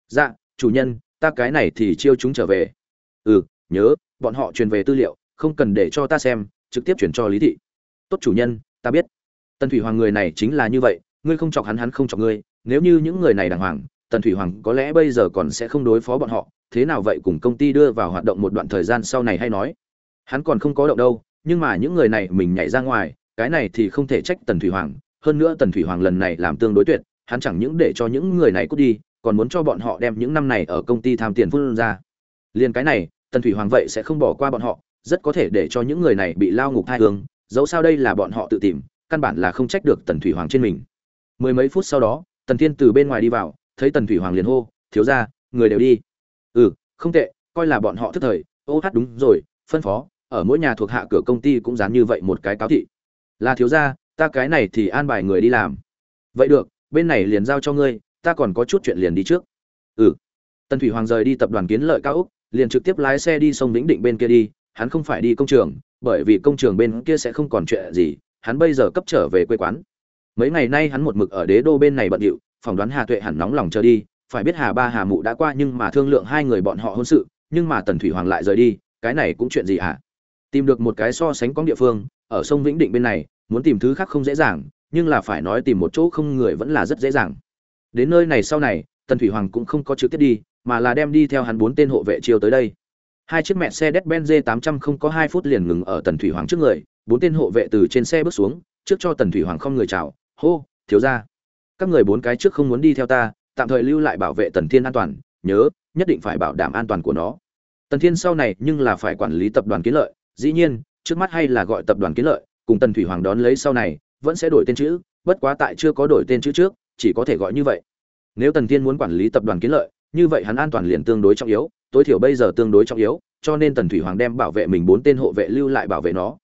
Dạ chủ nhân, ta cái này thì chiêu chúng trở về. Ừ nhớ, bọn họ truyền về tư liệu, không cần để cho ta xem, trực tiếp chuyển cho lý thị. Tốt chủ nhân, ta biết. Tần thủy hoàng người này chính là như vậy, ngươi không chọc hắn hắn không chọc ngươi nếu như những người này đàng hoàng, tần thủy hoàng có lẽ bây giờ còn sẽ không đối phó bọn họ, thế nào vậy cùng công ty đưa vào hoạt động một đoạn thời gian sau này hay nói. Hắn còn không có động đâu, nhưng mà những người này mình nhảy ra ngoài, cái này thì không thể trách tần thủy hoàng, hơn nữa tần thủy hoàng lần này làm tương đối tuyệt, hắn chẳng những để cho những người này cút đi, còn muốn cho bọn họ đem những năm này ở công ty tham tiền phun ra. Liền cái này, tần thủy hoàng vậy sẽ không bỏ qua bọn họ, rất có thể để cho những người này bị lao ngục hai hướng dẫu sao đây là bọn họ tự tìm, căn bản là không trách được tần thủy hoàng trên mình. Mười mấy phút sau đó tần thiên từ bên ngoài đi vào, thấy tần thủy hoàng liền hô, thiếu ra người đều đi. Ừ không tệ, coi là bọn họ thức thời. Ô hát, đúng rồi, phân phó, ở mỗi nhà thuộc hạ cửa công ty cũng dán như vậy một cái cáo thị. Là thiếu gia, ta cái này thì an bài người đi làm. Vậy được, bên này liền giao cho ngươi, ta còn có chút chuyện liền đi trước. Ừ. Tần thủy hoàng rời đi tập đoàn kiến lợi cao úc, liền trực tiếp lái xe đi sông vĩnh định bên kia đi, hắn không phải đi công trường, bởi vì công trường bên kia sẽ không còn chuyện gì, hắn bây giờ cấp trở về quê quán mấy ngày nay hắn một mực ở đế đô bên này bận điệu, phỏng đoán hà tuệ hẳn nóng lòng chờ đi. Phải biết hà ba, hà mụ đã qua nhưng mà thương lượng hai người bọn họ hôn sự, nhưng mà tần thủy hoàng lại rời đi, cái này cũng chuyện gì hả? À? tìm được một cái so sánh có địa phương, ở sông vĩnh định bên này, muốn tìm thứ khác không dễ dàng, nhưng là phải nói tìm một chỗ không người vẫn là rất dễ dàng. Đến nơi này sau này, tần thủy hoàng cũng không có trực tiếp đi, mà là đem đi theo hắn bốn tên hộ vệ chiều tới đây. Hai chiếc mẹ xe Mercedes-Benz 800 không có hai phút liền ngừng ở tần thủy hoàng trước người, bốn tên hộ vệ từ trên xe bước xuống, trước cho tần thủy hoàng không người chào hô, thiếu ra các người bốn cái trước không muốn đi theo ta, tạm thời lưu lại bảo vệ tần thiên an toàn, nhớ, nhất định phải bảo đảm an toàn của nó. Tần thiên sau này nhưng là phải quản lý tập đoàn kiến lợi, dĩ nhiên, trước mắt hay là gọi tập đoàn kiến lợi, cùng tần thủy hoàng đón lấy sau này, vẫn sẽ đổi tên chữ, bất quá tại chưa có đổi tên chữ trước, chỉ có thể gọi như vậy. Nếu tần thiên muốn quản lý tập đoàn kiến lợi, như vậy hắn an toàn liền tương đối trọng yếu, tối thiểu bây giờ tương đối trọng yếu, cho nên tần thủy hoàng đem bảo vệ mình bốn tên hộ vệ lưu lại bảo vệ nó.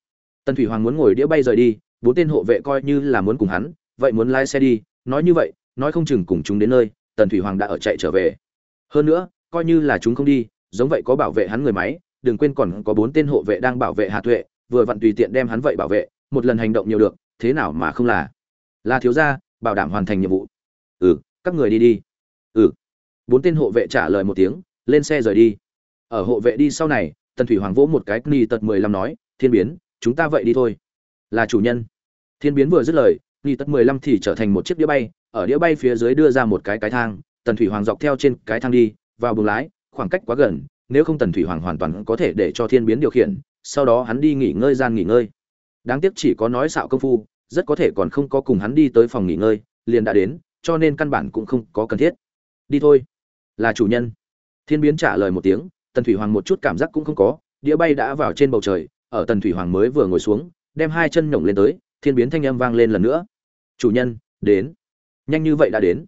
Tần thủy hoàng muốn ngồi đĩa bay rời đi, bốn tên hộ vệ coi như là muốn cùng hắn vậy muốn lái xe đi, nói như vậy, nói không chừng cùng chúng đến nơi, tần thủy hoàng đã ở chạy trở về. Hơn nữa, coi như là chúng không đi, giống vậy có bảo vệ hắn người máy, đừng quên còn có bốn tên hộ vệ đang bảo vệ hà tuệ, vừa vặn tùy tiện đem hắn vậy bảo vệ, một lần hành động nhiều được, thế nào mà không là. Là thiếu gia, bảo đảm hoàn thành nhiệm vụ. Ừ các người đi đi. Ừ. Bốn tên hộ vệ trả lời một tiếng, lên xe rời đi. Ở hộ vệ đi sau này, tần thủy hoàng vỗ một cái, ni tật mười lăm nói, thiên biến, chúng ta vậy đi thôi. Là chủ nhân. Thiên biến vừa dứt lời nghi tất mười lăm thì trở thành một chiếc đĩa bay, ở đĩa bay phía dưới đưa ra một cái cái thang, tần thủy hoàng dọc theo trên cái thang đi, vào buồng lái, khoảng cách quá gần, nếu không tần thủy hoàng hoàn toàn có thể để cho thiên biến điều khiển, sau đó hắn đi nghỉ ngơi gian nghỉ ngơi. Đáng tiếc chỉ có nói xạo công phu, rất có thể còn không có cùng hắn đi tới phòng nghỉ ngơi, liền đã đến, cho nên căn bản cũng không có cần thiết. Đi thôi. Là chủ nhân. Thiên biến trả lời một tiếng, tần thủy hoàng một chút cảm giác cũng không có, đĩa bay đã vào trên bầu trời, ở tần thủy hoàng mới vừa ngồi xuống, đem hai chân nhổng lên tới, thiên biến thanh âm vang lên lần nữa chủ nhân, đến. Nhanh như vậy đã đến.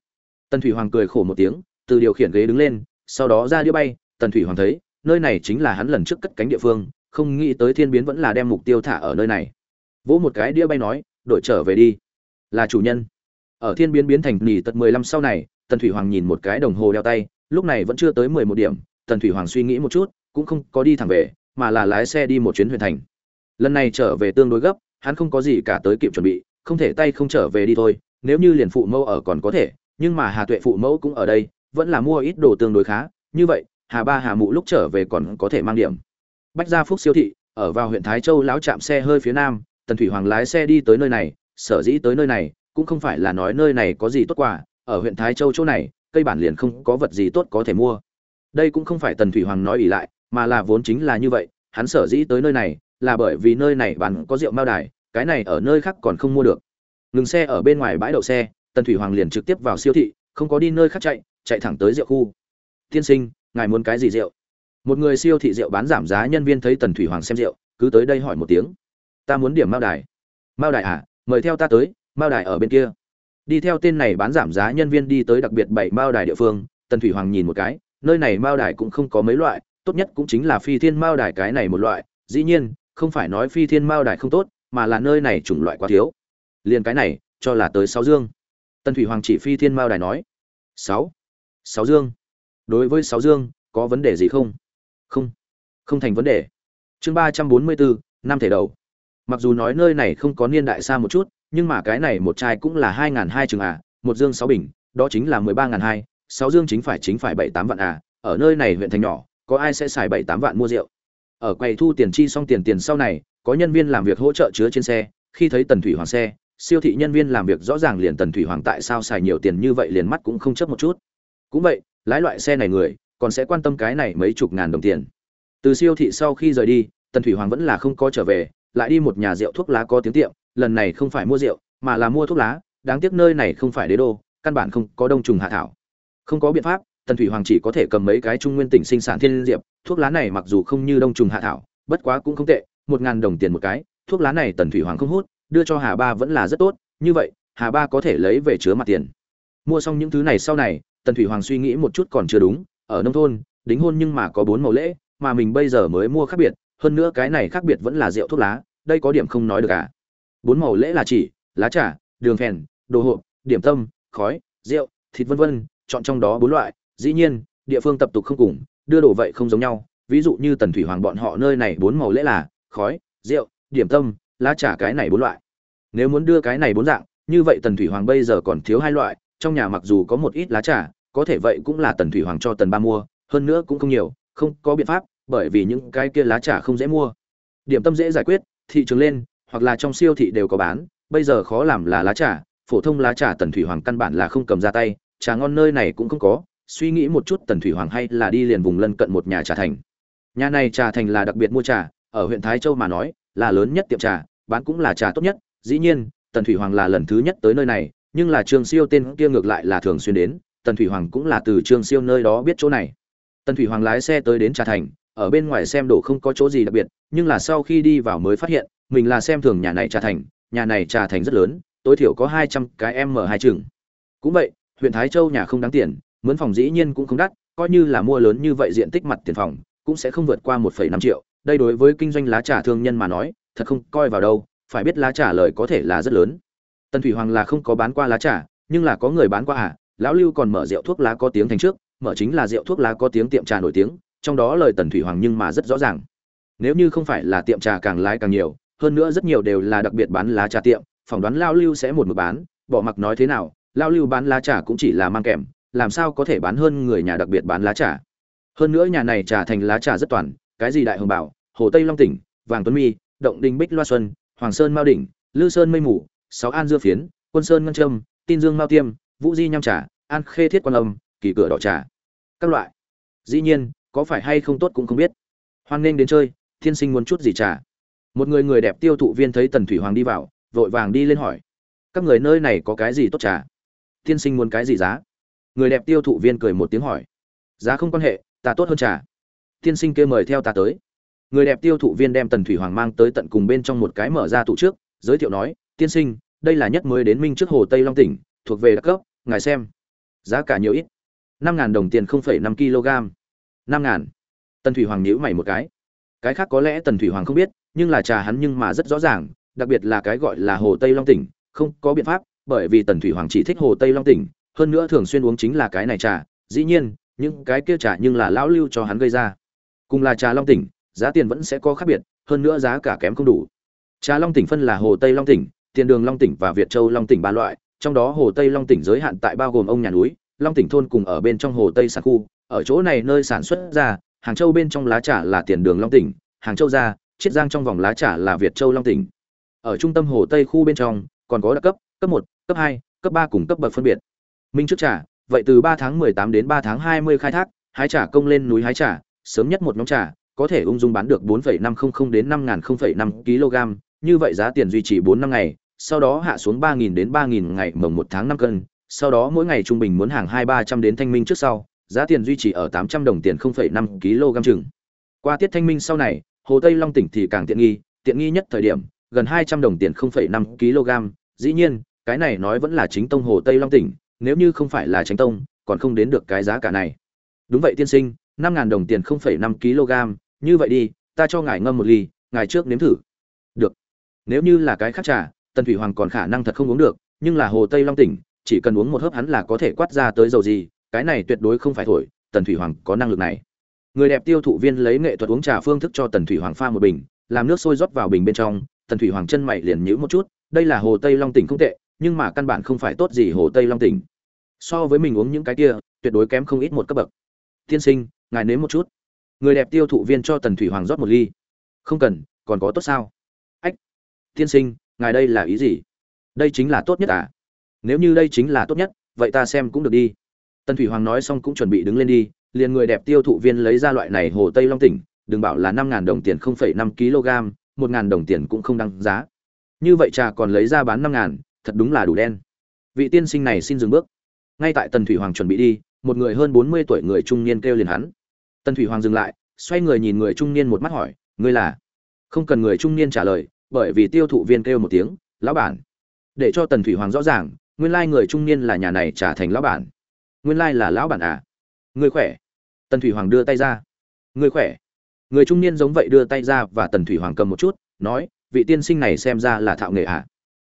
Tần thủy hoàng cười khổ một tiếng, từ điều khiển ghế đứng lên, sau đó ra đĩa bay. Tần thủy hoàng thấy, nơi này chính là hắn lần trước cất cánh địa phương, không nghĩ tới thiên biến vẫn là đem mục tiêu thả ở nơi này. Vỗ một cái đĩa bay nói đội trở về đi. Là chủ nhân. Ở thiên biến biến thành nỉ tật mười lăm sau này, tần thủy hoàng nhìn một cái đồng hồ đeo tay, lúc này vẫn chưa tới mười một điểm. Tần thủy hoàng suy nghĩ một chút, cũng không có đi thẳng về, mà là lái xe đi một chuyến huyện thành. Lần này trở về tương đối gấp, hắn không có gì cả tới kịp chuẩn bị không thể tay không trở về đi thôi, nếu như liền phụ mẫu ở còn có thể, nhưng mà hà tuệ phụ mẫu cũng ở đây, vẫn là mua ít đồ tương đối khá, như vậy, hà ba hà mụ lúc trở về còn có thể mang điểm. Bách gia phúc siêu thị, ở vào huyện thái châu lão chạm xe hơi phía nam, tần thủy hoàng lái xe đi tới nơi này, sở dĩ tới nơi này, cũng không phải là nói nơi này có gì tốt quả ở huyện thái châu chỗ này, cây bản liền không có vật gì tốt có thể mua. Đây cũng không phải tần thủy hoàng nói ỉ lại, mà là vốn chính là như vậy, hắn sở dĩ tới nơi này, là bởi vì nơi này bán có rượu mao đài cái này ở nơi khác còn không mua được. Ngừng xe ở bên ngoài bãi đậu xe, tần thủy hoàng liền trực tiếp vào siêu thị, không có đi nơi khác chạy chạy thẳng tới rượu khu. Tiên sinh, ngài muốn cái gì rượu? Một người siêu thị rượu bán giảm giá nhân viên thấy tần thủy hoàng xem rượu, cứ tới đây hỏi một tiếng. Ta muốn điểm mao đài. Mao đài à? Mời theo ta tới, mao đài ở bên kia. Đi theo tên này bán giảm giá nhân viên đi tới đặc biệt bảy mao đài địa phương, tần thủy hoàng nhìn một cái, nơi này mao đài cũng không có mấy loại, tốt nhất cũng chính là phi thiên mao đài cái này một loại, dĩ nhiên, không phải nói phi thiên mao đài không tốt mà là nơi này chủng loại quá thiếu. Liền cái này, cho là tới sáu dương. Tân thủy hoàng chỉ phi thiên mao đài nói, sáu sáu dương. Đối với sáu dương, có vấn đề gì không? Không không thành vấn đề. Chương ba trăm bốn mươi bốn, năm thể đầu. Mặc dù nói nơi này không có niên đại xa một chút, nhưng mà cái này một chai cũng là hai n g h n hai chừng à một dương sáu bình, đó chính là mười ba n g h n hai, sáu dương chính phải chính phải bảy tám vạn à ở nơi này huyện thành nhỏ, có ai sẽ xài bảy tám vạn mua rượu? Ở quầy thu tiền chi xong tiền tiền sau này có nhân viên làm việc hỗ trợ chứa trên xe, khi thấy tần thủy hoàng xe, siêu thị nhân viên làm việc rõ ràng liền tần thủy hoàng tại sao xài nhiều tiền như vậy liền mắt cũng không chấp một chút. Cũng vậy, lái loại xe này người, còn sẽ quan tâm cái này mấy chục ngàn đồng tiền. Từ siêu thị sau khi rời đi, tần thủy hoàng vẫn là không có trở về, lại đi một nhà rượu thuốc lá có tiếng tiệm, lần này không phải mua rượu, mà là mua thuốc lá, đáng tiếc nơi này không phải đế đô, căn bản không có đông trùng hạ thảo. Không có biện pháp, tần thủy hoàng chỉ có thể cầm mấy cái trung nguyên tỉnh sinh sản thiên diệp, thuốc lá này mặc dù không như đông trùng hạ thảo, bất quá cũng không tệ một ngàn đồng tiền một cái, thuốc lá này tần thủy hoàng không hút, đưa cho hà ba vẫn là rất tốt, như vậy, hà ba có thể lấy về chứa mặt tiền. Mua xong những thứ này sau này, tần thủy hoàng suy nghĩ một chút còn chưa đúng, ở nông thôn, đính hôn nhưng mà có bốn màu lễ, mà mình bây giờ mới mua khác biệt, hơn nữa cái này khác biệt vẫn là rượu thuốc lá, đây có điểm không nói được à. Bốn màu lễ là chỉ, lá trà, đường phèn, đồ hộp, điểm tâm, khói, rượu, thịt vân vân, chọn trong đó bốn loại, dĩ nhiên, địa phương tập tục không cùng, đưa đồ vậy không giống nhau, ví dụ như tần thủy hoàng bọn họ nơi này bốn màu lễ là khói, rượu, điểm tâm, lá trà cái này bốn loại. Nếu muốn đưa cái này bốn dạng, như vậy tần thủy hoàng bây giờ còn thiếu hai loại, trong nhà mặc dù có một ít lá trà, có thể vậy cũng là tần thủy hoàng cho tần ba mua, hơn nữa cũng không nhiều, không có biện pháp, bởi vì những cái kia lá trà không dễ mua. Điểm tâm dễ giải quyết, thị trường lên, hoặc là trong siêu thị đều có bán, bây giờ khó làm là lá trà, phổ thông lá trà tần thủy hoàng căn bản là không cầm ra tay, trà ngon nơi này cũng không có, suy nghĩ một chút tần thủy hoàng hay là đi liền vùng lân cận một nhà trà thành. Nhà này trà thành là đặc biệt mua trà ở huyện thái châu mà nói, là lớn nhất tiệm trà, bán cũng là trà tốt nhất. Dĩ nhiên, tần thủy hoàng là lần thứ nhất tới nơi này, nhưng là trương siêu tên kia ngược lại là thường xuyên đến. Tần thủy hoàng cũng là từ trương siêu nơi đó biết chỗ này. Tần thủy hoàng lái xe tới đến trà thành, ở bên ngoài xem đồ không có chỗ gì đặc biệt, nhưng là sau khi đi vào mới phát hiện, mình là xem thường nhà này trà thành. Nhà này trà thành rất lớn, tối thiểu có hai trăm cái m hai chừng. Cũng vậy, huyện thái châu nhà không đáng tiền, mướn phòng dĩ nhiên cũng không đắt, coi như là mua lớn như vậy diện tích mặt tiền phòng, cũng sẽ không vượt qua một phẩy năm triệu đây đối với kinh doanh lá trà thương nhân mà nói, thật không coi vào đâu, phải biết lá trà lời có thể là rất lớn. Tần thủy hoàng là không có bán qua lá trà, nhưng là có người bán qua à lão lưu còn mở rượu thuốc lá có tiếng thành trước, mở chính là rượu thuốc lá có tiếng tiệm trà nổi tiếng, trong đó lời tần thủy hoàng nhưng mà rất rõ ràng. Nếu như không phải là tiệm trà càng lái càng nhiều, hơn nữa rất nhiều đều là đặc biệt bán lá trà tiệm, phỏng đoán lão lưu sẽ một mực bán, bỏ mặc nói thế nào, lão lưu bán lá trà cũng chỉ là mang kèm, làm sao có thể bán hơn người nhà đặc biệt bán lá trà. Hơn nữa nhà này trà thành lá trà rất toàn cái gì đại hồng bảo, hồ tây long tỉnh, vàng tuấn mi, động đình bích loa xuân, hoàng sơn mao đỉnh, lư sơn mây mù, sáu an dưa phiến, quân sơn ngân trâm tin dương mao tiêm, vũ di nham trà, an khê thiết quan âm, kỳ cửa đỏ trà. Các loại. Dĩ nhiên, có phải hay không tốt cũng không biết. Hoan nghênh đến chơi, thiên sinh muốn chút gì trà. Một người người đẹp tiêu thụ viên thấy tần thủy hoàng đi vào, vội vàng đi lên hỏi. Các người nơi này có cái gì tốt trà? Tiên sinh muốn cái gì giá? Người đẹp tiêu thụ viên cười một tiếng hỏi. Giá không quan hệ, ta tốt hơn trà tiên sinh kêu mời theo ta tới. Người đẹp tiêu thụ viên đem tần thủy hoàng mang tới tận cùng bên trong một cái mở ra tủ trước, giới thiệu nói, tiên sinh, đây là nhất mới đến minh trước hồ tây long tỉnh, thuộc về đặc cấp, ngài xem. Giá cả nhiều ít. năm ngàn đồng tiền không phẩy năm kg. năm ngàn. Tần thủy hoàng nhíu mày một cái. Cái khác có lẽ tần thủy hoàng không biết, nhưng là trà hắn nhưng mà rất rõ ràng, đặc biệt là cái gọi là hồ tây long tỉnh, không có biện pháp, bởi vì tần thủy hoàng chỉ thích hồ tây long tỉnh, hơn nữa thường xuyên uống chính là cái này trà. Dĩ nhiên, những cái kia trà nhưng là lão lưu cho hắn gây ra cùng là trà long tỉnh, giá tiền vẫn sẽ có khác biệt, hơn nữa giá cả kém không đủ. Trà long tỉnh phân là hồ tây long tỉnh, tiền đường long tỉnh và việt châu long tỉnh ba loại, trong đó hồ tây long tỉnh giới hạn tại bao gồm ông nhà núi, long tỉnh thôn cùng ở bên trong hồ tây sản khu. Ở chỗ này nơi sản xuất ra, hàng châu bên trong lá trà là tiền đường long tỉnh, hàng châu ra, chiết giang trong vòng lá trà là việt châu long tỉnh. Ở trung tâm hồ tây khu bên trong, còn có đặc cấp cấp một, cấp hai, cấp ba cùng cấp bậc phân biệt. Minh trước trà, vậy từ ba tháng mười tám đến ba tháng hai mươi khai thác, hái trà công lên núi hái trà sớm nhất một nhóm trà có thể ung dung bán được 4,500 đến 5.000,5 kg, như vậy giá tiền duy trì 4 năm ngày, sau đó hạ xuống 3.000 đến 3.000 ngày mồng 1 tháng 5 cân, sau đó mỗi ngày trung bình muốn hàng 2-300 đến thanh minh trước sau, giá tiền duy trì ở 800 đồng tiền 0,5 kg chừng. Qua tiết thanh minh sau này, Hồ Tây Long tỉnh thì càng tiện nghi, tiện nghi nhất thời điểm, gần 200 đồng tiền 0,5 kg, dĩ nhiên, cái này nói vẫn là chính tông Hồ Tây Long tỉnh, nếu như không phải là chính tông, còn không đến được cái giá cả này. Đúng vậy tiên sinh, năm ngàn đồng tiền không phẩy năm kg. Như vậy đi, ta cho ngài ngâm một ly, ngài trước nếm thử. Được. Nếu như là cái khác trà, tần thủy hoàng còn khả năng thật không uống được, nhưng là hồ tây long tỉnh, chỉ cần uống một hớp hắn là có thể quát ra tới dầu gì, cái này tuyệt đối không phải thổi, tần thủy hoàng có năng lực này. Người đẹp tiêu thụ viên lấy nghệ thuật uống trà phương thức cho tần thủy hoàng pha một bình, làm nước sôi rót vào bình bên trong, tần thủy hoàng chân mày liền nhíu một chút, đây là hồ tây long tỉnh không tệ, nhưng mà căn bản không phải tốt gì hồ tây long tỉnh. So với mình uống những cái kia, tuyệt đối kém không ít một cấp bậc. Tiên sinh ngài nếm một chút. Người đẹp tiêu thụ viên cho tần thủy hoàng rót một ly. Không cần, còn có tốt sao? Ách, tiên sinh, ngài đây là ý gì? Đây chính là tốt nhất à? Nếu như đây chính là tốt nhất, vậy ta xem cũng được đi. Tần thủy hoàng nói xong cũng chuẩn bị đứng lên đi, liền người đẹp tiêu thụ viên lấy ra loại này hồ tây long tỉnh, đừng bảo là năm ngàn đồng tiền không phẩy năm kg, một ngàn đồng tiền cũng không đăng giá. Như vậy trà còn lấy ra bán năm ngàn, thật đúng là đủ đen. Vị tiên sinh này xin dừng bước. Ngay tại tần thủy hoàng chuẩn bị đi, một người hơn bốn mươi tuổi người trung niên kêu liền hắn tần thủy hoàng dừng lại, xoay người nhìn người trung niên một mắt hỏi, ngươi là? Không cần người trung niên trả lời, bởi vì tiêu thụ viên kêu một tiếng, lão bản. Để cho tần thủy hoàng rõ ràng, nguyên lai người trung niên là nhà này trả thành lão bản. Nguyên lai là lão bản à? Người khỏe? Tần thủy hoàng đưa tay ra. Người khỏe? Người trung niên giống vậy đưa tay ra và tần thủy hoàng cầm một chút, nói, vị tiên sinh này xem ra là thạo nghề à?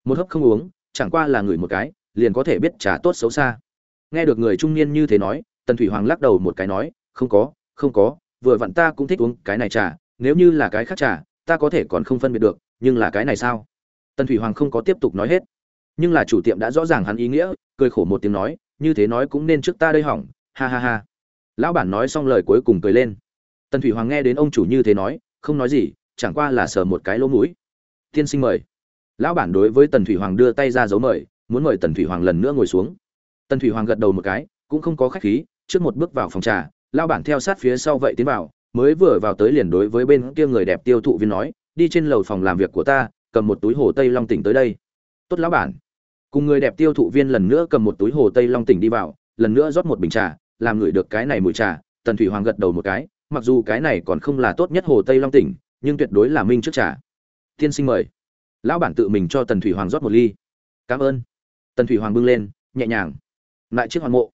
Một hớp không uống, chẳng qua là ngửi một cái, liền có thể biết trà tốt xấu xa. Nghe được người trung niên như thế nói, tần thủy hoàng lắc đầu một cái nói, không có không có, vừa vặn ta cũng thích uống cái này trà, nếu như là cái khác trà, ta có thể còn không phân biệt được, nhưng là cái này sao? Tần thủy hoàng không có tiếp tục nói hết. Nhưng là chủ tiệm đã rõ ràng hắn ý nghĩa, cười khổ một tiếng nói, như thế nói cũng nên trước ta đây hỏng, ha ha ha. Lão bản nói xong lời cuối cùng cười lên. Tần thủy hoàng nghe đến ông chủ như thế nói, không nói gì, chẳng qua là sờ một cái lỗ mũi. Tiên sinh mời. Lão bản đối với tần thủy hoàng đưa tay ra dấu mời, muốn mời tần thủy hoàng lần nữa ngồi xuống. Tần thủy hoàng gật đầu một cái, cũng không có khách khí, trước một bước vào phòng trà lão bản theo sát phía sau vậy tiến vào, mới vừa vào tới liền đối với bên kia người đẹp tiêu thụ viên nói, đi trên lầu phòng làm việc của ta, cầm một túi hồ tây long tỉnh tới đây. Tốt lão bản. Cùng người đẹp tiêu thụ viên lần nữa cầm một túi hồ tây long tỉnh đi vào, lần nữa rót một bình trà, làm ngửi được cái này mùi trà, tần thủy hoàng gật đầu một cái, mặc dù cái này còn không là tốt nhất hồ tây long tỉnh, nhưng tuyệt đối là minh trước trà. Tiên sinh mời. Lão bản tự mình cho tần thủy hoàng rót một ly. Cảm ơn. Tần thủy hoàng bưng lên, nhẹ nhàng. Lại chiếc hoàn mộ.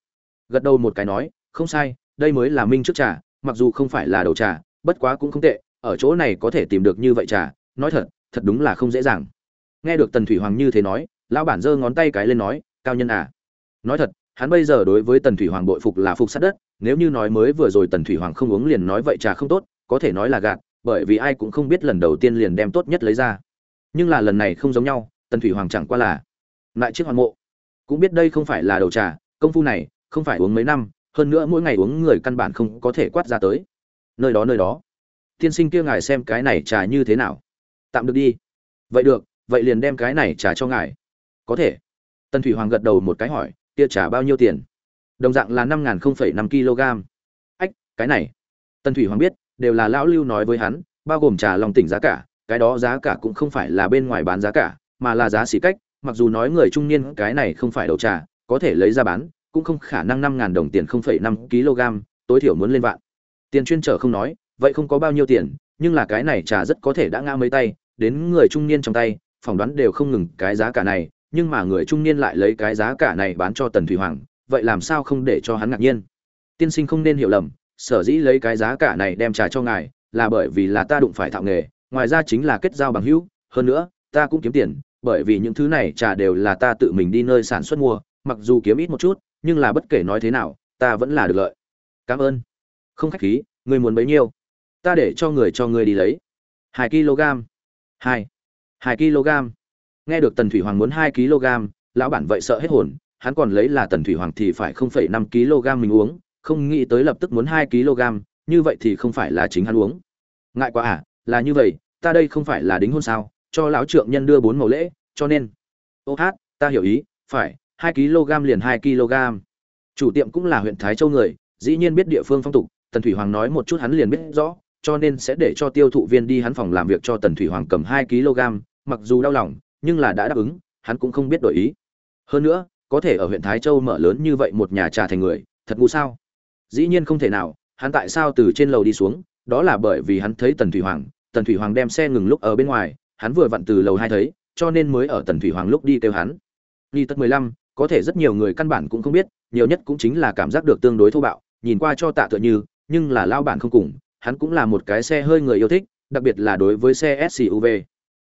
Gật đầu một cái nói, không sai đây mới là minh trước trà, mặc dù không phải là đầu trà, bất quá cũng không tệ, ở chỗ này có thể tìm được như vậy trà, nói thật thật đúng là không dễ dàng. Nghe được tần thủy hoàng như thế nói, lão bản giơ ngón tay cái lên nói, cao nhân à. Nói thật, hắn bây giờ đối với tần thủy hoàng bội phục là phục sát đất, nếu như nói mới vừa rồi tần thủy hoàng không uống liền nói vậy trà không tốt, có thể nói là gạt, bởi vì ai cũng không biết lần đầu tiên liền đem tốt nhất lấy ra. Nhưng là lần này không giống nhau, tần thủy hoàng chẳng qua là lại chiếc hoàn mộ. Cũng biết đây không phải là đầu trà, công phu này, không phải uống mấy năm hơn nữa mỗi ngày uống người căn bản không có thể quát ra tới. Nơi đó nơi đó. Tiên sinh kia ngài xem cái này trà như thế nào? Tạm được đi. Vậy được, vậy liền đem cái này trà cho ngài. Có thể. Tần thủy hoàng gật đầu một cái hỏi, kia trà bao nhiêu tiền? Đồng dạng là năm nghìn không phẩy năm kg ách, cái này. Tần thủy hoàng biết, đều là lão lưu nói với hắn, bao gồm trà lòng tỉnh giá cả, cái đó giá cả cũng không phải là bên ngoài bán giá cả, mà là giá xỉ cách, mặc dù nói người trung niên cái này không phải đầu trà, có thể lấy ra bán cũng không khả năng năm ngàn đồng tiền không phẩy năm kg, tối thiểu muốn lên vạn. Tiền chuyên trở không nói, vậy không có bao nhiêu tiền, nhưng là cái này trà rất có thể đã ngã mấy tay, đến người trung niên trong tay, phỏng đoán đều không ngừng cái giá cả này, nhưng mà người trung niên lại lấy cái giá cả này bán cho tần thủy hoàng, vậy làm sao không để cho hắn ngạc nhiên? Tiên sinh không nên hiểu lầm, sở dĩ lấy cái giá cả này đem trà cho ngài, là bởi vì là ta đụng phải thạo nghề, ngoài ra chính là kết giao bằng hữu, hơn nữa, ta cũng kiếm tiền, bởi vì những thứ này trà đều là ta tự mình đi nơi sản xuất mua, mặc dù kiếm ít một chút nhưng là bất kể nói thế nào, ta vẫn là được lợi. Cảm ơn. Không khách khí ngươi muốn bấy nhiêu? Ta để cho người cho ngươi đi lấy. Hai kg hai. Hai kg nghe được tần thủy hoàng muốn hai kg lão bản vậy sợ hết hồn, hắn còn lấy là tần thủy hoàng thì phải không phẩy năm kg mình uống, không nghĩ tới lập tức muốn hai kg như vậy thì không phải là chính hắn uống. Ngại quá à là như vậy, ta đây không phải là đính hôn sao, cho lão trượng nhân đưa bốn màu lễ, cho nên. Ô hát, ta hiểu ý, phải hai kg liền hai kg. Chủ tiệm cũng là huyện thái châu người, dĩ nhiên biết địa phương phong tục, tần thủy hoàng nói một chút hắn liền biết rõ, cho nên sẽ để cho tiêu thụ viên đi hắn phòng làm việc cho tần thủy hoàng cầm hai kg, mặc dù đau lòng, nhưng là đã đáp ứng, hắn cũng không biết đổi ý. Hơn nữa, có thể ở huyện thái châu mở lớn như vậy một nhà trà thành người, thật ngu sao? Dĩ nhiên không thể nào, hắn tại sao từ trên lầu đi xuống, đó là bởi vì hắn thấy tần thủy hoàng, tần thủy hoàng đem xe ngừng lúc ở bên ngoài, hắn vừa vặn từ lầu hai thấy, cho nên mới ở tần thủy hoàng lúc đi kêu hắn. Đi tất mười lăm có thể rất nhiều người căn bản cũng không biết, nhiều nhất cũng chính là cảm giác được tương đối thô bạo, nhìn qua cho tạ tựa như, nhưng là lao bản không cùng, hắn cũng là một cái xe hơi người yêu thích, đặc biệt là đối với xe suv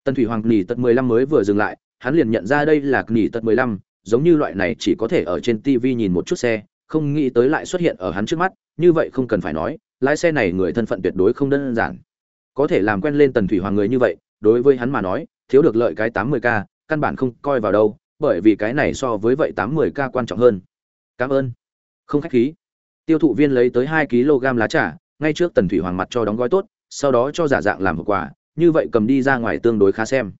tần thủy hoàng nghỉ tật mười lăm mới vừa dừng lại, hắn liền nhận ra đây là nghỉ tật mười lăm, giống như loại này chỉ có thể ở trên tv nhìn một chút xe, không nghĩ tới lại xuất hiện ở hắn trước mắt, như vậy không cần phải nói, lái xe này người thân phận tuyệt đối không đơn giản. Có thể làm quen lên tần thủy hoàng người như vậy, đối với hắn mà nói, thiếu được lợi cái tám mươi k, căn bản không coi vào đâu bởi vì cái này so với vậy tám mươi k quan trọng hơn. Cảm ơn. Không khách khí. Tiêu thụ viên lấy tới hai kg lá trà, ngay trước tần thủy hoàng mặt cho đóng gói tốt, sau đó cho giả dạng làm hậu quả như vậy cầm đi ra ngoài tương đối khá xem.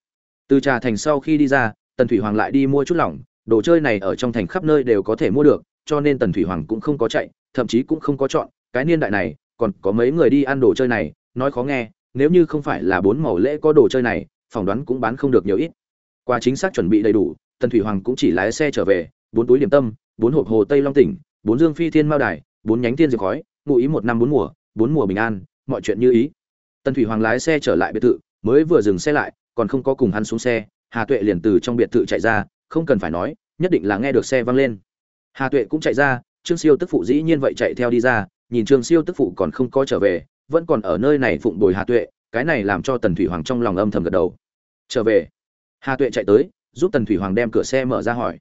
Từ trà thành sau khi đi ra, tần thủy hoàng lại đi mua chút lỏng, đồ chơi này ở trong thành khắp nơi đều có thể mua được, cho nên tần thủy hoàng cũng không có chạy, thậm chí cũng không có chọn, cái niên đại này, còn có mấy người đi ăn đồ chơi này, nói khó nghe, nếu như không phải là bốn màu lễ có đồ chơi này, phỏng đoán cũng bán không được nhiều ít. Qua chính xác chuẩn bị đầy đủ tần thủy hoàng cũng chỉ lái xe trở về, bốn túi điểm tâm, bốn hộp hồ tây long tỉnh, bốn dương phi thiên mao đài, bốn nhánh tiên diệt khói, ngụ ý một năm bốn mùa bốn mùa bình an, mọi chuyện như ý. Tần thủy hoàng lái xe trở lại biệt thự, mới vừa dừng xe lại, còn không có cùng hắn xuống xe, hà tuệ liền từ trong biệt thự chạy ra, không cần phải nói, nhất định là nghe được xe văng lên. Hà tuệ cũng chạy ra, trương siêu tức phụ dĩ nhiên vậy chạy theo đi ra, nhìn trương siêu tức phụ còn không có trở về, vẫn còn ở nơi này phụng bồi hà tuệ, cái này làm cho tần thủy hoàng trong lòng âm thầm gật đầu. Trở về. Hà tuệ chạy tới giúp tần thủy hoàng đem cửa xe mở ra hỏi.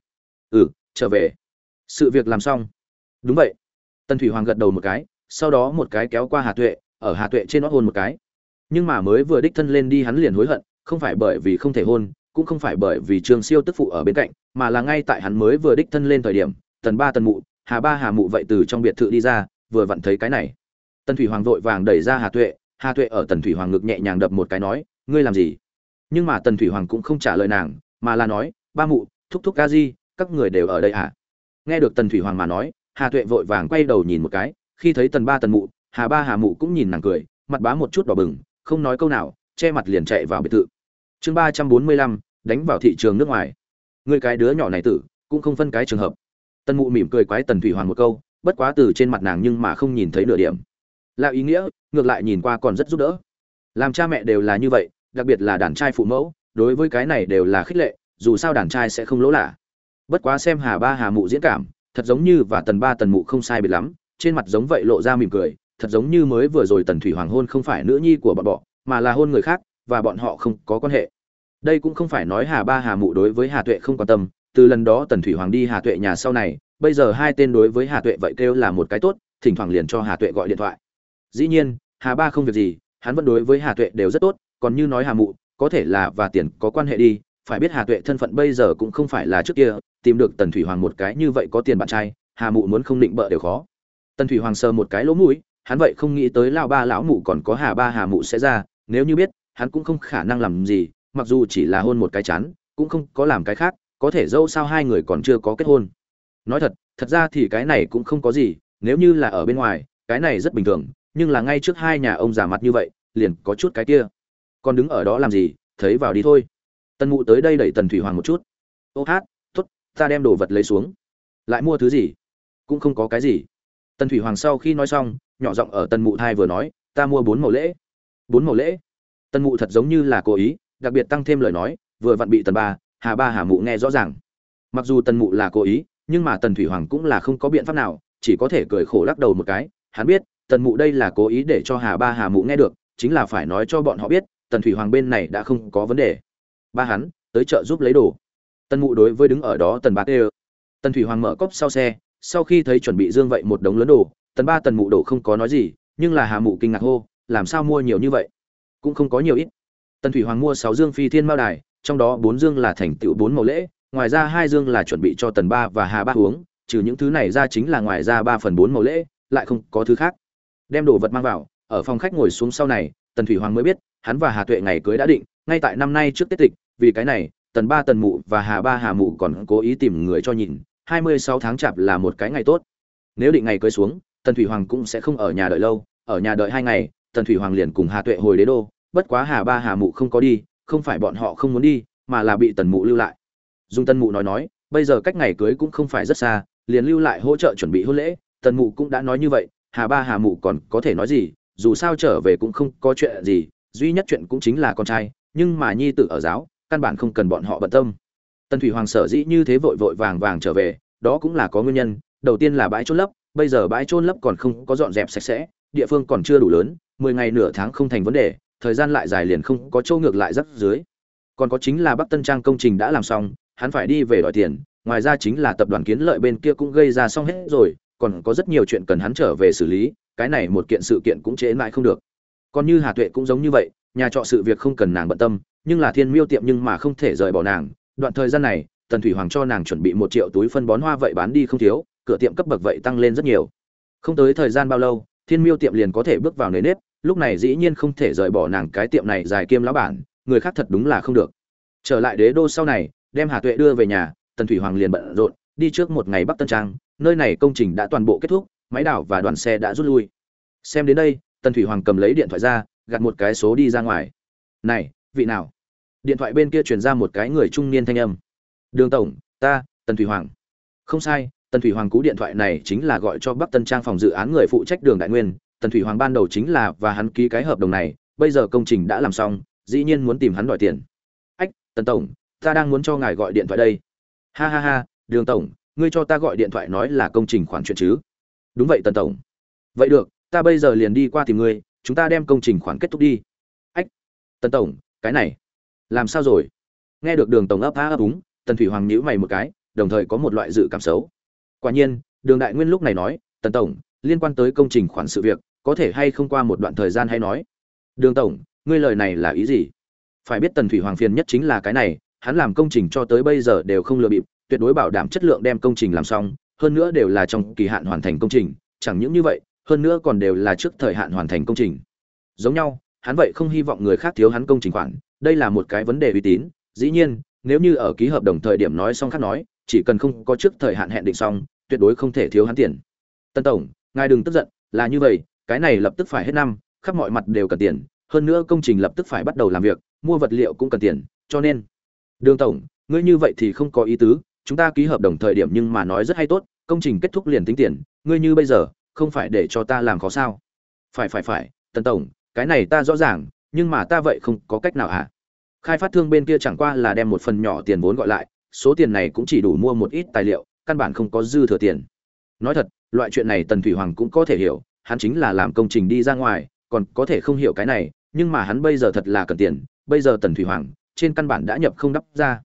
Ừ trở về. Sự việc làm xong. Đúng vậy. Tần thủy hoàng gật đầu một cái, sau đó một cái kéo qua hà tuệ, ở hà tuệ trên nót hôn một cái. Nhưng mà mới vừa đích thân lên đi hắn liền hối hận, không phải bởi vì không thể hôn, cũng không phải bởi vì Trường siêu tức phụ ở bên cạnh, mà là ngay tại hắn mới vừa đích thân lên thời điểm, tần ba tần mụ, hà ba hà mụ vậy từ trong biệt thự đi ra, vừa vặn thấy cái này. Tần thủy hoàng vội vàng đẩy ra hà tuệ hà tuệ ở tần thủy hoàng ngực nhẹ nhàng đập một cái nói, ngươi làm gì? Nhưng mà tần thủy hoàng cũng không trả lời nàng mà là nói, ba mụ, thúc thúc ca di, các người đều ở đây à? Nghe được tần thủy hoàng mà nói, hà tuệ vội vàng quay đầu nhìn một cái, khi thấy tần ba tần mụ, hà ba hà mụ cũng nhìn nàng cười, mặt bá một chút đỏ bừng, không nói câu nào, che mặt liền chạy vào biệt thự. Chương ba trăm bốn mươi lăm, đánh vào thị trường nước ngoài. Người cái đứa nhỏ này tử, cũng không phân cái trường hợp. Tần mụ mỉm cười quái tần thủy hoàng một câu, bất quá từ trên mặt nàng nhưng mà không nhìn thấy nửa điểm. Là ý nghĩa, ngược lại nhìn qua còn rất giúp đỡ. Làm cha mẹ đều là như vậy, đặc biệt là đàn trai phụ mẫu đối với cái này đều là khích lệ, dù sao đàn trai sẽ không lỗ lạ. Bất quá xem hà ba hà mụ diễn cảm, thật giống như và tần ba tần mụ không sai biệt lắm, trên mặt giống vậy lộ ra mỉm cười, thật giống như mới vừa rồi tần thủy hoàng hôn không phải nữ nhi của bọn bọ, mà là hôn người khác, và bọn họ không có quan hệ. Đây cũng không phải nói hà ba hà mụ đối với hà tuệ không quan tâm, từ lần đó tần thủy hoàng đi hà tuệ nhà sau này, bây giờ hai tên đối với hà tuệ vậy kêu là một cái tốt, thỉnh thoảng liền cho hà tuệ gọi điện thoại. Dĩ nhiên, hà ba không việc gì, hắn vẫn đối với hà tuệ đều rất tốt, còn như nói hà mụ có thể là và tiền có quan hệ đi, phải biết hà tuệ thân phận bây giờ cũng không phải là trước kia, tìm được tần thủy hoàng một cái như vậy có tiền bạn trai, hà mụ muốn không định bợ đều khó. Tần thủy hoàng sờ một cái lỗ mũi, hắn vậy không nghĩ tới lão ba lão mụ còn có hà ba hà mụ sẽ ra, nếu như biết, hắn cũng không khả năng làm gì, mặc dù chỉ là hôn một cái chán, cũng không có làm cái khác, có thể dâu sao hai người còn chưa có kết hôn. Nói thật thật ra thì cái này cũng không có gì, nếu như là ở bên ngoài, cái này rất bình thường, nhưng là ngay trước hai nhà ông già mặt như vậy, liền có chút cái kia còn đứng ở đó làm gì, thấy vào đi thôi. Tần mụ tới đây đẩy tần thủy hoàng một chút. Ô hát t ố t ta đem đồ vật lấy xuống. Lại mua thứ gì? Cũng không có cái gì. Tần thủy hoàng sau khi nói xong, nhỏ giọng ở tần mụ thai vừa nói, ta mua bốn màu lễ. Bốn màu lễ? Tần mụ thật giống như là cố ý, đặc biệt tăng thêm lời nói, vừa vặn bị tần ba, hà ba hà mụ nghe rõ ràng. Mặc dù tần mụ là cố ý, nhưng mà tần thủy hoàng cũng là không có biện pháp nào, chỉ có thể cười khổ lắc đầu một cái. Hắn biết, tần mụ đây là cố ý để cho hà ba hà mụ nghe được, chính là phải nói cho bọn họ biết tần thủy hoàng bên này đã không có vấn đề. Ba hắn, tới chợ giúp lấy đồ. Tần mụ đối với đứng ở đó tần bạc ê tần thủy hoàng mở cốc sau xe, sau khi thấy chuẩn bị dương vậy một đống lớn đồ, tần ba tần mụ đồ không có nói gì, nhưng là hà mụ kinh ngạc hô, làm sao mua nhiều như vậy? Cũng không có nhiều ít. Tần thủy hoàng mua sáu dương phi thiên mao đài, trong đó bốn dương là thành tựu bốn màu lễ, ngoài ra hai dương là chuẩn bị cho tần ba và hà ba uống, trừ những thứ này ra chính là ngoài ra ba phần bốn màu lễ, lại không có thứ khác. Đem đồ vật mang vào, ở phòng khách ngồi xuống sau này, tần thủy hoàng mới biết hắn và hà tuệ ngày cưới đã định, ngay tại năm nay trước tết tịch, vì cái này, tần ba, tần mụ và hà ba, hà mụ còn cố ý tìm người cho nhìn, hai mươi sáu tháng chạp là một cái ngày tốt. Nếu định ngày cưới xuống, tần thủy hoàng cũng sẽ không ở nhà đợi lâu, ở nhà đợi hai ngày, tần thủy hoàng liền cùng hà tuệ hồi đế đô, bất quá hà ba, hà mụ không có đi, không phải bọn họ không muốn đi, mà là bị tần mụ lưu lại. Dung tần mụ nói nói, bây giờ cách ngày cưới cũng không phải rất xa, liền lưu lại hỗ trợ chuẩn bị hôn lễ, tần mụ cũng đã nói như vậy, hà ba, hà mụ còn có thể nói gì, dù sao trở về cũng không có chuyện gì duy nhất chuyện cũng chính là con trai, nhưng mà nhi tử ở giáo, căn bản không cần bọn họ bận tâm. Tần thủy hoàng sở dĩ như thế vội vội vàng vàng trở về, đó cũng là có nguyên nhân, đầu tiên là bãi trôn lấp, bây giờ bãi trôn lấp còn không có dọn dẹp sạch sẽ, địa phương còn chưa đủ lớn, mười ngày nửa tháng không thành vấn đề, thời gian lại dài liền không có chỗ ngược lại rắc dưới còn có chính là bắc tân trang công trình đã làm xong, hắn phải đi về đòi tiền, ngoài ra chính là tập đoàn kiến lợi bên kia cũng gây ra xong hết rồi, còn có rất nhiều chuyện cần hắn trở về xử lý, cái này một kiện sự kiện cũng chế mãi không được còn như hà tuệ cũng giống như vậy, nhà trọ sự việc không cần nàng bận tâm, nhưng là thiên miêu tiệm nhưng mà không thể rời bỏ nàng. Đoạn thời gian này, tần thủy hoàng cho nàng chuẩn bị một triệu túi phân bón hoa vậy bán đi không thiếu, cửa tiệm cấp bậc vậy tăng lên rất nhiều. Không tới thời gian bao lâu, thiên miêu tiệm liền có thể bước vào nề nếp, lúc này dĩ nhiên không thể rời bỏ nàng cái tiệm này dài kiêm lão bản, người khác thật đúng là không được. Trở lại đế đô sau này, đem hà tuệ đưa về nhà, tần thủy hoàng liền bận rộn, đi trước một ngày bắc tân trang, nơi này công trình đã toàn bộ kết thúc, máy đảo và đoàn xe đã rút lui. Xem đến đây tần thủy hoàng cầm lấy điện thoại ra, gạt một cái số đi ra ngoài. Này, vị nào? Điện thoại bên kia truyền ra một cái người trung niên thanh âm. Đường tổng, ta, tần thủy hoàng. Không sai, tần thủy hoàng cú điện thoại này chính là gọi cho bắc tân trang phòng dự án người phụ trách đường đại nguyên. Tần thủy hoàng ban đầu chính là và hắn ký cái hợp đồng này, bây giờ công trình đã làm xong, dĩ nhiên muốn tìm hắn đòi tiền. Ách, tần tổng, ta đang muốn cho ngài gọi điện thoại đây. Ha ha ha, đường tổng, ngươi cho ta gọi điện thoại nói là công trình khoản chuyện chứ. Đúng vậy, tần tổng. Vậy được ta bây giờ liền đi qua tìm ngươi, chúng ta đem công trình khoản kết thúc đi. Ách, tần tổng, cái này, làm sao rồi? Nghe được đường tổng ấp á ấp úng, tần thủy hoàng nhíu mày một cái, đồng thời có một loại dự cảm xấu. Quả nhiên, đường đại nguyên lúc này nói, tần tổng, liên quan tới công trình khoản sự việc, có thể hay không qua một đoạn thời gian hay nói? Đường tổng, ngươi lời này là ý gì? Phải biết tần thủy hoàng phiền nhất chính là cái này, hắn làm công trình cho tới bây giờ đều không lừa bịp, tuyệt đối bảo đảm chất lượng đem công trình làm xong, hơn nữa đều là trong kỳ hạn hoàn thành công trình, chẳng những như vậy hơn nữa còn đều là trước thời hạn hoàn thành công trình. Giống nhau, hắn vậy không hy vọng người khác thiếu hắn công trình khoản, đây là một cái vấn đề uy tín. Dĩ nhiên, nếu như ở ký hợp đồng thời điểm nói xong khác nói, chỉ cần không có trước thời hạn hẹn định xong, tuyệt đối không thể thiếu hắn tiền. Tân tổng, ngài đừng tức giận, là như vậy, cái này lập tức phải hết năm, khắp mọi mặt đều cần tiền. Hơn nữa công trình lập tức phải bắt đầu làm việc, mua vật liệu cũng cần tiền, cho nên. Đường tổng, ngươi như vậy thì không có ý tứ, chúng ta ký hợp đồng thời điểm nhưng mà nói rất hay tốt, công trình kết thúc liền tính tiền, ngươi như bây giờ không phải để cho ta làm khó sao? Phải phải phải, tần tổng, cái này ta rõ ràng, nhưng mà ta vậy không có cách nào hả? À? khai phát thương bên kia chẳng qua là đem một phần nhỏ tiền vốn gọi lại, số tiền này cũng chỉ đủ mua một ít tài liệu, căn bản không có dư thừa tiền. Nói thật, loại chuyện này tần thủy hoàng cũng có thể hiểu, hắn chính là làm công trình đi ra ngoài, còn có thể không hiểu cái này, nhưng mà hắn bây giờ thật là cần tiền, bây giờ tần thủy hoàng, trên căn bản đã nhập không đắp ra.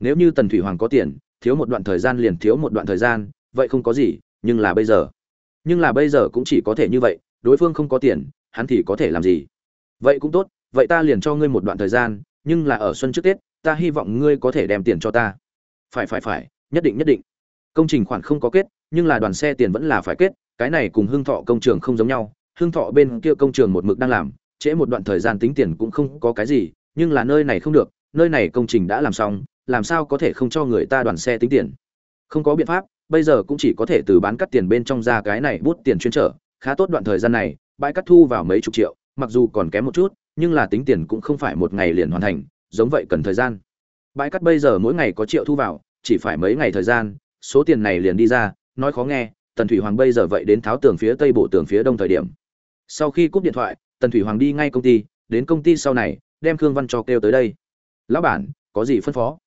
Nếu như tần thủy hoàng có tiền, thiếu một đoạn thời gian liền thiếu một đoạn thời gian, vậy không có gì, nhưng là bây giờ nhưng là bây giờ cũng chỉ có thể như vậy, đối phương không có tiền, hắn thì có thể làm gì? Vậy cũng tốt, vậy ta liền cho ngươi một đoạn thời gian, nhưng là ở xuân trước tết, ta hy vọng ngươi có thể đem tiền cho ta. Phải phải phải, nhất định nhất định. Công trình khoản không có kết, nhưng là đoàn xe tiền vẫn là phải kết, cái này cùng hương thọ công trường không giống nhau. Hương thọ bên kia công trường một mực đang làm, trễ một đoạn thời gian tính tiền cũng không có cái gì, nhưng là nơi này không được, nơi này công trình đã làm xong, làm sao có thể không cho người ta đoàn xe tính tiền? Không có biện pháp bây giờ cũng chỉ có thể từ bán cắt tiền bên trong ra cái này bút tiền chuyên trở, khá tốt đoạn thời gian này, bãi cắt thu vào mấy chục triệu, mặc dù còn kém một chút, nhưng là tính tiền cũng không phải một ngày liền hoàn thành, giống vậy cần thời gian. Bãi cắt bây giờ mỗi ngày có triệu thu vào, chỉ phải mấy ngày thời gian, số tiền này liền đi ra, nói khó nghe, tần thủy hoàng bây giờ vậy đến tháo tường phía tây bộ tường phía đông thời điểm. Sau khi cúp điện thoại, tần thủy hoàng đi ngay công ty, đến công ty sau này, đem khương văn cho kêu tới đây. Lão bản, có gì phân phó?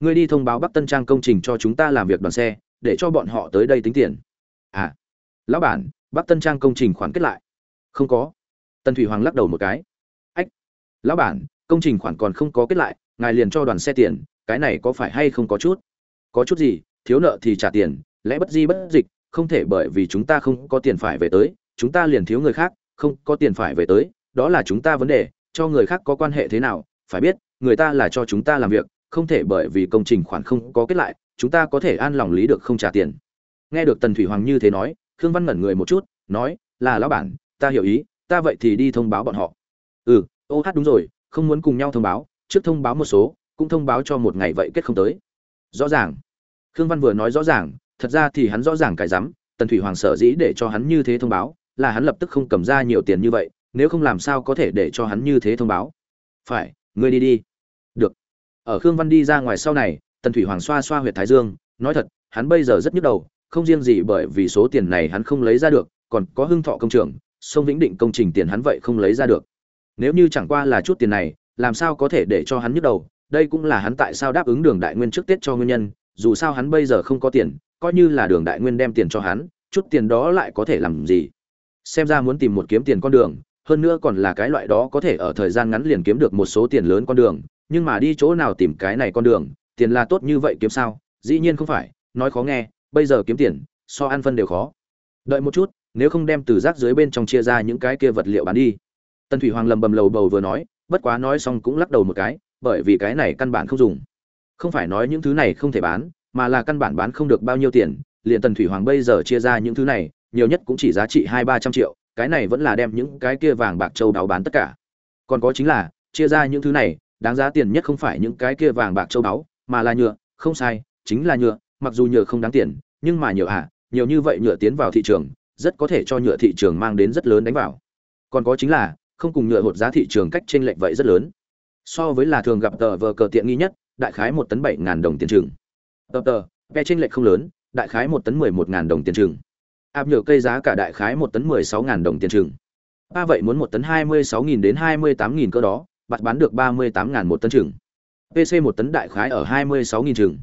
Ngươi đi thông báo bắc tân trang công trình cho chúng ta làm việc đoàn xe để cho bọn họ tới đây tính tiền. À lão bản bắc tân trang công trình khoản kết lại. Không có. Tần thủy hoàng lắc đầu một cái. Ách, lão bản, công trình khoản còn không có kết lại, ngài liền cho đoàn xe tiền, cái này có phải hay không có chút? Có chút gì, thiếu nợ thì trả tiền, lẽ bất di bất dịch, không thể bởi vì chúng ta không có tiền phải về tới, chúng ta liền thiếu người khác, không có tiền phải về tới, đó là chúng ta vấn đề, cho người khác có quan hệ thế nào, phải biết, người ta là cho chúng ta làm việc không thể bởi vì công trình khoản không có kết lại, chúng ta có thể an lòng lý được không trả tiền. Nghe được tần thủy hoàng như thế nói, khương văn ngẩn người một chút, nói, là lão bản, ta hiểu ý, ta vậy thì đi thông báo bọn họ. Ừ ô hát đúng rồi, không muốn cùng nhau thông báo, trước thông báo một số, cũng thông báo cho một ngày vậy kết không tới. Rõ ràng. Khương văn vừa nói rõ ràng, thật ra thì hắn rõ ràng cái rắm, tần thủy hoàng sở dĩ để cho hắn như thế thông báo, là hắn lập tức không cầm ra nhiều tiền như vậy, nếu không làm sao có thể để cho hắn như thế thông báo? Phải, ngươi đi đi ở khương văn đi ra ngoài sau này, tần thủy hoàng xoa xoa huyệt thái dương, nói thật, hắn bây giờ rất nhức đầu, không riêng gì bởi vì số tiền này hắn không lấy ra được, còn có hưng thọ công trường, sông vĩnh định công trình tiền hắn vậy không lấy ra được. Nếu như chẳng qua là chút tiền này, làm sao có thể để cho hắn nhức đầu, đây cũng là hắn tại sao đáp ứng đường đại nguyên trước tết cho nguyên nhân, dù sao hắn bây giờ không có tiền, coi như là đường đại nguyên đem tiền cho hắn, chút tiền đó lại có thể làm gì? Xem ra muốn tìm một kiếm tiền con đường, hơn nữa còn là cái loại đó có thể ở thời gian ngắn liền kiếm được một số tiền lớn con đường nhưng mà đi chỗ nào tìm cái này con đường, tiền là tốt như vậy kiếm sao? Dĩ nhiên không phải, nói khó nghe, bây giờ kiếm tiền, so ăn phân đều khó. Đợi một chút, nếu không đem từ rác dưới bên trong chia ra những cái kia vật liệu bán đi. Tần thủy hoàng lầm bầm lầu bầu vừa nói, bất quá nói xong cũng lắc đầu một cái, bởi vì cái này căn bản không dùng. Không phải nói những thứ này không thể bán, mà là căn bản bán không được bao nhiêu tiền, liền tần thủy hoàng bây giờ chia ra những thứ này, nhiều nhất cũng chỉ giá trị hai ba trăm triệu, cái này vẫn là đem những cái kia vàng bạc châu đáo bán tất cả. Còn có chính là, chia ra những thứ này đáng giá tiền nhất không phải những cái kia vàng bạc châu báu, mà là nhựa, không sai, chính là nhựa, mặc dù nhựa không đáng tiền, nhưng mà nhựa à nhiều như vậy nhựa tiến vào thị trường, rất có thể cho nhựa thị trường mang đến rất lớn đánh vào còn có chính là, không cùng nhựa hột giá thị trường cách trên lệch vậy rất lớn so với là thường gặp tờ vờ cờ tiện nghi nhất, đại khái một tấn bảy ngàn đồng tiền trường tờ tờ, ve chênh lệch không lớn, đại khái một tấn mười một ngàn đồng tiền trường. áp nhựa cây giá cả đại khái một tấn mười sáu ngàn đồng tiền trường. ba vậy muốn một tấn hai mươi sáu nghìn đến hai mươi tám nghìn cơ đó bạn bán được ba mươi tám ngàn một tấn chừng. pc một tấn đại khái ở hai mươi sáu nghìn trừng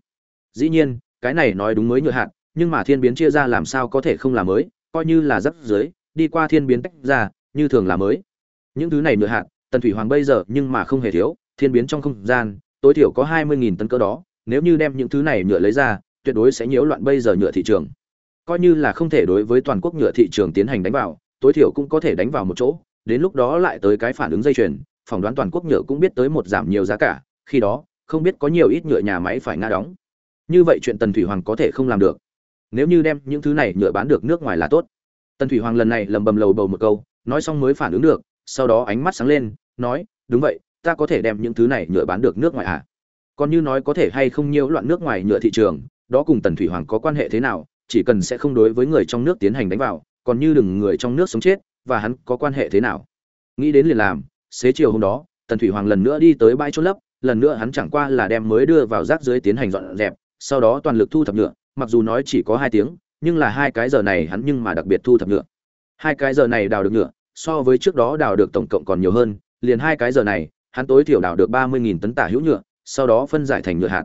dĩ nhiên, cái này nói đúng mới nhựa hạt, nhưng mà thiên biến chia ra làm sao có thể không là mới, coi như là rất dưới đi qua thiên biến tách ra, như thường là mới. Những thứ này nhựa hạt, tần thủy hoàng bây giờ nhưng mà không hề thiếu, thiên biến trong không gian, tối thiểu có hai mươi nghìn tấn cơ đó, nếu như đem những thứ này nhựa lấy ra, tuyệt đối sẽ nhiễu loạn bây giờ nhựa thị trường. Coi như là không thể đối với toàn quốc nhựa thị trường tiến hành đánh vào, tối thiểu cũng có thể đánh vào một chỗ, đến lúc đó lại tới cái phản ứng dây chuyền phỏng đoán toàn quốc nhựa cũng biết tới một giảm nhiều giá cả, khi đó, không biết có nhiều ít nhựa nhà máy phải ngã đóng. Như vậy chuyện tần thủy hoàng có thể không làm được. Nếu như đem những thứ này nhựa bán được nước ngoài là tốt. Tần thủy hoàng lần này lầm bầm lầu bầu một câu, nói xong mới phản ứng được, sau đó ánh mắt sáng lên, nói, đúng vậy, ta có thể đem những thứ này nhựa bán được nước ngoài à? Còn như nói có thể hay không nhiễu loạn nước ngoài nhựa thị trường, đó cùng tần thủy hoàng có quan hệ thế nào, chỉ cần sẽ không đối với người trong nước tiến hành đánh vào, còn như đừng người trong nước sống chết, và hắn có quan hệ thế nào? Nghĩ đến liền làm xế chiều hôm đó, tần thủy hoàng lần nữa đi tới bãi trôn lấp, lần nữa hắn chẳng qua là đem mới đưa vào rác dưới tiến hành dọn dẹp, sau đó toàn lực thu thập nhựa, mặc dù nói chỉ có hai tiếng, nhưng là hai cái giờ này hắn nhưng mà đặc biệt thu thập nhựa. Hai cái giờ này đào được nhựa, so với trước đó đào được tổng cộng còn nhiều hơn, liền hai cái giờ này, hắn tối thiểu đào được ba mươi nghìn tấn tả hữu nhựa, sau đó phân giải thành nhựa hạt.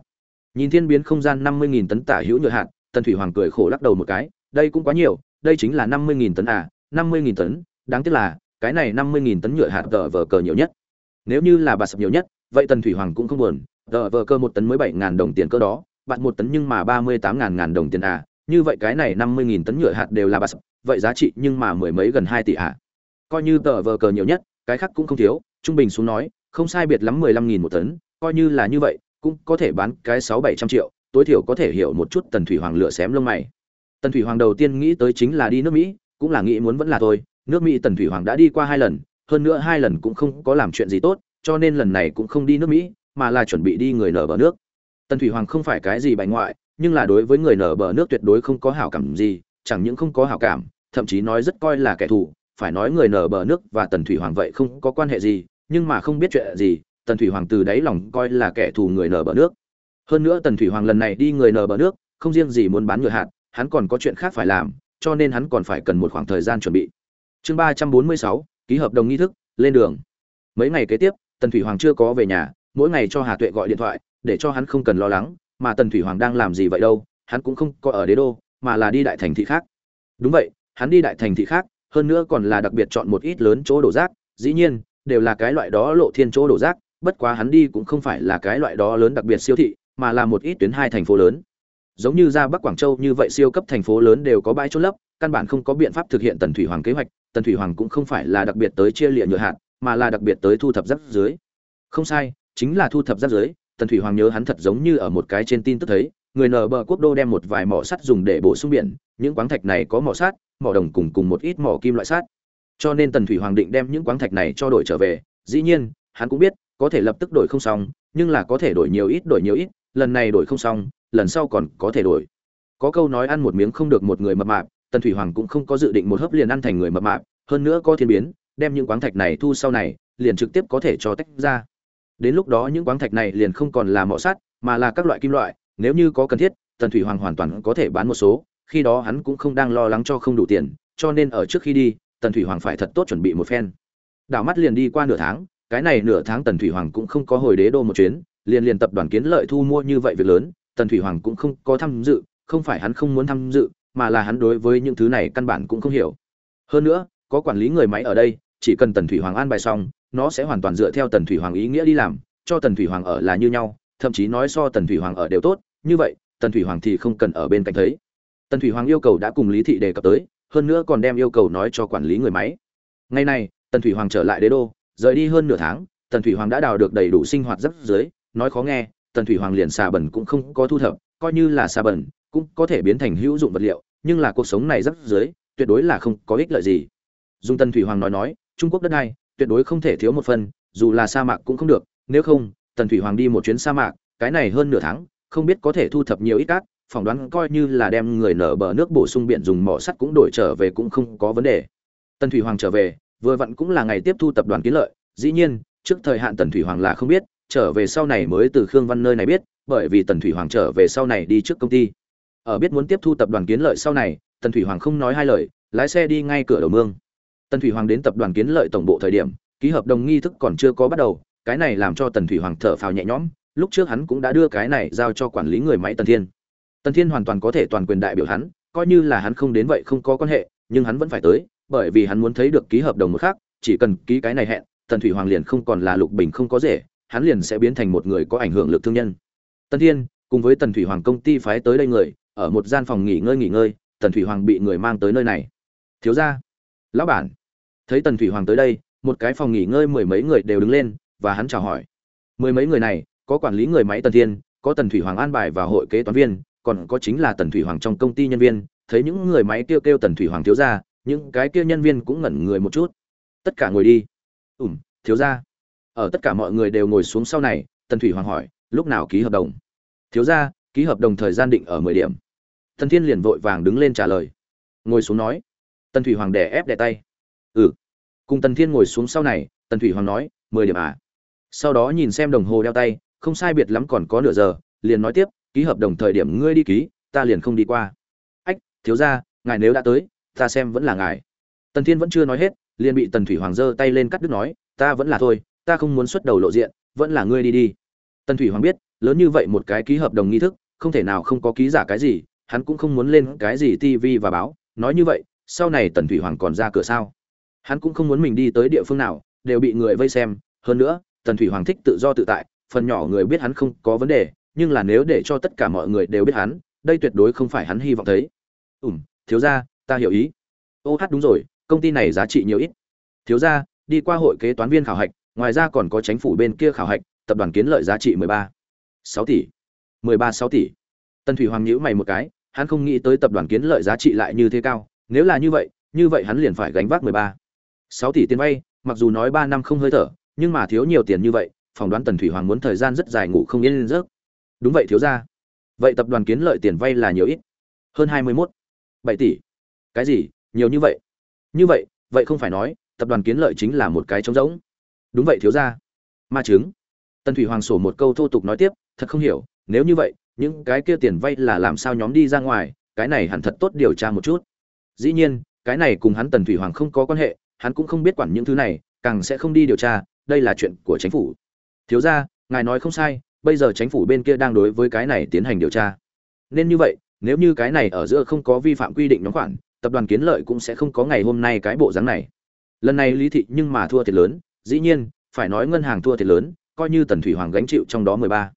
Nhìn thiên biến không gian năm mươi nghìn tấn tả hữu nhựa hạt, tần thủy hoàng cười khổ lắc đầu một cái, đây cũng quá nhiều, đây chính là năm mươi nghìn tấn à năm mươi nghìn tấn, đáng tiếc là cái này năm mươi nghìn tấn nhựa hạt tờ vờ cờ nhiều nhất. Nếu như là bà sập nhiều nhất, vậy tần thủy hoàng cũng không buồn. Tờ vờ cơ một tấn mới bảy ngàn đồng tiền cơ đó, bạn một tấn nhưng mà ba mươi tám ngàn ngàn đồng tiền à. Như vậy cái này năm mươi nghìn tấn nhựa hạt đều là bà sập, vậy giá trị nhưng mà mười mấy gần hai tỷ à. Coi như tờ vờ cờ nhiều nhất, cái khác cũng không thiếu. Trung bình xuống nói, không sai biệt lắm mười lăm nghìn một tấn. Coi như là như vậy, cũng có thể bán cái sáu bảy trăm triệu. Tối thiểu có thể hiểu một chút tần thủy hoàng lửa xém lông mày. Tần thủy hoàng đầu tiên nghĩ tới chính là đi nước mỹ, cũng là nghĩ muốn vẫn là thôi nước mỹ tần thủy hoàng đã đi qua hai lần, hơn nữa hai lần cũng không có làm chuyện gì tốt, cho nên lần này cũng không đi nước mỹ, mà là chuẩn bị đi người nở bờ nước. Tần thủy hoàng không phải cái gì bại ngoại, nhưng là đối với người nở bờ nước tuyệt đối không có hảo cảm gì, chẳng những không có hảo cảm, thậm chí nói rất coi là kẻ thù, phải nói người nở bờ nước và tần thủy hoàng vậy không có quan hệ gì, nhưng mà không biết chuyện gì, tần thủy hoàng từ đáy lòng coi là kẻ thù người nở bờ nước. Hơn nữa tần thủy hoàng lần này đi người nở bờ nước, không riêng gì muốn bán ngựa hạt, hắn còn có chuyện khác phải làm, cho nên hắn còn phải cần một khoảng thời gian chuẩn bị chương ba trăm bốn mươi sáu, ký hợp đồng nghi thức, lên đường. Mấy ngày kế tiếp, tần thủy hoàng chưa có về nhà, mỗi ngày cho hà tuệ gọi điện thoại, để cho hắn không cần lo lắng, mà tần thủy hoàng đang làm gì vậy đâu, hắn cũng không có ở đế đô, mà là đi đại thành thị khác. Đúng vậy, hắn đi đại thành thị khác, hơn nữa còn là đặc biệt chọn một ít lớn chỗ đổ rác, dĩ nhiên, đều là cái loại đó lộ thiên chỗ đổ rác, bất quá hắn đi cũng không phải là cái loại đó lớn đặc biệt siêu thị, mà là một ít tuyến hai thành phố lớn. Giống như ra bắc quảng châu như vậy siêu cấp thành phố lớn đều có bãi trôn lấp, căn bản không có biện pháp thực hiện tần thủy hoàng kế hoạch tần thủy hoàng cũng không phải là đặc biệt tới chia lịa nhựa hạt, mà là đặc biệt tới thu thập rác dưới không sai, chính là thu thập rác dưới tần thủy hoàng nhớ hắn thật giống như ở một cái trên tin tức thấy, người nở bờ quốc đô đem một vài mỏ sắt dùng để bổ sung biển, những quáng thạch này có mỏ sắt, mỏ đồng cùng cùng một ít mỏ kim loại sắt. Cho nên tần thủy hoàng định đem những quáng thạch này cho đổi trở về, dĩ nhiên, hắn cũng biết, có thể lập tức đổi không xong, nhưng là có thể đổi nhiều ít, đổi nhiều ít, lần này đổi không xong, lần sau còn có thể đổi. Có câu nói ăn một miếng không được một người mập mạp tần thủy hoàng cũng không có dự định một hớp liền ăn thành người mập mạp, hơn nữa có thiên biến, đem những quáng thạch này thu sau này, liền trực tiếp có thể cho tách ra. Đến lúc đó những quáng thạch này liền không còn là mỏ sắt mà là các loại kim loại, nếu như có cần thiết, tần thủy hoàng hoàn toàn có thể bán một số, khi đó hắn cũng không đang lo lắng cho không đủ tiền, cho nên ở trước khi đi, tần thủy hoàng phải thật tốt chuẩn bị một phen. Đảo mắt liền đi qua nửa tháng, cái này nửa tháng tần thủy hoàng cũng không có hồi đế đô một chuyến, liền liền tập đoàn kiến lợi thu mua như vậy việc lớn, tần thủy hoàng cũng không có tham dự, không phải hắn không muốn tham dự mà là hắn đối với những thứ này căn bản cũng không hiểu. Hơn nữa, có quản lý người máy ở đây, chỉ cần tần thủy hoàng an bài xong, nó sẽ hoàn toàn dựa theo tần thủy hoàng ý nghĩa đi làm, cho tần thủy hoàng ở là như nhau, thậm chí nói so tần thủy hoàng ở đều tốt, như vậy, tần thủy hoàng thì không cần ở bên cạnh thấy. Tần thủy hoàng yêu cầu đã cùng lý thị đề cập tới, hơn nữa còn đem yêu cầu nói cho quản lý người máy. Ngày nay, tần thủy hoàng trở lại đế đô, rời đi hơn nửa tháng, tần thủy hoàng đã đào được đầy đủ sinh hoạt rất dưới, nói khó nghe, tần thủy hoàng liền xà bẩn cũng không có thu thập, coi như là xà bẩn cũng có thể biến thành hữu dụng vật liệu, nhưng là cuộc sống này rất dưới, tuyệt đối là không có ích lợi gì. Dung tần thủy hoàng nói nói, trung quốc đất này tuyệt đối không thể thiếu một phần, dù là sa mạc cũng không được, nếu không, tần thủy hoàng đi một chuyến sa mạc, cái này hơn nửa tháng, không biết có thể thu thập nhiều ít cát, phỏng đoán coi như là đem người nở bờ nước bổ sung biển dùng mỏ sắt cũng đổi trở về cũng không có vấn đề. Tần thủy hoàng trở về, vừa vặn cũng là ngày tiếp thu tập đoàn kiến lợi, dĩ nhiên, trước thời hạn tần thủy hoàng là không biết, trở về sau này mới từ khương văn nơi này biết, bởi vì tần thủy hoàng trở về sau này đi trước công ty ở biết muốn tiếp thu tập đoàn kiến lợi sau này, tần thủy hoàng không nói hai lời, lái xe đi ngay cửa đầu mương. Tần thủy hoàng đến tập đoàn kiến lợi tổng bộ thời điểm, ký hợp đồng nghi thức còn chưa có bắt đầu, cái này làm cho tần thủy hoàng thở phào nhẹ nhõm, lúc trước hắn cũng đã đưa cái này giao cho quản lý người máy tần thiên. Tần thiên hoàn toàn có thể toàn quyền đại biểu hắn, coi như là hắn không đến vậy không có quan hệ, nhưng hắn vẫn phải tới, bởi vì hắn muốn thấy được ký hợp đồng một khác, chỉ cần ký cái này hẹn, tần thủy hoàng liền không còn là lục bình không có rể, hắn liền sẽ biến thành một người có ảnh hưởng lực thương nhân. Tần thiên, cùng với tần thủy hoàng công ty phái tới đây người ở một gian phòng nghỉ ngơi nghỉ ngơi, tần thủy hoàng bị người mang tới nơi này. Thiếu ra lão bản. Thấy tần thủy hoàng tới đây, một cái phòng nghỉ ngơi mười mấy người đều đứng lên và hắn chào hỏi. Mười mấy người này, có quản lý người máy tần thiên, có tần thủy hoàng an bài và hội kế toán viên, còn có chính là tần thủy hoàng trong công ty nhân viên. Thấy những người máy kêu kêu tần thủy hoàng thiếu ra những cái kia nhân viên cũng ngẩn người một chút. Tất cả ngồi đi. Ủm thiếu ra ở tất cả mọi người đều ngồi xuống sau này, tần thủy hoàng hỏi, lúc nào ký hợp đồng? Thiếu ra ký hợp đồng thời gian định ở mười điểm tần thiên liền vội vàng đứng lên trả lời. Ngồi xuống nói. Tần thủy hoàng đè ép đè tay. Ừ. Cùng tần thiên ngồi xuống sau này, tần thủy hoàng nói, mười điểm à. Sau đó nhìn xem đồng hồ đeo tay, không sai biệt lắm còn có nửa giờ, liền nói tiếp, ký hợp đồng thời điểm ngươi đi ký, ta liền không đi qua. Ách, thiếu ra ngài nếu đã tới, ta xem vẫn là ngài. Tần thiên vẫn chưa nói hết, liền bị tần thủy hoàng giơ tay lên cắt đứt nói, ta vẫn là thôi, ta không muốn xuất đầu lộ diện, vẫn là ngươi đi đi. Tần thủy hoàng biết, lớn như vậy một cái ký hợp đồng nghi thức, không thể nào không có ký giả cái gì hắn cũng không muốn lên cái gì tv và báo. Nói như vậy sau này tần thủy hoàng còn ra cửa sao? Hắn cũng không muốn mình đi tới địa phương nào đều bị người vây xem. Hơn nữa tần thủy hoàng thích tự do tự tại phần nhỏ người biết hắn không có vấn đề nhưng là nếu để cho tất cả mọi người đều biết hắn đây tuyệt đối không phải hắn hy vọng thấy. Ừm, thiếu gia, ta hiểu ý. Ô hát đúng rồi công ty này giá trị nhiều ít. Thiếu gia, đi qua hội kế toán viên khảo hạch ngoài ra còn có chính phủ bên kia khảo hạch tập đoàn kiến lợi giá trị mười ba sáu tỷ. mười ba sáu tỷ. Tần thủy hoàng nhíu mày một cái hắn không nghĩ tới tập đoàn kiến lợi giá trị lại như thế cao, nếu là như vậy như vậy hắn liền phải gánh vác mười ba, sáu tỷ tiền vay, mặc dù nói ba năm không hơi thở, nhưng mà thiếu nhiều tiền như vậy, phỏng đoán tần thủy hoàng muốn thời gian rất dài ngủ không yên lên giấc. Đúng vậy thiếu ra vậy tập đoàn kiến lợi tiền vay là nhiều ít? Hơn hai mươi mốt, bảy tỷ. Cái gì? Nhiều như vậy? Như vậy vậy không phải nói, tập đoàn kiến lợi chính là một cái trống rỗng. Đúng vậy thiếu ra ma chứng. Tần thủy hoàng sổ một câu thô tục nói tiếp, thật không hiểu, nếu như vậy những cái kia tiền vay là làm sao nhóm đi ra ngoài, cái này hẳn thật tốt điều tra một chút. Dĩ nhiên, cái này cùng hắn tần thủy hoàng không có quan hệ, hắn cũng không biết quản những thứ này, càng sẽ không đi điều tra, đây là chuyện của chính phủ. Thiếu ra ngài nói không sai, bây giờ chính phủ bên kia đang đối với cái này tiến hành điều tra. Nên như vậy, nếu như cái này ở giữa không có vi phạm quy định nhóm khoản, tập đoàn kiến lợi cũng sẽ không có ngày hôm nay cái bộ dáng này. Lần này lý thị nhưng mà thua thiệt lớn, dĩ nhiên, phải nói ngân hàng thua thiệt lớn, coi như tần thủy hoàng gánh chịu trong đó mười ba,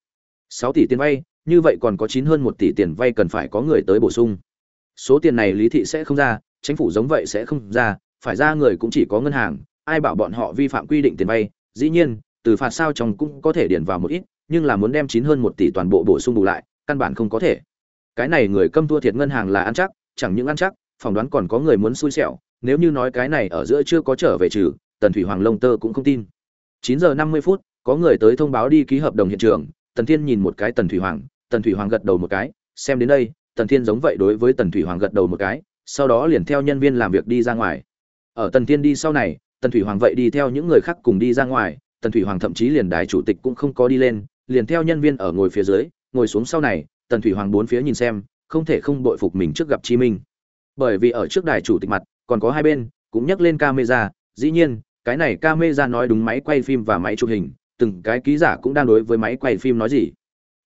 sáu tỷ tiền vay như vậy còn có chín hơn một tỷ tiền vay cần phải có người tới bổ sung. Số tiền này lý thị sẽ không ra, chính phủ giống vậy sẽ không ra, phải ra người cũng chỉ có ngân hàng, ai bảo bọn họ vi phạm quy định tiền vay, dĩ nhiên, từ phạt sao trong cũng có thể điền vào một ít, nhưng là muốn đem chín hơn một tỷ toàn bộ bổ sung bù lại, căn bản không có thể. Cái này người câm thua thiệt ngân hàng là ăn chắc, chẳng những ăn chắc, phỏng đoán còn có người muốn xui xẻo, nếu như nói cái này ở giữa chưa có trở về trừ, tần thủy hoàng lông tơ cũng không tin. Chín giờ năm mươi phút, có người tới thông báo đi ký hợp đồng hiện trường, tần thiên nhìn một cái tần thủy hoàng tần thủy hoàng gật đầu một cái, xem đến đây, tần thiên giống vậy đối với tần thủy hoàng gật đầu một cái, sau đó liền theo nhân viên làm việc đi ra ngoài. Ở tần thiên đi sau này, tần thủy hoàng vậy đi theo những người khác cùng đi ra ngoài, tần thủy hoàng thậm chí liền đài chủ tịch cũng không có đi lên, liền theo nhân viên ở ngồi phía dưới, ngồi xuống sau này, tần thủy hoàng bốn phía nhìn xem, không thể không bội phục mình trước gặp chi minh. Bởi vì ở trước đài chủ tịch mặt, còn có hai bên, cũng nhắc lên camera, dĩ nhiên, cái này camera nói đúng máy quay phim và máy chụp hình, từng cái ký giả cũng đang đối với máy quay phim nói gì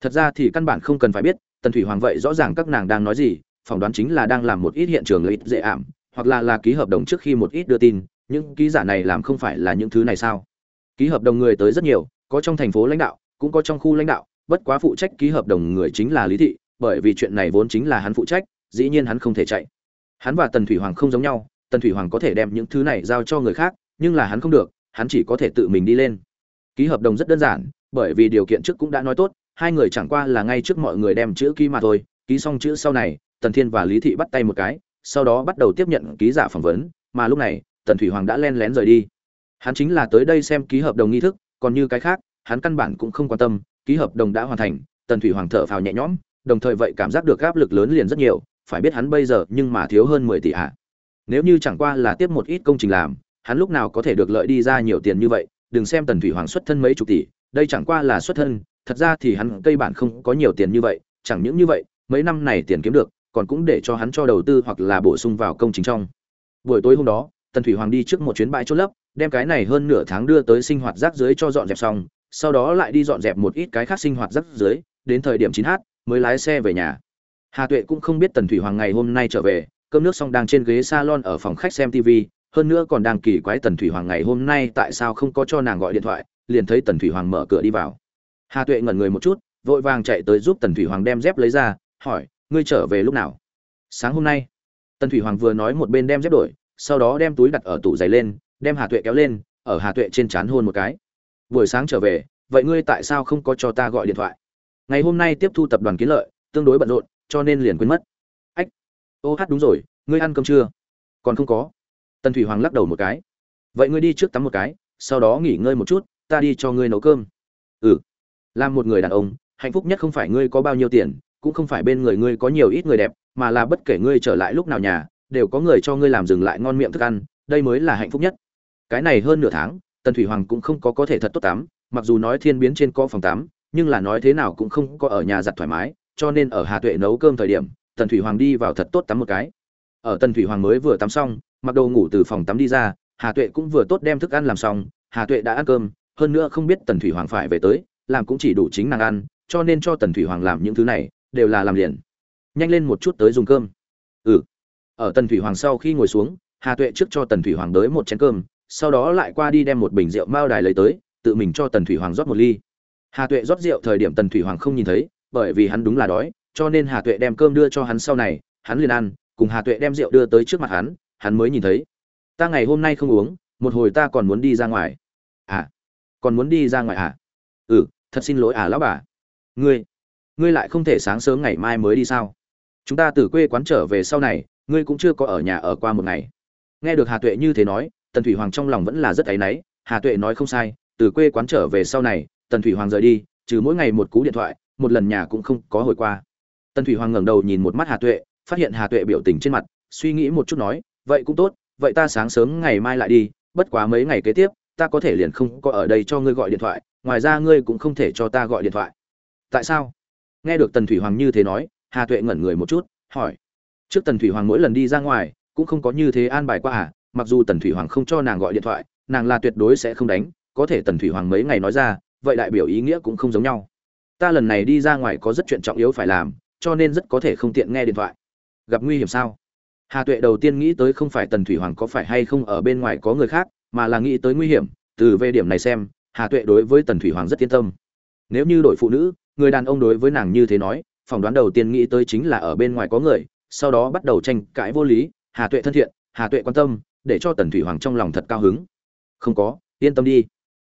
thật ra thì căn bản không cần phải biết, tần thủy hoàng vậy rõ ràng các nàng đang nói gì, phỏng đoán chính là đang làm một ít hiện trường lợi ích dễ ảm, hoặc là là ký hợp đồng trước khi một ít đưa tin, những ký giả này làm không phải là những thứ này sao? Ký hợp đồng người tới rất nhiều, có trong thành phố lãnh đạo, cũng có trong khu lãnh đạo, bất quá phụ trách ký hợp đồng người chính là lý thị, bởi vì chuyện này vốn chính là hắn phụ trách, dĩ nhiên hắn không thể chạy. Hắn và tần thủy hoàng không giống nhau, tần thủy hoàng có thể đem những thứ này giao cho người khác, nhưng là hắn không được, hắn chỉ có thể tự mình đi lên. Ký hợp đồng rất đơn giản, bởi vì điều kiện trước cũng đã nói tốt hai người chẳng qua là ngay trước mọi người đem chữ ký mà thôi, ký xong chữ sau này, tần thiên và lý thị bắt tay một cái, sau đó bắt đầu tiếp nhận ký giả phỏng vấn, mà lúc này, tần thủy hoàng đã len lén rời đi. Hắn chính là tới đây xem ký hợp đồng nghi thức, còn như cái khác, hắn căn bản cũng không quan tâm, ký hợp đồng đã hoàn thành, tần thủy hoàng thở phào nhẹ nhõm, đồng thời vậy cảm giác được áp lực lớn liền rất nhiều, phải biết hắn bây giờ nhưng mà thiếu hơn mười tỷ ạ. Nếu như chẳng qua là tiếp một ít công trình làm, hắn lúc nào có thể được lợi đi ra nhiều tiền như vậy, đừng xem tần thủy hoàng xuất thân mấy chục tỷ, đây chẳng qua là xuất thân thật ra thì hắn cây bản không có nhiều tiền như vậy, chẳng những như vậy, mấy năm này tiền kiếm được, còn cũng để cho hắn cho đầu tư hoặc là bổ sung vào công trình trong. Buổi tối hôm đó, tần thủy hoàng đi trước một chuyến bãi chốt lấp, đem cái này hơn nửa tháng đưa tới sinh hoạt rác dưới cho dọn dẹp xong, sau đó lại đi dọn dẹp một ít cái khác sinh hoạt rác dưới, đến thời điểm chín h mới lái xe về nhà. Hà tuệ cũng không biết tần thủy hoàng ngày hôm nay trở về, cơm nước xong đang trên ghế salon ở phòng khách xem tv hơn nữa còn đang kỳ quái tần thủy hoàng ngày hôm nay tại sao không có cho nàng gọi điện thoại, liền thấy tần thủy hoàng mở cửa đi vào hà tuệ ngẩn người một chút, vội vàng chạy tới giúp tần thủy hoàng đem dép lấy ra, hỏi, ngươi trở về lúc nào? Sáng hôm nay. Tần thủy hoàng vừa nói một bên đem dép đổi, sau đó đem túi đặt ở tủ giày lên, đem hà tuệ kéo lên, ở hà tuệ trên trán hôn một cái. Buổi sáng trở về, vậy ngươi tại sao không có cho ta gọi điện thoại? Ngày hôm nay tiếp thu tập đoàn kiến lợi, tương đối bận rộn, cho nên liền quên mất. Ách, ô hát đúng rồi, ngươi ăn cơm chưa? Còn không có. Tần thủy hoàng lắc đầu một cái. Vậy ngươi đi trước tắm một cái, sau đó nghỉ ngơi một chút, ta đi cho ngươi nấu cơm. Ừ làm một người đàn ông, hạnh phúc nhất không phải ngươi có bao nhiêu tiền, cũng không phải bên người ngươi có nhiều ít người đẹp, mà là bất kể ngươi trở lại lúc nào nhà, đều có người cho ngươi làm dừng lại ngon miệng thức ăn, đây mới là hạnh phúc nhất. Cái này hơn nửa tháng, tần thủy hoàng cũng không có có thể thật tốt tắm, mặc dù nói thiên biến trên có phòng tắm, nhưng là nói thế nào cũng không có ở nhà giặt thoải mái, cho nên ở hà tuệ nấu cơm thời điểm, tần thủy hoàng đi vào thật tốt tắm một cái. Ở tần thủy hoàng mới vừa tắm xong, mặc đồ ngủ từ phòng tắm đi ra, hà tuệ cũng vừa tốt đem thức ăn làm xong, hà tuệ đã ăn cơm, hơn nữa không biết tần thủy hoàng phải về tới làm cũng chỉ đủ chính nàng ăn, cho nên cho tần thủy hoàng làm những thứ này, đều là làm liền. Nhanh lên một chút tới dùng cơm. Ừ. Ở tần thủy hoàng sau khi ngồi xuống, hà tuệ trước cho tần thủy hoàng đới một chén cơm, sau đó lại qua đi đem một bình rượu mao đài lấy tới, tự mình cho tần thủy hoàng rót một ly. Hà tuệ rót rượu thời điểm tần thủy hoàng không nhìn thấy, bởi vì hắn đúng là đói, cho nên hà tuệ đem cơm đưa cho hắn sau này, hắn liền ăn, cùng hà tuệ đem rượu đưa tới trước mặt hắn hắn mới nhìn thấy. Ta ngày hôm nay không uống, một hồi ta còn muốn đi ra ngoài. À còn muốn đi ra ngoài à? Ừ thật xin lỗi à lão bà. Ngươi ngươi lại không thể sáng sớm ngày mai mới đi sao? Chúng ta từ quê quán trở về sau này, ngươi cũng chưa có ở nhà ở qua một ngày. Nghe được hà tuệ như thế nói, tần thủy hoàng trong lòng vẫn là rất áy náy. Hà tuệ nói không sai, từ quê quán trở về sau này, tần thủy hoàng rời đi, trừ mỗi ngày một cú điện thoại, một lần nhà cũng không có hồi qua. Tần thủy hoàng ngẩng đầu nhìn một mắt hà tuệ, phát hiện hà tuệ biểu tình trên mặt, suy nghĩ một chút nói, vậy cũng tốt, vậy ta sáng sớm ngày mai lại đi, bất quá mấy ngày kế tiếp, ta có thể liền không có ở đây cho ngươi gọi điện thoại ngoài ra ngươi cũng không thể cho ta gọi điện thoại. Tại sao? Nghe được tần thủy hoàng như thế nói, hà tuệ ngẩn người một chút, hỏi. Trước tần thủy hoàng mỗi lần đi ra ngoài, cũng không có như thế an bài qua à mặc dù tần thủy hoàng không cho nàng gọi điện thoại, nàng là tuyệt đối sẽ không đánh, có thể tần thủy hoàng mấy ngày nói ra, vậy đại biểu ý nghĩa cũng không giống nhau. Ta lần này đi ra ngoài có rất chuyện trọng yếu phải làm, cho nên rất có thể không tiện nghe điện thoại. Gặp nguy hiểm sao? Hà tuệ đầu tiên nghĩ tới không phải tần thủy hoàng có phải hay không ở bên ngoài có người khác, mà là nghĩ tới nguy hiểm, từ về điểm này xem hà tuệ đối với tần thủy hoàng rất yên tâm. Nếu như đổi phụ nữ, người đàn ông đối với nàng như thế nói, phỏng đoán đầu tiên nghĩ tới chính là ở bên ngoài có người, sau đó bắt đầu tranh cãi vô lý, hà tuệ thân thiện, hà tuệ quan tâm, để cho tần thủy hoàng trong lòng thật cao hứng. Không có, yên tâm đi.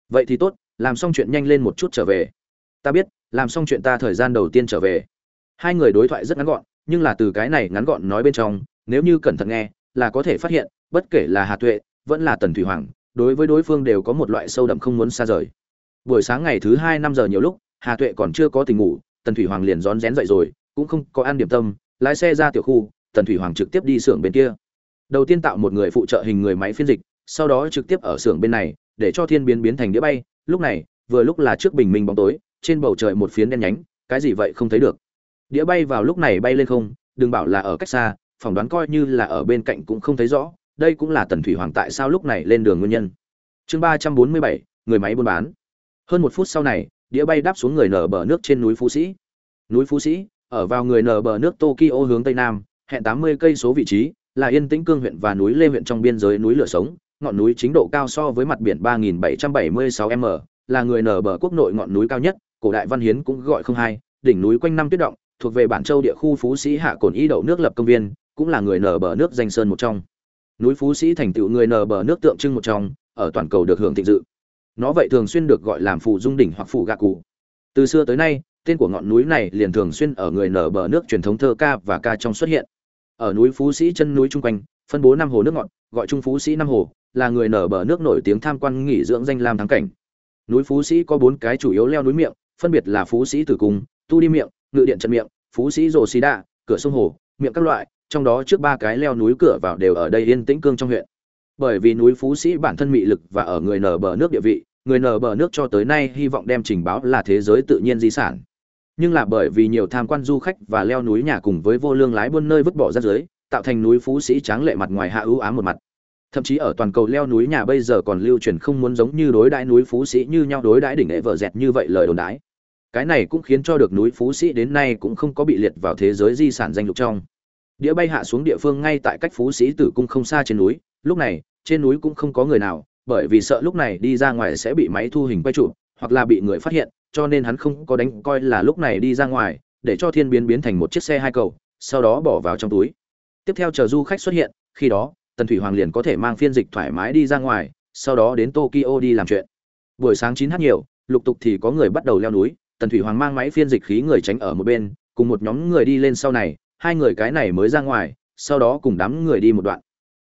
Vậy thì tốt, làm xong chuyện nhanh lên một chút trở về. Ta biết, làm xong chuyện ta thời gian đầu tiên trở về. Hai người đối thoại rất ngắn gọn, nhưng là từ cái này ngắn gọn nói bên trong, nếu như cẩn thận nghe, là có thể phát hiện, bất kể là hà tuệ, vẫn là tần thủy hoàng đối với đối phương đều có một loại sâu đậm không muốn xa rời. Buổi sáng ngày thứ hai năm giờ nhiều lúc, hà tuệ còn chưa có tình ngủ, tần thủy hoàng liền rón rén dậy rồi, cũng không có ăn điểm tâm, lái xe ra tiểu khu, tần thủy hoàng trực tiếp đi xưởng bên kia. Đầu tiên tạo một người phụ trợ hình người máy phiên dịch, sau đó trực tiếp ở xưởng bên này, để cho thiên biến biến thành đĩa bay. Lúc này, vừa lúc là trước bình minh bóng tối, trên bầu trời một phiến đen nhánh, cái gì vậy không thấy được. Đĩa bay vào lúc này bay lên không, đừng bảo là ở cách xa, phỏng đoán coi như là ở bên cạnh cũng không thấy rõ đây cũng là tần thủy hoàng tại sao lúc này lên đường nguyên nhân. Chương ba trăm bốn mươi bảy, người máy buôn bán. Hơn một phút sau này, đĩa bay đáp xuống người nở bờ nước trên núi phú sĩ. Núi phú sĩ, ở vào người nở bờ nước tokyo hướng tây nam, hẹn tám mươi cây số vị trí, là yên tĩnh cương huyện và núi lê huyện trong biên giới núi lửa sống. Ngọn núi chính độ cao so với mặt biển ba nghìn bảy trăm bảy mươi sáu m, là người nở bờ quốc nội ngọn núi cao nhất, cổ đại văn hiến cũng gọi không hai, đỉnh núi quanh năm tuyết động, thuộc về bản châu địa khu phú sĩ hạ cồn y đậu nước lập công viên, cũng là người nở bờ nước danh sơn một trong núi phú sĩ thành tựu người nở bờ nước tượng trưng một trong ở toàn cầu được hưởng thịnh dự. Nó vậy thường xuyên được gọi làm phù dung đỉnh hoặc phù gạ cụ. Từ xưa tới nay tên của ngọn núi này liền thường xuyên ở người nở bờ nước truyền thống thơ ca và ca trong xuất hiện. Ở núi phú sĩ chân núi chung quanh phân bố năm hồ nước ngọt gọi trung phú sĩ năm hồ là người nở bờ nước nổi tiếng tham quan nghỉ dưỡng danh lam thắng cảnh. Núi phú sĩ có bốn cái chủ yếu leo núi miệng phân biệt là phú sĩ tử cung tu đi miệng ngự điện trận miệng phú sĩ rồ xì đạ, cửa sông hồ miệng các loại trong đó trước ba cái leo núi cửa vào đều ở đây yên tĩnh cương trong huyện. Bởi vì núi phú sĩ bản thân mị lực và ở người nở bờ nước địa vị, người nở bờ nước cho tới nay hy vọng đem trình báo là thế giới tự nhiên di sản. Nhưng là bởi vì nhiều tham quan du khách và leo núi nhà cùng với vô lương lái buôn nơi vứt bỏ ra dưới tạo thành núi phú sĩ tráng lệ mặt ngoài hạ ưu ám một mặt. Thậm chí ở toàn cầu leo núi nhà bây giờ còn lưu truyền không muốn giống như đối đãi núi phú sĩ như nhau đối đãi đỉnh lệ vợ dẹt như vậy lời đồn đái cái này cũng khiến cho được núi phú sĩ đến nay cũng không có bị liệt vào thế giới di sản danh lục trong đĩa bay hạ xuống địa phương ngay tại cách phú sĩ tử cung không xa trên núi. Lúc này, trên núi cũng không có người nào, bởi vì sợ lúc này đi ra ngoài sẽ bị máy thu hình quay chụp hoặc là bị người phát hiện, cho nên hắn không có đánh coi là lúc này đi ra ngoài, để cho thiên biến biến thành một chiếc xe hai cầu, sau đó bỏ vào trong túi. Tiếp theo chờ du khách xuất hiện, khi đó, tần thủy hoàng liền có thể mang phiên dịch thoải mái đi ra ngoài, sau đó đến tokyo đi làm chuyện. Buổi sáng chín h nhiều, lục tục thì có người bắt đầu leo núi, tần thủy hoàng mang máy phiên dịch khí người tránh ở một bên, cùng một nhóm người đi lên sau này hai người cái này mới ra ngoài, sau đó cùng đám người đi một đoạn.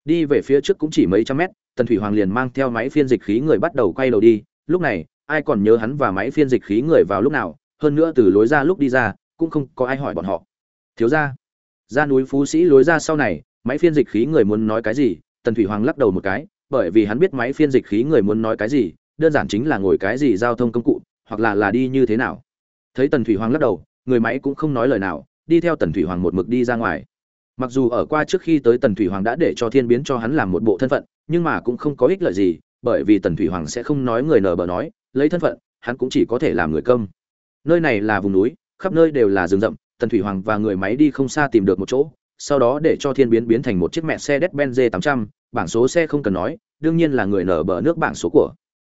Đi về phía trước cũng chỉ mấy trăm mét, tần thủy hoàng liền mang theo máy phiên dịch khí người bắt đầu quay đầu đi. Lúc này, ai còn nhớ hắn và máy phiên dịch khí người vào lúc nào, hơn nữa từ lối ra lúc đi ra, cũng không có ai hỏi bọn họ. Thiếu ra ra núi phú sĩ lối ra sau này, máy phiên dịch khí người muốn nói cái gì? Tần thủy hoàng lắc đầu một cái, bởi vì hắn biết máy phiên dịch khí người muốn nói cái gì, đơn giản chính là ngồi cái gì giao thông công cụ, hoặc là là đi như thế nào. Thấy tần thủy hoàng lắc đầu, người máy cũng không nói lời nào đi theo tần thủy hoàng một mực đi ra ngoài. Mặc dù ở qua trước khi tới tần thủy hoàng đã để cho thiên biến cho hắn làm một bộ thân phận, nhưng mà cũng không có ích lợi gì, bởi vì tần thủy hoàng sẽ không nói người nở bờ nói, lấy thân phận, hắn cũng chỉ có thể làm người công nơi này là vùng núi, khắp nơi đều là rừng rậm, tần thủy hoàng và người máy đi không xa tìm được một chỗ, sau đó để cho thiên biến biến thành một chiếc mẹ xe đét benz 800 bảng số xe không cần nói, đương nhiên là người nở bờ nước bảng số của.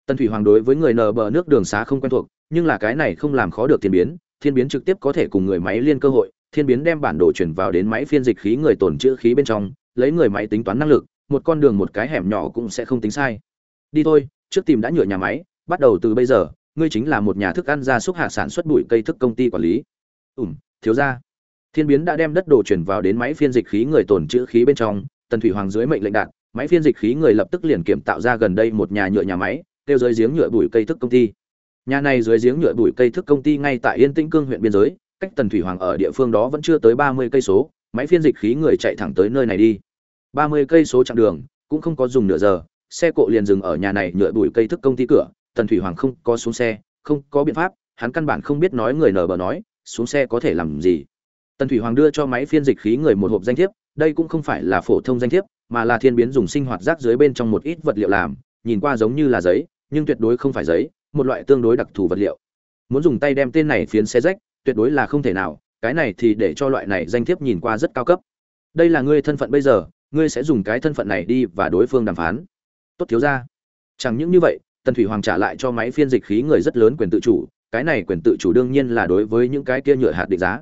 Tần thủy hoàng đối với người nở bờ nước đường xá không quen thuộc, nhưng là cái này không làm khó được thiên biến thiên biến trực tiếp có thể cùng người máy liên cơ hội thiên biến đem bản đồ chuyển vào đến máy phiên dịch khí người tồn trữ khí bên trong, lấy người máy tính toán năng lực, một con đường một cái hẻm nhỏ cũng sẽ không tính sai. Đi thôi, trước tìm đã nhựa nhà máy, bắt đầu từ bây giờ, ngươi chính là một nhà thức ăn gia súc hạ sản xuất bụi cây thức công ty quản lý. Ủm thiếu gia. Thiên biến đã đem đất đồ chuyển vào đến máy phiên dịch khí người tồn trữ khí bên trong, tần thủy hoàng dưới mệnh lệnh đạn, máy phiên dịch khí người lập tức liền kiểm tạo ra gần đây một nhà nhựa nhà máy, tiêu dưới giếng nhựa bụi cây thức công ty. Nhà này dưới giếng nhựa bụi cây thức công ty ngay tại yên tĩnh cương huyện biên giới cách tần thủy hoàng ở địa phương đó vẫn chưa tới ba mươi cây số, máy phiên dịch khí người chạy thẳng tới nơi này đi. Ba mươi cây số chặng đường, cũng không có dùng nửa giờ, xe cộ liền dừng ở nhà này nhựa bụi cây thức công ty cửa, tần thủy hoàng không có xuống xe, không có biện pháp, hắn căn bản không biết nói người nở bờ nói, xuống xe có thể làm gì. Tần thủy hoàng đưa cho máy phiên dịch khí người một hộp danh thiếp, đây cũng không phải là phổ thông danh thiếp, mà là thiên biến dùng sinh hoạt rác dưới bên trong một ít vật liệu làm, nhìn qua giống như là giấy, nhưng tuyệt đối không phải giấy, một loại tương đối đặc thù vật liệu. Muốn dùng tay đem tên này phiến xe rách tuyệt đối là không thể nào, cái này thì để cho loại này danh thiếp nhìn qua rất cao cấp. Đây là ngươi thân phận bây giờ, ngươi sẽ dùng cái thân phận này đi và đối phương đàm phán. Tốt thiếu ra chẳng những như vậy, tần thủy hoàng trả lại cho máy phiên dịch khí người rất lớn quyền tự chủ, cái này quyền tự chủ đương nhiên là đối với những cái kia nhựa hạt định giá.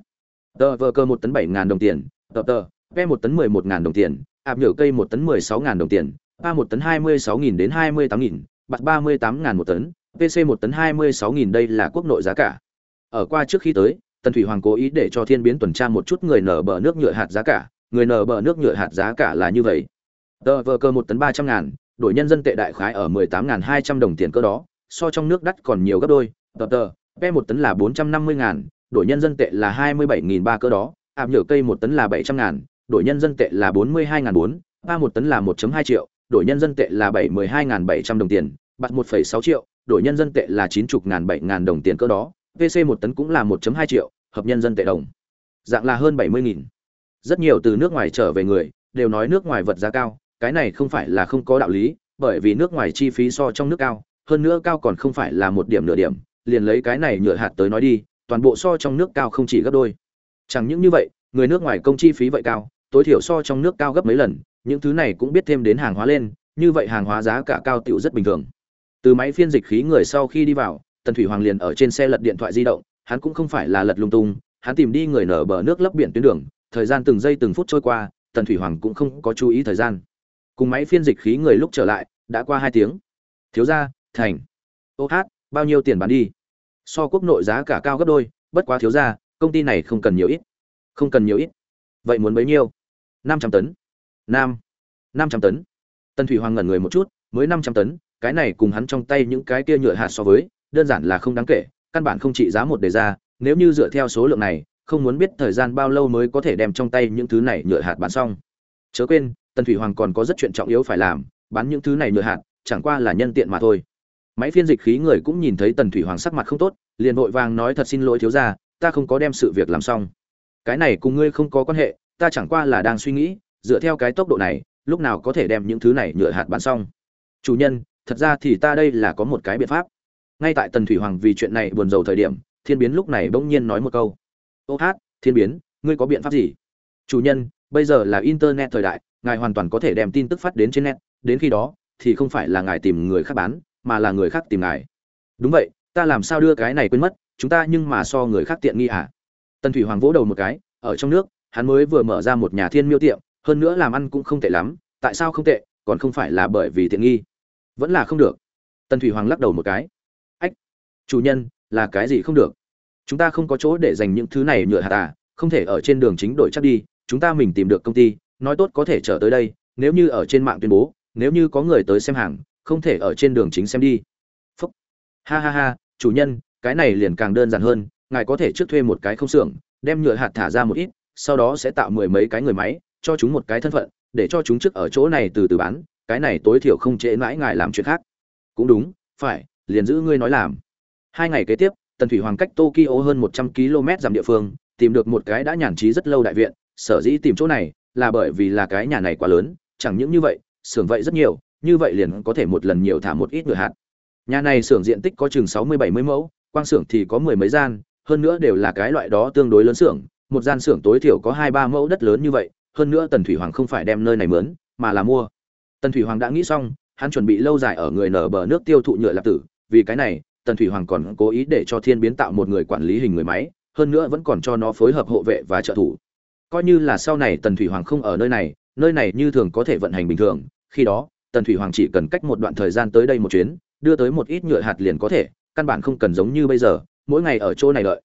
Tờ vờ cơ một tấn bảy ngàn đồng tiền, tờ tờ ve một tấn mười một ngàn đồng tiền, ạp nhựa cây một tấn mười sáu ngàn đồng tiền ba một tấn hai mươi sáu nghìn đến hai mươi tám nghìn, bạc ba mươi tám ngàn một tấn pc một tấn hai mươi sáu nghìn, đây là quốc nội giá cả ở qua trước khi tới, tần thủy hoàng cố ý để cho thiên biến tuần tra một chút người nở bờ nước nhựa hạt giá cả, người nở bờ nước nhựa hạt giá cả là như vậy. Tờ vờ cơ một tấn ba trăm ngàn, đổi nhân dân tệ đại khái ở mười tám ngàn hai trăm đồng tiền cơ đó, so trong nước đắt còn nhiều gấp đôi. Tờ tờ, p một tấn là bốn trăm năm mươi ngàn, đổi nhân dân tệ là hai mươi bảy nghìn ba cơ đó áp nhựa cây một tấn là bảy trăm ngàn, đổi nhân dân tệ là bốn mươi hai ngàn bốn ba một tấn là một hai triệu, đổi nhân dân tệ là bảy mươi hai ngàn bảy trăm đồng tiền bạc một phẩy sáu triệu, đổi nhân dân tệ là chín chục ngàn bảy ngàn đồng tiền cơ đó pc một tấn cũng là một hai triệu, hợp nhân dân tệ đồng. Dạng là hơn bảy mươi nghìn. Rất nhiều từ nước ngoài trở về người đều nói nước ngoài vật giá cao, cái này không phải là không có đạo lý, bởi vì nước ngoài chi phí so trong nước cao, hơn nữa cao còn không phải là một điểm nửa điểm, liền lấy cái này nhựa hạt tới nói đi, toàn bộ so trong nước cao không chỉ gấp đôi. Chẳng những như vậy, người nước ngoài công chi phí vậy cao, tối thiểu so trong nước cao gấp mấy lần, những thứ này cũng biết thêm đến hàng hóa lên, như vậy hàng hóa giá cả cao tựu rất bình thường. Từ máy phiên dịch khí người sau khi đi vào tần thủy hoàng liền ở trên xe lật điện thoại di động, hắn cũng không phải là lật lung tung, hắn tìm đi người nở bờ nước lấp biển tuyến đường, thời gian từng giây từng phút trôi qua, tần thủy hoàng cũng không có chú ý thời gian. Cùng máy phiên dịch khí người lúc trở lại, đã qua hai tiếng. Thiếu gia, thành. Ô hát, bao nhiêu tiền bán đi? So quốc nội giá cả cao gấp đôi, bất quá thiếu gia, công ty này không cần nhiều ít. Không cần nhiều ít. Vậy muốn bấy nhiêu? Năm trăm tấn. Nam. Năm trăm tấn. Tần thủy hoàng ngẩn người một chút, mới năm trăm tấn, cái này cùng hắn trong tay những cái kia nhựa hạt so với đơn giản là không đáng kể, căn bản không trị giá một đề ra, nếu như dựa theo số lượng này, không muốn biết thời gian bao lâu mới có thể đem trong tay những thứ này nhựa hạt bán xong. Chớ quên, tần thủy hoàng còn có rất chuyện trọng yếu phải làm, bán những thứ này nhựa hạt, chẳng qua là nhân tiện mà thôi. Máy phiên dịch khí người cũng nhìn thấy tần thủy hoàng sắc mặt không tốt, liền vội vàng nói thật xin lỗi thiếu gia, ta không có đem sự việc làm xong. Cái này cùng ngươi không có quan hệ, ta chẳng qua là đang suy nghĩ, dựa theo cái tốc độ này, lúc nào có thể đem những thứ này nhựa hạt bán xong. Chủ nhân, thật ra thì ta đây là có một cái biện pháp ngay tại tần thủy hoàng vì chuyện này buồn rầu thời điểm, thiên biến lúc này bỗng nhiên nói một câu. Ô hát, thiên biến, ngươi có biện pháp gì? Chủ nhân, bây giờ là internet thời đại, ngài hoàn toàn có thể đem tin tức phát đến trên net, đến khi đó thì không phải là ngài tìm người khác bán, mà là người khác tìm ngài. Đúng vậy, ta làm sao đưa cái này quên mất, chúng ta nhưng mà so người khác tiện nghi à? Tần thủy hoàng vỗ đầu một cái, ở trong nước, hắn mới vừa mở ra một nhà thiên miêu tiệm, hơn nữa làm ăn cũng không tệ lắm, tại sao không tệ, còn không phải là bởi vì tiện nghi? Vẫn là không được. Tần thủy hoàng lắc đầu một cái chủ nhân, là cái gì không được? Chúng ta không có chỗ để dành những thứ này nhựa hạt à không thể ở trên đường chính đổi chắc đi, chúng ta mình tìm được công ty, nói tốt có thể trở tới đây, nếu như ở trên mạng tuyên bố, nếu như có người tới xem hàng, không thể ở trên đường chính xem đi. Phúc. Ha ha ha, chủ nhân, cái này liền càng đơn giản hơn, ngài có thể trước thuê một cái không xưởng, đem nhựa hạt thả ra một ít, sau đó sẽ tạo mười mấy cái người máy, cho chúng một cái thân phận, để cho chúng trước ở chỗ này từ từ bán, cái này tối thiểu không trễ mãi ngài làm chuyện khác. Cũng đúng, phải, liền giữ ngươi nói làm hai ngày kế tiếp, tần thủy hoàng cách tokyo hơn một trăm km giảm địa phương, tìm được một cái đã nhàn trí rất lâu đại viện. Sở dĩ tìm chỗ này là bởi vì là cái nhà này quá lớn, chẳng những như vậy, xưởng vậy rất nhiều, như vậy liền có thể một lần nhiều thả một ít ngựa hạt. Nhà này xưởng diện tích có chừng sáu mươi bảy mươi mẫu, quang xưởng thì có mười mấy gian, hơn nữa đều là cái loại đó tương đối lớn xưởng. Một gian xưởng tối thiểu có hai ba mẫu đất lớn như vậy, hơn nữa tần thủy hoàng không phải đem nơi này mướn, mà là mua. Tần thủy hoàng đã nghĩ xong, hắn chuẩn bị lâu dài ở người nở bờ nước tiêu thụ nhựa lạp tử, vì cái này tần thủy hoàng còn cố ý để cho thiên biến tạo một người quản lý hình người máy, hơn nữa vẫn còn cho nó phối hợp hộ vệ và trợ thủ. Coi như là sau này tần thủy hoàng không ở nơi này nơi này như thường có thể vận hành bình thường, khi đó, tần thủy hoàng chỉ cần cách một đoạn thời gian tới đây một chuyến, đưa tới một ít nhựa hạt liền có thể, căn bản không cần giống như bây giờ, mỗi ngày ở chỗ này đợi.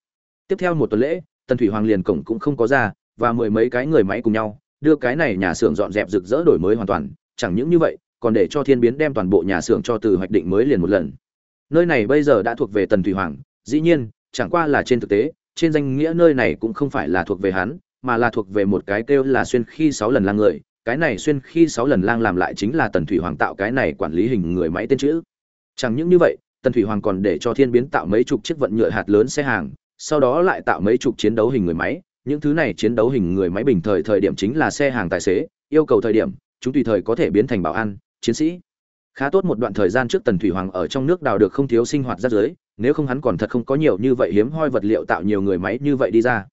Tiếp theo một tuần lễ, tần thủy hoàng liền cổng cũng không có ra, và mười mấy cái người máy cùng nhau, đưa cái này nhà xưởng dọn dẹp rực rỡ đổi mới hoàn toàn, chẳng những như vậy, còn để cho thiên biến đem toàn bộ nhà xưởng cho từ hoạch định mới liền một lần nơi này bây giờ đã thuộc về tần thủy hoàng, dĩ nhiên, chẳng qua là trên thực tế, trên danh nghĩa nơi này cũng không phải là thuộc về hắn, mà là thuộc về một cái kêu là xuyên khi sáu lần lang người. Cái này xuyên khi sáu lần lang làm lại chính là tần thủy hoàng tạo cái này quản lý hình người máy tên chữ. Chẳng những như vậy, tần thủy hoàng còn để cho thiên biến tạo mấy chục chiếc vận nhựa hạt lớn xe hàng, sau đó lại tạo mấy chục chiến đấu hình người máy. Những thứ này chiến đấu hình người máy bình thời thời điểm chính là xe hàng tài xế, yêu cầu thời điểm, chúng tùy thời có thể biến thành bảo an, chiến sĩ khá tốt một đoạn thời gian trước tần thủy hoàng ở trong nước đào được không thiếu sinh hoạt rác dưới nếu không hắn còn thật không có nhiều như vậy hiếm hoi vật liệu tạo nhiều người máy như vậy đi ra.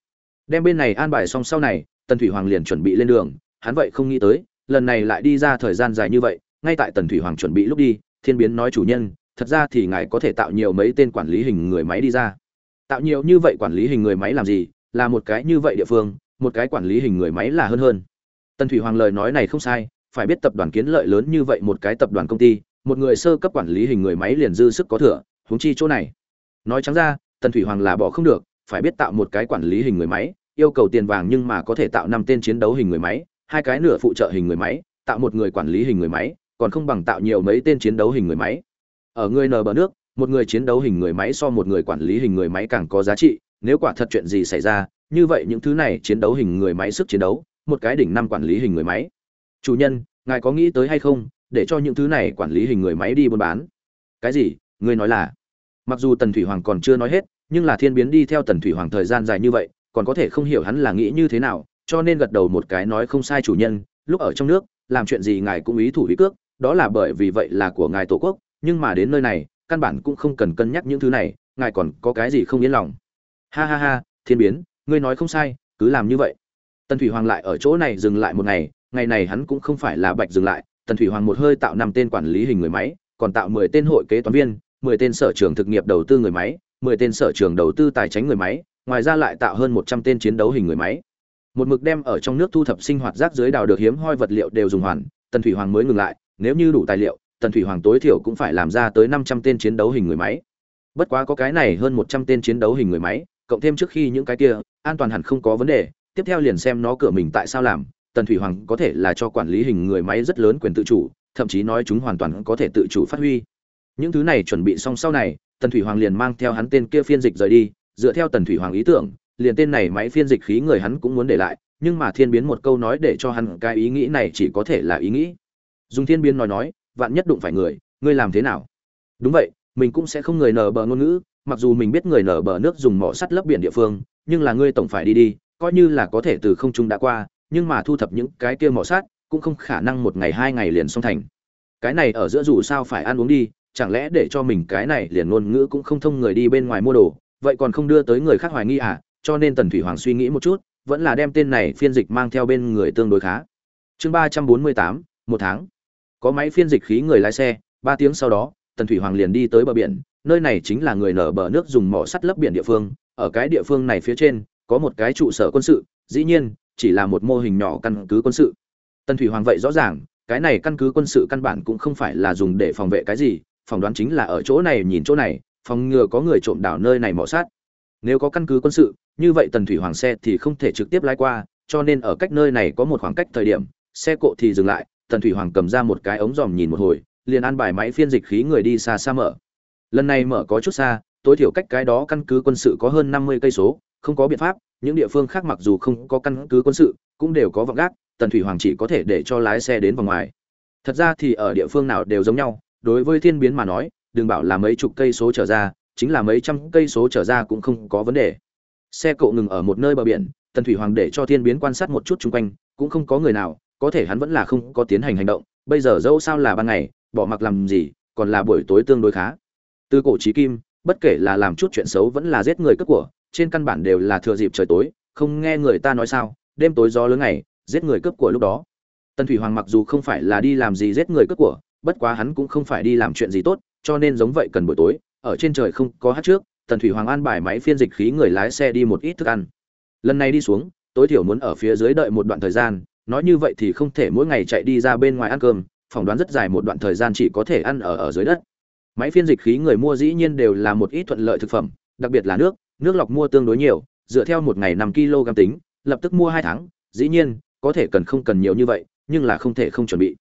Đem bên này an bài xong sau này, tần thủy hoàng liền chuẩn bị lên đường, hắn vậy không nghĩ tới, lần này lại đi ra thời gian dài như vậy, ngay tại tần thủy hoàng chuẩn bị lúc đi, thiên biến nói chủ nhân, thật ra thì ngài có thể tạo nhiều mấy tên quản lý hình người máy đi ra. Tạo nhiều như vậy quản lý hình người máy làm gì? Là một cái như vậy địa phương, một cái quản lý hình người máy là hơn hơn. Tần thủy hoàng lời nói này không sai phải biết tập đoàn kiến lợi lớn như vậy một cái tập đoàn công ty một người sơ cấp quản lý hình người máy liền dư sức có thừa huống chi chỗ này nói trắng ra tần thủy hoàng là bỏ không được phải biết tạo một cái quản lý hình người máy yêu cầu tiền vàng nhưng mà có thể tạo năm tên chiến đấu hình người máy hai cái nửa phụ trợ hình người máy tạo một người quản lý hình người máy còn không bằng tạo nhiều mấy tên chiến đấu hình người máy ở người nở bờ nước một người chiến đấu hình người máy so một người quản lý hình người máy càng có giá trị nếu quả thật chuyện gì xảy ra như vậy những thứ này chiến đấu hình người máy sức chiến đấu một cái đỉnh năm quản lý hình người máy chủ nhân, ngài có nghĩ tới hay không, để cho những thứ này quản lý hình người máy đi buôn bán? Cái gì? Ngươi nói là? Mặc dù tần thủy hoàng còn chưa nói hết, nhưng là thiên biến đi theo tần thủy hoàng thời gian dài như vậy, còn có thể không hiểu hắn là nghĩ như thế nào, cho nên gật đầu một cái nói không sai chủ nhân, lúc ở trong nước, làm chuyện gì ngài cũng ý thủ ý cước, đó là bởi vì vậy là của ngài tổ quốc, nhưng mà đến nơi này, căn bản cũng không cần cân nhắc những thứ này, ngài còn có cái gì không yên lòng? Ha ha ha, thiên biến, ngươi nói không sai, cứ làm như vậy. Tần thủy hoàng lại ở chỗ này dừng lại một ngày ngày này hắn cũng không phải là bạch dừng lại, tần thủy hoàng một hơi tạo năm tên quản lý hình người máy, còn tạo mười tên hội kế toán viên, mười tên sở trường thực nghiệp đầu tư người máy, mười tên sở trường đầu tư tài chính người máy, ngoài ra lại tạo hơn một trăm tên chiến đấu hình người máy. Một mực đem ở trong nước thu thập sinh hoạt rác dưới đào được hiếm hoi vật liệu đều dùng hoàn, tần thủy hoàng mới ngừng lại, nếu như đủ tài liệu, tần thủy hoàng tối thiểu cũng phải làm ra tới năm trăm tên chiến đấu hình người máy. Bất quá có cái này hơn một trăm tên chiến đấu hình người máy, cộng thêm trước khi những cái kia, an toàn hẳn không có vấn đề, tiếp theo liền xem nó cửa mình tại sao làm tần thủy hoàng có thể là cho quản lý hình người máy rất lớn quyền tự chủ, thậm chí nói chúng hoàn toàn có thể tự chủ phát huy. Những thứ này chuẩn bị xong sau này, tần thủy hoàng liền mang theo hắn tên kia phiên dịch rời đi, dựa theo tần thủy hoàng ý tưởng, liền tên này máy phiên dịch khí người hắn cũng muốn để lại, nhưng mà thiên biến một câu nói để cho hắn cái ý nghĩ này chỉ có thể là ý nghĩ. Dùng thiên biến nói nói, vạn nhất đụng phải người, ngươi làm thế nào? Đúng vậy, mình cũng sẽ không người nở bờ ngôn ngữ, mặc dù mình biết người nở bờ nước dùng mỏ sắt lấp biển địa phương, nhưng là ngươi tổng phải đi đi, coi như là có thể từ không trung đã qua nhưng mà thu thập những cái kia mỏ sắt cũng không khả năng một ngày hai ngày liền xong thành. Cái này ở giữa dù sao phải ăn uống đi, chẳng lẽ để cho mình cái này liền ngôn ngữ cũng không thông người đi bên ngoài mua đồ, vậy còn không đưa tới người khác hoài nghi à? Cho nên tần thủy hoàng suy nghĩ một chút, vẫn là đem tên này phiên dịch mang theo bên người tương đối khá. Chương ba trăm bốn mươi tám, một tháng. Có máy phiên dịch khí người lái xe, ba tiếng sau đó, tần thủy hoàng liền đi tới bờ biển, nơi này chính là người nở bờ nước dùng mỏ sắt lấp biển địa phương, ở cái địa phương này phía trên, có một cái trụ sở quân sự, dĩ nhiên chỉ là một mô hình nhỏ căn cứ quân sự. Tần thủy hoàng vậy rõ ràng, cái này căn cứ quân sự căn bản cũng không phải là dùng để phòng vệ cái gì, phỏng đoán chính là ở chỗ này nhìn chỗ này, phòng ngừa có người trộm đảo nơi này mỏ sát. Nếu có căn cứ quân sự, như vậy tần thủy hoàng xe thì không thể trực tiếp lái qua, cho nên ở cách nơi này có một khoảng cách thời điểm, xe cộ thì dừng lại, tần thủy hoàng cầm ra một cái ống dòm nhìn một hồi, liền ăn bài máy phiên dịch khí người đi xa xa mở. Lần này mở có chút xa, tối thiểu cách cái đó căn cứ quân sự có hơn năm mươi cây số, không có biện pháp những địa phương khác mặc dù không có căn cứ quân sự, cũng đều có vọng gác, tần thủy hoàng chỉ có thể để cho lái xe đến vòng ngoài. Thật ra thì ở địa phương nào đều giống nhau, đối với thiên biến mà nói, đừng bảo là mấy chục cây số trở ra, chính là mấy trăm cây số trở ra cũng không có vấn đề. Xe cộ ngừng ở một nơi bờ biển, tần thủy hoàng để cho thiên biến quan sát một chút chung quanh, cũng không có người nào, có thể hắn vẫn là không có tiến hành hành động, bây giờ dẫu sao là ban ngày, bỏ mặc làm gì, còn là buổi tối tương đối khá. Từ cổ trí kim, bất kể là làm chút chuyện xấu vẫn là giết người cướp của trên căn bản đều là thừa dịp trời tối, không nghe người ta nói sao, đêm tối gió lớn ngày, giết người cướp của lúc đó. Tần thủy hoàng mặc dù không phải là đi làm gì giết người cướp của, bất quá hắn cũng không phải đi làm chuyện gì tốt, cho nên giống vậy cần buổi tối, ở trên trời không có hát trước, tần thủy hoàng an bài máy phiên dịch khí người lái xe đi một ít thức ăn. Lần này đi xuống, tối thiểu muốn ở phía dưới đợi một đoạn thời gian, nói như vậy thì không thể mỗi ngày chạy đi ra bên ngoài ăn cơm, phỏng đoán rất dài một đoạn thời gian chỉ có thể ăn ở ở dưới đất. Máy phiên dịch khí người mua dĩ nhiên đều là một ít thuận lợi thực phẩm, đặc biệt là nước nước lọc mua tương đối nhiều, dựa theo một ngày năm kg tính, lập tức mua hai tháng. Dĩ nhiên, có thể cần không cần nhiều như vậy, nhưng là không thể không chuẩn bị.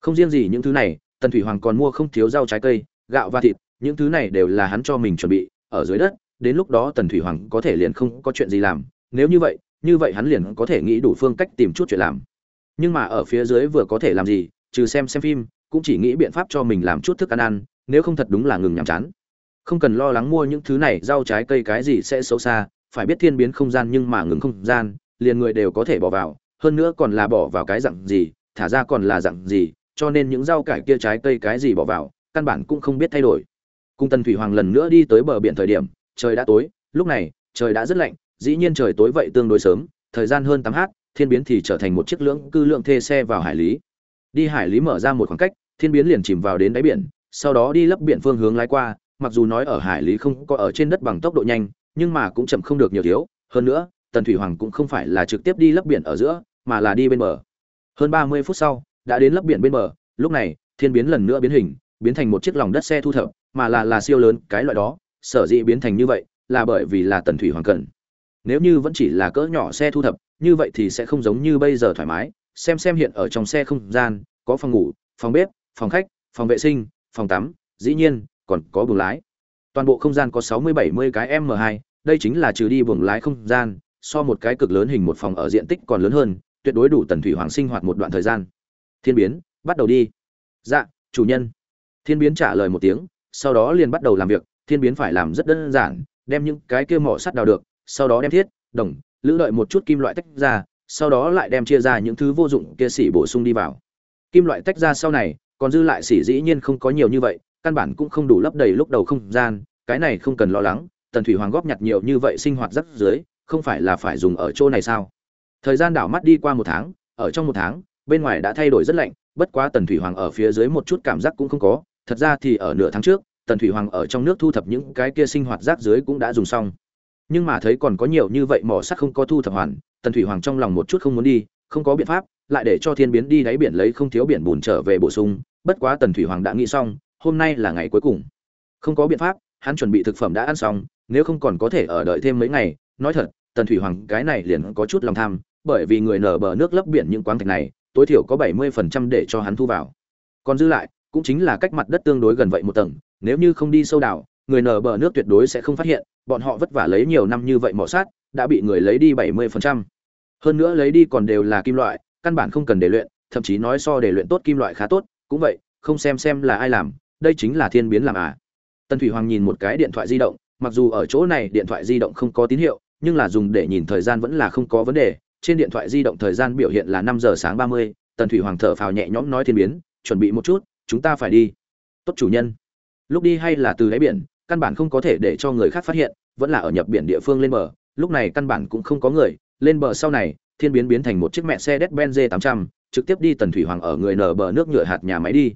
Không riêng gì những thứ này, tần thủy hoàng còn mua không thiếu rau trái cây, gạo và thịt, những thứ này đều là hắn cho mình chuẩn bị, ở dưới đất, đến lúc đó tần thủy hoàng có thể liền không có chuyện gì làm. Nếu như vậy như vậy hắn liền có thể nghĩ đủ phương cách tìm chút chuyện làm. Nhưng mà ở phía dưới vừa có thể làm gì, trừ xem xem phim, cũng chỉ nghĩ biện pháp cho mình làm chút thức ăn ăn, nếu không thật đúng là ngừng nhàm chán không cần lo lắng mua những thứ này, rau trái cây cái gì sẽ xấu xa, phải biết thiên biến không gian nhưng mà ngừng không gian, liền người đều có thể bỏ vào, hơn nữa còn là bỏ vào cái dặn gì, thả ra còn là dặn gì, cho nên những rau cải kia trái cây cái gì bỏ vào, căn bản cũng không biết thay đổi. Cung tần thủy hoàng lần nữa đi tới bờ biển thời điểm, trời đã tối, lúc này, trời đã rất lạnh, dĩ nhiên trời tối vậy tương đối sớm, thời gian hơn tám h thiên biến thì trở thành một chiếc lưỡng cư lượng thê xe vào hải lý. Đi hải lý mở ra một khoảng cách, thiên biến liền chìm vào đến đáy biển, sau đó đi lấp biển phương hướng lái qua mặc dù nói ở hải lý không có ở trên đất bằng tốc độ nhanh, nhưng mà cũng chậm không được nhiều thiếu. Hơn nữa, tần thủy hoàng cũng không phải là trực tiếp đi lấp biển ở giữa, mà là đi bên bờ. Hơn ba mươi phút sau, đã đến lấp biển bên bờ. Lúc này, thiên biến lần nữa biến hình, biến thành một chiếc lòng đất xe thu thập, mà là là siêu lớn, cái loại đó. Sở dĩ biến thành như vậy, là bởi vì là tần thủy hoàng cần. Nếu như vẫn chỉ là cỡ nhỏ xe thu thập, như vậy thì sẽ không giống như bây giờ thoải mái. Xem xem hiện ở trong xe không gian, có phòng ngủ, phòng bếp, phòng khách, phòng vệ sinh, phòng tắm. Dĩ nhiên còn có buồng lái. Toàn bộ không gian có sáu mươi bảy mươi cái m 2 đây chính là trừ đi buồng lái không gian, so một cái cực lớn hình một phòng ở diện tích còn lớn hơn, tuyệt đối đủ tần thủy hoàng sinh hoạt một đoạn thời gian. Thiên biến, bắt đầu đi. Dạ chủ nhân. Thiên biến trả lời một tiếng, sau đó liền bắt đầu làm việc, thiên biến phải làm rất đơn giản, đem những cái kia mỏ sắt đào được, sau đó đem thiết, đồng, lữ đợi một chút kim loại tách ra, sau đó lại đem chia ra những thứ vô dụng kia xỉ bổ sung đi vào. Kim loại tách ra sau này, còn dư lại xỉ dĩ nhiên không có nhiều như vậy căn bản cũng không đủ lấp đầy lúc đầu không gian, cái này không cần lo lắng, tần thủy hoàng góp nhặt nhiều như vậy sinh hoạt rất dưới không phải là phải dùng ở chỗ này sao? Thời gian đảo mắt đi qua một tháng, ở trong một tháng, bên ngoài đã thay đổi rất lạnh, bất quá tần thủy hoàng ở phía dưới một chút cảm giác cũng không có, thật ra thì ở nửa tháng trước, tần thủy hoàng ở trong nước thu thập những cái kia sinh hoạt rác dưới cũng đã dùng xong. Nhưng mà thấy còn có nhiều như vậy mỏ sắt không có thu thập hoàn, tần thủy hoàng trong lòng một chút không muốn đi, không có biện pháp, lại để cho thiên biến đi đáy biển lấy không thiếu biển bùn trở về bổ sung. Bất quá tần thủy hoàng đã nghĩ xong hôm nay là ngày cuối cùng. Không có biện pháp, hắn chuẩn bị thực phẩm đã ăn xong, nếu không còn có thể ở đợi thêm mấy ngày. Nói thật, tần thủy hoàng cái này liền có chút lòng tham, bởi vì người nở bờ nước lấp biển những quáng thạch này, tối thiểu có bảy mươi phần trăm để cho hắn thu vào. Còn dư lại, cũng chính là cách mặt đất tương đối gần vậy một tầng, nếu như không đi sâu đào người nở bờ nước tuyệt đối sẽ không phát hiện, bọn họ vất vả lấy nhiều năm như vậy mỏ sát, đã bị người lấy đi bảy mươi phần trăm. Hơn nữa lấy đi còn đều là kim loại, căn bản không cần để luyện, thậm chí nói so để luyện tốt kim loại khá tốt, cũng vậy, không xem xem là ai làm đây chính là thiên biến làm à. Tần thủy hoàng nhìn một cái điện thoại di động, mặc dù ở chỗ này điện thoại di động không có tín hiệu, nhưng là dùng để nhìn thời gian vẫn là không có vấn đề. Trên điện thoại di động thời gian biểu hiện là năm giờ sáng ba mươi, tần thủy hoàng thở phào nhẹ nhõm nói thiên biến, chuẩn bị một chút, chúng ta phải đi. Tốt chủ nhân. Lúc đi hay là từ đáy biển, căn bản không có thể để cho người khác phát hiện, vẫn là ở nhập biển địa phương lên bờ. Lúc này căn bản cũng không có người, lên bờ sau này, thiên biến biến thành một chiếc mẹ xe đét benz tám trăm, trực tiếp đi tần thủy hoàng ở người nở bờ nước nhựa hạt nhà máy đi.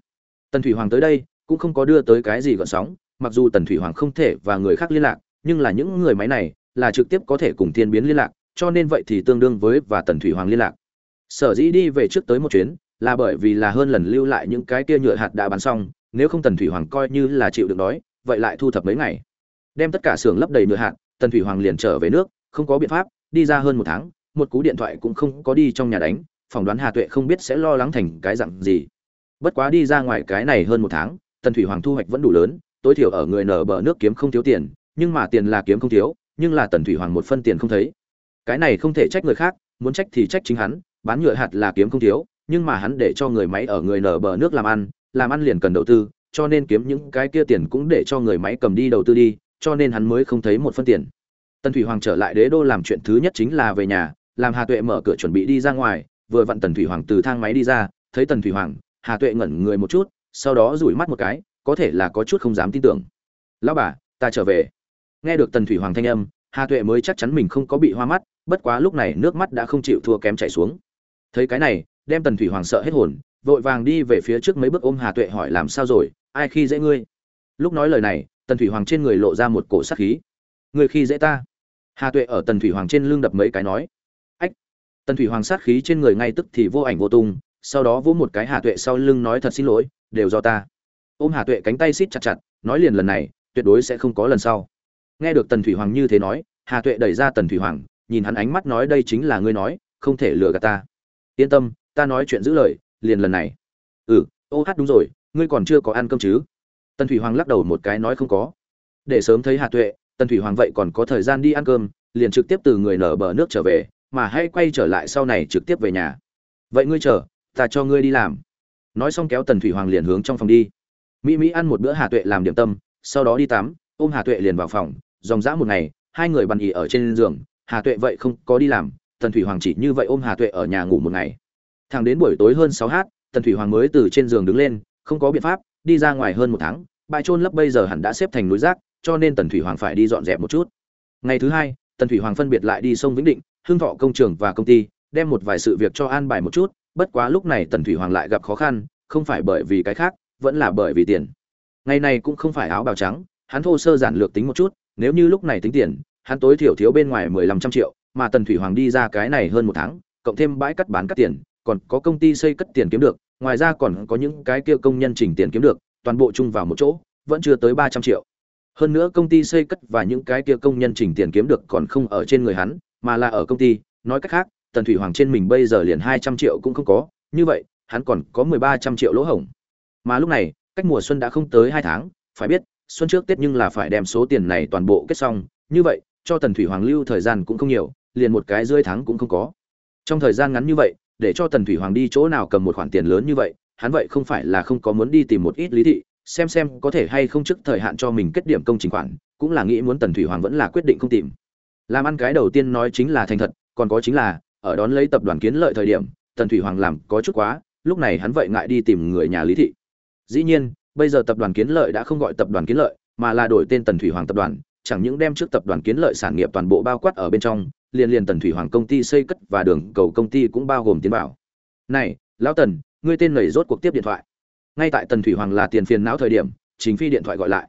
Tần thủy hoàng tới đây cũng không có đưa tới cái gì gợn sóng, mặc dù tần thủy hoàng không thể và người khác liên lạc, nhưng là những người máy này là trực tiếp có thể cùng thiên biến liên lạc, cho nên vậy thì tương đương với và tần thủy hoàng liên lạc. Sở dĩ đi về trước tới một chuyến là bởi vì là hơn lần lưu lại những cái kia nhựa hạt đã bán xong, nếu không tần thủy hoàng coi như là chịu được đói, vậy lại thu thập mấy ngày. Đem tất cả xưởng lấp đầy nhựa hạt, tần thủy hoàng liền trở về nước, không có biện pháp, đi ra hơn một tháng, một cú điện thoại cũng không có đi trong nhà đánh, phỏng đoán hà tuệ không biết sẽ lo lắng thành cái dạng gì. Bất quá đi ra ngoài cái này hơn một tháng tần thủy hoàng thu hoạch vẫn đủ lớn, tối thiểu ở người nở bờ nước kiếm không thiếu tiền, nhưng mà tiền là kiếm không thiếu, nhưng là tần thủy hoàng một phân tiền không thấy. Cái này không thể trách người khác, muốn trách thì trách chính hắn, bán nhựa hạt là kiếm không thiếu, nhưng mà hắn để cho người máy ở người nở bờ nước làm ăn làm ăn liền cần đầu tư, cho nên kiếm những cái kia tiền cũng để cho người máy cầm đi đầu tư đi, cho nên hắn mới không thấy một phân tiền. Tần thủy hoàng trở lại đế đô làm chuyện thứ nhất chính là về nhà, làm hà tuệ mở cửa chuẩn bị đi ra ngoài, vừa vặn tần thủy hoàng từ thang máy đi ra, thấy tần thủy hoàng, hà tuệ ngẩn người một chút sau đó rủi mắt một cái, có thể là có chút không dám tin tưởng. Lão bà, ta trở về. Nghe được tần thủy hoàng thanh âm, hà tuệ mới chắc chắn mình không có bị hoa mắt, bất quá lúc này nước mắt đã không chịu thua kém chảy xuống. Thấy cái này, đem tần thủy hoàng sợ hết hồn, vội vàng đi về phía trước mấy bước ôm hà tuệ hỏi làm sao rồi, ai khi dễ ngươi? Lúc nói lời này, tần thủy hoàng trên người lộ ra một cổ sát khí. Ngươi khi dễ ta? Hà tuệ ở tần thủy hoàng trên lưng đập mấy cái nói. Ách. Tần thủy hoàng sát khí trên người ngay tức thì vô ảnh vô tung sau đó vỗ một cái hà tuệ sau lưng nói thật xin lỗi, đều do ta. Ôm hà tuệ cánh tay siết chặt chặt, nói liền lần này, tuyệt đối sẽ không có lần sau. Nghe được tần thủy hoàng như thế nói, hà tuệ đẩy ra tần thủy hoàng, nhìn hắn ánh mắt nói đây chính là ngươi nói, không thể lừa gạt ta. Yên tâm, ta nói chuyện giữ lời, liền lần này. Ừ ô hát đúng rồi, ngươi còn chưa có ăn cơm chứ? Tần thủy hoàng lắc đầu một cái nói không có. Để sớm thấy hà tuệ, tần thủy hoàng vậy còn có thời gian đi ăn cơm, liền trực tiếp từ người nở bờ nước trở về, mà hãy quay trở lại sau này trực tiếp về nhà. Vậy ngươi chờ ta cho ngươi đi làm. Nói xong kéo tần thủy hoàng liền hướng trong phòng đi. Mỹ mỹ ăn một bữa hà tuệ làm điểm tâm, sau đó đi tắm, ôm hà tuệ liền vào phòng, dòng dã một ngày, hai người bàn ỉ ở trên giường, hà tuệ vậy không có đi làm, tần thủy hoàng chỉ như vậy ôm hà tuệ ở nhà ngủ một ngày. Thẳng đến buổi tối hơn sáu h tần thủy hoàng mới từ trên giường đứng lên, không có biện pháp, đi ra ngoài hơn một tháng, bãi trôn lấp bây giờ hẳn đã xếp thành núi rác, cho nên tần thủy hoàng phải đi dọn dẹp một chút. Ngày thứ hai, tần thủy hoàng phân biệt lại đi sông vĩnh định hương thọ công trường và công ty, đem một vài sự việc cho an bài một chút bất quá lúc này tần thủy hoàng lại gặp khó khăn, không phải bởi vì cái khác, vẫn là bởi vì tiền. Ngày này cũng không phải áo bào trắng, hắn thô sơ giản lược tính một chút, nếu như lúc này tính tiền, hắn tối thiểu thiếu bên ngoài mười lăm trăm triệu, mà tần thủy hoàng đi ra cái này hơn một tháng, cộng thêm bãi cắt bán cắt tiền, còn có công ty xây cất tiền kiếm được, ngoài ra còn có những cái kia công nhân chỉnh tiền kiếm được, toàn bộ chung vào một chỗ, vẫn chưa tới ba trăm triệu. Hơn nữa công ty xây cất và những cái kia công nhân chỉnh tiền kiếm được còn không ở trên người hắn, mà là ở công ty, nói cách khác tần thủy hoàng trên mình bây giờ liền hai trăm triệu cũng không có, như vậy, hắn còn có mười ba trăm triệu lỗ hổng. Mà lúc này, cách mùa xuân đã không tới hai tháng, phải biết, xuân trước tết nhưng là phải đem số tiền này toàn bộ kết xong, như vậy, cho tần thủy hoàng lưu thời gian cũng không nhiều, liền một cái rưỡi tháng cũng không có. Trong thời gian ngắn như vậy, để cho tần thủy hoàng đi chỗ nào cầm một khoản tiền lớn như vậy, hắn vậy không phải là không có muốn đi tìm một ít lý thị, xem xem có thể hay không trước thời hạn cho mình kết điểm công trình khoản, cũng là nghĩ muốn tần thủy hoàng vẫn là quyết định không tìm. Làm ăn cái đầu tiên nói chính là thành thật, còn có chính là ở đón lấy tập đoàn kiến lợi thời điểm, tần thủy hoàng làm có chút quá, lúc này hắn vậy ngại đi tìm người nhà lý thị. Dĩ nhiên, bây giờ tập đoàn kiến lợi đã không gọi tập đoàn kiến lợi, mà là đổi tên tần thủy hoàng tập đoàn, chẳng những đem trước tập đoàn kiến lợi sản nghiệp toàn bộ bao quát ở bên trong, liền liền tần thủy hoàng công ty xây cất và đường cầu công ty cũng bao gồm tiến bảo này, lão tần, ngươi tên nảy rốt cuộc tiếp điện thoại. Ngay tại tần thủy hoàng là tiền phiền não thời điểm, trình phi điện thoại gọi lại.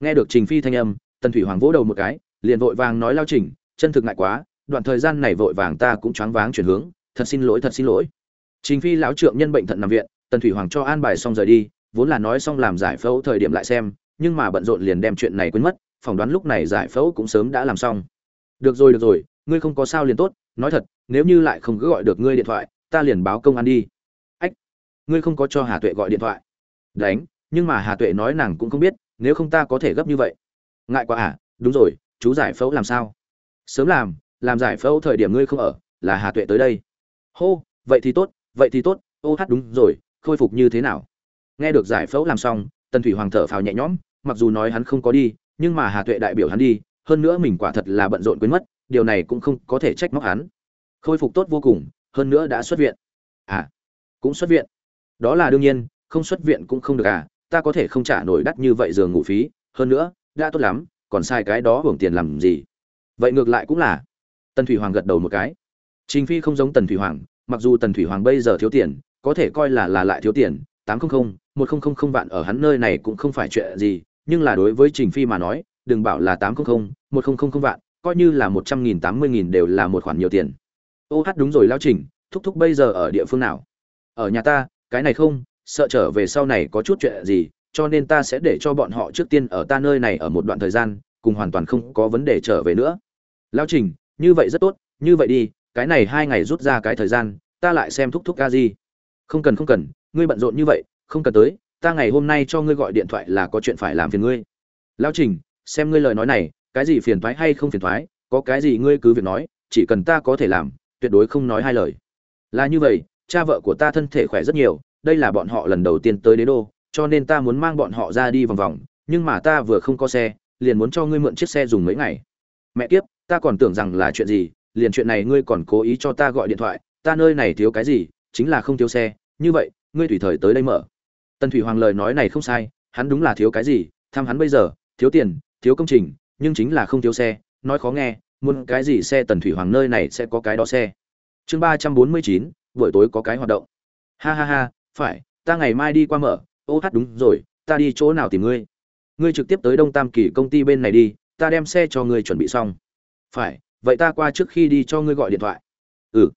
Nghe được trình phi thanh âm, tần thủy hoàng vỗ đầu một cái, liền vội vàng nói lao trình, chân thực ngại quá đoạn thời gian này vội vàng ta cũng choáng váng chuyển hướng, thật xin lỗi, thật xin lỗi. Trình phi lão trượng nhân bệnh thận nằm viện, tần thủy hoàng cho an bài xong rời đi, vốn là nói xong làm giải phẫu thời điểm lại xem, nhưng mà bận rộn liền đem chuyện này quên mất, phỏng đoán lúc này giải phẫu cũng sớm đã làm xong. Được rồi được rồi, ngươi không có sao liền tốt, nói thật, nếu như lại không cứ gọi được ngươi điện thoại, ta liền báo công an đi. Ách, ngươi không có cho hà tuệ gọi điện thoại. Đánh, nhưng mà hà tuệ nói nàng cũng không biết, nếu không ta có thể gấp như vậy. Ngại quá à đúng rồi, chú giải phẫu làm sao? Sớm làm làm giải phẫu thời điểm ngươi không ở, là hà tuệ tới đây. Hô, vậy thì tốt, vậy thì tốt, ô hát đúng rồi, khôi phục như thế nào? Nghe được giải phẫu làm xong, tần thủy hoàng thở phào nhẹ nhõm, mặc dù nói hắn không có đi, nhưng mà hà tuệ đại biểu hắn đi, hơn nữa mình quả thật là bận rộn quên mất, điều này cũng không có thể trách móc hắn. Khôi phục tốt vô cùng, hơn nữa đã xuất viện. À cũng xuất viện. Đó là đương nhiên, không xuất viện cũng không được à ta có thể không trả nổi đắt như vậy giường ngủ phí, hơn nữa, đã tốt lắm, còn sai cái đó hưởng tiền làm gì? Vậy ngược lại cũng là tần thủy hoàng gật đầu một cái. Trình phi không giống tần thủy hoàng, mặc dù tần thủy hoàng bây giờ thiếu tiền, có thể coi là là lại thiếu tiền, tám trăm linh một nghìn vạn ở hắn nơi này cũng không phải chuyện gì, nhưng là đối với trình phi mà nói, đừng bảo là tám trăm linh một nghìn vạn, coi như là một trăm nghìn, tám mươi nghìn đều là một khoản nhiều tiền. Ô hát đúng rồi lao trình, thúc thúc bây giờ ở địa phương nào? Ở nhà ta, cái này không, sợ trở về sau này có chút chuyện gì, cho nên ta sẽ để cho bọn họ trước tiên ở ta nơi này ở một đoạn thời gian, cùng hoàn toàn không có vấn đề trở về nữa. Lao trình như vậy rất tốt, như vậy đi, cái này hai ngày rút ra cái thời gian, ta lại xem thúc thúc ca gì không cần không cần, ngươi bận rộn như vậy, không cần tới, ta ngày hôm nay cho ngươi gọi điện thoại là có chuyện phải làm phiền ngươi. Lao trình, xem ngươi lời nói này, cái gì phiền thoái hay không phiền thoái có cái gì ngươi cứ việc nói, chỉ cần ta có thể làm, tuyệt đối không nói hai lời. Là như vậy, cha vợ của ta thân thể khỏe rất nhiều, đây là bọn họ lần đầu tiên tới đế đô, cho nên ta muốn mang bọn họ ra đi vòng vòng, nhưng mà ta vừa không có xe, liền muốn cho ngươi mượn chiếc xe dùng mấy ngày. Mẹ kiếp ta còn tưởng rằng là chuyện gì, liền chuyện này ngươi còn cố ý cho ta gọi điện thoại, ta nơi này thiếu cái gì, chính là không thiếu xe, như vậy, ngươi tùy thời tới đây mở. Tần thủy hoàng lời nói này không sai, hắn đúng là thiếu cái gì thăm hắn bây giờ, thiếu tiền, thiếu công trình, nhưng chính là không thiếu xe, nói khó nghe, muốn cái gì xe tần thủy hoàng nơi này sẽ có cái đó xe. Chương ba trăm bốn mươi chín, buổi tối có cái hoạt động. Ha ha ha, phải, ta ngày mai đi qua mở. Ô hát đúng rồi, ta đi chỗ nào tìm ngươi? Ngươi trực tiếp tới đông tam kỳ công ty bên này đi, ta đem xe cho ngươi chuẩn bị xong phải, vậy ta qua trước khi đi cho ngươi gọi điện thoại. Ừ.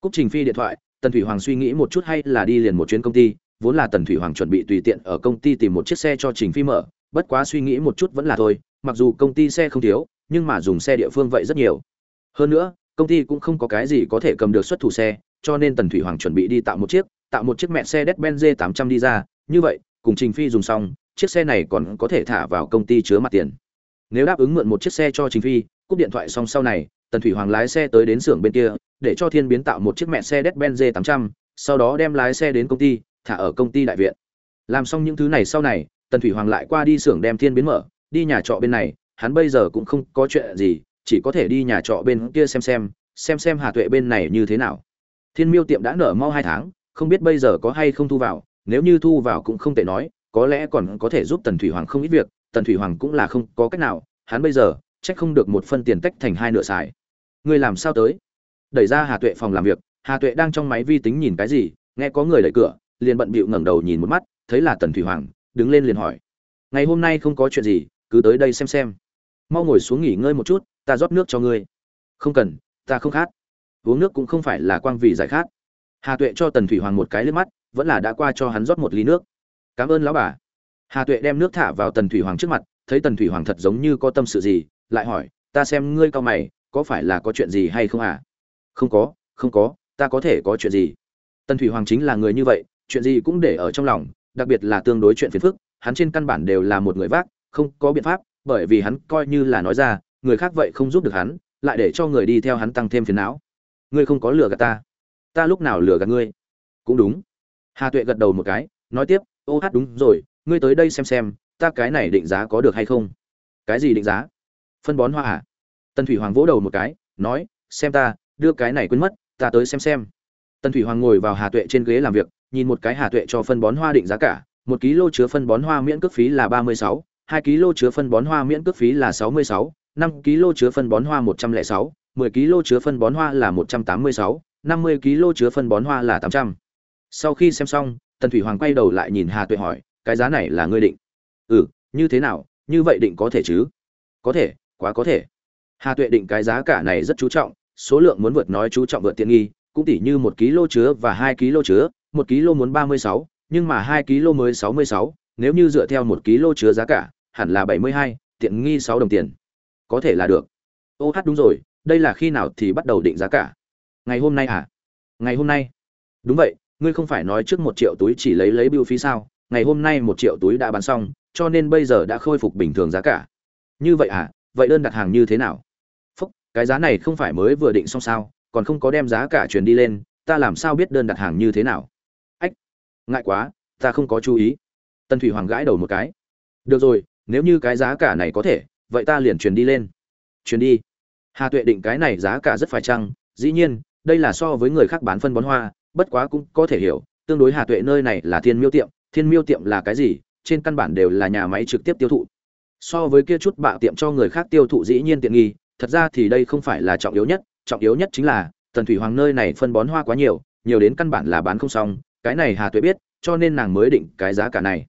Cúc trình phi điện thoại, tần thủy hoàng suy nghĩ một chút hay là đi liền một chuyến công ty, vốn là tần thủy hoàng chuẩn bị tùy tiện ở công ty tìm một chiếc xe cho trình phi mở, bất quá suy nghĩ một chút vẫn là thôi, mặc dù công ty xe không thiếu, nhưng mà dùng xe địa phương vậy rất nhiều. Hơn nữa, công ty cũng không có cái gì có thể cầm được xuất thủ xe, cho nên tần thủy hoàng chuẩn bị đi tạo một chiếc, tạo một chiếc mẹ xe Mercedes-Benz 800 đi ra, như vậy, cùng trình phi dùng xong, chiếc xe này còn có thể thả vào công ty chứa mặt tiền. Nếu đáp ứng mượn một chiếc xe cho trình phi cúp điện thoại xong sau này, tần thủy hoàng lái xe tới đến xưởng bên kia, để cho thiên biến tạo một chiếc mẹ xe Mercedes-Benz 800 sau đó đem lái xe đến công ty, thả ở công ty đại viện. Làm xong những thứ này sau này, tần thủy hoàng lại qua đi xưởng đem thiên biến mở, đi nhà trọ bên này, hắn bây giờ cũng không có chuyện gì, chỉ có thể đi nhà trọ bên kia xem xem xem xem hà tuệ bên này như thế nào. Thiên miêu tiệm đã nở mau hai tháng, không biết bây giờ có hay không thu vào, nếu như thu vào cũng không tệ nói, có lẽ còn có thể giúp tần thủy hoàng không ít việc, tần thủy hoàng cũng là không có cách nào, hắn bây giờ trách không được một phân tiền tách thành hai nửa xài. Ngươi làm sao tới? Đẩy ra hà tuệ phòng làm việc, hà tuệ đang trong máy vi tính nhìn cái gì, nghe có người đẩy cửa, liền bận bịu ngẩng đầu nhìn một mắt, thấy là tần thủy hoàng, đứng lên liền hỏi. Ngày hôm nay không có chuyện gì, cứ tới đây xem xem. Mau ngồi xuống nghỉ ngơi một chút, ta rót nước cho ngươi. Không cần, ta không khát. Uống nước cũng không phải là quang vì giải khát. Hà tuệ cho tần thủy hoàng một cái liếc mắt, vẫn là đã qua cho hắn rót một ly nước. Cảm ơn lão bà. Hà tuệ đem nước thả vào tần thủy hoàng trước mặt, thấy tần thủy hoàng thật giống như có tâm sự gì lại hỏi, ta xem ngươi cao mày, có phải là có chuyện gì hay không à? Không có không có, ta có thể có chuyện gì? Tần thủy hoàng chính là người như vậy, chuyện gì cũng để ở trong lòng, đặc biệt là tương đối chuyện phiền phức, hắn trên căn bản đều là một người vác, không có biện pháp, bởi vì hắn coi như là nói ra, người khác vậy không giúp được hắn, lại để cho người đi theo hắn tăng thêm phiền não. Ngươi không có lừa gạt ta. Ta lúc nào lừa gạt ngươi? Cũng đúng. Hà tuệ gật đầu một cái, nói tiếp, ô hát đúng rồi, ngươi tới đây xem xem, ta cái này định giá có được hay không? Cái gì định giá? Phân bón hoa à? Tần thủy hoàng vỗ đầu một cái, nói, xem ta, đưa cái này quên mất, ta tới xem xem. Tần thủy hoàng ngồi vào hà tuệ trên ghế làm việc, nhìn một cái hà tuệ cho phân bón hoa định giá cả, một ký lô chứa phân bón hoa miễn cước phí là ba mươi sáu, hai ký lô chứa phân bón hoa miễn cước phí là sáu mươi sáu, năm ký lô chứa phân bón hoa một trăm lẻ sáu, mười ký lô chứa phân bón hoa là một trăm tám mươi sáu, năm mươi ký lô chứa phân bón hoa là tám trăm. Sau khi xem xong, tần thủy hoàng quay đầu lại nhìn hà tuệ hỏi, cái giá này là ngươi định? Ừ như thế nào? Như vậy định có thể chứ? Có thể quá có thể. Hà tuệ định cái giá cả này rất chú trọng, số lượng muốn vượt nói chú trọng vượt tiện nghi, cũng tỉ như một ký lô chứa và hai ký lô chứa, một ký lô muốn ba mươi sáu, nhưng mà hai ký lô mới sáu mươi sáu, nếu như dựa theo một ký lô chứa giá cả, hẳn là bảy mươi hai, tiện nghi sáu đồng tiền. Có thể là được. Ô hát đúng rồi, đây là khi nào thì bắt đầu định giá cả? Ngày hôm nay à ngày hôm nay. Đúng vậy, ngươi không phải nói trước một triệu túi chỉ lấy lấy biêu phí sao? Ngày hôm nay một triệu túi đã bán xong, cho nên bây giờ đã khôi phục bình thường giá cả. Như vậy à vậy đơn đặt hàng như thế nào? Phúc, cái giá này không phải mới vừa định xong sao, còn không có đem giá cả truyền đi lên, ta làm sao biết đơn đặt hàng như thế nào? Ách, ngại quá, ta không có chú ý. Tân thủy hoàng gãi đầu một cái. Được rồi, nếu như cái giá cả này có thể, vậy ta liền truyền đi lên. Truyền đi. Hà tuệ định cái này giá cả rất phải chăng? Dĩ nhiên, đây là so với người khác bán phân bón hoa, bất quá cũng có thể hiểu, tương đối hà tuệ nơi này là thiên miêu tiệm, thiên miêu tiệm là cái gì? Trên căn bản đều là nhà máy trực tiếp tiêu thụ so với kia chút bạ tiệm cho người khác tiêu thụ dĩ nhiên tiện nghi, thật ra thì đây không phải là trọng yếu nhất, trọng yếu nhất chính là, tần thủy hoàng nơi này phân bón hoa quá nhiều nhiều đến căn bản là bán không xong, cái này hà tuệ biết, cho nên nàng mới định cái giá cả này.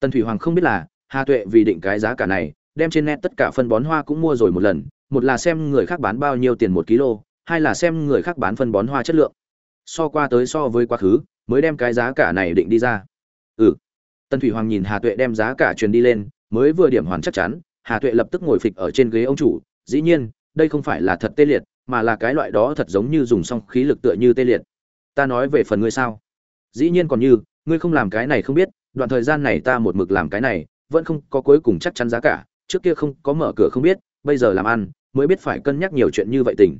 Tần thủy hoàng không biết là, hà tuệ vì định cái giá cả này, đem trên net tất cả phân bón hoa cũng mua rồi một lần, một là xem người khác bán bao nhiêu tiền một kg hai là xem người khác bán phân bón hoa chất lượng. So qua tới so với quá khứ, mới đem cái giá cả này định đi ra. Ừ. Tần thủy hoàng nhìn hà tuệ đem giá cả truyền đi lên mới vừa điểm hoàn chắc chắn, hà tuệ lập tức ngồi phịch ở trên ghế ông chủ, dĩ nhiên, đây không phải là thật tê liệt, mà là cái loại đó thật giống như dùng xong khí lực tựa như tê liệt. Ta nói về phần ngươi sao? Dĩ nhiên còn như, ngươi không làm cái này không biết, đoạn thời gian này ta một mực làm cái này, vẫn không có cuối cùng chắc chắn giá cả, trước kia không có mở cửa không biết, bây giờ làm ăn, mới biết phải cân nhắc nhiều chuyện như vậy tình.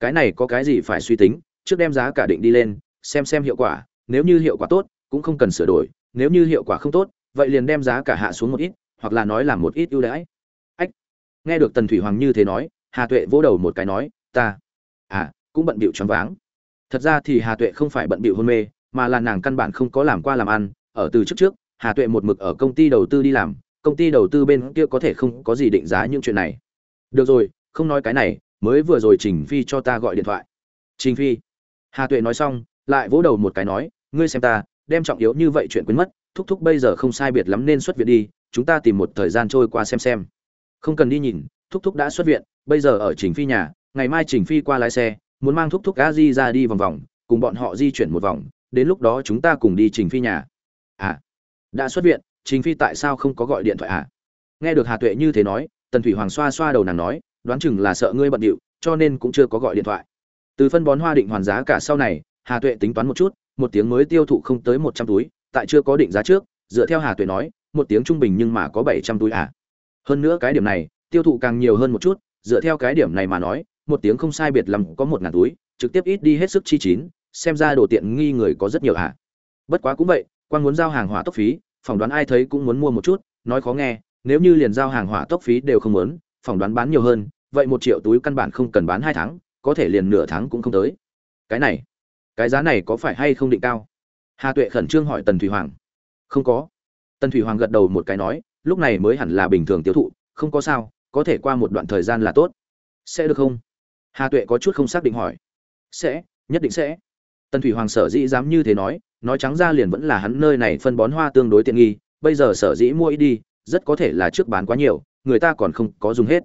Cái này có cái gì phải suy tính, trước đem giá cả định đi lên, xem xem hiệu quả, nếu như hiệu quả tốt, cũng không cần sửa đổi, nếu như hiệu quả không tốt, vậy liền đem giá cả hạ xuống một ít hoặc là nói là một ít ưu đãi. Ách, nghe được tần thủy hoàng như thế nói, hà tuệ vỗ đầu một cái nói, ta à cũng bận bịu choáng váng. Thật ra thì hà tuệ không phải bận bịu hôn mê, mà là nàng căn bản không có làm qua làm ăn. Ở từ trước trước, hà tuệ một mực ở công ty đầu tư đi làm, công ty đầu tư bên kia có thể không có gì định giá những chuyện này. Được rồi, không nói cái này, mới vừa rồi trình phi cho ta gọi điện thoại. Trình phi? Hà tuệ nói xong, lại vỗ đầu một cái nói, ngươi xem ta đem trọng yếu như vậy chuyện quên mất, thúc thúc bây giờ không sai biệt lắm nên xuất viện đi, chúng ta tìm một thời gian trôi qua xem xem. Không cần đi nhìn, thúc thúc đã xuất viện, bây giờ ở trình phi nhà, ngày mai trình phi qua lái xe, muốn mang thúc thúc a di ra đi vòng vòng, cùng bọn họ di chuyển một vòng, đến lúc đó chúng ta cùng đi trình phi nhà. À đã xuất viện, trình phi tại sao không có gọi điện thoại à? Nghe được hà tuệ như thế nói, tần thủy hoàng xoa xoa đầu nàng nói, đoán chừng là sợ ngươi bận điệu, cho nên cũng chưa có gọi điện thoại. Từ phân bón hoa định hoàn giá cả sau này, hà tuệ tính toán một chút một tiếng mới tiêu thụ không tới một trăm túi, tại chưa có định giá trước, dựa theo hà tuệ nói, một tiếng trung bình nhưng mà có bảy trăm túi à. Hơn nữa cái điểm này, tiêu thụ càng nhiều hơn một chút, dựa theo cái điểm này mà nói, một tiếng không sai biệt lắm có một ngàn túi, trực tiếp ít đi hết sức chi chín, xem ra đồ tiện nghi người có rất nhiều à. Bất quá cũng vậy, quan muốn giao hàng hỏa tốc phí, phỏng đoán ai thấy cũng muốn mua một chút, nói khó nghe, nếu như liền giao hàng hỏa tốc phí đều không muốn, phỏng đoán bán nhiều hơn, vậy một triệu túi căn bản không cần bán hai tháng, có thể liền nửa tháng cũng không tới. Cái này cái giá này có phải hay không định cao? Hà tuệ khẩn trương hỏi tần thủy hoàng. Không có. Tần thủy hoàng gật đầu một cái nói, lúc này mới hẳn là bình thường tiêu thụ, không có sao, có thể qua một đoạn thời gian là tốt. Sẽ được không? Hà tuệ có chút không xác định hỏi. Sẽ, nhất định sẽ. Tần thủy hoàng sở dĩ dám như thế nói nói trắng ra liền vẫn là hắn nơi này phân bón hoa tương đối tiện nghi, bây giờ sở dĩ mua ít đi, rất có thể là trước bán quá nhiều, người ta còn không có dùng hết.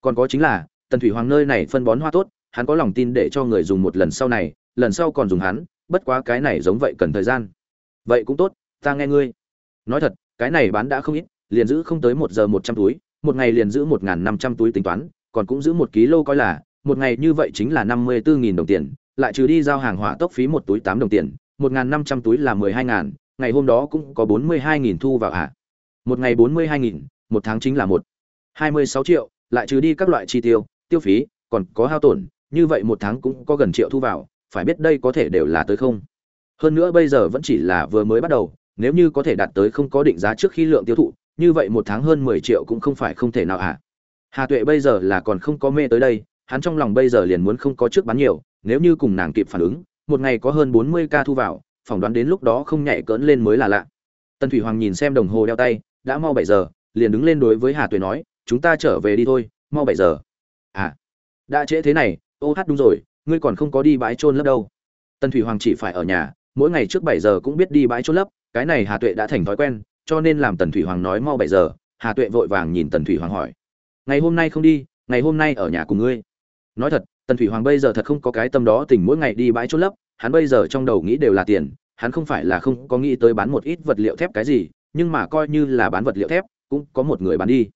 Còn có chính là, tần thủy hoàng nơi này phân bón hoa tốt, hắn có lòng tin để cho người dùng một lần sau này lần sau còn dùng hắn, bất quá cái này giống vậy cần thời gian. Vậy cũng tốt, ta nghe ngươi. Nói thật, cái này bán đã không ít, liền giữ không tới một giờ một trăm túi, một ngày liền giữ một n g h n năm trăm túi tính toán, còn cũng giữ một ký lô coi là, một ngày như vậy chính là năm mươi bốn nghìn đồng tiền, lại trừ đi giao hàng hỏa tốc phí một túi tám đồng tiền, một n g h n năm trăm túi là mười hai ngàn, ngày hôm đó cũng có bốn mươi hai nghìn thu vào ạ. Một ngày bốn mươi hai nghìn, một tháng chính là một. hai mươi sáu triệu, lại trừ đi các loại chi tiêu tiêu phí, còn có hao tổn, như vậy một tháng cũng có gần triệu thu vào phải biết đây có thể đều là tới không. Hơn nữa bây giờ vẫn chỉ là vừa mới bắt đầu, nếu như có thể đạt tới không có định giá trước khi lượng tiêu thụ, như vậy một tháng hơn mười triệu cũng không phải không thể nào ạ. Hà tuệ bây giờ là còn không có mê tới đây, hắn trong lòng bây giờ liền muốn không có trước bán nhiều, nếu như cùng nàng kịp phản ứng, một ngày có hơn bốn mươi ca thu vào, phỏng đoán đến lúc đó không nhảy cỡn lên mới là lạ. Tần thủy hoàng nhìn xem đồng hồ đeo tay, đã mau bảy giờ, liền đứng lên đối với hà tuệ nói, chúng ta trở về đi thôi, mau bảy giờ. À đã trễ thế này, ô hát đúng rồi ngươi còn không có đi bãi trôn lấp đâu. Tần thủy hoàng chỉ phải ở nhà, mỗi ngày trước bảy giờ cũng biết đi bãi trôn lấp, cái này hà tuệ đã thành thói quen, cho nên làm tần thủy hoàng nói mau bảy giờ, hà tuệ vội vàng nhìn tần thủy hoàng hỏi. Ngày hôm nay không đi, ngày hôm nay ở nhà cùng ngươi. Nói thật, tần thủy hoàng bây giờ thật không có cái tâm đó tỉnh mỗi ngày đi bãi trôn lấp, hắn bây giờ trong đầu nghĩ đều là tiền, hắn không phải là không có nghĩ tới bán một ít vật liệu thép cái gì, nhưng mà coi như là bán vật liệu thép, cũng có một người bán đi.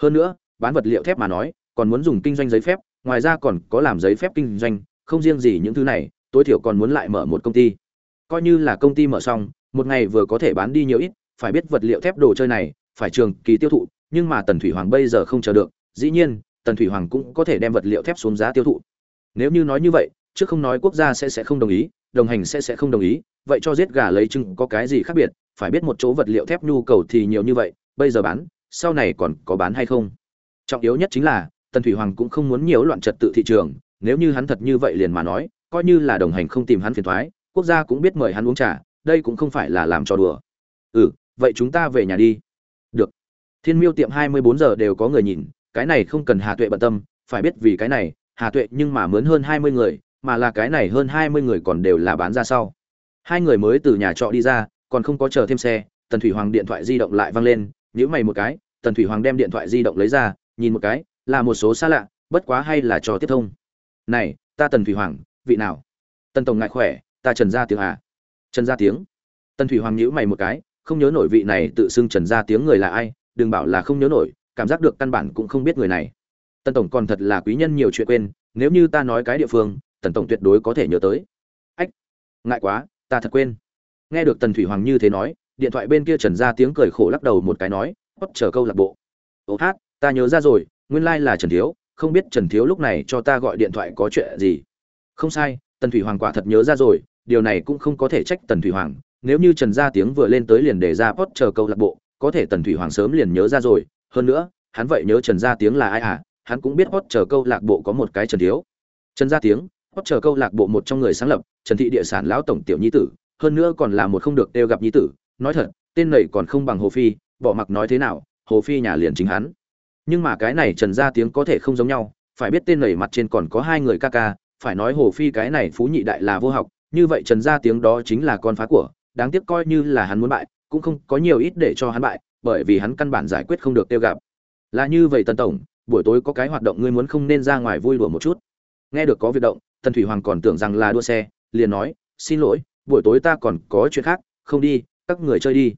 Hơn nữa, bán vật liệu thép mà nói, còn muốn dùng kinh doanh giấy phép, ngoài ra còn có làm giấy phép kinh doanh không riêng gì những thứ này, tối thiểu còn muốn lại mở một công ty. Coi như là công ty mở xong, một ngày vừa có thể bán đi nhiều ít, phải biết vật liệu thép đồ chơi này, phải trường kỳ tiêu thụ, nhưng mà tần thủy hoàng bây giờ không chờ được, dĩ nhiên, tần thủy hoàng cũng có thể đem vật liệu thép xuống giá tiêu thụ. Nếu như nói như vậy, trước không nói quốc gia sẽ sẽ không đồng ý, đồng hành sẽ sẽ không đồng ý, vậy cho giết gà lấy trứng có cái gì khác biệt, phải biết một chỗ vật liệu thép nhu cầu thì nhiều như vậy, bây giờ bán, sau này còn có bán hay không? Trọng yếu nhất chính là, tần thủy hoàng cũng không muốn nhiều loạn trật tự thị trường nếu như hắn thật như vậy liền mà nói, coi như là đồng hành không tìm hắn phiền thoái, quốc gia cũng biết mời hắn uống trà, đây cũng không phải là làm trò đùa. Ừ vậy chúng ta về nhà đi. Được. Thiên miêu tiệm hai mươi bốn giờ đều có người nhìn, cái này không cần hà tuệ bận tâm, phải biết vì cái này, hà tuệ nhưng mà mướn hơn hai mươi người, mà là cái này hơn hai mươi người còn đều là bán ra sau. Hai người mới từ nhà trọ đi ra, còn không có chờ thêm xe, tần thủy hoàng điện thoại di động lại văng lên nhữ mày một cái, tần thủy hoàng đem điện thoại di động lấy ra, nhìn một cái, là một số xa lạ, bất quá hay là trò tiếp thông này, ta tần thủy hoàng, vị nào? Tần tổng ngại khỏe, ta trần gia tiếng à? Trần gia tiếng? Tần thủy hoàng nhữ mày một cái, không nhớ nổi vị này tự xưng trần gia tiếng người là ai, đừng bảo là không nhớ nổi, cảm giác được căn bản cũng không biết người này. Tần tổng còn thật là quý nhân nhiều chuyện quên, nếu như ta nói cái địa phương, tần tổng tuyệt đối có thể nhớ tới. Ách, ngại quá, ta thật quên. Nghe được tần thủy hoàng như thế nói, điện thoại bên kia trần gia tiếng cười khổ lắc đầu một cái nói hót chờ câu lạc bộ. Ô hát, ta nhớ ra rồi, nguyên lai là trần thiếu không biết trần thiếu lúc này cho ta gọi điện thoại có chuyện gì. Không sai, tần thủy hoàng quả thật nhớ ra rồi, điều này cũng không có thể trách tần thủy hoàng. Nếu như trần gia tiếng vừa lên tới liền để ra post chờ câu lạc bộ, có thể tần thủy hoàng sớm liền nhớ ra rồi. Hơn nữa, hắn vậy nhớ trần gia tiếng là ai à? Hắn cũng biết post chờ câu lạc bộ có một cái trần thiếu. Trần gia tiếng, post chờ câu lạc bộ một trong người sáng lập, trần thị địa sản lão tổng tiểu nhi tử, hơn nữa còn là một không được đều gặp nhi tử. Nói thật, tên này còn không bằng hồ phi, bỏ mặc nói thế nào, hồ phi nhà liền chính hắn nhưng mà cái này trần gia tiếng có thể không giống nhau, phải biết tên nảy mặt trên còn có hai người ca ca, phải nói hồ phi cái này phú nhị đại là vô học, như vậy trần gia tiếng đó chính là con phá của, đáng tiếc coi như là hắn muốn bại, cũng không có nhiều ít để cho hắn bại, bởi vì hắn căn bản giải quyết không được tiêu gặp. Là như vậy tần tổng, buổi tối có cái hoạt động ngươi muốn không nên ra ngoài vui đùa một chút. Nghe được có việc động, tần thủy hoàng còn tưởng rằng là đua xe, liền nói, xin lỗi, buổi tối ta còn có chuyện khác, không đi, các người chơi đi.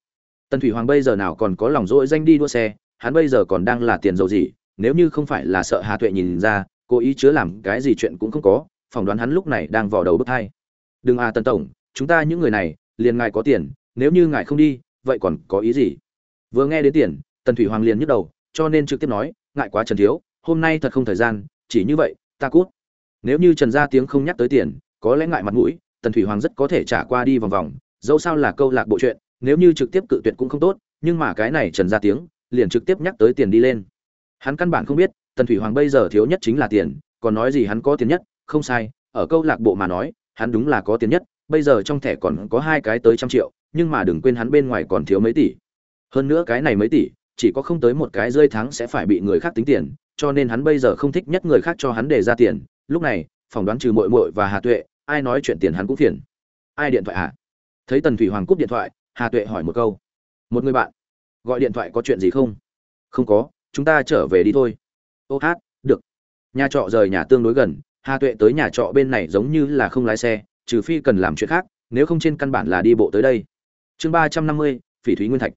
Tần thủy hoàng bây giờ nào còn có lòng dỗi danh đi đua xe hắn bây giờ còn đang là tiền dầu gì, nếu như không phải là sợ hà tuệ nhìn ra, cố ý chứa làm cái gì chuyện cũng không có, phỏng đoán hắn lúc này đang vò đầu bức thai đừng à tần tổng, chúng ta những người này, liền ngài có tiền, nếu như ngài không đi, vậy còn có ý gì? Vừa nghe đến tiền, tần thủy hoàng liền nhức đầu, cho nên trực tiếp nói, ngại quá trần thiếu, hôm nay thật không thời gian, chỉ như vậy, ta cút. Nếu như trần gia tiếng không nhắc tới tiền, có lẽ ngại mặt mũi, tần thủy hoàng rất có thể trả qua đi vòng vòng, dẫu sao là câu lạc bộ chuyện, nếu như trực tiếp cự tuyệt cũng không tốt, nhưng mà cái này trần gia tiếng liền trực tiếp nhắc tới tiền đi lên. Hắn căn bản không biết, tần thủy hoàng bây giờ thiếu nhất chính là tiền, còn nói gì hắn có tiền nhất, không sai, ở câu lạc bộ mà nói, hắn đúng là có tiền nhất, bây giờ trong thẻ còn có hai cái tới trăm triệu, nhưng mà đừng quên hắn bên ngoài còn thiếu mấy tỷ. Hơn nữa cái này mấy tỷ, chỉ có không tới một cái rơi tháng sẽ phải bị người khác tính tiền, cho nên hắn bây giờ không thích nhất người khác cho hắn để ra tiền. Lúc này, phỏng đoán trừ mội mội và hà tuệ, ai nói chuyện tiền hắn cũng phiền. Ai điện thoại à? Thấy tần thủy hoàng cúp điện thoại, hà tuệ hỏi một câu. Một người bạn gọi điện thoại có chuyện gì không? Không có, chúng ta trở về đi thôi. Ô hát, được. Nhà trọ rời nhà tương đối gần, hà tuệ tới nhà trọ bên này giống như là không lái xe, trừ phi cần làm chuyện khác, nếu không trên căn bản là đi bộ tới đây. Chương ba trăm năm mươi, phỉ thúy nguyên thạch.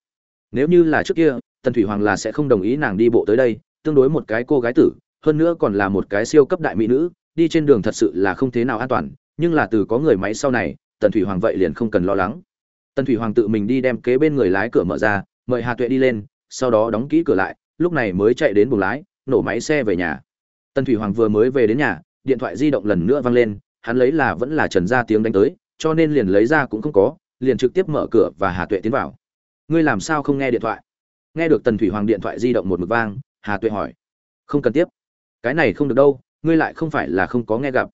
Nếu như là trước kia, tần thủy hoàng là sẽ không đồng ý nàng đi bộ tới đây, tương đối một cái cô gái tử, hơn nữa còn là một cái siêu cấp đại mỹ nữ, đi trên đường thật sự là không thế nào an toàn, nhưng là từ có người máy sau này, tần thủy hoàng vậy liền không cần lo lắng. Tần thủy hoàng tự mình đi đem kế bên người lái cửa mở ra mời hà tuệ đi lên, sau đó đóng kỹ cửa lại, lúc này mới chạy đến buồng lái, nổ máy xe về nhà. Tần thủy hoàng vừa mới về đến nhà, điện thoại di động lần nữa vang lên, hắn lấy là vẫn là trần gia tiếng đánh tới, cho nên liền lấy ra cũng không có, liền trực tiếp mở cửa và hà tuệ tiến vào. Ngươi làm sao không nghe điện thoại? Nghe được tần thủy hoàng điện thoại di động một mực vang, hà tuệ hỏi. Không cần tiếp. Cái này không được đâu, ngươi lại không phải là không có nghe gặp.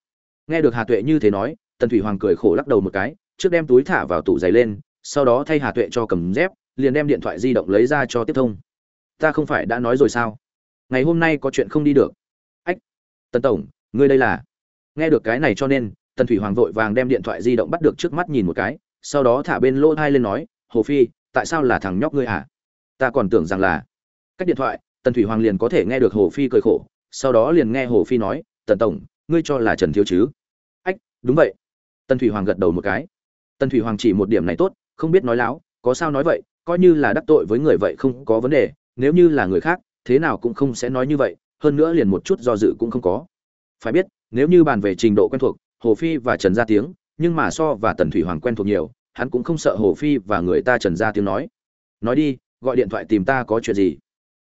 Nghe được hà tuệ như thế nói, tần thủy hoàng cười khổ lắc đầu một cái, trước đem túi thả vào tủ giày lên, sau đó thay hà tuệ cho cầm dép liền đem điện thoại di động lấy ra cho tiếp thông. Ta không phải đã nói rồi sao? Ngày hôm nay có chuyện không đi được. Ách, tần tổng, ngươi đây là? Nghe được cái này cho nên, tần thủy hoàng vội vàng đem điện thoại di động bắt được trước mắt nhìn một cái, sau đó thả bên lỗ thai lên nói, hồ phi, tại sao là thằng nhóc ngươi hả? Ta còn tưởng rằng là. Cách điện thoại, tần thủy hoàng liền có thể nghe được hồ phi cười khổ, sau đó liền nghe hồ phi nói, tần tổng, ngươi cho là trần thiếu chứ? Ách, đúng vậy. Tần thủy hoàng gật đầu một cái. Tần thủy hoàng chỉ một điểm này tốt, không biết nói láo, có sao nói vậy coi như là đắc tội với người vậy không có vấn đề, nếu như là người khác, thế nào cũng không sẽ nói như vậy, hơn nữa liền một chút do dự cũng không có. Phải biết, nếu như bàn về trình độ quen thuộc, hồ phi và trần gia tiếng, nhưng mà so và tần thủy hoàng quen thuộc nhiều, hắn cũng không sợ hồ phi và người ta trần gia tiếng nói. Nói đi, gọi điện thoại tìm ta có chuyện gì?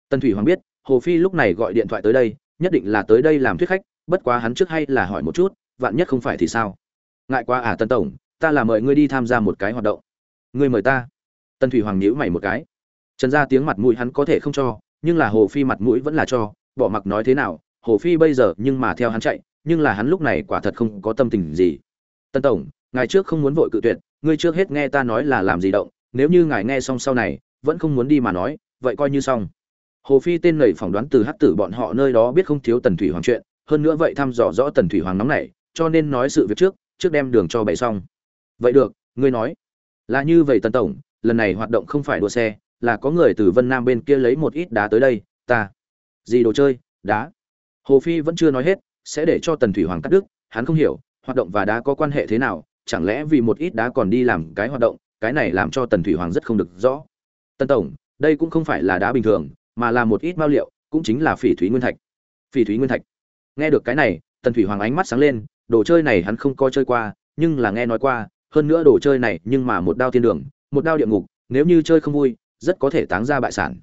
Tần thủy hoàng biết, hồ phi lúc này gọi điện thoại tới đây, nhất định là tới đây làm thuyết khách, bất quá hắn trước hay là hỏi một chút, vạn nhất không phải thì sao? Ngại quá à tân tổng, ta là mời ngươi đi tham gia một cái hoạt động. Ngươi mời ta. Tần thủy hoàng nhíu mày một cái. Trần gia tiếng mặt mũi hắn có thể không cho, nhưng là hồ phi mặt mũi vẫn là cho, bỏ mặc nói thế nào, hồ phi bây giờ nhưng mà theo hắn chạy, nhưng là hắn lúc này quả thật không có tâm tình gì. Tân tổng, ngài trước không muốn vội cự tuyệt, ngươi trước hết nghe ta nói là làm gì động, nếu như ngài nghe xong sau này, vẫn không muốn đi mà nói, vậy coi như xong. Hồ phi tên nầy phỏng đoán từ hát tử bọn họ nơi đó biết không thiếu tần thủy hoàng chuyện, hơn nữa vậy thăm dò rõ tần thủy hoàng nóng này cho nên nói sự việc trước trước đem đường cho bày xong. Vậy được, ngươi nói. Là như vậy tần tổng lần này hoạt động không phải đua xe, là có người từ vân nam bên kia lấy một ít đá tới đây, ta. Gì đồ chơi, đá. Hồ phi vẫn chưa nói hết, sẽ để cho tần thủy hoàng cắt đứt, hắn không hiểu, hoạt động và đá có quan hệ thế nào, chẳng lẽ vì một ít đá còn đi làm cái hoạt động, cái này làm cho tần thủy hoàng rất không được rõ. Tần tổng, đây cũng không phải là đá bình thường, mà là một ít mao liệu, cũng chính là phỉ thúy nguyên thạch. Phỉ thúy nguyên thạch. Nghe được cái này, tần thủy hoàng ánh mắt sáng lên, đồ chơi này hắn không coi chơi qua, nhưng là nghe nói qua, hơn nữa đồ chơi này nhưng mà một đao thiên đường một đao địa ngục, nếu như chơi không vui, rất có thể táng ra bại sản.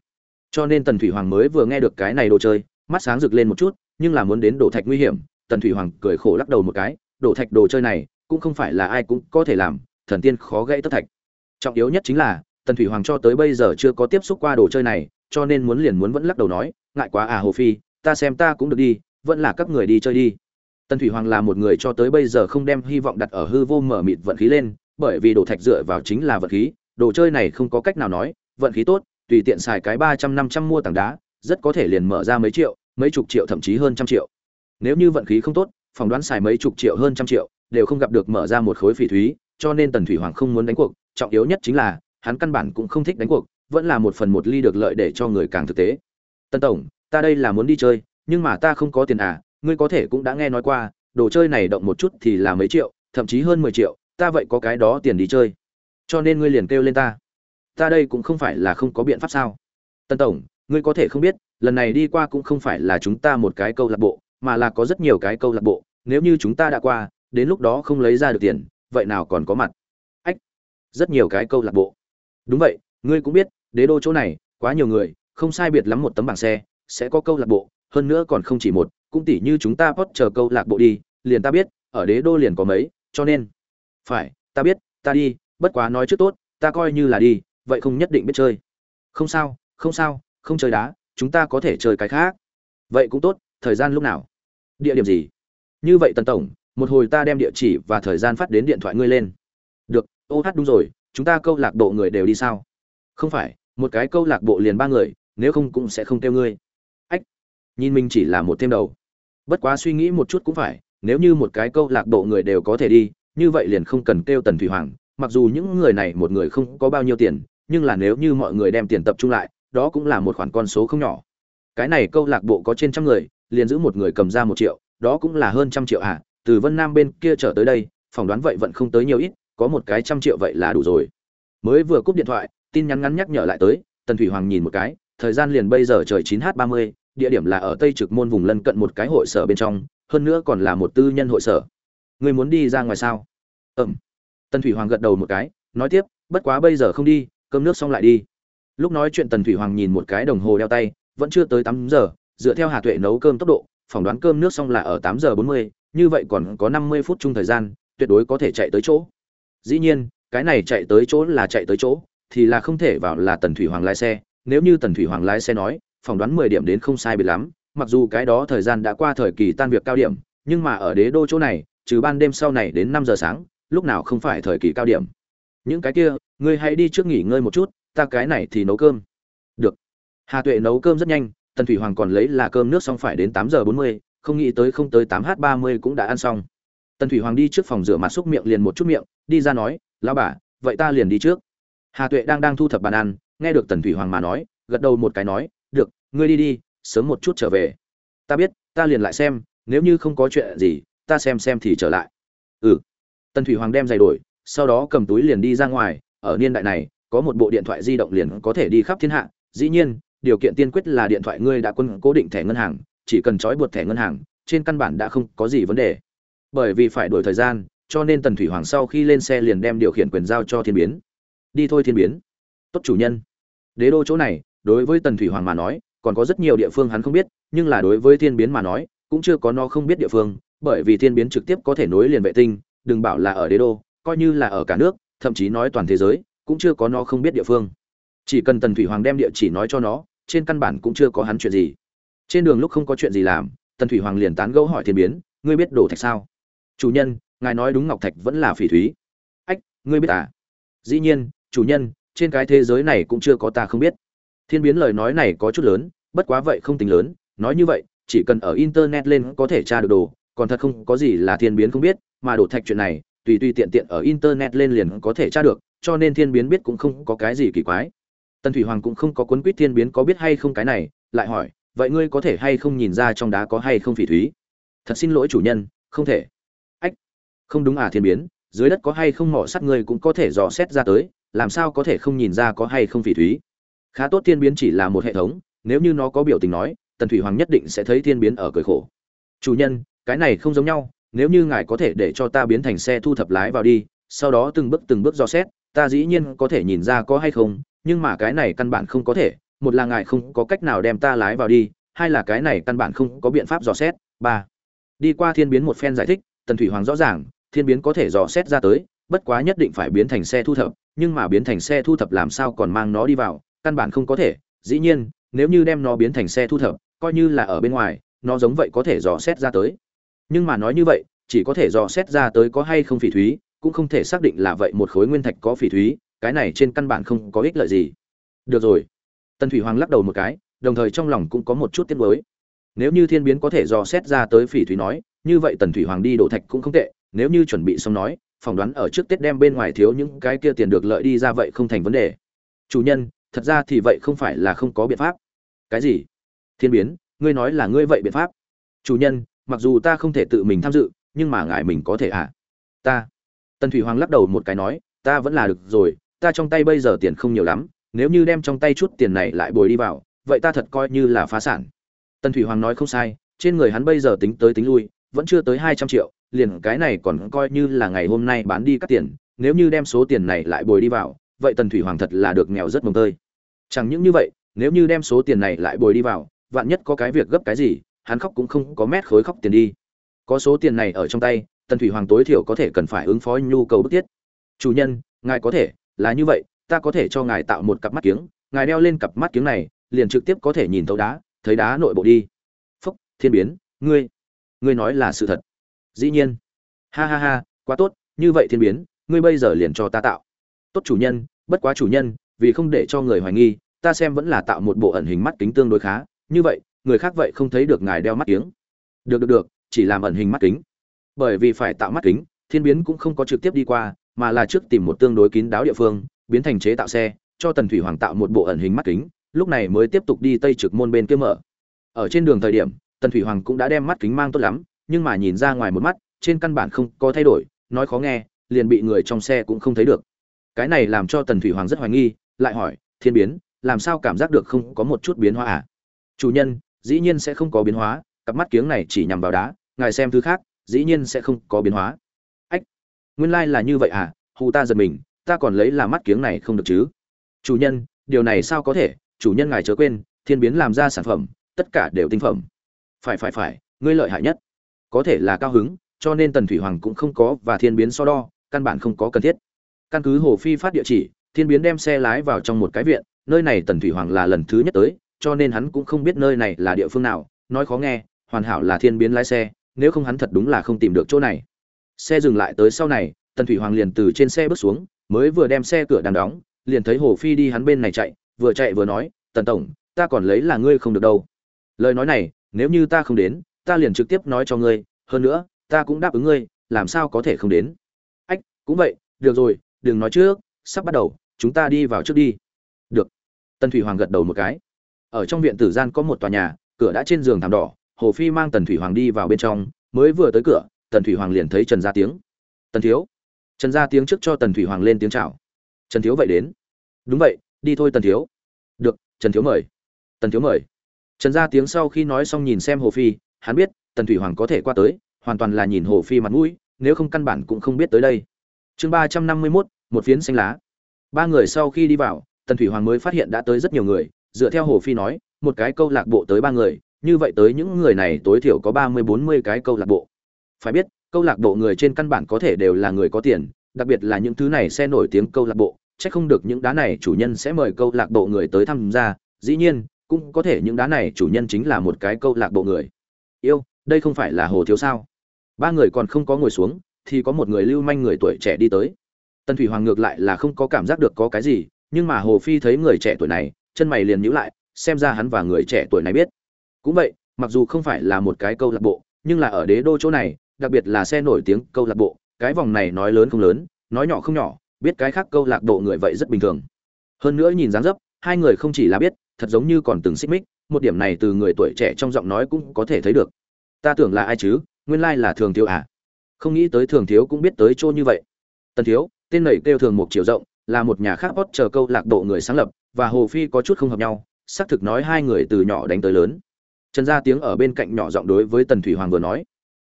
Cho nên tần thủy hoàng mới vừa nghe được cái này đồ chơi, mắt sáng rực lên một chút, nhưng là muốn đến đổ thạch nguy hiểm, tần thủy hoàng cười khổ lắc đầu một cái, đổ thạch đồ chơi này, cũng không phải là ai cũng có thể làm, thần tiên khó gãy tất thạch. Trọng yếu nhất chính là, tần thủy hoàng cho tới bây giờ chưa có tiếp xúc qua đồ chơi này, cho nên muốn liền muốn vẫn lắc đầu nói, ngại quá à hồ phi, ta xem ta cũng được đi, vẫn là các người đi chơi đi. Tần thủy hoàng là một người cho tới bây giờ không đem hy vọng đặt ở hư vô mở mịt vận khí lên, bởi vì đổ thạch dựa vào chính là vật khí đồ chơi này không có cách nào nói, vận khí tốt, tùy tiện xài cái ba trăm năm trăm mua tảng đá, rất có thể liền mở ra mấy triệu, mấy chục triệu thậm chí hơn trăm triệu. Nếu như vận khí không tốt, phỏng đoán xài mấy chục triệu hơn trăm triệu, đều không gặp được mở ra một khối phỉ thúy, cho nên tần thủy hoàng không muốn đánh cuộc, trọng yếu nhất chính là, hắn căn bản cũng không thích đánh cuộc, vẫn là một phần một ly được lợi để cho người càng thực tế. Tân tổng, ta đây là muốn đi chơi, nhưng mà ta không có tiền à ngươi có thể cũng đã nghe nói qua, đồ chơi này động một chút thì là mấy triệu, thậm chí hơn mười triệu, ta vậy có cái đó tiền đi chơi cho nên ngươi liền kêu lên ta. Ta đây cũng không phải là không có biện pháp sao? Tân tổng, ngươi có thể không biết, lần này đi qua cũng không phải là chúng ta một cái câu lạc bộ, mà là có rất nhiều cái câu lạc bộ. Nếu như chúng ta đã qua, đến lúc đó không lấy ra được tiền, vậy nào còn có mặt? Ách, rất nhiều cái câu lạc bộ. Đúng vậy, ngươi cũng biết, đế đô chỗ này, quá nhiều người, không sai biệt lắm một tấm bảng xe, sẽ có câu lạc bộ, hơn nữa còn không chỉ một, cũng tỉ như chúng ta pot chờ câu lạc bộ đi, liền ta biết, ở đế đô liền có mấy, cho nên. Phải, ta biết, ta đi bất quá nói trước tốt, ta coi như là đi, vậy không nhất định biết chơi. Không sao không sao, không chơi đá, chúng ta có thể chơi cái khác. Vậy cũng tốt, thời gian lúc nào? Địa điểm gì? Như vậy tần tổng, một hồi ta đem địa chỉ và thời gian phát đến điện thoại ngươi lên. Được, ô hát đúng rồi, chúng ta câu lạc bộ người đều đi sao? Không phải, một cái câu lạc bộ liền ba người, nếu không cũng sẽ không kêu ngươi. Ách, nhìn mình chỉ là một thêm đầu. Bất quá suy nghĩ một chút cũng phải, nếu như một cái câu lạc bộ người đều có thể đi, như vậy liền không cần kêu tần thủy hoàng mặc dù những người này một người không có bao nhiêu tiền, nhưng là nếu như mọi người đem tiền tập trung lại, đó cũng là một khoản con số không nhỏ. Cái này câu lạc bộ có trên trăm người, liền giữ một người cầm ra một triệu, đó cũng là hơn trăm triệu à từ vân nam bên kia trở tới đây, phỏng đoán vậy vẫn không tới nhiều ít, có một cái trăm triệu vậy là đủ rồi. Mới vừa cúp điện thoại, tin nhắn ngắn nhắc nhở lại tới, tần thủy hoàng nhìn một cái, thời gian liền bây giờ trời 9 h 30 địa điểm là ở tây trực môn vùng lân cận một cái hội sở bên trong, hơn nữa còn là một tư nhân hội sở. Người muốn đi ra ngoài sao? Ừm tần thủy hoàng gật đầu một cái, nói tiếp, bất quá bây giờ không đi, cơm nước xong lại đi. Lúc nói chuyện tần thủy hoàng nhìn một cái đồng hồ đeo tay, vẫn chưa tới tám giờ, dựa theo hà tuệ nấu cơm tốc độ, phỏng đoán cơm nước xong là ở tám giờ bốn mươi, như vậy còn có năm mươi phút chung thời gian, tuyệt đối có thể chạy tới chỗ. Dĩ nhiên, cái này chạy tới chỗ là chạy tới chỗ, thì là không thể vào là tần thủy hoàng lái xe. Nếu như tần thủy hoàng lái xe nói, phỏng đoán mười điểm đến không sai biệt lắm, mặc dù cái đó thời gian đã qua thời kỳ tan việc cao điểm, nhưng mà ở đế đô chỗ này, trừ ban đêm sau này đến năm giờ sáng lúc nào không phải thời kỳ cao điểm. Những cái kia, ngươi hãy đi trước nghỉ ngơi một chút, ta cái này thì nấu cơm. Được. Hà tuệ nấu cơm rất nhanh, tần thủy hoàng còn lấy là cơm nước xong phải đến tám giờ bốn mươi, không nghĩ tới không tới tám h ba mươi cũng đã ăn xong. Tần thủy hoàng đi trước phòng rửa mặt xúc miệng liền một chút miệng, đi ra nói lao bà, vậy ta liền đi trước. Hà tuệ đang đang thu thập bàn ăn, nghe được tần thủy hoàng mà nói, gật đầu một cái nói, được, ngươi đi đi, sớm một chút trở về. Ta biết, ta liền lại xem, nếu như không có chuyện gì, ta xem xem thì trở lại. Ừ tần thủy hoàng đem giày đổi, sau đó cầm túi liền đi ra ngoài. Ở niên đại này, có một bộ điện thoại di động liền có thể đi khắp thiên hạ. Dĩ nhiên, điều kiện tiên quyết là điện thoại ngươi đã quân cố định thẻ ngân hàng, chỉ cần trói buộc thẻ ngân hàng, trên căn bản đã không có gì vấn đề. Bởi vì phải đổi thời gian, cho nên tần thủy hoàng sau khi lên xe liền đem điều khiển quyền giao cho thiên biến. Đi thôi thiên biến. Tốt chủ nhân. Đế đô chỗ này, đối với tần thủy hoàng mà nói, còn có rất nhiều địa phương hắn không biết, nhưng là đối với thiên biến mà nói, cũng chưa có nó không biết địa phương, bởi vì thiên biến trực tiếp có thể nối liền vệ tinh đừng bảo là ở đế đô, coi như là ở cả nước, thậm chí nói toàn thế giới, cũng chưa có nó không biết địa phương. Chỉ cần tần thủy hoàng đem địa chỉ nói cho nó, trên căn bản cũng chưa có hắn chuyện gì. Trên đường lúc không có chuyện gì làm, tần thủy hoàng liền tán gẫu hỏi thiên biến, ngươi biết đổ thạch sao? Chủ nhân, ngài nói đúng ngọc thạch vẫn là phỉ thúy. Ách, ngươi biết à? Dĩ nhiên, chủ nhân, trên cái thế giới này cũng chưa có ta không biết. Thiên biến lời nói này có chút lớn, bất quá vậy không tính lớn, nói như vậy, chỉ cần ở internet lên có thể tra được đồ còn thật không có gì là thiên biến không biết, mà đổ thạch chuyện này, tùy tùy tiện tiện ở internet lên liền có thể tra được, cho nên thiên biến biết cũng không có cái gì kỳ quái. Tần thủy hoàng cũng không có cuốn quýt thiên biến có biết hay không cái này, lại hỏi, vậy ngươi có thể hay không nhìn ra trong đá có hay không phỉ thúy? Thật xin lỗi chủ nhân, không thể. Ách, không đúng à thiên biến, dưới đất có hay không mỏ sắt ngươi cũng có thể dò xét ra tới, làm sao có thể không nhìn ra có hay không phỉ thúy? Khá tốt thiên biến chỉ là một hệ thống, nếu như nó có biểu tình nói, tần thủy hoàng nhất định sẽ thấy thiên biến ở cười khổ. Chủ nhân cái này không giống nhau, nếu như ngài có thể để cho ta biến thành xe thu thập lái vào đi, sau đó từng bước từng bước dò xét, ta dĩ nhiên có thể nhìn ra có hay không, nhưng mà cái này căn bản không có thể, một là ngài không có cách nào đem ta lái vào đi, hai là cái này căn bản không có biện pháp dò xét, ba, đi qua thiên biến một phen giải thích, tần thủy hoàng rõ ràng, thiên biến có thể dò xét ra tới, bất quá nhất định phải biến thành xe thu thập, nhưng mà biến thành xe thu thập làm sao còn mang nó đi vào, căn bản không có thể, dĩ nhiên, nếu như đem nó biến thành xe thu thập, coi như là ở bên ngoài, nó giống vậy có thể dò xét ra tới nhưng mà nói như vậy, chỉ có thể dò xét ra tới có hay không phỉ thúy, cũng không thể xác định là vậy một khối nguyên thạch có phỉ thúy, cái này trên căn bản không có ích lợi gì. Được rồi. Tần thủy hoàng lắc đầu một cái, đồng thời trong lòng cũng có một chút tiếc nuối. Nếu như thiên biến có thể dò xét ra tới phỉ thúy nói, như vậy tần thủy hoàng đi đổ thạch cũng không tệ, nếu như chuẩn bị xong nói, phỏng đoán ở trước tết đem bên ngoài thiếu những cái kia tiền được lợi đi ra vậy không thành vấn đề. Chủ nhân, thật ra thì vậy không phải là không có biện pháp. Cái gì? Thiên biến, ngươi nói là ngươi vậy biện pháp. Chủ nhân mặc dù ta không thể tự mình tham dự, nhưng mà ngài mình có thể ạ à? ta. Tần thủy hoàng lắc đầu một cái nói, ta vẫn là được rồi, ta trong tay bây giờ tiền không nhiều lắm, nếu như đem trong tay chút tiền này lại bồi đi vào, vậy ta thật coi như là phá sản. Tần thủy hoàng nói không sai, trên người hắn bây giờ tính tới tính lui, vẫn chưa tới hai trăm triệu, liền cái này còn coi như là ngày hôm nay bán đi các tiền, nếu như đem số tiền này lại bồi đi vào, vậy tần thủy hoàng thật là được nghèo rất mồng tơi. Chẳng những như vậy, nếu như đem số tiền này lại bồi đi vào, vạn nhất có cái việc gấp cái gì hắn khóc cũng không có mét khối khóc tiền đi. Có số tiền này ở trong tay, tần thủy hoàng tối thiểu có thể cần phải ứng phó nhu cầu bức thiết. Chủ nhân, ngài có thể, là như vậy, ta có thể cho ngài tạo một cặp mắt kiếng, ngài đeo lên cặp mắt kiếng này, liền trực tiếp có thể nhìn thấu đá, thấy đá nội bộ đi. Phúc, thiên biến, ngươi ngươi nói là sự thật. Dĩ nhiên. Ha ha ha, quá tốt, như vậy thiên biến, ngươi bây giờ liền cho ta tạo. Tốt chủ nhân, bất quá chủ nhân, vì không để cho người hoài nghi, ta xem vẫn là tạo một bộ ẩn hình mắt kính tương đối khá, như vậy người khác vậy không thấy được ngài đeo mắt kiếng. Được được được, chỉ làm ẩn hình mắt kính. Bởi vì phải tạo mắt kính, thiên biến cũng không có trực tiếp đi qua, mà là trước tìm một tương đối kín đáo địa phương, biến thành chế tạo xe, cho tần thủy hoàng tạo một bộ ẩn hình mắt kính, lúc này mới tiếp tục đi tây trực môn bên kia mở. Ở trên đường thời điểm, tần thủy hoàng cũng đã đem mắt kính mang tốt lắm, nhưng mà nhìn ra ngoài một mắt, trên căn bản không có thay đổi, nói khó nghe, liền bị người trong xe cũng không thấy được. Cái này làm cho tần thủy hoàng rất hoài nghi, lại hỏi, thiên biến, làm sao cảm giác được không có một chút biến hóa à? Chủ nhân dĩ nhiên sẽ không có biến hóa, cặp mắt kiếng này chỉ nhằm vào đá, ngài xem thứ khác, dĩ nhiên sẽ không có biến hóa. Ách, nguyên lai、like、là như vậy à hù ta giật mình, ta còn lấy là mắt kiếng này không được chứ. Chủ nhân, điều này sao có thể, chủ nhân ngài chớ quên, thiên biến làm ra sản phẩm, tất cả đều tinh phẩm. Phải phải phải, ngươi lợi hại nhất. Có thể là cao hứng, cho nên tần thủy hoàng cũng không có và thiên biến so đo, căn bản không có cần thiết. Căn cứ hồ phi phát địa chỉ, thiên biến đem xe lái vào trong một cái viện, nơi này tần thủy hoàng là lần thứ nhất tới cho nên hắn cũng không biết nơi này là địa phương nào. Nói khó nghe, hoàn hảo là thiên biến lái xe, nếu không hắn thật đúng là không tìm được chỗ này. Xe dừng lại tới sau này, tần thủy hoàng liền từ trên xe bước xuống, mới vừa đem xe cửa đang đóng, liền thấy hồ phi đi hắn bên này chạy, vừa chạy vừa nói, tần tổng, ta còn lấy là ngươi không được đâu. Lời nói này, nếu như ta không đến, ta liền trực tiếp nói cho ngươi, hơn nữa, ta cũng đáp ứng ngươi, làm sao có thể không đến? Ách, cũng vậy, được rồi, đừng nói trước, sắp bắt đầu, chúng ta đi vào trước đi. Được. Tần thủy hoàng gật đầu một cái ở trong viện tử gian có một tòa nhà, cửa đã trên giường thảm đỏ, hồ phi mang tần thủy hoàng đi vào bên trong, mới vừa tới cửa, tần thủy hoàng liền thấy trần gia tiếng. Tần thiếu. Trần gia tiếng trước cho tần thủy hoàng lên tiếng chào. Trần thiếu vậy đến. Đúng vậy, đi thôi tần thiếu. Được, trần thiếu mời. Tần thiếu mời. Trần gia tiếng sau khi nói xong nhìn xem hồ phi, hắn biết tần thủy hoàng có thể qua tới, hoàn toàn là nhìn hồ phi mặt mũi, nếu không căn bản cũng không biết tới đây. Chương ba trăm năm mươi mốt, một phiến xanh lá. Ba người sau khi đi vào, tần thủy hoàng mới phát hiện đã tới rất nhiều người dựa theo hồ phi nói, một cái câu lạc bộ tới ba người, như vậy tới những người này tối thiểu có ba mươi, bốn mươi cái câu lạc bộ. Phải biết, câu lạc bộ người trên căn bản có thể đều là người có tiền, đặc biệt là những thứ này sẽ nổi tiếng câu lạc bộ, chắc không được những đá này chủ nhân sẽ mời câu lạc bộ người tới tham gia, dĩ nhiên, cũng có thể những đá này chủ nhân chính là một cái câu lạc bộ người. Yêu, đây không phải là hồ thiếu sao? Ba người còn không có ngồi xuống, thì có một người lưu manh người tuổi trẻ đi tới. Tần thủy hoàng ngược lại là không có cảm giác được có cái gì, nhưng mà hồ phi thấy người trẻ tuổi này chân mày liền nhíu lại, xem ra hắn và người trẻ tuổi này biết. Cũng vậy, mặc dù không phải là một cái câu lạc bộ, nhưng là ở đế đô chỗ này, đặc biệt là xe nổi tiếng câu lạc bộ, cái vòng này nói lớn không lớn, nói nhỏ không nhỏ, biết cái khác câu lạc bộ người vậy rất bình thường. Hơn nữa nhìn dáng dấp, hai người không chỉ là biết, thật giống như còn từng xích mích, một điểm này từ người tuổi trẻ trong giọng nói cũng có thể thấy được. Ta tưởng là ai chứ, nguyên lai là thường thiếu à? Không nghĩ tới thường thiếu cũng biết tới chỗ như vậy. Tần thiếu, tên này kêu thường một chiều rộng, là một nhà khác hot chờ câu lạc bộ người sáng lập và hồ phi có chút không hợp nhau xác thực nói hai người từ nhỏ đánh tới lớn. Trần gia tiếng ở bên cạnh nhỏ giọng đối với tần thủy hoàng vừa nói.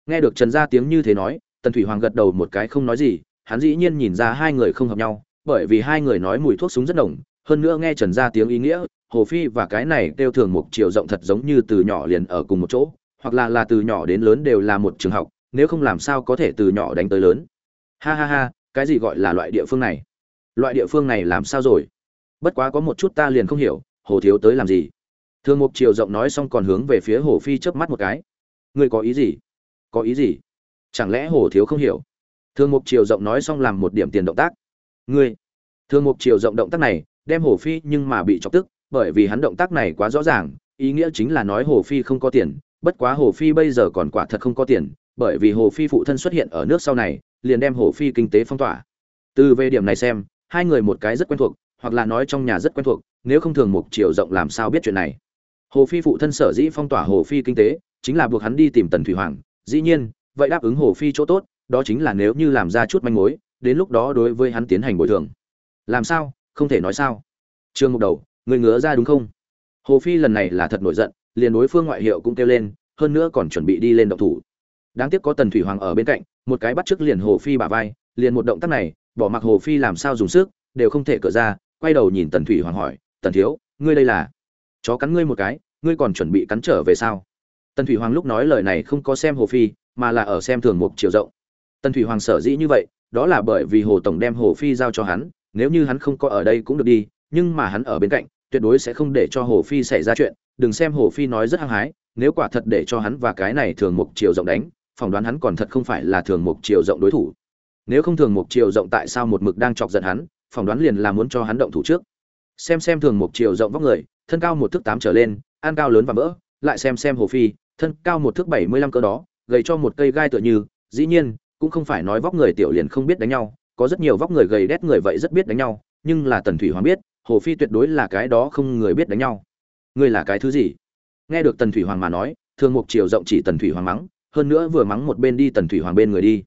Nghe được trần gia tiếng như thế nói tần thủy hoàng gật đầu một cái không nói gì hắn dĩ nhiên nhìn ra hai người không hợp nhau bởi vì hai người nói mùi thuốc súng rất nồng, hơn nữa nghe trần gia tiếng ý nghĩa hồ phi và cái này tiêu thường một chiều rộng thật giống như từ nhỏ liền ở cùng một chỗ hoặc là là từ nhỏ đến lớn đều là một trường học nếu không làm sao có thể từ nhỏ đánh tới lớn. Ha ha ha cái gì gọi là loại địa phương này? Loại địa phương này làm sao rồi? Bất quá có một chút ta liền không hiểu, hồ thiếu tới làm gì? Thường mục triều rộng nói xong còn hướng về phía hồ phi chớp mắt một cái. Ngươi có ý gì? Có ý gì? Chẳng lẽ hồ thiếu không hiểu? Thường mục triều rộng nói xong làm một điểm tiền động tác. Ngươi! Thường mục triều rộng động tác này, đem hồ phi nhưng mà bị chọc tức, bởi vì hắn động tác này quá rõ ràng, ý nghĩa chính là nói hồ phi không có tiền, bất quá hồ phi bây giờ còn quả thật không có tiền, bởi vì hồ phi phụ thân xuất hiện ở nước sau này, liền đem hồ phi kinh tế phong tỏa. Từ về điểm này xem, hai người một cái rất quen thuộc hoặc là nói trong nhà rất quen thuộc, nếu không thường mục chiều rộng làm sao biết chuyện này. Hồ phi phụ thân sở dĩ phong tỏa hồ phi kinh tế, chính là buộc hắn đi tìm tần thủy hoàng. Dĩ nhiên, vậy đáp ứng hồ phi chỗ tốt, đó chính là nếu như làm ra chút manh mối, đến lúc đó đối với hắn tiến hành bồi thường. Làm sao? Không thể nói sao. Trương mục đầu, người ngứa ra đúng không? Hồ phi lần này là thật nổi giận, liền đối phương ngoại hiệu cũng kêu lên, hơn nữa còn chuẩn bị đi lên động thủ. Đáng tiếc có tần thủy hoàng ở bên cạnh, một cái bắt trước liền hồ phi bả vai, liền một động tác này, bỏ mặc hồ phi làm sao dùng sức, đều không thể cỡ ra quay đầu nhìn tần thủy hoàng hỏi, tần thiếu, ngươi đây là? Chó cắn ngươi một cái, ngươi còn chuẩn bị cắn trở về sao? Tần thủy hoàng lúc nói lời này không có xem hồ phi, mà là ở xem thường một chiều rộng. Tần thủy hoàng sở dĩ như vậy, đó là bởi vì hồ tổng đem hồ phi giao cho hắn, nếu như hắn không có ở đây cũng được đi, nhưng mà hắn ở bên cạnh, tuyệt đối sẽ không để cho hồ phi xảy ra chuyện, đừng xem hồ phi nói rất hăng hái, nếu quả thật để cho hắn và cái này thường một chiều rộng đánh, phỏng đoán hắn còn thật không phải là thường một chiều rộng đối thủ. Nếu không thường một chiều rộng tại sao một mực đang chọc giận hắn phỏng đoán liền là muốn cho hắn động thủ trước. Xem xem thường một chiều rộng vóc người, thân cao một thước tám trở lên, ăn cao lớn và mỡ, lại xem xem hồ phi, thân cao một thước bảy mươi lăm cỡ đó, gầy cho một cây gai tựa như, dĩ nhiên, cũng không phải nói vóc người tiểu liền không biết đánh nhau, có rất nhiều vóc người gầy đét người vậy rất biết đánh nhau, nhưng là tần thủy hoàng biết, hồ phi tuyệt đối là cái đó không người biết đánh nhau. Ngươi là cái thứ gì? Nghe được tần thủy hoàng mà nói, thường mục triều rộng chỉ tần thủy hoàng mắng, hơn nữa vừa mắng một bên đi tần thủy hoàng bên người đi.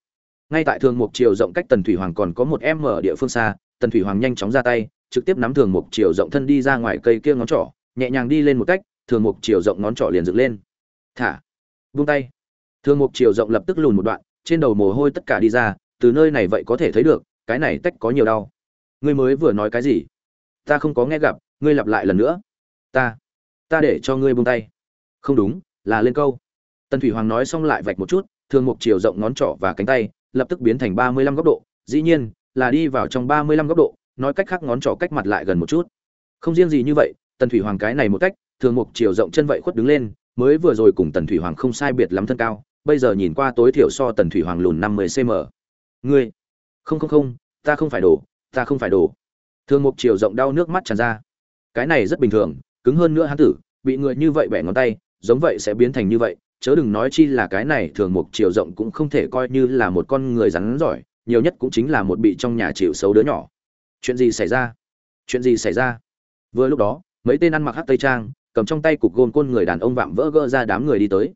Ngay tại thường mục triều rộng cách tần thủy hoàng còn có một em ở địa phương xa tần thủy hoàng nhanh chóng ra tay, trực tiếp nắm thường mục chiều rộng thân đi ra ngoài cây kia ngón trỏ, nhẹ nhàng đi lên một cách thường mục chiều rộng ngón trỏ liền dựng lên. Thả, buông tay. Thường mục chiều rộng lập tức lùn một đoạn, trên đầu mồ hôi tất cả đi ra, từ nơi này vậy có thể thấy được, cái này tách có nhiều đau. Ngươi mới vừa nói cái gì? Ta không có nghe gặp, ngươi lặp lại lần nữa. Ta ta để cho ngươi buông tay. Không đúng, là lên câu. Tần thủy hoàng nói xong lại vạch một chút, thường mục chiều rộng ngón trỏ và cánh tay, lập tức biến thành ba mươi lăm góc độ. Dĩ nhiên là đi vào trong ba mươi lăm góc độ, nói cách khác ngón trỏ cách mặt lại gần một chút. Không riêng gì như vậy, tần thủy hoàng cái này một cách, thường mục chiều rộng chân vậy khuất đứng lên, mới vừa rồi cùng tần thủy hoàng không sai biệt lắm thân cao, bây giờ nhìn qua tối thiểu so tần thủy hoàng lùn năm mươi cm ngươi, không không không, ta không phải đổ ta không phải đổ thường mục chiều rộng đau nước mắt tràn ra. Cái này rất bình thường, cứng hơn nữa hắn tử, bị người như vậy bẻ ngón tay, giống vậy sẽ biến thành như vậy, chớ đừng nói chi là cái này, thường mục chiều rộng cũng không thể coi như là một con người rắn giỏi nhiều nhất cũng chính là một bị trong nhà chịu xấu đứa nhỏ. Chuyện gì xảy ra? Chuyện gì xảy ra? Vừa lúc đó, mấy tên ăn mặc hát tây trang, cầm trong tay cục gôn côn người đàn ông vạm vỡ gỡ ra đám người đi tới.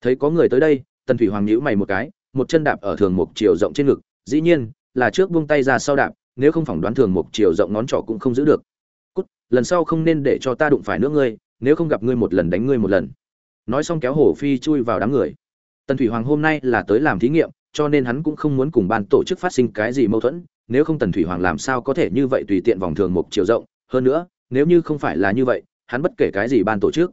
Thấy có người tới đây, tần thủy hoàng nhíu mày một cái, một chân đạp ở thường mục chiều rộng trên ngực, dĩ nhiên là trước buông tay ra sau đạp, nếu không phỏng đoán thường mục chiều rộng ngón trỏ cũng không giữ được. Cút, lần sau không nên để cho ta đụng phải nữa ngươi, nếu không gặp ngươi một lần đánh ngươi một lần. Nói xong kéo hổ phi chui vào đám người. Tần thủy hoàng hôm nay là tới làm thí nghiệm cho nên hắn cũng không muốn cùng ban tổ chức phát sinh cái gì mâu thuẫn, nếu không tần thủy hoàng làm sao có thể như vậy tùy tiện vòng thường một chiều rộng. Hơn nữa, nếu như không phải là như vậy, hắn bất kể cái gì ban tổ chức.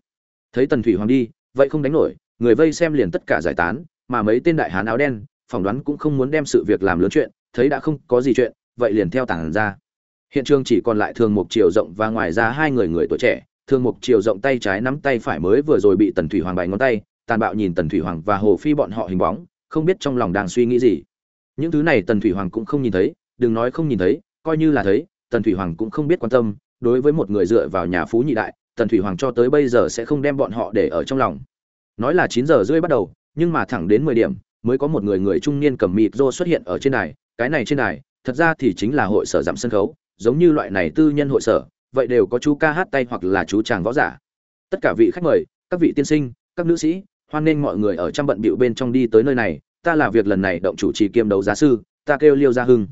Thấy tần thủy hoàng đi, vậy không đánh nổi, người vây xem liền tất cả giải tán, mà mấy tên đại hán áo đen, phỏng đoán cũng không muốn đem sự việc làm lớn chuyện, thấy đã không có gì chuyện, vậy liền theo tảng ra. Hiện trường chỉ còn lại thường một chiều rộng và ngoài ra hai người người tuổi trẻ, Thường mục chiều rộng tay trái nắm tay phải mới vừa rồi bị tần thủy hoàng bày ngón tay, tàn bạo nhìn tần thủy hoàng và hồ phi bọn họ hình bóng không biết trong lòng đang suy nghĩ gì. Những thứ này tần thủy hoàng cũng không nhìn thấy, đừng nói không nhìn thấy, coi như là thấy, tần thủy hoàng cũng không biết quan tâm. Đối với một người dựa vào nhà phú nhị đại, tần thủy hoàng cho tới bây giờ sẽ không đem bọn họ để ở trong lòng. Nói là chín giờ rưỡi bắt đầu, nhưng mà thẳng đến mười điểm, mới có một người người trung niên cầm mịt rô xuất hiện ở trên đài. Cái này trên đài, thật ra thì chính là hội sở giảm sân khấu, giống như loại này tư nhân hội sở, vậy đều có chú ca hát tay hoặc là chú chàng võ giả. Tất cả vị khách mời, các vị tiên sinh, các nữ sĩ hoan nghênh mọi người ở trăm bận bịu bên trong đi tới nơi này, ta là việc lần này động chủ trì kiêm đấu giá sư, ta kêu liêu gia hưng.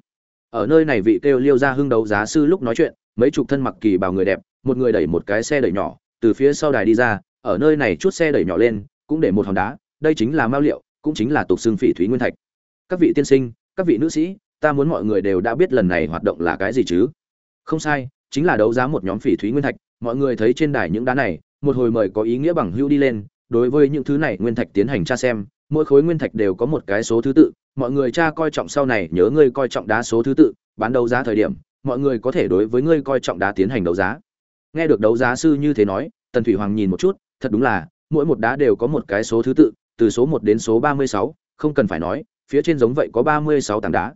Ở nơi này vị kêu liêu gia hưng đấu giá sư lúc nói chuyện, mấy chục thân mặc kỳ bào người đẹp, một người đẩy một cái xe đẩy nhỏ, từ phía sau đài đi ra, ở nơi này chút xe đẩy nhỏ lên, cũng để một hòn đá, đây chính là mao liệu, cũng chính là tục xương phỉ thúy nguyên thạch. Các vị tiên sinh, các vị nữ sĩ, ta muốn mọi người đều đã biết lần này hoạt động là cái gì chứ? Không sai, chính là đấu giá một nhóm phỉ thúy nguyên thạch, mọi người thấy trên đài những đá này, một hồi mời có ý nghĩa bằng hưu đi lên đối với những thứ này nguyên thạch tiến hành tra xem, mỗi khối nguyên thạch đều có một cái số thứ tự, mọi người tra coi trọng sau này nhớ ngươi coi trọng đá số thứ tự, bán đấu giá thời điểm, mọi người có thể đối với ngươi coi trọng đá tiến hành đấu giá. Nghe được đấu giá sư như thế nói, tần thủy hoàng nhìn một chút, thật đúng là, mỗi một đá đều có một cái số thứ tự, từ số một đến số ba mươi sáu, không cần phải nói, phía trên giống vậy có ba mươi sáu tảng đá.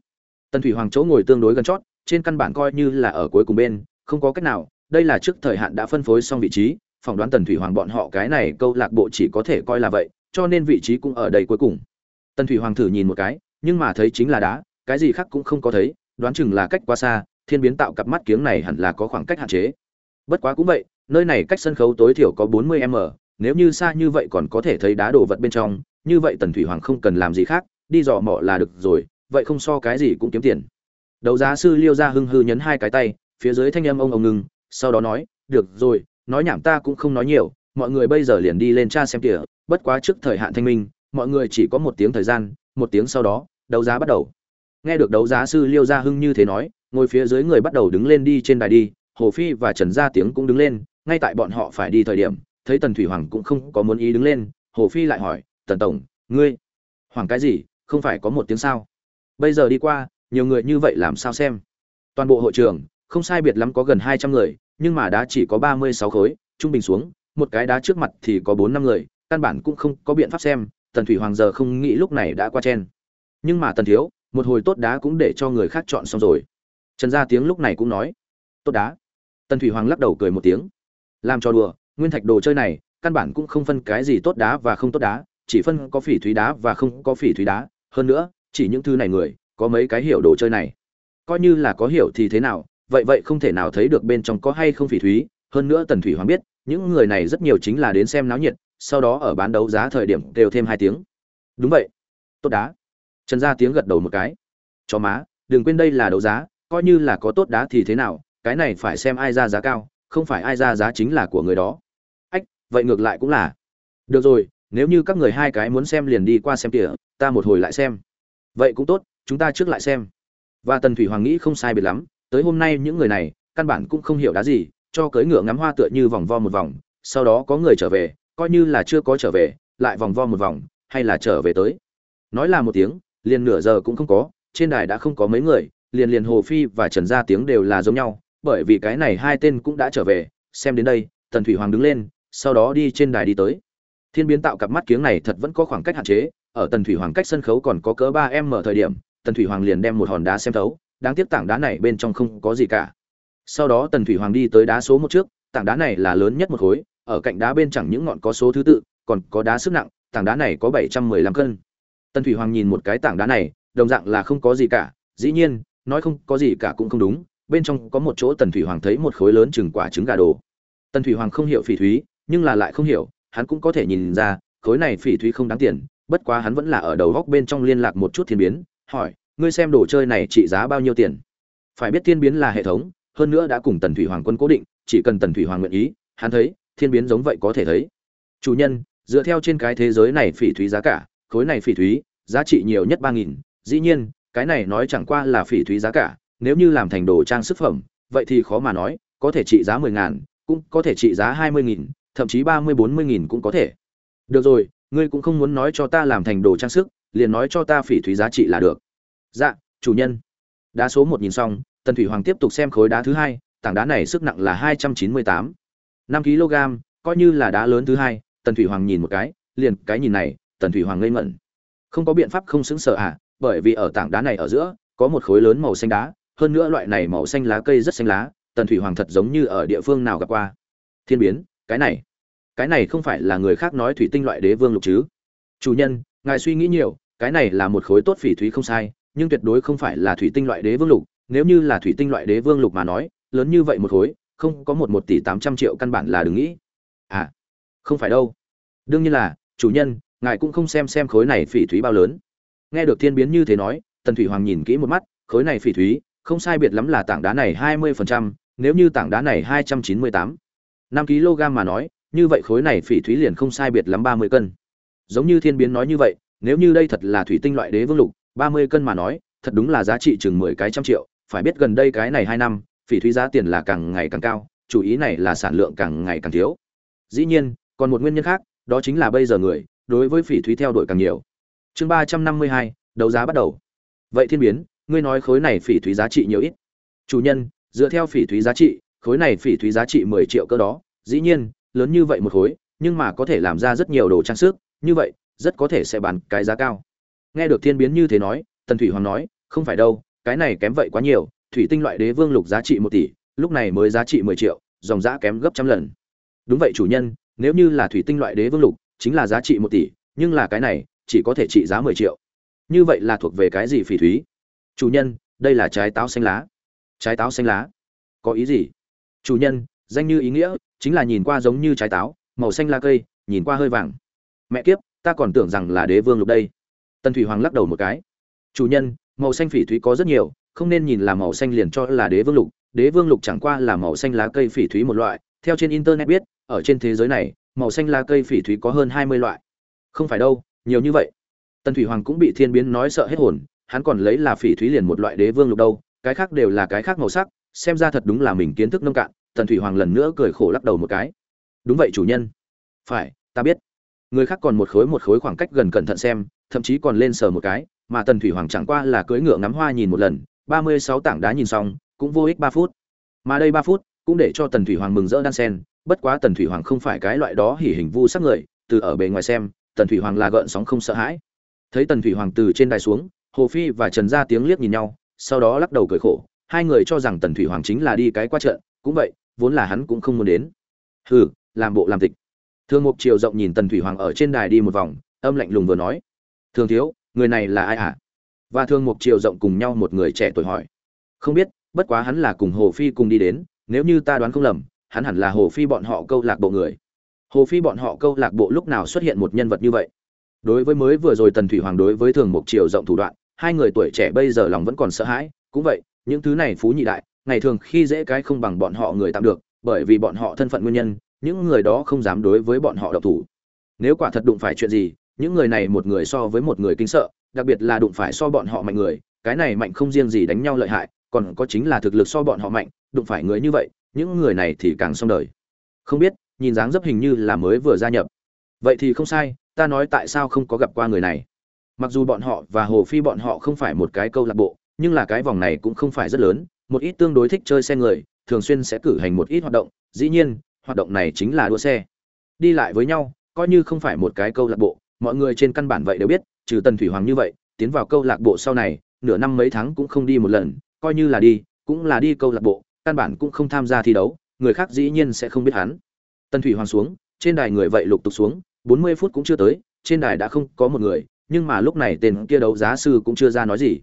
Tần thủy hoàng chỗ ngồi tương đối gần chót, trên căn bản coi như là ở cuối cùng bên, không có cách nào, đây là trước thời hạn đã phân phối xong vị trí phỏng đoán tần thủy hoàng bọn họ cái này câu lạc bộ chỉ có thể coi là vậy, cho nên vị trí cũng ở đây cuối cùng. Tần thủy hoàng thử nhìn một cái, nhưng mà thấy chính là đá, cái gì khác cũng không có thấy, đoán chừng là cách quá xa, thiên biến tạo cặp mắt kiếng này hẳn là có khoảng cách hạn chế. Bất quá cũng vậy, nơi này cách sân khấu tối thiểu có 40 m, nếu như xa như vậy còn có thể thấy đá đồ vật bên trong, như vậy tần thủy hoàng không cần làm gì khác, đi dò mỏ là được rồi, vậy không so cái gì cũng kiếm tiền. Đấu giá sư liêu ra hưng hư nhấn hai cái tay, phía dưới thanh âm ông ông ngừng, sau đó nói, được rồi nói nhảm ta cũng không nói nhiều, mọi người bây giờ liền đi lên tra xem kìa, bất quá trước thời hạn thanh minh, mọi người chỉ có một tiếng thời gian, một tiếng sau đó, đấu giá bắt đầu. Nghe được đấu giá sư liêu gia hưng như thế nói, ngồi phía dưới người bắt đầu đứng lên đi trên đài đi, hồ phi và trần gia tiếng cũng đứng lên, ngay tại bọn họ phải đi thời điểm, thấy tần thủy hoàng cũng không có muốn ý đứng lên, hồ phi lại hỏi, tần tổng, ngươi, hoàng cái gì, không phải có một tiếng sao? Bây giờ đi qua, nhiều người như vậy làm sao xem? Toàn bộ hội trường, không sai biệt lắm có gần hai trăm người nhưng mà đá chỉ có ba mươi sáu khối, trung bình xuống, một cái đá trước mặt thì có bốn năm người, căn bản cũng không có biện pháp xem, tần thủy hoàng giờ không nghĩ lúc này đã qua chen. Nhưng mà tần thiếu, một hồi tốt đá cũng để cho người khác chọn xong rồi. Trần gia tiếng lúc này cũng nói, tốt đá. Tần thủy hoàng lắc đầu cười một tiếng, làm cho đùa, nguyên thạch đồ chơi này, căn bản cũng không phân cái gì tốt đá và không tốt đá, chỉ phân có phỉ thúy đá và không có phỉ thúy đá. Hơn nữa, chỉ những thứ này người, có mấy cái hiểu đồ chơi này. Coi như là có hiểu thì thế nào vậy vậy không thể nào thấy được bên trong có hay không phỉ thúy. Hơn nữa tần thủy hoàng biết, những người này rất nhiều chính là đến xem náo nhiệt, sau đó ở bán đấu giá thời điểm đều thêm hai tiếng. Đúng vậy. Tốt đá. Trần gia tiếng gật đầu một cái. Cho má, đừng quên đây là đấu giá, coi như là có tốt đá thì thế nào, cái này phải xem ai ra giá cao, không phải ai ra giá chính là của người đó. Ách, vậy ngược lại cũng là. Được rồi, nếu như các người hai cái muốn xem liền đi qua xem kìa, ta một hồi lại xem. Vậy cũng tốt, chúng ta trước lại xem. Và tần thủy hoàng nghĩ không sai biệt lắm tới hôm nay những người này, căn bản cũng không hiểu đá gì, cho cưỡi ngựa ngắm hoa tựa như vòng vo một vòng, sau đó có người trở về, coi như là chưa có trở về, lại vòng vo một vòng, hay là trở về tới. Nói là một tiếng, liền nửa giờ cũng không có, trên đài đã không có mấy người, liền liền hồ phi và trần gia tiếng đều là giống nhau, bởi vì cái này hai tên cũng đã trở về, xem đến đây, tần thủy hoàng đứng lên, sau đó đi trên đài đi tới. Thiên biến tạo cặp mắt kiếng này thật vẫn có khoảng cách hạn chế, ở tần thủy hoàng cách sân khấu còn có cỡ ba em mở thời điểm, tần thủy hoàng liền đem một hòn đá xem thấu đáng tiếc tảng đá này bên trong không có gì cả. Sau đó tần thủy hoàng đi tới đá số một trước, tảng đá này là lớn nhất một khối, ở cạnh đá bên chẳng những ngọn có số thứ tự, còn có đá sức nặng, tảng đá này có bảy trăm mười lăm cân. Tần thủy hoàng nhìn một cái tảng đá này, đồng dạng là không có gì cả, dĩ nhiên, nói không có gì cả cũng không đúng, bên trong có một chỗ tần thủy hoàng thấy một khối lớn chừng quả trứng gà đồ. Tần thủy hoàng không hiểu phỉ thúy, nhưng là lại không hiểu, hắn cũng có thể nhìn ra, khối này phỉ thúy không đáng tiền, bất quá hắn vẫn là ở đầu góc bên trong liên lạc một chút thiên biến, hỏi ngươi xem đồ chơi này trị giá bao nhiêu tiền? Phải biết thiên biến là hệ thống, hơn nữa đã cùng tần thủy hoàng quân cố định, chỉ cần tần thủy hoàng nguyện ý, hắn thấy, thiên biến giống vậy có thể thấy. Chủ nhân, dựa theo trên cái thế giới này phỉ thúy giá cả, khối này phỉ thúy, giá trị nhiều nhất ba nghìn, dĩ nhiên, cái này nói chẳng qua là phỉ thúy giá cả, nếu như làm thành đồ trang sức phẩm, vậy thì khó mà nói, có thể trị giá mười ngàn, cũng có thể trị giá hai mươi nghìn, thậm chí ba mươi bốn mươi nghìn cũng có thể. Được rồi, ngươi cũng không muốn nói cho ta làm thành đồ trang sức, liền nói cho ta phỉ thúy giá trị là được dạ chủ nhân. Đá số một nhìn xong, tần thủy hoàng tiếp tục xem khối đá thứ hai, tảng đá này sức nặng là hai trăm chín mươi tám. năm kg, coi như là đá lớn thứ hai, tần thủy hoàng nhìn một cái, liền cái nhìn này, tần thủy hoàng ngây ngẩn. Không có biện pháp không xứng sở à bởi vì ở tảng đá này ở giữa, có một khối lớn màu xanh đá, hơn nữa loại này màu xanh lá cây rất xanh lá, tần thủy hoàng thật giống như ở địa phương nào gặp qua. Thiên biến, cái này. Cái này không phải là người khác nói thủy tinh loại đế vương lục chứ. Chủ nhân, ngài suy nghĩ nhiều, cái này là một khối tốt phỉ thúy không sai nhưng tuyệt đối không phải là thủy tinh loại đế vương lục, nếu như là thủy tinh loại đế vương lục mà nói, lớn như vậy một khối, không có một một tỷ tám trăm triệu căn bản là đừng nghĩ. À không phải đâu. Đương nhiên là, chủ nhân, ngài cũng không xem xem khối này phỉ thúy bao lớn. Nghe được thiên biến như thế nói, tần thủy hoàng nhìn kỹ một mắt, khối này phỉ thúy, không sai biệt lắm là tảng đá này hai mươi phần trăm, nếu như tảng đá này hai trăm chín mươi tám. Năm kg mà nói, như vậy khối này phỉ thúy liền không sai biệt lắm ba mươi cân. Giống như thiên biến nói như vậy, nếu như đây thật là thủy tinh loại đế vương lục ba mươi cân mà nói, thật đúng là giá trị chừng mười cái trăm triệu, phải biết gần đây cái này hai năm, phỉ thúy giá tiền là càng ngày càng cao, chủ ý này là sản lượng càng ngày càng thiếu. Dĩ nhiên, còn một nguyên nhân khác, đó chính là bây giờ người, đối với phỉ thúy theo đuổi càng nhiều. Chương ba trăm năm mươi hai, đấu giá bắt đầu. Vậy thiên biến, ngươi nói khối này phỉ thúy giá trị nhiều ít? Chủ nhân, dựa theo phỉ thúy giá trị, khối này phỉ thúy giá trị mười triệu cơ đó, dĩ nhiên, lớn như vậy một khối, nhưng mà có thể làm ra rất nhiều đồ trang sức, như vậy, rất có thể sẽ bán cái giá cao nghe được thiên biến như thế nói, tần thủy hoàng nói, không phải đâu, cái này kém vậy quá nhiều, thủy tinh loại đế vương lục giá trị một tỷ, lúc này mới giá trị mười triệu, dòng giá kém gấp trăm lần. Đúng vậy chủ nhân, nếu như là thủy tinh loại đế vương lục, chính là giá trị một tỷ, nhưng là cái này, chỉ có thể trị giá mười triệu. Như vậy là thuộc về cái gì phỉ thúy? Chủ nhân, đây là trái táo xanh lá. Trái táo xanh lá? Có ý gì? Chủ nhân, danh như ý nghĩa, chính là nhìn qua giống như trái táo, màu xanh lá cây, nhìn qua hơi vàng. Mẹ kiếp, ta còn tưởng rằng là đế vương lục đây tần thủy hoàng lắc đầu một cái. Chủ nhân, màu xanh phỉ thúy có rất nhiều, không nên nhìn là màu xanh liền cho là đế vương lục. Đế vương lục chẳng qua là màu xanh lá cây phỉ thúy một loại. Theo trên internet biết, ở trên thế giới này, màu xanh lá cây phỉ thúy có hơn hai mươi loại. Không phải đâu, nhiều như vậy. Tần thủy hoàng cũng bị thiên biến nói sợ hết hồn, hắn còn lấy là phỉ thúy liền một loại đế vương lục đâu, cái khác đều là cái khác màu sắc, xem ra thật đúng là mình kiến thức nông cạn. Tần thủy hoàng lần nữa cười khổ lắc đầu một cái. Đúng vậy chủ nhân. Phải, ta biết người khác còn một khối một khối khoảng cách gần cẩn thận xem, thậm chí còn lên sờ một cái, mà tần thủy hoàng chẳng qua là cưỡi ngựa ngắm hoa nhìn một lần, ba mươi sáu tảng đá nhìn xong, cũng vô ích ba phút. Mà đây ba phút cũng để cho tần thủy hoàng mừng rỡ đan sen, bất quá tần thủy hoàng không phải cái loại đó hỉ hình vu sắc người, từ ở bề ngoài xem, tần thủy hoàng là gợn sóng không sợ hãi. Thấy tần thủy hoàng từ trên đài xuống, hồ phi và trần gia tiếng liếc nhìn nhau, sau đó lắc đầu cười khổ, hai người cho rằng tần thủy hoàng chính là đi cái qua trận, cũng vậy, vốn là hắn cũng không muốn đến. Hừ, làm bộ làm tịch thương mục triều rộng nhìn tần thủy hoàng ở trên đài đi một vòng, âm lạnh lùng vừa nói. Thường thiếu, người này là ai hả? À? và thương mục triều rộng cùng nhau một người trẻ tuổi hỏi. Không biết, bất quá hắn là cùng hồ phi cùng đi đến, nếu như ta đoán không lầm, hắn hẳn là hồ phi bọn họ câu lạc bộ người. Hồ phi bọn họ câu lạc bộ lúc nào xuất hiện một nhân vật như vậy? Đối với mới vừa rồi tần thủy hoàng đối với thường mục triều rộng thủ đoạn, hai người tuổi trẻ bây giờ lòng vẫn còn sợ hãi. Cũng vậy, những thứ này phú nhị đại, ngày thường khi dễ cái không bằng bọn họ người tạm được, bởi vì bọn họ thân phận nguyên nhân những người đó không dám đối với bọn họ độc thủ. Nếu quả thật đụng phải chuyện gì, những người này một người so với một người kinh sợ, đặc biệt là đụng phải so bọn họ mạnh người, cái này mạnh không riêng gì đánh nhau lợi hại, còn có chính là thực lực so bọn họ mạnh, đụng phải người như vậy, những người này thì càng xong đời. Không biết, nhìn dáng dấp hình như là mới vừa gia nhập. Vậy thì không sai, ta nói tại sao không có gặp qua người này. Mặc dù bọn họ và hồ phi bọn họ không phải một cái câu lạc bộ, nhưng là cái vòng này cũng không phải rất lớn, một ít tương đối thích chơi xe người, thường xuyên sẽ cử hành một ít hoạt động, dĩ nhiên hoạt động này chính là đua xe. Đi lại với nhau, coi như không phải một cái câu lạc bộ, mọi người trên căn bản vậy đều biết, trừ tần thủy hoàng như vậy, tiến vào câu lạc bộ sau này, nửa năm mấy tháng cũng không đi một lần, coi như là đi, cũng là đi câu lạc bộ, căn bản cũng không tham gia thi đấu, người khác dĩ nhiên sẽ không biết hắn. Tần thủy hoàng xuống, trên đài người vậy lục tục xuống, bốn mươi phút cũng chưa tới, trên đài đã không có một người, nhưng mà lúc này tên kia đấu giá sư cũng chưa ra nói gì.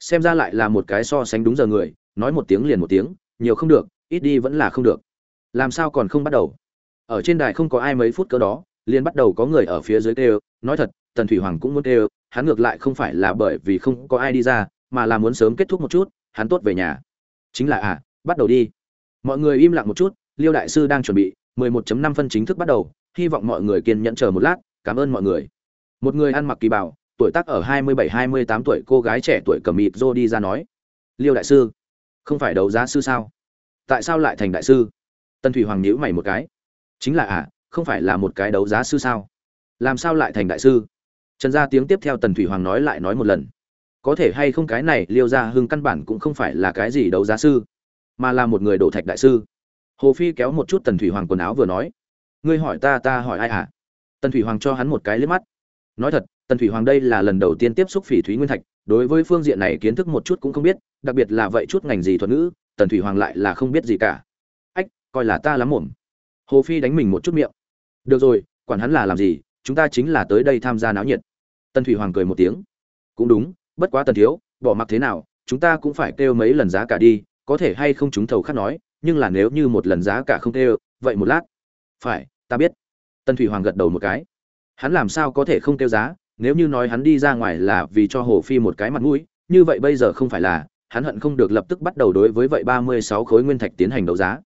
Xem ra lại là một cái so sánh đúng giờ người, nói một tiếng liền một tiếng, nhiều không được, ít đi vẫn là không được làm sao còn không bắt đầu? Ở trên đài không có ai mấy phút cỡ đó, liền bắt đầu có người ở phía dưới kêu, nói thật, tần thủy hoàng cũng muốn kêu, hắn ngược lại không phải là bởi vì không có ai đi ra, mà là muốn sớm kết thúc một chút, hắn tốt về nhà. Chính là à bắt đầu đi. Mọi người im lặng một chút, liêu đại sư đang chuẩn bị 11.5 phân chính thức bắt đầu, hy vọng mọi người kiên nhẫn chờ một lát, cảm ơn mọi người. Một người ăn mặc kỳ bảo, tuổi tác ở 27-28 tuổi, cô gái trẻ tuổi cầm mịt rô đi ra nói, liêu đại sư, không phải đấu giá sư sao? Tại sao lại thành đại sư? Tân thủy hoàng nhíu mày một cái. Chính là à không phải là một cái đấu giá sư sao? Làm sao lại thành đại sư? Trần gia tiếng tiếp theo tần thủy hoàng nói lại nói một lần. Có thể hay không cái này liêu ra hưng căn bản cũng không phải là cái gì đấu giá sư, mà là một người đổ thạch đại sư. Hồ phi kéo một chút tần thủy hoàng quần áo vừa nói. Ngươi hỏi ta ta hỏi ai à? Tần thủy hoàng cho hắn một cái liếc mắt. Nói thật, tần thủy hoàng đây là lần đầu tiên tiếp xúc phỉ thúy nguyên thạch, đối với phương diện này kiến thức một chút cũng không biết, đặc biệt là vậy chút ngành gì thuật ngữ, tần thủy hoàng lại là không biết gì cả coi là ta lắm mồm hồ phi đánh mình một chút miệng. Được rồi, quản hắn là làm gì, chúng ta chính là tới đây tham gia náo nhiệt. Tần thủy hoàng cười một tiếng. Cũng đúng, bất quá tần thiếu, bỏ mặc thế nào, chúng ta cũng phải kêu mấy lần giá cả đi, có thể hay không chúng thầu khác nói, nhưng là nếu như một lần giá cả không kêu, vậy một lát. Phải, ta biết. Tần thủy hoàng gật đầu một cái. Hắn làm sao có thể không kêu giá, nếu như nói hắn đi ra ngoài là vì cho hồ phi một cái mặt mũi, như vậy bây giờ không phải là, hắn hận không được lập tức bắt đầu đối với vậy ba mươi sáu khối nguyên thạch tiến hành đấu giá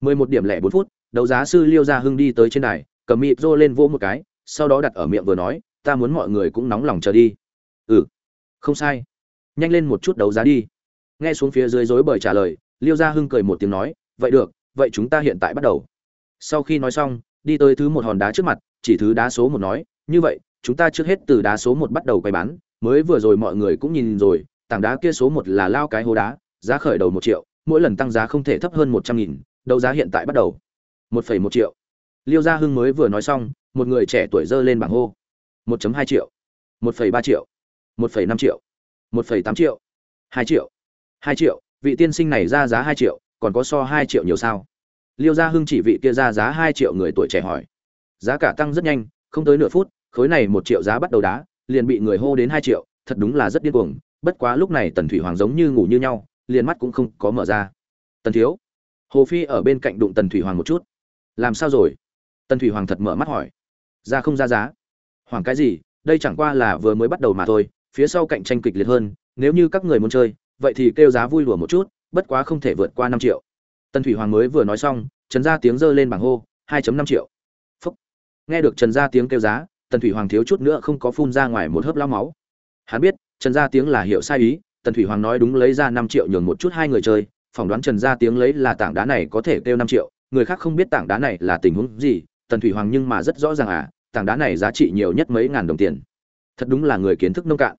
mười một điểm lẻ 4 phút, đấu giá sư liêu gia hưng đi tới trên đài, cầm mịp rô lên vỗ một cái, sau đó đặt ở miệng vừa nói, ta muốn mọi người cũng nóng lòng chờ đi. Ừ không sai. Nhanh lên một chút đấu giá đi. Nghe xuống phía dưới rối bời trả lời, liêu gia hưng cười một tiếng nói, vậy được, vậy chúng ta hiện tại bắt đầu. Sau khi nói xong, đi tới thứ một hòn đá trước mặt, chỉ thứ đá số một nói, như vậy, chúng ta trước hết từ đá số một bắt đầu quay bán, mới vừa rồi mọi người cũng nhìn rồi, tảng đá kia số một là lao cái hố đá, giá khởi đầu một triệu, mỗi lần tăng giá không thể thấp hơn một trăm nghìn đấu giá hiện tại bắt đầu. Một phẩy một triệu. Liêu gia hưng mới vừa nói xong, một người trẻ tuổi dơ lên bảng hô. Một hai triệu. Một phẩy ba triệu. Một phẩy năm triệu. Một phẩy tám triệu. Hai triệu. Hai triệu. Vị tiên sinh này ra giá hai triệu, còn có so hai triệu nhiều sao? Liêu gia hưng chỉ vị kia ra giá hai triệu người tuổi trẻ hỏi. Giá cả tăng rất nhanh, không tới nửa phút, khối này một triệu giá bắt đầu đá, liền bị người hô đến hai triệu, thật đúng là rất điên cuồng. Bất quá lúc này tần thủy hoàng giống như ngủ như nhau, liền mắt cũng không có mở ra. Tần thiếu hồ phi ở bên cạnh đụng tần thủy hoàng một chút. Làm sao rồi? Tần thủy hoàng thật mở mắt hỏi. Ra không ra giá. Hoàng cái gì? Đây chẳng qua là vừa mới bắt đầu mà thôi, phía sau cạnh tranh kịch liệt hơn, nếu như các người muốn chơi, vậy thì kêu giá vui lùa một chút, bất quá không thể vượt qua năm triệu. Tần thủy hoàng mới vừa nói xong, trần gia tiếng giơ lên bảng hô 2 năm triệu. Phúc. nghe được trần gia tiếng kêu giá, tần thủy hoàng thiếu chút nữa không có phun ra ngoài một hớp lao máu. Hắn biết, trần gia tiếng là hiệu sai ý, tần thủy hoàng nói đúng lấy ra năm triệu nhường một chút hai người chơi phỏng đoán trần gia tiếng lấy là tảng đá này có thể kêu năm triệu, người khác không biết tảng đá này là tình huống gì, tần thủy hoàng nhưng mà rất rõ ràng à tảng đá này giá trị nhiều nhất mấy ngàn đồng tiền. Thật đúng là người kiến thức nông cạn.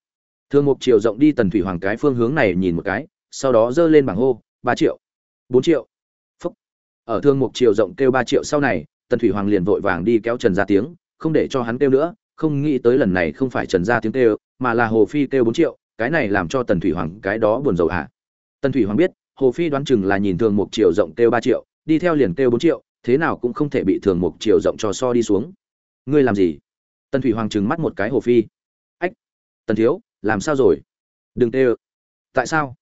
Thương mục chiều rộng đi tần thủy hoàng cái phương hướng này nhìn một cái, sau đó giơ lên bảng hô, ba triệu, bốn triệu. Phúc. Ở thương mục chiều rộng kêu ba triệu sau này, tần thủy hoàng liền vội vàng đi kéo trần gia tiếng, không để cho hắn kêu nữa, không nghĩ tới lần này không phải trần gia tiếng kêu, mà là hồ phi kêu bốn triệu, cái này làm cho tần thủy hoàng cái đó buồn rầu hả à. tần thủy hoàng biết hồ phi đoán chừng là nhìn thường một triệu rộng kêu ba triệu, đi theo liền kêu bốn triệu, thế nào cũng không thể bị thường một triệu rộng cho so đi xuống. Ngươi làm gì? Tần thủy hoàng trừng mắt một cái hồ phi. Ách, tần thiếu, làm sao rồi? Đừng kêu. Tại sao?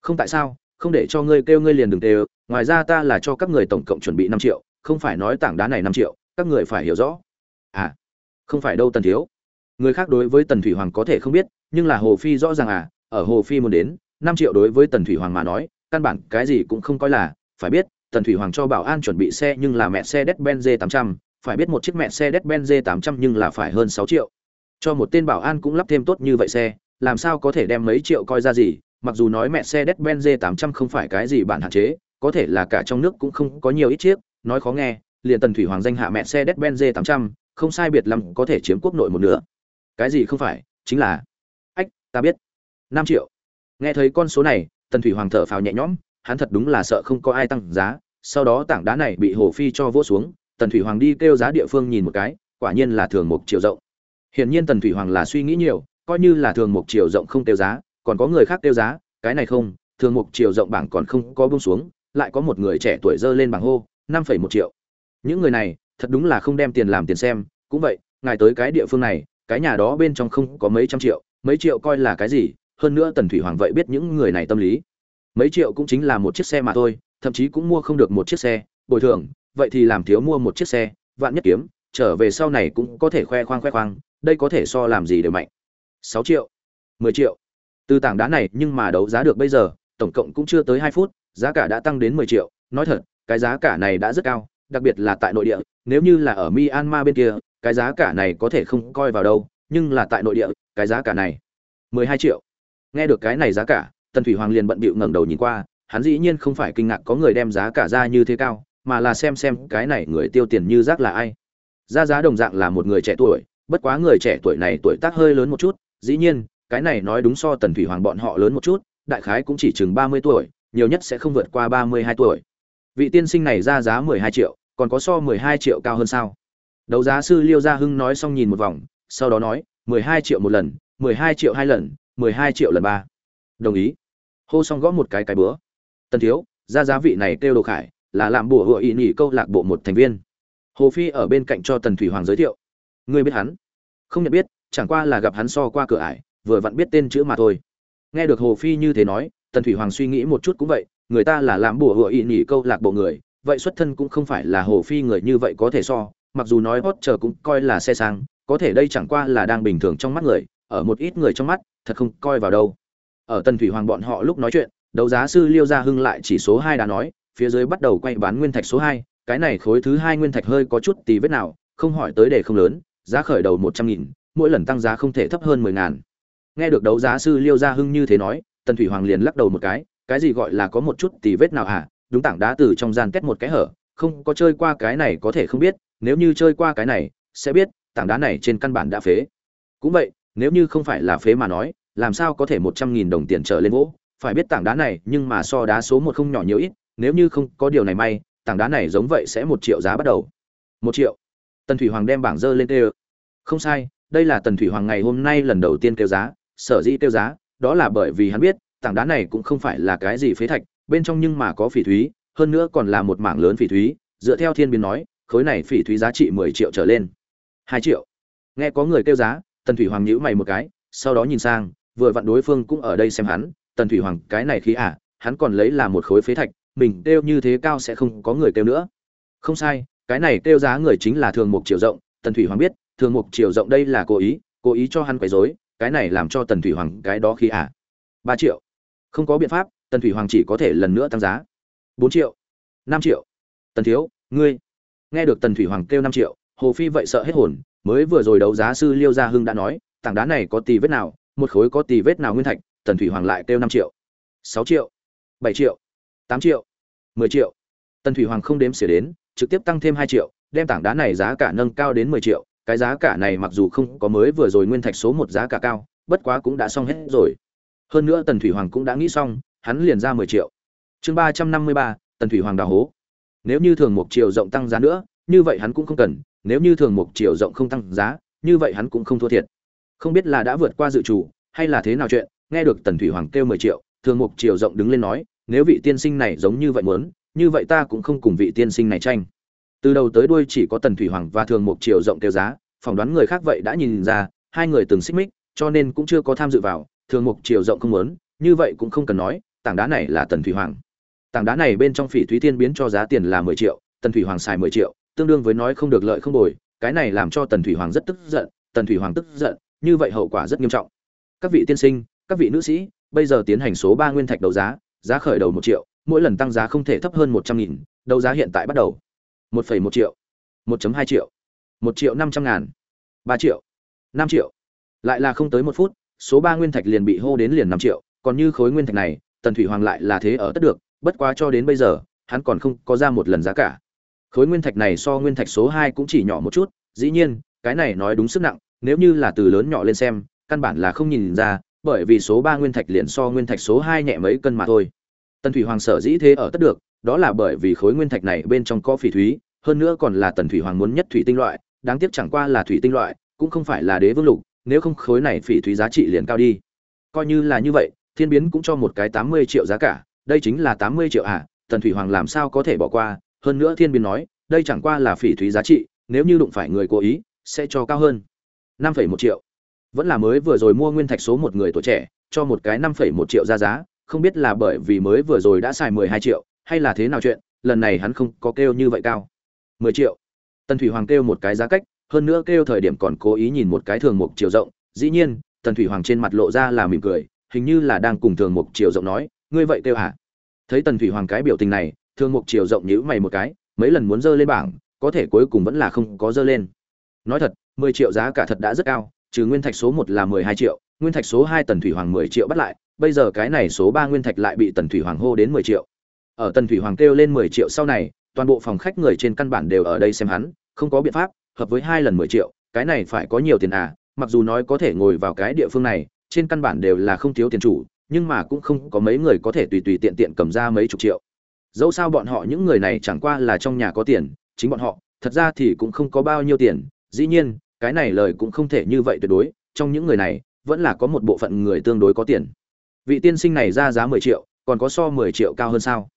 Không tại sao, không để cho ngươi kêu ngươi liền đừng kêu, ngoài ra ta là cho các người tổng cộng chuẩn bị năm triệu, không phải nói tảng đá này năm triệu, các người phải hiểu rõ. À không phải đâu tần thiếu. Người khác đối với tần thủy hoàng có thể không biết, nhưng là hồ phi rõ ràng à ở hồ phi muốn đến, năm triệu đối với tần thủy hoàng mà nói căn bản cái gì cũng không coi là, phải biết, tần thủy hoàng cho bảo an chuẩn bị xe nhưng là mẹ xe Mercedes-Benz tám trăm, phải biết một chiếc mẹ xe Mercedes-Benz tám trăm nhưng là phải hơn sáu triệu. Cho một tên bảo an cũng lắp thêm tốt như vậy xe, làm sao có thể đem mấy triệu coi ra gì, mặc dù nói mẹ xe Mercedes-Benz tám trăm không phải cái gì bản hạn chế, có thể là cả trong nước cũng không có nhiều ít chiếc, nói khó nghe, liền tần thủy hoàng danh hạ mẹ xe Mercedes-Benz tám trăm, không sai biệt lắm có thể chiếm quốc nội một nửa. Cái gì không phải, chính là, ách, ta biết, năm triệu. Nghe thấy con số này tần thủy hoàng thở phào nhẹ nhõm, hắn thật đúng là sợ không có ai tăng giá, sau đó tảng đá này bị hồ phi cho vỗ xuống, tần thủy hoàng đi kêu giá địa phương nhìn một cái, quả nhiên là thường một triệu rộng. Hiển nhiên tần thủy hoàng là suy nghĩ nhiều, coi như là thường một triệu rộng không tiêu giá, còn có người khác tiêu giá, cái này không, thường một triệu rộng bảng còn không có bông xuống, lại có một người trẻ tuổi dơ lên bảng hô, năm phẩy một triệu. Những người này, thật đúng là không đem tiền làm tiền xem, cũng vậy, ngài tới cái địa phương này, cái nhà đó bên trong không có mấy trăm triệu, mấy triệu coi là cái gì hơn nữa tần thủy hoàng vậy biết những người này tâm lý. Mấy triệu cũng chính là một chiếc xe mà thôi, thậm chí cũng mua không được một chiếc xe. Bồi thường, vậy thì làm thiếu mua một chiếc xe, vạn nhất kiếm, trở về sau này cũng có thể khoe khoang khoe khoang, đây có thể so làm gì đều mạnh. Sáu triệu, mười triệu. Từ tảng đá này nhưng mà đấu giá được bây giờ, tổng cộng cũng chưa tới hai phút, giá cả đã tăng đến mười triệu. Nói thật, cái giá cả này đã rất cao, đặc biệt là tại nội địa. Nếu như là ở myanmar bên kia, cái giá cả này có thể không coi vào đâu, nhưng là tại nội địa, cái giá cả này, mười hai triệu nghe được cái này giá cả, tần thủy hoàng liền bận bịu ngẩng đầu nhìn qua, hắn dĩ nhiên không phải kinh ngạc có người đem giá cả ra như thế cao, mà là xem xem cái này người tiêu tiền như rác là ai. Ra giá đồng dạng là một người trẻ tuổi, bất quá người trẻ tuổi này tuổi tác hơi lớn một chút, dĩ nhiên, cái này nói đúng so tần thủy hoàng bọn họ lớn một chút, đại khái cũng chỉ chừng ba mươi tuổi, nhiều nhất sẽ không vượt qua ba mươi hai tuổi. Vị tiên sinh này ra giá mười hai triệu, còn có so mười hai triệu cao hơn sao? Đấu giá sư liêu gia hưng nói xong nhìn một vòng, sau đó nói, mười hai triệu một lần, mười hai triệu hai lần mười hai triệu lần ba. Đồng ý. Hô xong gõ một cái cái bữa. Tần thiếu, ra giá vị này kêu đồ khải, là làm bùa hựa ý nhị câu lạc bộ một thành viên. Hồ phi ở bên cạnh cho tần thủy hoàng giới thiệu. Ngươi biết hắn? Không nhận biết, chẳng qua là gặp hắn so qua cửa ải, vừa vặn biết tên chữ mà thôi. Nghe được hồ phi như thế nói, tần thủy hoàng suy nghĩ một chút cũng vậy, người ta là làm bùa hựa ý nhị câu lạc bộ người, vậy xuất thân cũng không phải là hồ phi người như vậy có thể so, mặc dù nói hot chờ cũng coi là xe sang, có thể đây chẳng qua là đang bình thường trong mắt người ở một ít người trong mắt, thật không coi vào đâu. Ở tần thủy hoàng bọn họ lúc nói chuyện, đấu giá sư liêu gia hưng lại chỉ số hai đã nói, phía dưới bắt đầu quay bán nguyên thạch số hai, cái này khối thứ hai nguyên thạch hơi có chút tì vết nào, không hỏi tới để không lớn, giá khởi đầu một trăm nghìn, mỗi lần tăng giá không thể thấp hơn mười ngàn. Nghe được đấu giá sư liêu gia hưng như thế nói, tần thủy hoàng liền lắc đầu một cái cái gì gọi là có một chút tì vết nào hả? Đúng tảng đá từ trong gian kết một cái hở, không có chơi qua cái này có thể không biết, nếu như chơi qua cái này, sẽ biết, tảng đá này trên căn bản đã phế. Cũng vậy nếu như không phải là phế mà nói, làm sao có thể một trăm nghìn đồng tiền trở lên gỗ? Phải biết tảng đá này, nhưng mà so đá số một không nhỏ nhiều ít, nếu như không có điều này may, tảng đá này giống vậy sẽ một triệu giá bắt đầu. Một triệu. Tần thủy hoàng đem bảng dơ lên kêu. Không sai, đây là tần thủy hoàng ngày hôm nay lần đầu tiên kêu giá, sở dĩ kêu giá, đó là bởi vì hắn biết, tảng đá này cũng không phải là cái gì phế thạch, bên trong nhưng mà có phỉ thúy, hơn nữa còn là một mảng lớn phỉ thúy, dựa theo thiên biến nói, khối này phỉ thúy giá trị mười triệu trở lên. Hai triệu. Nghe có người kêu giá tần thủy hoàng nhíu mày một cái, sau đó nhìn sang, vừa vặn đối phương cũng ở đây xem hắn, tần thủy hoàng, cái này khí à hắn còn lấy là một khối phế thạch, mình kêu như thế cao sẽ không có người kêu nữa. Không sai, cái này kêu giá người chính là thường mục chiều rộng, tần thủy hoàng biết, thường mục chiều rộng đây là cố ý cố ý cho hắn quấy rối, cái này làm cho tần thủy hoàng cái đó khí à. Ba triệu. Không có biện pháp, tần thủy hoàng chỉ có thể lần nữa tăng giá. Bốn triệu. Năm triệu. Tần thiếu, ngươi. Nghe được tần thủy hoàng kêu năm triệu, hồ phi vậy sợ hết hồn mới vừa rồi đấu giá sư liêu gia hưng đã nói, tảng đá này có tì vết nào, một khối có tì vết nào nguyên thạch, tần thủy hoàng lại kêu năm triệu, sáu triệu, bảy triệu, tám triệu, mười triệu. Tần thủy hoàng không đếm xỉa đến, trực tiếp tăng thêm hai triệu, đem tảng đá này giá cả nâng cao đến mười triệu. Cái giá cả này mặc dù không có mới vừa rồi nguyên thạch số một giá cả cao, bất quá cũng đã xong hết rồi. Hơn nữa tần thủy hoàng cũng đã nghĩ xong, hắn liền ra mười triệu. Chương ba trăm năm mươi ba, tần thủy hoàng đào hố. Nếu như thường một triệu rộng tăng giá nữa, như vậy hắn cũng không cần nếu như thường mục triệu rộng không tăng giá, như vậy hắn cũng không thua thiệt. Không biết là đã vượt qua dự chủ hay là thế nào chuyện, nghe được tần thủy hoàng kêu mười triệu, thường mục chiều rộng đứng lên nói, nếu vị tiên sinh này giống như vậy muốn, như vậy ta cũng không cùng vị tiên sinh này tranh. Từ đầu tới đuôi chỉ có tần thủy hoàng và thường mục chiều rộng kêu giá, phỏng đoán người khác vậy đã nhìn ra, hai người từng xích mích, cho nên cũng chưa có tham dự vào, thường mục chiều rộng không muốn, như vậy cũng không cần nói, tảng đá này là tần thủy hoàng. Tảng đá này bên trong phỉ thúy thiên biến cho giá tiền là mười triệu, tần thủy hoàng xài mười triệu tương đương với nói không được lợi không bồi, cái này làm cho tần thủy hoàng rất tức giận, tần thủy hoàng tức giận, như vậy hậu quả rất nghiêm trọng. Các vị tiên sinh, các vị nữ sĩ, bây giờ tiến hành số ba nguyên thạch đấu giá giá khởi đầu một triệu, mỗi lần tăng giá không thể thấp hơn một trăm nghìn, đấu giá hiện tại bắt đầu. một phẩy một triệu, một chấm hai triệu, một triệu năm trăm ngàn, ba triệu, năm triệu. Lại là không tới một phút, số ba nguyên thạch liền bị hô đến liền năm triệu, còn như khối nguyên thạch này, tần thủy hoàng lại là thế ở tất được, bất quá cho đến bây giờ, hắn còn không có ra một lần giá cả khối nguyên thạch này so nguyên thạch số hai cũng chỉ nhỏ một chút, dĩ nhiên, cái này nói đúng sức nặng, nếu như là từ lớn nhỏ lên xem, căn bản là không nhìn ra, bởi vì số ba nguyên thạch liền so nguyên thạch số hai nhẹ mấy cân mà thôi. Tần thủy hoàng sở dĩ thế ở tất được, đó là bởi vì khối nguyên thạch này bên trong có phỉ thúy, hơn nữa còn là tần thủy hoàng muốn nhất thủy tinh loại, đáng tiếc chẳng qua là thủy tinh loại, cũng không phải là đế vương lục, nếu không khối này phỉ thúy giá trị liền cao đi. Coi như là như vậy, thiên biến cũng cho một cái tám mươi triệu giá cả, đây chính là tám mươi triệu à tần thủy hoàng làm sao có thể bỏ qua hơn nữa thiên biến nói, đây chẳng qua là phỉ thúy giá trị, nếu như đụng phải người cố ý, sẽ cho cao hơn. năm phẩy một triệu. Vẫn là mới vừa rồi mua nguyên thạch số một người tuổi trẻ, cho một cái năm phẩy một triệu ra giá, không biết là bởi vì mới vừa rồi đã xài mười hai triệu, hay là thế nào chuyện, lần này hắn không có kêu như vậy cao. mười triệu. Tần thủy hoàng kêu một cái giá cách, hơn nữa kêu thời điểm còn cố ý nhìn một cái thường mục chiều rộng, dĩ nhiên, tần thủy hoàng trên mặt lộ ra là mỉm cười, hình như là đang cùng thường mục chiều rộng nói, ngươi vậy kêu hả? Thấy tần thủy hoàng cái biểu tình này Thương mục chiều rộng nhữ mày một cái, mấy lần muốn dơ lên bảng, có thể cuối cùng vẫn là không có dơ lên. Nói thật, mười triệu giá cả thật đã rất cao, trừ nguyên thạch số một là mười hai triệu, nguyên thạch số hai tần thủy hoàng mười triệu bắt lại, bây giờ cái này số ba nguyên thạch lại bị tần thủy hoàng hô đến mười triệu. Ở tần thủy hoàng kêu lên mười triệu sau này, toàn bộ phòng khách người trên căn bản đều ở đây xem hắn, không có biện pháp, hợp với hai lần mười triệu, cái này phải có nhiều tiền à mặc dù nói có thể ngồi vào cái địa phương này, trên căn bản đều là không thiếu tiền chủ, nhưng mà cũng không có mấy người có thể tùy tùy tiện tiện cầm ra mấy chục triệu dẫu sao bọn họ những người này chẳng qua là trong nhà có tiền, chính bọn họ, thật ra thì cũng không có bao nhiêu tiền. Dĩ nhiên, cái này lời cũng không thể như vậy tuyệt đối, trong những người này, vẫn là có một bộ phận người tương đối có tiền. Vị tiên sinh này ra giá mười triệu, còn có so mười triệu cao hơn sao?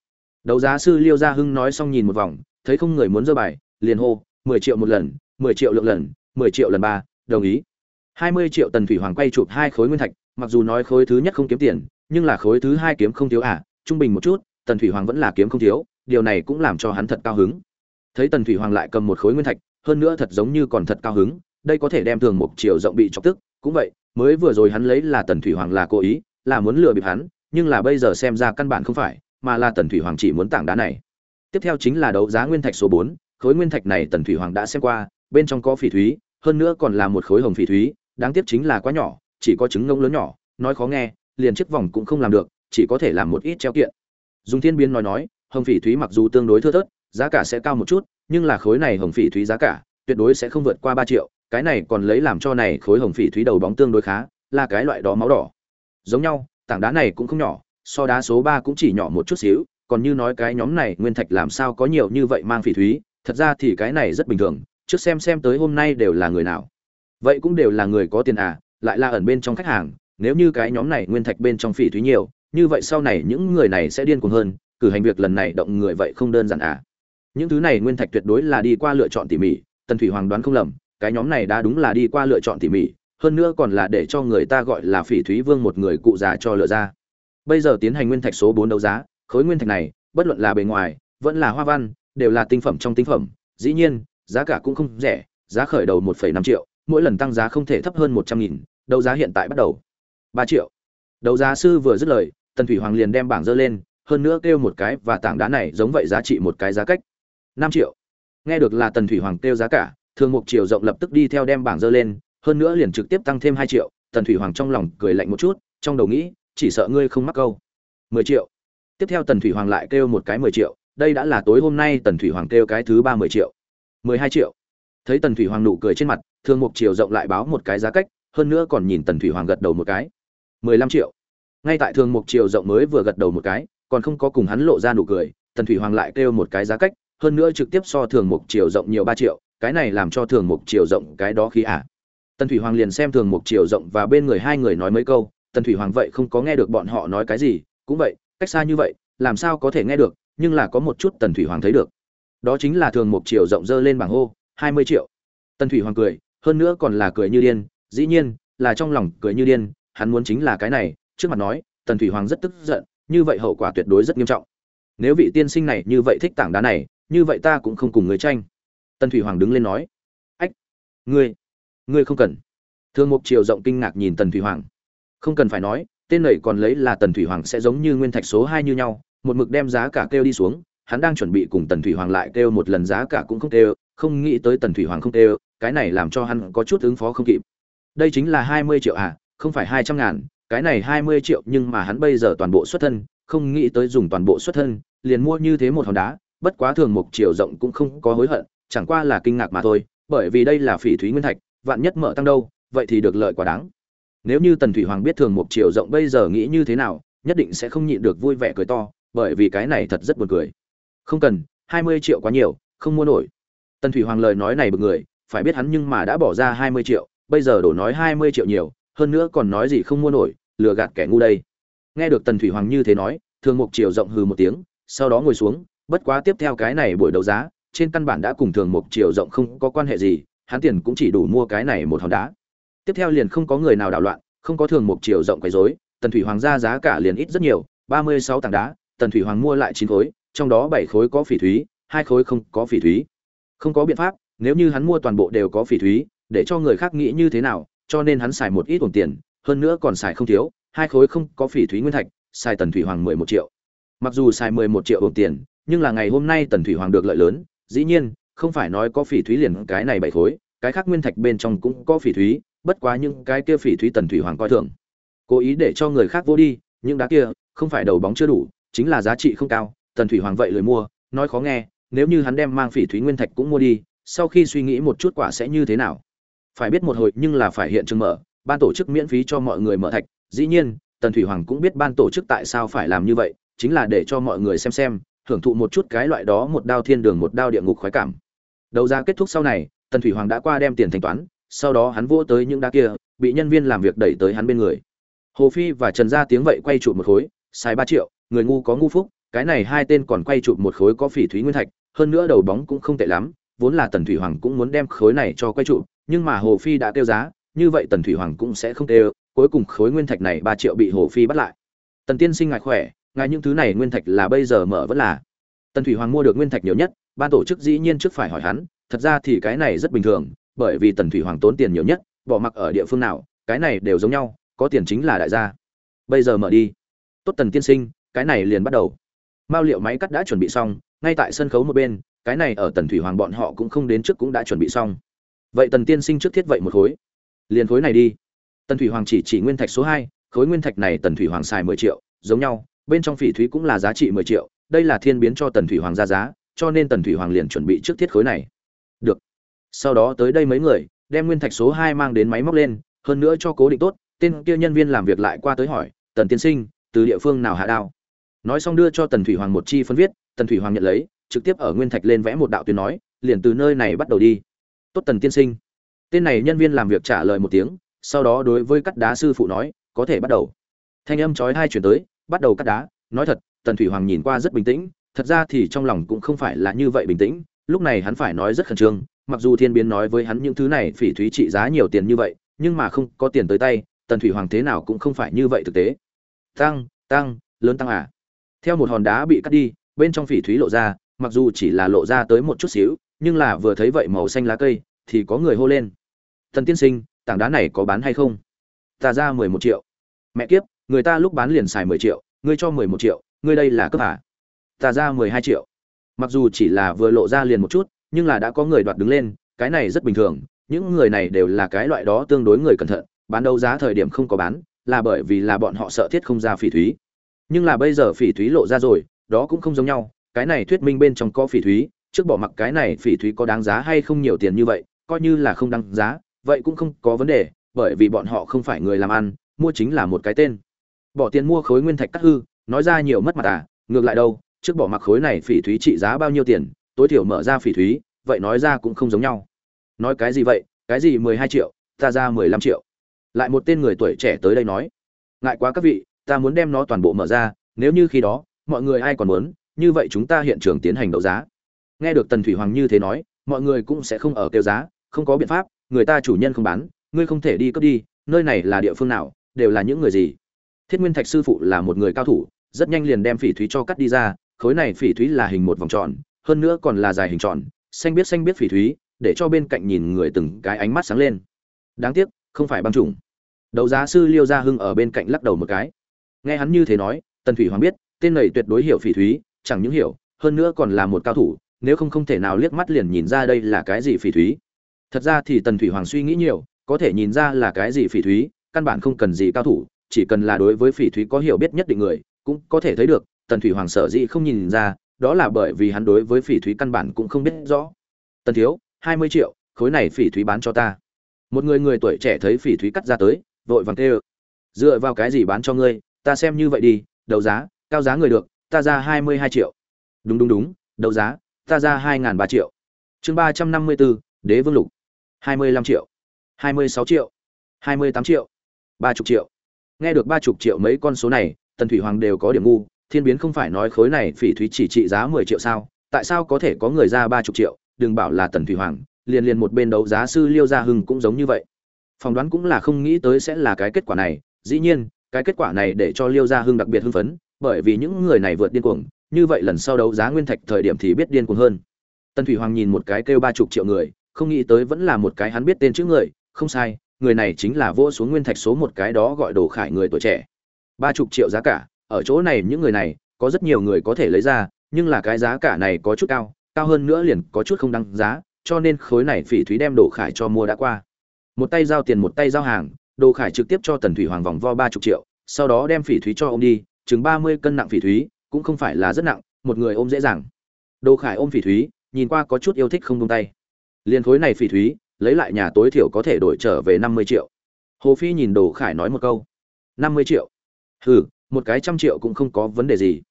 Đấu giá sư liêu gia hưng nói xong nhìn một vòng, thấy không người muốn dơ bài, liền hô, mười triệu một lần, mười triệu lượng lần, mười triệu lần ba, đồng ý. Hai mươi triệu tần thủy hoàng quay chụp hai khối nguyên thạch, mặc dù nói khối thứ nhất không kiếm tiền, nhưng là khối thứ hai kiếm không thiếu à trung bình một chút tần thủy hoàng vẫn là kiếm không thiếu, điều này cũng làm cho hắn thật cao hứng. Thấy tần thủy hoàng lại cầm một khối nguyên thạch, hơn nữa thật giống như còn thật cao hứng, đây có thể đem thường một chiều rộng bị chọc tức. Cũng vậy, mới vừa rồi hắn lấy là tần thủy hoàng là cố ý, là muốn lừa bịp hắn, nhưng là bây giờ xem ra căn bản không phải, mà là tần thủy hoàng chỉ muốn tảng đá này. Tiếp theo chính là đấu giá nguyên thạch số bốn, khối nguyên thạch này tần thủy hoàng đã xem qua, bên trong có phỉ thúy, hơn nữa còn là một khối hồng phỉ thúy, đáng tiếc chính là quá nhỏ, chỉ có trứng ngông lớn nhỏ, nói khó nghe, liền chiếc vòng cũng không làm được, chỉ có thể làm một ít treo kiện dùng thiên biến nói nói, hồng phỉ thúy mặc dù tương đối thưa thớt, giá cả sẽ cao một chút, nhưng là khối này hồng phỉ thúy giá cả, tuyệt đối sẽ không vượt qua ba triệu, cái này còn lấy làm cho này khối hồng phỉ thúy đầu bóng tương đối khá, là cái loại đó máu đỏ. Giống nhau, tảng đá này cũng không nhỏ, so đá số ba cũng chỉ nhỏ một chút xíu, còn như nói cái nhóm này nguyên thạch làm sao có nhiều như vậy mang phỉ thúy, thật ra thì cái này rất bình thường, trước xem xem tới hôm nay đều là người nào. Vậy cũng đều là người có tiền à lại là ẩn bên trong khách hàng, nếu như cái nhóm này nguyên thạch bên trong phỉ thúy nhiều như vậy sau này những người này sẽ điên cuồng hơn, cử hành việc lần này động người vậy không đơn giản à. Những thứ này nguyên thạch tuyệt đối là đi qua lựa chọn tỉ mỉ, tần thủy hoàng đoán không lầm, cái nhóm này đã đúng là đi qua lựa chọn tỉ mỉ, hơn nữa còn là để cho người ta gọi là phỉ thúy vương một người cụ già cho lựa ra. Bây giờ tiến hành nguyên thạch số bốn đấu giá, khối nguyên thạch này, bất luận là bề ngoài, vẫn là hoa văn, đều là tinh phẩm trong tinh phẩm, dĩ nhiên, giá cả cũng không rẻ, giá khởi đầu một năm triệu, mỗi lần tăng giá không thể thấp hơn một trăm nghìn, đấu giá hiện tại bắt đầu ba triệu đấu giá sư vừa dứt lời, tần thủy hoàng liền đem bảng dơ lên, hơn nữa kêu một cái và tảng đá này giống vậy giá trị một cái giá cách. Năm triệu. Nghe được là tần thủy hoàng kêu giá cả thường mục triều rộng lập tức đi theo đem bảng dơ lên, hơn nữa liền trực tiếp tăng thêm hai triệu. Tần thủy hoàng trong lòng cười lạnh một chút, trong đầu nghĩ, chỉ sợ ngươi không mắc câu. Mười triệu. Tiếp theo tần thủy hoàng lại kêu một cái mười triệu, đây đã là tối hôm nay tần thủy hoàng kêu cái thứ ba mười triệu. Mười hai triệu. Thấy tần thủy hoàng nụ cười trên mặt thường mục triều rộng lại báo một cái giá cách, hơn nữa còn nhìn tần thủy hoàng gật đầu một cái mười lăm triệu. Ngay tại thường mục triều rộng mới vừa gật đầu một cái, còn không có cùng hắn lộ ra nụ cười, tần thủy hoàng lại kêu một cái giá cách, hơn nữa trực tiếp so thường mục triều rộng nhiều ba triệu, cái này làm cho thường mục triều rộng cái đó khí ả à. tần thủy hoàng liền xem thường mục triều rộng và bên người hai người nói mấy câu, tần thủy hoàng vậy không có nghe được bọn họ nói cái gì, cũng vậy, cách xa như vậy, làm sao có thể nghe được, nhưng là có một chút tần thủy hoàng thấy được. Đó chính là thường mục triều rộng dơ lên bảng hô, hai mươi triệu. Tần thủy hoàng cười, hơn nữa còn là cười như điên, dĩ nhiên, là trong lòng cười như điên hắn muốn chính là cái này, trước mặt nói, tần thủy hoàng rất tức giận, như vậy hậu quả tuyệt đối rất nghiêm trọng. Nếu vị tiên sinh này như vậy thích tảng đá này, như vậy ta cũng không cùng người tranh. Tần thủy hoàng đứng lên nói, ách, ngươi ngươi không cần. Thương mục triều rộng kinh ngạc nhìn tần thủy hoàng. Không cần phải nói, tên này còn lấy là tần thủy hoàng sẽ giống như nguyên thạch số hai như nhau, một mực đem giá cả kêu đi xuống, hắn đang chuẩn bị cùng tần thủy hoàng lại kêu một lần giá cả cũng không kêu, không nghĩ tới tần thủy hoàng không kêu, cái này làm cho hắn có chút ứng phó không kịp. Đây chính là hai mươi triệu à không phải hai trăm ngàn, cái này hai mươi triệu nhưng mà hắn bây giờ toàn bộ xuất thân, không nghĩ tới dùng toàn bộ xuất thân, liền mua như thế một hòn đá, bất quá thường một chiều rộng cũng không có hối hận, chẳng qua là kinh ngạc mà thôi, bởi vì đây là phỉ thúy nguyên thạch, vạn nhất mở tăng đâu, vậy thì được lợi quá đáng. Nếu như tần thủy hoàng biết thường một chiều rộng bây giờ nghĩ như thế nào, nhất định sẽ không nhịn được vui vẻ cười to, bởi vì cái này thật rất buồn cười. Không cần, hai mươi triệu quá nhiều, không mua nổi. Tần thủy hoàng lời nói này bực người, phải biết hắn nhưng mà đã bỏ ra hai mươi triệu, bây giờ đổ nói hai mươi triệu nhiều hơn nữa còn nói gì không mua nổi, lừa gạt kẻ ngu đây. Nghe được tần thủy hoàng như thế nói, thường mục triều rộng hừ một tiếng, sau đó ngồi xuống, bất quá tiếp theo cái này buổi đấu giá, trên căn bản đã cùng thường mục triều rộng không có quan hệ gì, hắn tiền cũng chỉ đủ mua cái này một hòn đá. Tiếp theo liền không có người nào đảo loạn, không có thường mục triều rộng quấy rối, tần thủy hoàng ra giá cả liền ít rất nhiều, ba mươi sáu tảng đá, tần thủy hoàng mua lại chín khối, trong đó bảy khối có phỉ thúy, hai khối không có phỉ thúy. Không có biện pháp, nếu như hắn mua toàn bộ đều có phỉ thúy, để cho người khác nghĩ như thế nào cho nên hắn xài một ít ổn tiền, hơn nữa còn xài không thiếu, hai khối không có phỉ thúy nguyên thạch, xài tần thủy hoàng mười một triệu. Mặc dù xài mười một triệu ổn tiền, nhưng là ngày hôm nay tần thủy hoàng được lợi lớn, dĩ nhiên, không phải nói có phỉ thúy liền cái này bảy khối, cái khác nguyên thạch bên trong cũng có phỉ thúy, bất quá những cái kia phỉ thúy tần thủy hoàng coi thường. Cố ý để cho người khác vô đi, những đá kia, không phải đầu bóng chưa đủ, chính là giá trị không cao, tần thủy hoàng vậy lười mua, nói khó nghe, nếu như hắn đem mang phỉ thúy nguyên thạch cũng mua đi, sau khi suy nghĩ một chút quả sẽ như thế nào? Phải biết một hồi nhưng là phải hiện trường mở, ban tổ chức miễn phí cho mọi người mở thạch. Dĩ nhiên, tần thủy hoàng cũng biết ban tổ chức tại sao phải làm như vậy, chính là để cho mọi người xem xem hưởng thụ một chút cái loại đó một đao thiên đường một đao địa ngục khoái cảm. Đầu ra kết thúc sau này, tần thủy hoàng đã qua đem tiền thanh toán, sau đó hắn vỗ tới những đá kia, bị nhân viên làm việc đẩy tới hắn bên người. Hồ phi và trần gia tiếng vậy quay chụp một khối sai ba triệu, người ngu có ngu phúc, cái này hai tên còn quay chụp một khối có phỉ thúy nguyên thạch, hơn nữa đầu bóng cũng không tệ lắm, vốn là tần thủy hoàng cũng muốn đem khối này cho quay chụp nhưng mà hồ phi đã tiêu giá, như vậy tần thủy hoàng cũng sẽ không tiêu cuối cùng khối nguyên thạch này ba triệu bị hồ phi bắt lại. Tần tiên sinh ngài khỏe, ngài những thứ này nguyên thạch là bây giờ mở vẫn là. Tần thủy hoàng mua được nguyên thạch nhiều nhất ban tổ chức dĩ nhiên trước phải hỏi hắn, thật ra thì cái này rất bình thường, bởi vì tần thủy hoàng tốn tiền nhiều nhất, bỏ mặc ở địa phương nào, cái này đều giống nhau, có tiền chính là đại gia. Bây giờ mở đi. Tốt tần tiên sinh, cái này liền bắt đầu. Mao liệu máy cắt đã chuẩn bị xong, ngay tại sân khấu một bên, cái này ở tần thủy hoàng bọn họ cũng không đến trước cũng đã chuẩn bị xong vậy tần tiên sinh trước thiết vậy một khối. Liền khối này đi. Tần thủy hoàng chỉ chỉ nguyên thạch số hai, khối nguyên thạch này tần thủy hoàng xài mười triệu, giống nhau, bên trong phỉ thúy cũng là giá trị mười triệu, đây là thiên biến cho tần thủy hoàng ra giá, cho nên tần thủy hoàng liền chuẩn bị trước thiết khối này. Được. Sau đó tới đây mấy người, đem nguyên thạch số hai mang đến máy móc lên, hơn nữa cho cố định tốt, tên kia nhân viên làm việc lại qua tới hỏi, tần tiên sinh, từ địa phương nào hạ đao? Nói xong đưa cho tần thủy hoàng một chi phân viết, tần thủy hoàng nhận lấy, trực tiếp ở nguyên thạch lên vẽ một đạo tuyến nói, liền từ nơi này bắt đầu đi tốt tần tiên sinh. Tên này nhân viên làm việc trả lời một tiếng, sau đó đối với cắt đá sư phụ nói, có thể bắt đầu. Thanh âm chói hai chuyển tới, bắt đầu cắt đá, nói thật, tần thủy hoàng nhìn qua rất bình tĩnh, thật ra thì trong lòng cũng không phải là như vậy bình tĩnh, lúc này hắn phải nói rất khẩn trương, mặc dù thiên biến nói với hắn những thứ này phỉ thúy trị giá nhiều tiền như vậy, nhưng mà không có tiền tới tay, tần thủy hoàng thế nào cũng không phải như vậy thực tế. Tăng tăng, lớn tăng à. Theo một hòn đá bị cắt đi, bên trong phỉ thúy lộ ra, mặc dù chỉ là lộ ra tới một chút xíu nhưng là vừa thấy vậy màu xanh lá cây, thì có người hô lên. Thần tiên sinh, tảng đá này có bán hay không? Ta ra mười một triệu. Mẹ kiếp, người ta lúc bán liền xài mười triệu, ngươi cho mười một triệu, ngươi đây là cấp hả? Ta ra mười hai triệu. Mặc dù chỉ là vừa lộ ra liền một chút, nhưng là đã có người đoạt đứng lên, cái này rất bình thường, những người này đều là cái loại đó tương đối người cẩn thận, bán đấu giá thời điểm không có bán, là bởi vì là bọn họ sợ thiết không ra phỉ thúy. Nhưng là bây giờ phỉ thúy lộ ra rồi, đó cũng không giống nhau, cái này thuyết minh bên trong có phỉ thúy trước bỏ mặc cái này phỉ thúy có đáng giá hay không nhiều tiền như vậy, coi như là không đáng giá, vậy cũng không có vấn đề, bởi vì bọn họ không phải người làm ăn, mua chính là một cái tên. Bỏ tiền mua khối nguyên thạch cắt hư, nói ra nhiều mất mặt à ngược lại đâu, trước bỏ mặc khối này phỉ thúy trị giá bao nhiêu tiền, tối thiểu mở ra phỉ thúy, vậy nói ra cũng không giống nhau. Nói cái gì vậy, cái gì mười hai triệu, ta ra mười lăm triệu. Lại một tên người tuổi trẻ tới đây nói, ngại quá các vị, ta muốn đem nó toàn bộ mở ra, nếu như khi đó, mọi người ai còn muốn, như vậy chúng ta hiện trường tiến hành đấu giá nghe được tần thủy hoàng như thế nói, mọi người cũng sẽ không ở kêu giá, không có biện pháp, người ta chủ nhân không bán, ngươi không thể đi cướp đi, nơi này là địa phương nào, đều là những người gì? Thiết nguyên thạch sư phụ là một người cao thủ, rất nhanh liền đem phỉ thúy cho cắt đi ra, khối này phỉ thúy là hình một vòng tròn, hơn nữa còn là dài hình tròn, xanh biết xanh biết phỉ thúy, để cho bên cạnh nhìn người từng cái ánh mắt sáng lên. Đáng tiếc, không phải băng trùng đấu giá sư liêu gia hưng ở bên cạnh lắc đầu một cái. Nghe hắn như thế nói, tần thủy hoàng biết, tên này tuyệt đối hiểu phỉ thúy, chẳng những hiểu, hơn nữa còn là một cao thủ nếu không không thể nào liếc mắt liền nhìn ra đây là cái gì phỉ thúy. Thật ra thì tần thủy hoàng suy nghĩ nhiều, có thể nhìn ra là cái gì phỉ thúy, căn bản không cần gì cao thủ, chỉ cần là đối với phỉ thúy có hiểu biết nhất định người, cũng có thể thấy được, tần thủy hoàng sở dĩ không nhìn ra, đó là bởi vì hắn đối với phỉ thúy căn bản cũng không biết rõ. Tần thiếu, hai mươi triệu, khối này phỉ thúy bán cho ta. Một người người tuổi trẻ thấy phỉ thúy cắt ra tới, vội vàng kêu, dựa vào cái gì bán cho ngươi, ta xem như vậy đi, đấu giá, cao giá người được, ta ra hai mươi hai triệu. Đúng đúng đúng, đấu giá ta ra hai n g h n ba triệu. Chương ba trăm năm mươi bốn đế vương lục. hai mươi lăm triệu. hai mươi sáu triệu. hai mươi tám triệu. ba chục triệu. Nghe được ba chục triệu mấy con số này, tần thủy hoàng đều có điểm ngu, thiên biến không phải nói khối này phỉ thúy chỉ trị giá mười triệu sao? Tại sao có thể có người ra ba chục triệu? Đừng bảo là tần thủy hoàng, liền liền một bên đấu giá sư liêu gia hưng cũng giống như vậy. Phỏng đoán cũng là không nghĩ tới sẽ là cái kết quả này. Dĩ nhiên, cái kết quả này để cho liêu gia hưng đặc biệt hưng phấn, bởi vì những người này vượt điên cuồng như vậy lần sau đấu giá nguyên thạch thời điểm thì biết điên cuồng hơn. Tần thủy hoàng nhìn một cái kêu ba chục triệu người, không nghĩ tới vẫn là một cái hắn biết tên chữ người, không sai, người này chính là vô xuống nguyên thạch số một cái đó gọi đồ khải người tuổi trẻ. Ba chục triệu giá cả, ở chỗ này những người này, có rất nhiều người có thể lấy ra, nhưng là cái giá cả này có chút cao cao hơn nữa liền có chút không đăng giá, cho nên khối này phỉ thúy đem đồ khải cho mua đã qua. Một tay giao tiền một tay giao hàng, đồ khải trực tiếp cho tần thủy hoàng vòng vo ba chục triệu, sau đó đem phỉ thúy cho ông đi, chừng ba mươi cân nặng phỉ thúy cũng không phải là rất nặng, một người ôm dễ dàng. Đồ khải ôm phỉ thúy, nhìn qua có chút yêu thích không tung tay. Liền khối này phỉ thúy, lấy lại nhà tối thiểu có thể đổi trở về năm mươi triệu. Hồ phi nhìn đồ khải nói một câu. năm mươi triệu? Hừ, một cái trăm triệu cũng không có vấn đề gì.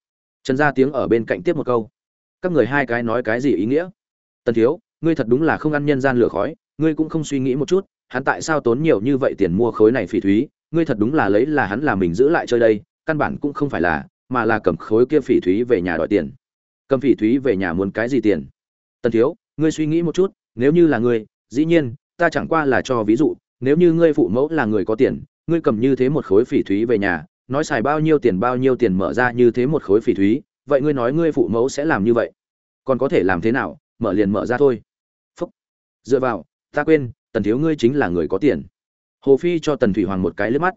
Trần gia tiếng ở bên cạnh tiếp một câu. Các người hai cái nói cái gì ý nghĩa? Tần thiếu, ngươi thật đúng là không ăn nhân gian lửa khói, ngươi cũng không suy nghĩ một chút, hắn tại sao tốn nhiều như vậy tiền mua khối này phỉ thúy, ngươi thật đúng là lấy là hắn là mình giữ lại chơi đây, căn bản cũng không phải là mà là cầm khối kia phỉ thúy về nhà đòi tiền. Cầm phỉ thúy về nhà muốn cái gì tiền? Tần thiếu, ngươi suy nghĩ một chút, nếu như là ngươi, dĩ nhiên, ta chẳng qua là cho ví dụ, nếu như ngươi phụ mẫu là người có tiền, ngươi cầm như thế một khối phỉ thúy về nhà, nói xài bao nhiêu tiền bao nhiêu tiền mở ra như thế một khối phỉ thúy, vậy ngươi nói ngươi phụ mẫu sẽ làm như vậy? Còn có thể làm thế nào, mở liền mở ra thôi. Phúc. Dựa vào, ta quên, tần thiếu ngươi chính là người có tiền. Hồ phi cho tần thủy hoàng một cái liếc mắt.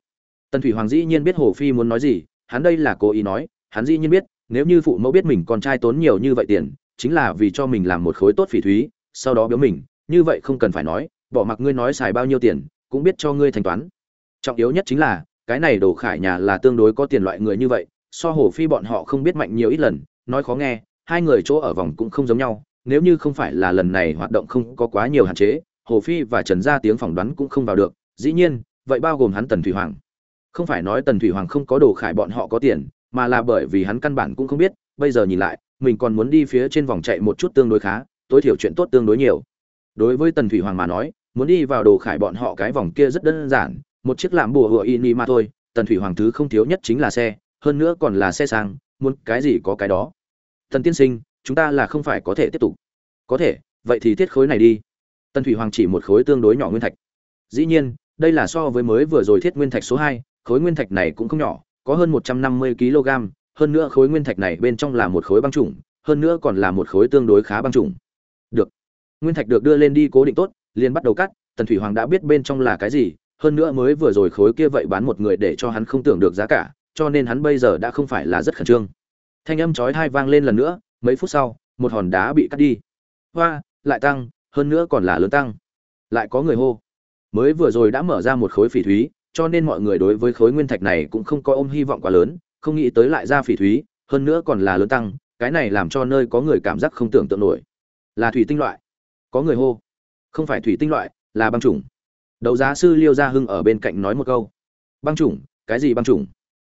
Tần thủy hoàng dĩ nhiên biết hồ phi muốn nói gì hắn đây là cố ý nói, hắn dĩ nhiên biết, nếu như phụ mẫu biết mình con trai tốn nhiều như vậy tiền, chính là vì cho mình làm một khối tốt phỉ thúy, sau đó biếu mình, như vậy không cần phải nói, bỏ mặc ngươi nói xài bao nhiêu tiền, cũng biết cho ngươi thanh toán. Trọng yếu nhất chính là, cái này đồ khải nhà là tương đối có tiền loại người như vậy, so hồ phi bọn họ không biết mạnh nhiều ít lần, nói khó nghe, hai người chỗ ở vòng cũng không giống nhau, nếu như không phải là lần này hoạt động không có quá nhiều hạn chế, hồ phi và trần gia tiếng phỏng đoán cũng không vào được, dĩ nhiên, vậy bao gồm hắn tần thủy hoàng không phải nói tần thủy hoàng không có đồ khải bọn họ có tiền, mà là bởi vì hắn căn bản cũng không biết, bây giờ nhìn lại, mình còn muốn đi phía trên vòng chạy một chút tương đối khá, tối thiểu chuyện tốt tương đối nhiều. Đối với tần thủy hoàng mà nói, muốn đi vào đồ khải bọn họ cái vòng kia rất đơn giản, một chiếc làm bùa hựa ini mà thôi, tần thủy hoàng thứ không thiếu nhất chính là xe, hơn nữa còn là xe sang, muốn cái gì có cái đó. Tần tiên sinh, chúng ta là không phải có thể tiếp tục. Có thể, vậy thì thiết khối này đi. Tần thủy hoàng chỉ một khối tương đối nhỏ nguyên thạch. Dĩ nhiên, đây là so với mới vừa rồi thiết nguyên thạch số hai khối nguyên thạch này cũng không nhỏ, có hơn một trăm năm mươi kg, hơn nữa khối nguyên thạch này bên trong là một khối băng trùng, hơn nữa còn là một khối tương đối khá băng trùng. Được. Nguyên thạch được đưa lên đi cố định tốt, liền bắt đầu cắt, tần thủy hoàng đã biết bên trong là cái gì, hơn nữa mới vừa rồi khối kia vậy bán một người để cho hắn không tưởng được giá cả, cho nên hắn bây giờ đã không phải là rất khẩn trương. Thanh âm chói tai vang lên lần nữa, mấy phút sau, một hòn đá bị cắt đi. Hoa, lại tăng, hơn nữa còn là lớn tăng. Lại có người hô. Mới vừa rồi đã mở ra một khối phỉ thúy cho nên mọi người đối với khối nguyên thạch này cũng không có ôm hy vọng quá lớn, không nghĩ tới lại ra phỉ thúy, hơn nữa còn là lớn tăng, cái này làm cho nơi có người cảm giác không tưởng tượng nổi. Là thủy tinh loại. Có người hô. Không phải thủy tinh loại, là băng chủng. Đấu giá sư liêu gia hưng ở bên cạnh nói một câu. Băng chủng? Cái gì băng chủng?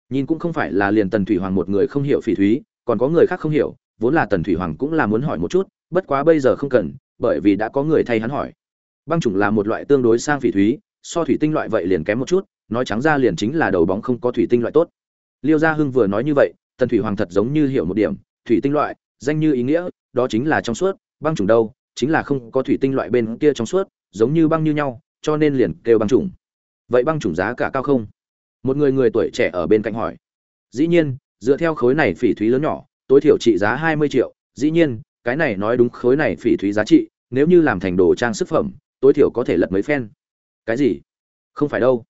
Nhìn cũng không phải là liền tần thủy hoàng một người không hiểu phỉ thúy, còn có người khác không hiểu, vốn là tần thủy hoàng cũng là muốn hỏi một chút, bất quá bây giờ không cần, bởi vì đã có người thay hắn hỏi. Băng chủng là một loại tương đối sang phỉ thúy so thủy tinh loại vậy liền kém một chút, nói trắng ra liền chính là đầu bóng không có thủy tinh loại tốt. Liêu gia hưng vừa nói như vậy, tần thủy hoàng thật giống như hiểu một điểm, thủy tinh loại, danh như ý nghĩa, đó chính là trong suốt, băng trùng đâu, chính là không có thủy tinh loại bên kia trong suốt, giống như băng như nhau, cho nên liền kêu băng trùng. vậy băng trùng giá cả cao không? Một người người tuổi trẻ ở bên cạnh hỏi. Dĩ nhiên, dựa theo khối này phỉ thúy lớn nhỏ, tối thiểu trị giá hai mươi triệu. Dĩ nhiên, cái này nói đúng khối này phỉ thúy giá trị, nếu như làm thành đồ trang sức phẩm, tối thiểu có thể lật mấy phen cái gì? Không phải đâu.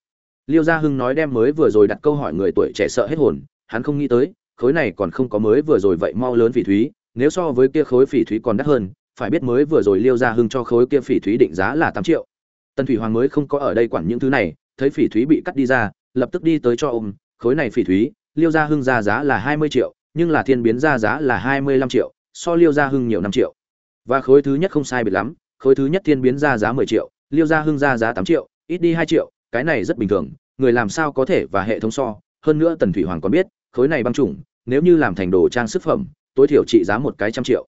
Liêu gia hưng nói đem mới vừa rồi đặt câu hỏi người tuổi trẻ sợ hết hồn, hắn không nghĩ tới, khối này còn không có mới vừa rồi vậy mau lớn phỉ thúy, nếu so với kia khối phỉ thúy còn đắt hơn, phải biết mới vừa rồi liêu gia hưng cho khối kia phỉ thúy định giá là tám triệu. Tần thủy hoàng mới không có ở đây quản những thứ này, thấy phỉ thúy bị cắt đi ra, lập tức đi tới cho ông. khối này phỉ thúy, liêu gia hưng ra giá là hai mươi triệu, nhưng là thiên biến ra giá là hai mươi lăm triệu, so liêu gia hưng nhiều năm triệu. Và khối thứ nhất không sai biệt lắm, khối thứ nhất thiên biến ra giá mười triệu liêu gia hưng ra giá tám triệu, ít đi hai triệu, cái này rất bình thường, người làm sao có thể và hệ thống so, hơn nữa tần thủy hoàng còn biết, khối này băng chủng, nếu như làm thành đồ trang sức phẩm, tối thiểu trị giá một cái trăm triệu.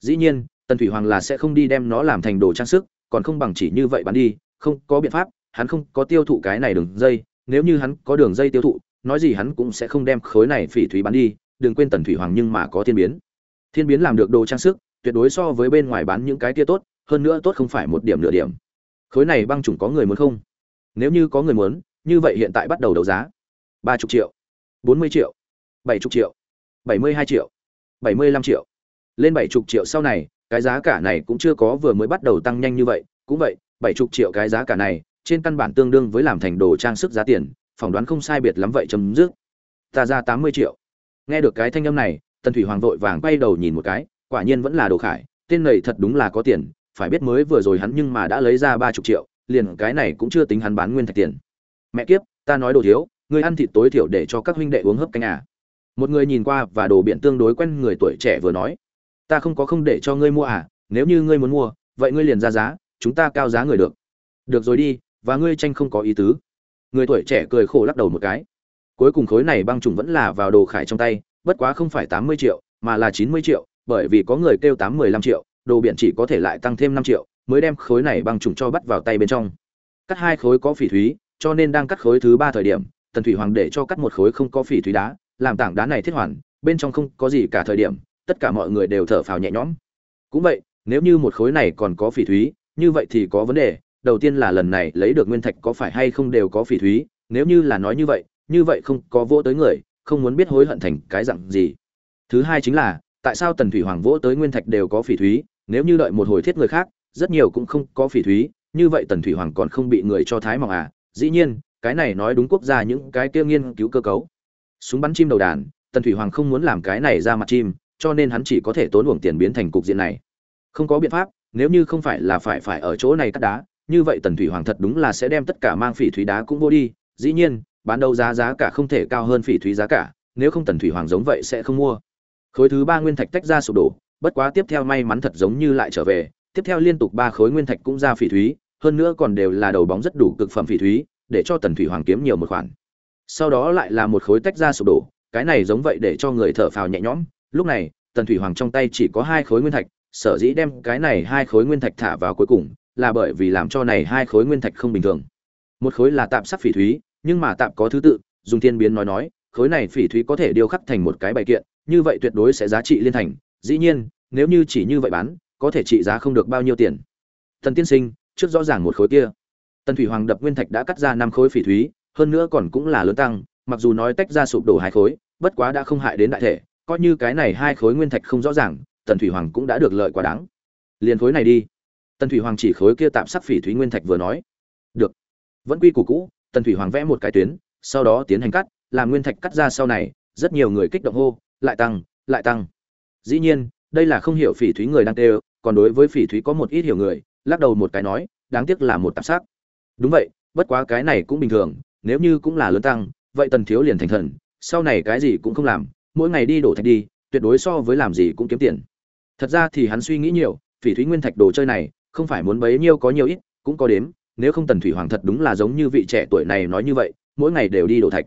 Dĩ nhiên, tần thủy hoàng là sẽ không đi đem nó làm thành đồ trang sức, còn không bằng chỉ như vậy bán đi, không có biện pháp, hắn không có tiêu thụ cái này đường dây, nếu như hắn có đường dây tiêu thụ, nói gì hắn cũng sẽ không đem khối này phỉ thúy bán đi, đừng quên tần thủy hoàng nhưng mà có thiên biến. Thiên biến làm được đồ trang sức, tuyệt đối so với bên ngoài bán những cái kia tốt, hơn nữa tốt không phải một điểm nửa điểm khối này băng chủng có người muốn không? Nếu như có người muốn, như vậy hiện tại bắt đầu đấu giá. Ba chục triệu, bốn mươi triệu, bảy chục triệu, bảy mươi hai triệu, bảy mươi lăm triệu. Lên bảy chục triệu sau này, cái giá cả này cũng chưa có vừa mới bắt đầu tăng nhanh như vậy. Cũng vậy, bảy chục triệu cái giá cả này, trên căn bản tương đương với làm thành đồ trang sức giá tiền, phỏng đoán không sai biệt lắm vậy chấm dứt. Ta ra tám mươi triệu. Nghe được cái thanh âm này, tần thủy hoàng vội vàng quay đầu nhìn một cái, quả nhiên vẫn là đồ khải, tên này thật đúng là có tiền phải biết mới vừa rồi hắn nhưng mà đã lấy ra ba chục triệu, liền cái này cũng chưa tính hắn bán nguyên thạch tiền. Mẹ kiếp, ta nói đồ thiếu, người ăn thịt tối thiểu để cho các huynh đệ uống hấp canh à. Một người nhìn qua và đồ biện tương đối quen người tuổi trẻ vừa nói, ta không có không để cho ngươi mua à nếu như ngươi muốn mua, vậy ngươi liền ra giá, chúng ta cao giá người được. Được rồi đi, và ngươi tranh không có ý tứ. Người tuổi trẻ cười khổ lắc đầu một cái. Cuối cùng khối này băng trùng vẫn là vào đồ khải trong tay, bất quá không phải tám mươi triệu, mà là chín mươi triệu, bởi vì có người kêu tám mười lăm triệu đồ biển chỉ có thể lại tăng thêm năm triệu, mới đem khối này băng trùng cho bắt vào tay bên trong. Cắt hai khối có phỉ thúy, cho nên đang cắt khối thứ ba thời điểm, tần thủy hoàng để cho cắt một khối không có phỉ thúy đá, làm tảng đá này thiết hoàn, bên trong không có gì cả thời điểm, tất cả mọi người đều thở phào nhẹ nhõm. Cũng vậy, nếu như một khối này còn có phỉ thúy, như vậy thì có vấn đề, đầu tiên là lần này lấy được nguyên thạch có phải hay không đều có phỉ thúy, nếu như là nói như vậy như vậy không có vỗ tới người, không muốn biết hối hận thành cái dặn gì. Thứ hai chính là, tại sao tần thủy hoàng vỗ tới nguyên thạch đều có phỉ thúy nếu như đợi một hồi thiết người khác, rất nhiều cũng không có phỉ thúy, như vậy tần thủy hoàng còn không bị người cho thái mỏng à? Dĩ nhiên, cái này nói đúng quốc gia những cái kia nghiên cứu cơ cấu. Súng bắn chim đầu đàn, tần thủy hoàng không muốn làm cái này ra mặt chim, cho nên hắn chỉ có thể tốn uổng tiền biến thành cục diện này. Không có biện pháp, nếu như không phải là phải phải ở chỗ này cắt đá, như vậy tần thủy hoàng thật đúng là sẽ đem tất cả mang phỉ thúy đá cũng vô đi. Dĩ nhiên, bán đấu giá giá cả không thể cao hơn phỉ thúy giá cả, nếu không tần thủy hoàng giống vậy sẽ không mua. Khối thứ ba nguyên thạch tách ra sụp đổ bất quá tiếp theo may mắn thật giống như lại trở về, tiếp theo liên tục ba khối nguyên thạch cũng ra phỉ thúy, hơn nữa còn đều là đầu bóng rất đủ cực phẩm phỉ thúy, để cho tần thủy hoàng kiếm nhiều một khoản. Sau đó lại là một khối tách ra sụp đổ, cái này giống vậy để cho người thở phào nhẹ nhõm. Lúc này, tần thủy hoàng trong tay chỉ có hai khối nguyên thạch, sở dĩ đem cái này hai khối nguyên thạch thả vào cuối cùng, là bởi vì làm cho này hai khối nguyên thạch không bình thường. Một khối là tạm sắc phỉ thúy, nhưng mà tạm có thứ tự, dùng thiên biến nói nói, khối này phỉ thúy có thể điêu khắc thành một cái bài kiện, như vậy tuyệt đối sẽ giá trị liên thành dĩ nhiên, nếu như chỉ như vậy bán, có thể trị giá không được bao nhiêu tiền. Tần tiên sinh, trước rõ ràng một khối kia. Tần thủy hoàng đập nguyên thạch đã cắt ra năm khối phỉ thúy, hơn nữa còn cũng là lớn tăng, mặc dù nói tách ra sụp đổ hai khối, bất quá đã không hại đến đại thể, coi như cái này hai khối nguyên thạch không rõ ràng, tần thủy hoàng cũng đã được lợi quá đáng. Liền khối này đi. Tần thủy hoàng chỉ khối kia tạm sắc phỉ thúy nguyên thạch vừa nói. Được. Vẫn quy củ cũ, tần thủy hoàng vẽ một cái tuyến, sau đó tiến hành cắt, làm nguyên thạch cắt ra sau này, rất nhiều người kích động hô, lại tăng lại tăng dĩ nhiên, đây là không hiểu phỉ thúy người đang tê còn đối với phỉ thúy có một ít hiểu người, lắc đầu một cái nói, đáng tiếc là một tạp sắc đúng vậy, bất quá cái này cũng bình thường, nếu như cũng là lớn tăng, vậy tần thiếu liền thành thần, sau này cái gì cũng không làm, mỗi ngày đi đổ thạch đi, tuyệt đối so với làm gì cũng kiếm tiền. Thật ra thì hắn suy nghĩ nhiều, phỉ thúy nguyên thạch đồ chơi này, không phải muốn bấy nhiêu có nhiều ít, cũng có đếm, nếu không tần thủy hoàng thật đúng là giống như vị trẻ tuổi này nói như vậy, mỗi ngày đều đi đổ thạch.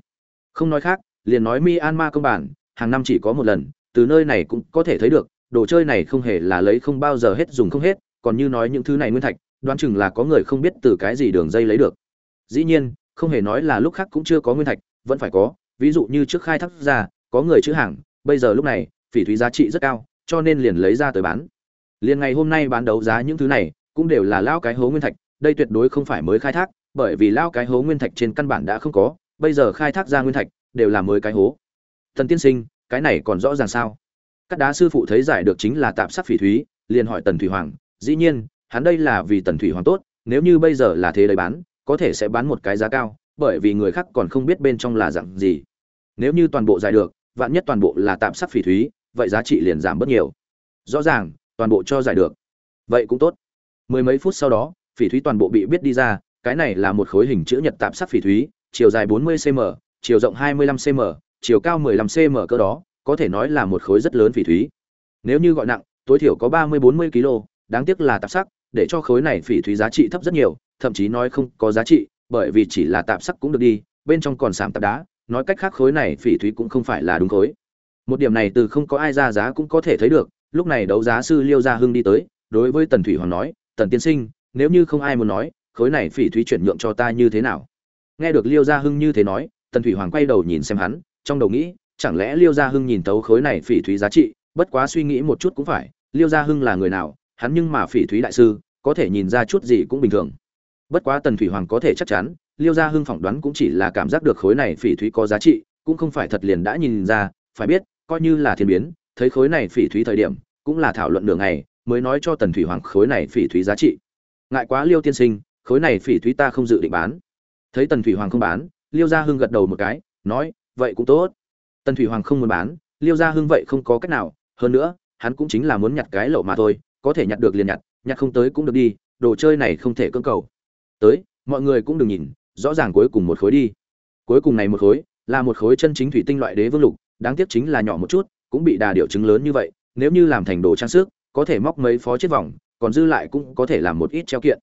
Không nói khác, liền nói myanmar công bản, hàng năm chỉ có một lần từ nơi này cũng có thể thấy được, đồ chơi này không hề là lấy không bao giờ hết, dùng không hết, còn như nói những thứ này nguyên thạch, đoán chừng là có người không biết từ cái gì đường dây lấy được. Dĩ nhiên, không hề nói là lúc khác cũng chưa có nguyên thạch, vẫn phải có, ví dụ như trước khai thác ra, có người chữ hàng, bây giờ lúc này, phỉ thúy giá trị rất cao, cho nên liền lấy ra tới bán. Liền ngày hôm nay bán đấu giá những thứ này, cũng đều là lao cái hố nguyên thạch, đây tuyệt đối không phải mới khai thác, bởi vì lao cái hố nguyên thạch trên căn bản đã không có, bây giờ khai thác ra nguyên thạch, đều là mới cái hố. Thần tiên sinh cái này còn rõ ràng sao? Các đá sư phụ thấy giải được chính là tạp sắc phỉ thúy, liền hỏi tần thủy hoàng, dĩ nhiên, hắn đây là vì tần thủy hoàng tốt, nếu như bây giờ là thế đấy bán, có thể sẽ bán một cái giá cao, bởi vì người khác còn không biết bên trong là dạng gì. Nếu như toàn bộ giải được, vạn nhất toàn bộ là tạm sắc phỉ thúy, vậy giá trị liền giảm bớt nhiều. Rõ ràng, toàn bộ cho giải được. Vậy cũng tốt. Mười mấy phút sau đó, phỉ thúy toàn bộ bị biết đi ra, cái này là một khối hình chữ nhật tạm sắc phỉ thúy, chiều dài 40 cm chiều rộng 25 cm chiều cao 15 cm cơ đó, có thể nói là một khối rất lớn phỉ thúy. Nếu như gọi nặng, tối thiểu có 30-40 kg đáng tiếc là tạp sắc, để cho khối này phỉ thúy giá trị thấp rất nhiều, thậm chí nói không có giá trị, bởi vì chỉ là tạp sắc cũng được đi, bên trong còn sạm tạp đá, nói cách khác khối này phỉ thúy cũng không phải là đúng khối. Một điểm này từ không có ai ra giá cũng có thể thấy được, lúc này đấu giá sư liêu gia hưng đi tới, đối với tần thủy hoàng nói, tần tiên sinh, nếu như không ai muốn nói, khối này phỉ thúy chuyển nhượng cho ta như thế nào? Nghe được liêu gia hưng như thế nói, tần thủy hoàng quay đầu nhìn xem hắn trong đầu nghĩ, chẳng lẽ liêu gia hưng nhìn tấu khối này phỉ thúy giá trị, bất quá suy nghĩ một chút cũng phải, liêu gia hưng là người nào, hắn nhưng mà phỉ thúy đại sư, có thể nhìn ra chút gì cũng bình thường. Bất quá tần thủy hoàng có thể chắc chắn, liêu gia hưng phỏng đoán cũng chỉ là cảm giác được khối này phỉ thúy có giá trị, cũng không phải thật liền đã nhìn ra, phải biết, coi như là thiên biến, thấy khối này phỉ thúy thời điểm, cũng là thảo luận đường này mới nói cho tần thủy hoàng khối này phỉ thúy giá trị. Ngại quá liêu tiên sinh, khối này phỉ thúy ta không dự định bán. Thấy tần thủy hoàng không bán, liêu gia hưng gật đầu một cái, nói vậy cũng tốt. Tần thủy hoàng không muốn bán, liêu gia hưng vậy không có cách nào, hơn nữa, hắn cũng chính là muốn nhặt cái lậu mà thôi, có thể nhặt được liền nhặt nhặt không tới cũng được đi, đồ chơi này không thể cưỡng cầu. Tới, mọi người cũng đừng nhìn, rõ ràng cuối cùng một khối đi. Cuối cùng này một khối, là một khối chân chính thủy tinh loại đế vương lục, đáng tiếc chính là nhỏ một chút, cũng bị đà điệu chứng lớn như vậy, nếu như làm thành đồ trang sức, có thể móc mấy phó chiếc vòng, còn dư lại cũng có thể làm một ít treo kiện.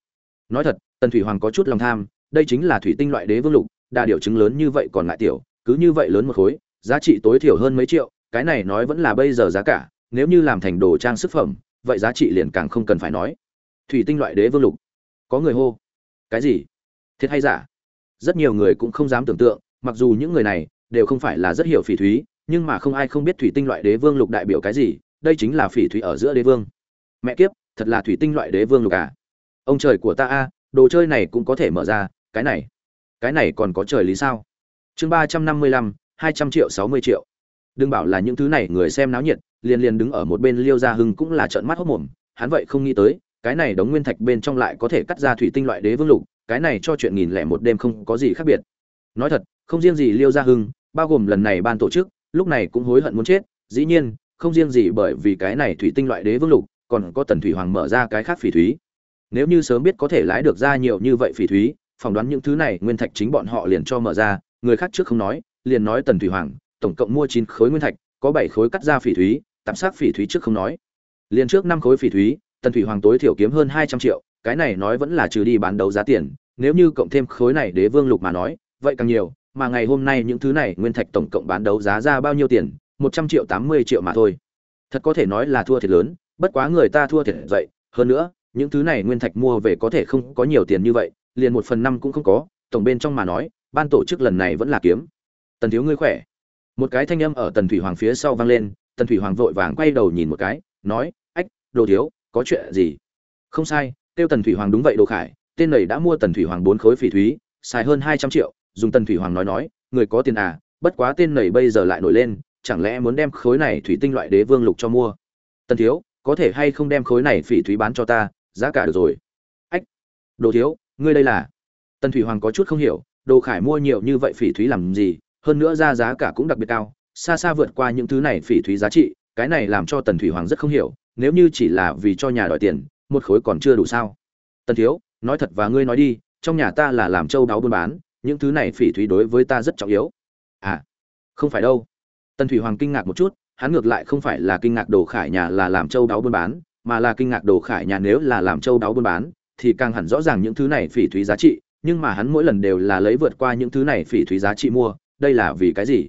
Nói thật, tần thủy hoàng có chút lòng tham, đây chính là thủy tinh loại đế vương lục, đà điệu chứng lớn như vậy còn lại tiểu cứ như vậy lớn một khối, giá trị tối thiểu hơn mấy triệu, cái này nói vẫn là bây giờ giá cả, nếu như làm thành đồ trang sức phẩm, vậy giá trị liền càng không cần phải nói. Thủy tinh loại đế vương lục. Có người hô. Cái gì? Thiệt hay giả? Rất nhiều người cũng không dám tưởng tượng, mặc dù những người này đều không phải là rất hiểu phỉ thúy, nhưng mà không ai không biết thủy tinh loại đế vương lục đại biểu cái gì, đây chính là phỉ thúy ở giữa đế vương. Mẹ kiếp, thật là thủy tinh loại đế vương lục à? Ông trời của ta a, đồ chơi này cũng có thể mở ra, cái này cái này còn có trời lý sao? Chương ba trăm năm mươi lăm, hai trăm triệu sáu mươi triệu. Đừng bảo là những thứ này người xem náo nhiệt, liền liền đứng ở một bên liêu gia hưng cũng là trợn mắt hốc mồm, hắn vậy không nghĩ tới, cái này đống nguyên thạch bên trong lại có thể cắt ra thủy tinh loại đế vương lục, cái này cho chuyện nghìn lẻ một đêm không có gì khác biệt. Nói thật, không riêng gì liêu gia hưng, bao gồm lần này ban tổ chức, lúc này cũng hối hận muốn chết, dĩ nhiên, không riêng gì bởi vì cái này thủy tinh loại đế vương lục, còn có tần thủy hoàng mở ra cái khác phỉ thúy. Nếu như sớm biết có thể lái được ra nhiều như vậy phỉ thúy, phỏng đoán những thứ này nguyên thạch chính bọn họ liền cho mở ra người khác trước không nói, liền nói tần thủy hoàng, tổng cộng mua chín khối nguyên thạch, có bảy khối cắt ra phỉ thúy, tạm sát phỉ thúy trước không nói. Liền trước năm khối phỉ thúy, tần thủy hoàng tối thiểu kiếm hơn hai trăm triệu, cái này nói vẫn là trừ đi bán đấu giá tiền, nếu như cộng thêm khối này đế vương lục mà nói, vậy càng nhiều, mà ngày hôm nay những thứ này nguyên thạch tổng cộng bán đấu giá ra bao nhiêu tiền? Một trăm triệu tám mươi triệu mà thôi. Thật có thể nói là thua thiệt lớn, bất quá người ta thua thiệt vậy hơn nữa, những thứ này nguyên thạch mua về có thể không có nhiều tiền như vậy, liền một phần năm cũng không có, tổng bên trong mà nói ban tổ chức lần này vẫn là kiếm. Tần thiếu ngươi khỏe. Một cái thanh âm ở tần thủy hoàng phía sau vang lên, tần thủy hoàng vội vàng quay đầu nhìn một cái, nói, ách, đồ thiếu, có chuyện gì? Không sai tiêu tần thủy hoàng đúng vậy đồ khải, tên này đã mua tần thủy hoàng bốn khối phỉ thúy, xài hơn hai trăm triệu, dùng tần thủy hoàng nói nói, người có tiền à bất quá tên này bây giờ lại nổi lên, chẳng lẽ muốn đem khối này thủy tinh loại đế vương lục cho mua? Tần thiếu, có thể hay không đem khối này phỉ thúy bán cho ta, giá cả được rồi. Ách, đồ thiếu, ngươi đây là? Tần thủy hoàng có chút không hiểu đồ khải mua nhiều như vậy phỉ thúy làm gì? Hơn nữa ra giá cả cũng đặc biệt cao, xa xa vượt qua những thứ này phỉ thúy giá trị, cái này làm cho tần thủy hoàng rất không hiểu, nếu như chỉ là vì cho nhà đòi tiền, một khối còn chưa đủ sao? Tần thiếu, nói thật và ngươi nói đi, trong nhà ta là làm châu đáo buôn bán, những thứ này phỉ thúy đối với ta rất trọng yếu. À không phải đâu. Tần thủy hoàng kinh ngạc một chút, hắn ngược lại không phải là kinh ngạc đồ khải nhà là làm châu đáo buôn bán, mà là kinh ngạc đồ khải nhà nếu là làm châu đáo buôn bán, thì càng hẳn rõ ràng những thứ này phỉ thúy giá trị nhưng mà hắn mỗi lần đều là lấy vượt qua những thứ này phỉ thúy giá trị mua, đây là vì cái gì?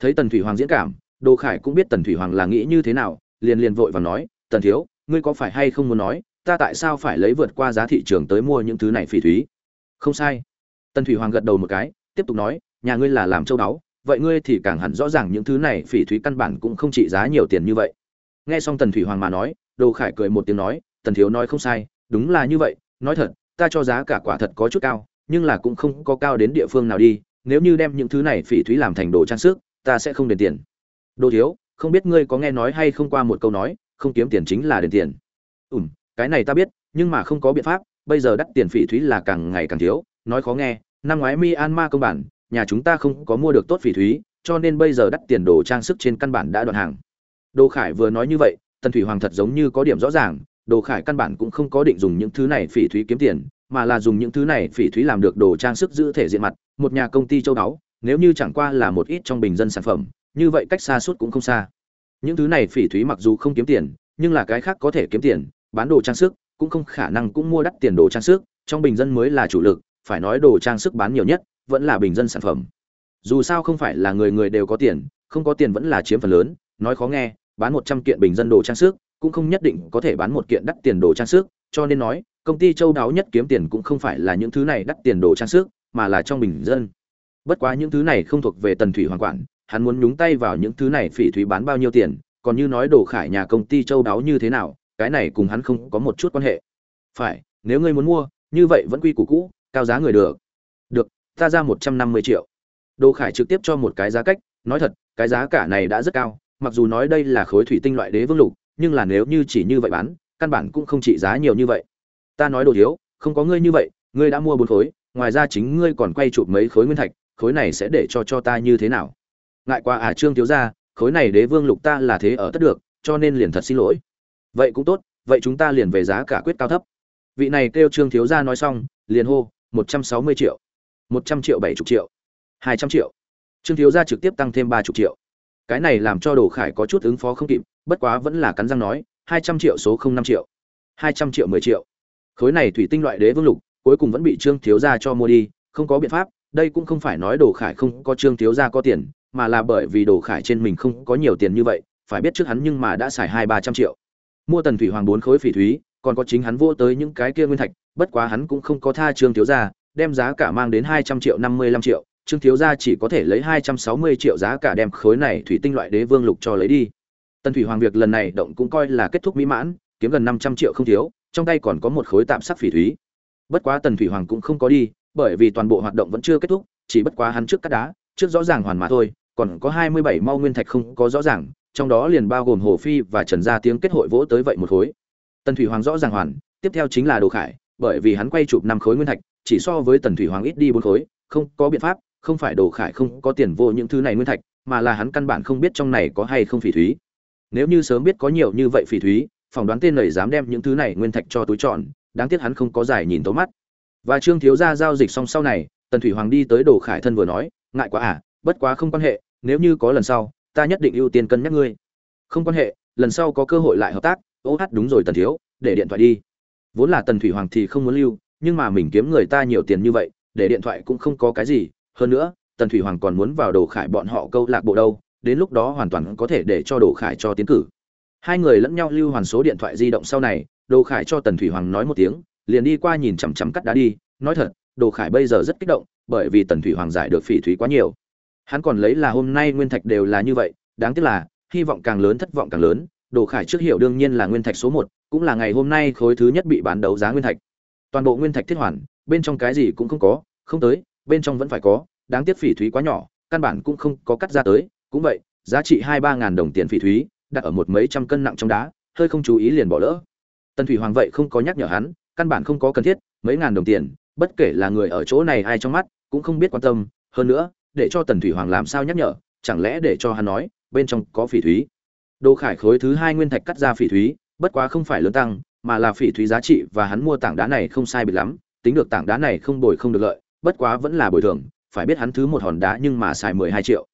Thấy tần thủy hoàng diễn cảm, đồ khải cũng biết tần thủy hoàng là nghĩ như thế nào, liền liền vội và nói, tần thiếu, ngươi có phải hay không muốn nói, ta tại sao phải lấy vượt qua giá thị trường tới mua những thứ này phỉ thúy? Không sai. Tần thủy hoàng gật đầu một cái, tiếp tục nói, nhà ngươi là làm châu đáo vậy ngươi thì càng hẳn rõ ràng những thứ này phỉ thúy căn bản cũng không trị giá nhiều tiền như vậy. Nghe xong tần thủy hoàng mà nói, đồ khải cười một tiếng nói, tần thiếu nói không sai, đúng là như vậy, nói thật, ta cho giá cả quả thật có chút cao nhưng là cũng không có cao đến địa phương nào đi, nếu như đem những thứ này phỉ thúy làm thành đồ trang sức, ta sẽ không đền tiền. Đồ thiếu, không biết ngươi có nghe nói hay không qua một câu nói, không kiếm tiền chính là đền tiền. Ùm cái này ta biết, nhưng mà không có biện pháp, bây giờ đắt tiền phỉ thúy là càng ngày càng thiếu, nói khó nghe, năm ngoái myanmar công bản, nhà chúng ta không có mua được tốt phỉ thúy, cho nên bây giờ đắt tiền đồ trang sức trên căn bản đã đoạn hàng. Đồ khải vừa nói như vậy, tần thủy hoàng thật giống như có điểm rõ ràng, đồ khải căn bản cũng không có định dùng những thứ này phỉ thúy kiếm tiền mà là dùng những thứ này phỉ thúy làm được đồ trang sức giữ thể diện mặt, một nhà công ty châu đáo nếu như chẳng qua là một ít trong bình dân sản phẩm, như vậy cách xa suốt cũng không xa. Những thứ này phỉ thúy mặc dù không kiếm tiền, nhưng là cái khác có thể kiếm tiền, bán đồ trang sức, cũng không khả năng cũng mua đắt tiền đồ trang sức, trong bình dân mới là chủ lực, phải nói đồ trang sức bán nhiều nhất, vẫn là bình dân sản phẩm. Dù sao không phải là người người đều có tiền, không có tiền vẫn là chiếm phần lớn, nói khó nghe, bán một trăm kiện bình dân đồ trang sức, cũng không nhất định có thể bán một kiện đắt tiền đồ trang sức, cho nên nói công ty châu đáo nhất kiếm tiền cũng không phải là những thứ này đắt tiền đồ trang sức, mà là trong bình dân. Bất quá những thứ này không thuộc về tần thủy hoàng quản, hắn muốn nhúng tay vào những thứ này phỉ thúy bán bao nhiêu tiền, còn như nói đồ khải nhà công ty châu đáo như thế nào, cái này cùng hắn không có một chút quan hệ. Phải, nếu ngươi muốn mua, như vậy vẫn quy củ cũ, cao giá người được. Được, ta ra một trăm năm mươi triệu. Đồ khải trực tiếp cho một cái giá cách, nói thật, cái giá cả này đã rất cao, mặc dù nói đây là khối thủy tinh loại đế vương lục, nhưng là nếu như chỉ như vậy bán, căn bản cũng không trị giá nhiều như vậy ta nói đồ thiếu, không có ngươi như vậy, ngươi đã mua bốn khối, ngoài ra chính ngươi còn quay chụp mấy khối nguyên thạch, khối này sẽ để cho cho ta như thế nào? Ngại qua à trương thiếu gia, khối này đế vương lục ta là thế ở tất được, cho nên liền thật xin lỗi. Vậy cũng tốt, vậy chúng ta liền về giá cả quyết cao thấp. Vị này kêu trương thiếu gia nói xong, liền hô, một trăm sáu mươi triệu. một trăm triệu bảy chục triệu. hai trăm triệu. Trương thiếu gia trực tiếp tăng thêm ba chục triệu. Cái này làm cho đồ khải có chút ứng phó không kịp, bất quá vẫn là cắn răng nói, hai trăm triệu số không năm triệu. hai trăm triệu mười triệu khối này thủy tinh loại đế vương lục, cuối cùng vẫn bị trương thiếu gia cho mua đi, không có biện pháp, đây cũng không phải nói đồ khải không có trương thiếu gia có tiền, mà là bởi vì đồ khải trên mình không có nhiều tiền như vậy, phải biết trước hắn nhưng mà đã xài hai ba trăm triệu. Mua tần thủy hoàng bốn khối phỉ thúy, còn có chính hắn vô tới những cái kia nguyên thạch, bất quá hắn cũng không có tha trương thiếu gia, đem giá cả mang đến hai trăm triệu năm mươi lăm triệu, trương thiếu gia chỉ có thể lấy hai trăm sáu mươi triệu giá cả đem khối này thủy tinh loại đế vương lục cho lấy đi. Tần thủy hoàng việc lần này động cũng coi là kết thúc mỹ mãn, kiếm gần năm trăm triệu không thiếu trong tay còn có một khối tạm sắc phỉ thúy. Bất quá tần thủy hoàng cũng không có đi, bởi vì toàn bộ hoạt động vẫn chưa kết thúc, chỉ bất quá hắn trước cắt đá, trước rõ ràng hoàn mà thôi, còn có hai mươi bảy mau nguyên thạch không có rõ ràng, trong đó liền bao gồm hồ phi và trần gia tiếng kết hội vỗ tới vậy một khối. Tần thủy hoàng rõ ràng hoàn, tiếp theo chính là đồ khải, bởi vì hắn quay chụp năm khối nguyên thạch, chỉ so với tần thủy hoàng ít đi bốn khối, không có biện pháp, không phải đồ khải không có tiền vô những thứ này nguyên thạch, mà là hắn căn bản không biết trong này có hay không phỉ thúy. Nếu như sớm biết có nhiều như vậy phỉ thúy phỏng đoán tên này dám đem những thứ này nguyên thạch cho túi trọn đáng tiếc hắn không có giải nhìn tấu mắt. Và trương thiếu gia giao dịch xong sau này, tần thủy hoàng đi tới đồ khải thân vừa nói, ngại quá à bất quá không quan hệ, nếu như có lần sau, ta nhất định ưu tiên cân nhắc ngươi. Không quan hệ, lần sau có cơ hội lại hợp tác. Ô hát, đúng rồi tần thiếu, để điện thoại đi. Vốn là tần thủy hoàng thì không muốn lưu, nhưng mà mình kiếm người ta nhiều tiền như vậy, để điện thoại cũng không có cái gì. Hơn nữa, tần thủy hoàng còn muốn vào đồ khải bọn họ câu lạc bộ đâu, đến lúc đó hoàn toàn có thể để cho đồ khải cho tiến cử hai người lẫn nhau lưu hoàn số điện thoại di động sau này, đồ khải cho tần thủy hoàng nói một tiếng, liền đi qua nhìn chằm chằm cắt đá đi, nói thật, đồ khải bây giờ rất kích động, bởi vì tần thủy hoàng giải được phỉ thúy quá nhiều. Hắn còn lấy là hôm nay nguyên thạch đều là như vậy, đáng tiếc là, hy vọng càng lớn, thất vọng càng lớn, đồ khải trước hiểu đương nhiên là nguyên thạch số một, cũng là ngày hôm nay khối thứ nhất bị bán đấu giá nguyên thạch. Toàn bộ nguyên thạch thiết hoàn, bên trong cái gì cũng không có, không tới, bên trong vẫn phải có, đáng tiếc phỉ thúy quá nhỏ, căn bản cũng không có cắt ra tới, cũng vậy, giá trị hai ba ngàn đồng tiền phỉ thúy đặt ở một mấy trăm cân nặng trong đá, hơi không chú ý liền bỏ lỡ. Tần thủy hoàng vậy không có nhắc nhở hắn, căn bản không có cần thiết, mấy ngàn đồng tiền, bất kể là người ở chỗ này ai trong mắt, cũng không biết quan tâm. Hơn nữa, để cho tần thủy hoàng làm sao nhắc nhở, chẳng lẽ để cho hắn nói, bên trong có phỉ thúy. Đồ khải khối thứ hai nguyên thạch cắt ra phỉ thúy, bất quá không phải lớn tăng, mà là phỉ thúy giá trị và hắn mua tảng đá này không sai biệt lắm, tính được tảng đá này không bồi không được lợi, bất quá vẫn là bồi thường, phải biết hắn thứ một hòn đá nhưng mà xài mười hai triệu.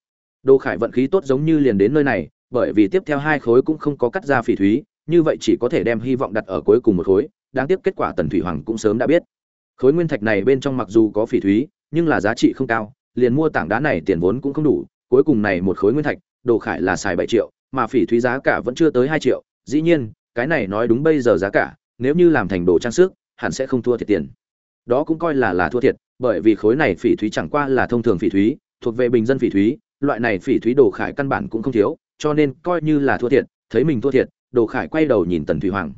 Đồ khải vận khí tốt giống như liền đến nơi này bởi vì tiếp theo hai khối cũng không có cắt ra phỉ thúy, như vậy chỉ có thể đem hy vọng đặt ở cuối cùng một khối, đáng tiếc kết quả tần thủy hoàng cũng sớm đã biết. Khối nguyên thạch này bên trong mặc dù có phỉ thúy, nhưng là giá trị không cao, liền mua tảng đá này tiền vốn cũng không đủ, cuối cùng này một khối nguyên thạch, đồ khải là xài bảy triệu, mà phỉ thúy giá cả vẫn chưa tới hai triệu, dĩ nhiên, cái này nói đúng bây giờ giá cả, nếu như làm thành đồ trang sức, hẳn sẽ không thua thiệt tiền. Đó cũng coi là là thua thiệt, bởi vì khối này phỉ thúy chẳng qua là thông thường phỉ thúy, thuộc về bình dân phỉ thúy loại này phỉ thúy đồ khải căn bản cũng không thiếu, cho nên coi như là thua thiệt, thấy mình thua thiệt, đồ khải quay đầu nhìn tần thủy hoàng.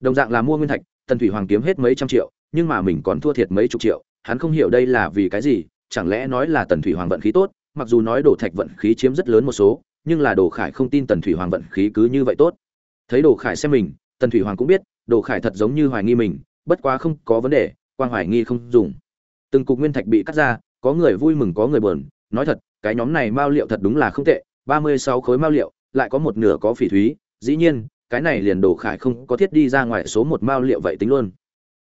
Đồng dạng là mua nguyên thạch, tần thủy hoàng kiếm hết mấy trăm triệu, nhưng mà mình còn thua thiệt mấy chục triệu, hắn không hiểu đây là vì cái gì, chẳng lẽ nói là tần thủy hoàng vận khí tốt, mặc dù nói đồ thạch vận khí chiếm rất lớn một số, nhưng là đồ khải không tin tần thủy hoàng vận khí cứ như vậy tốt. Thấy đồ khải xem mình, tần thủy hoàng cũng biết, đồ khải thật giống như hoài nghi mình, bất quá không có vấn đề quan hoài nghi không dùng. Từng cục nguyên thạch bị cắt ra, có người vui mừng, có người buồn, nói thật cái nhóm này mao liệu thật đúng là không tệ, ba mươi sáu khối mao liệu, lại có một nửa có phỉ thúy, dĩ nhiên, cái này liền đổ khải không có thiết đi ra ngoài số một mao liệu vậy tính luôn.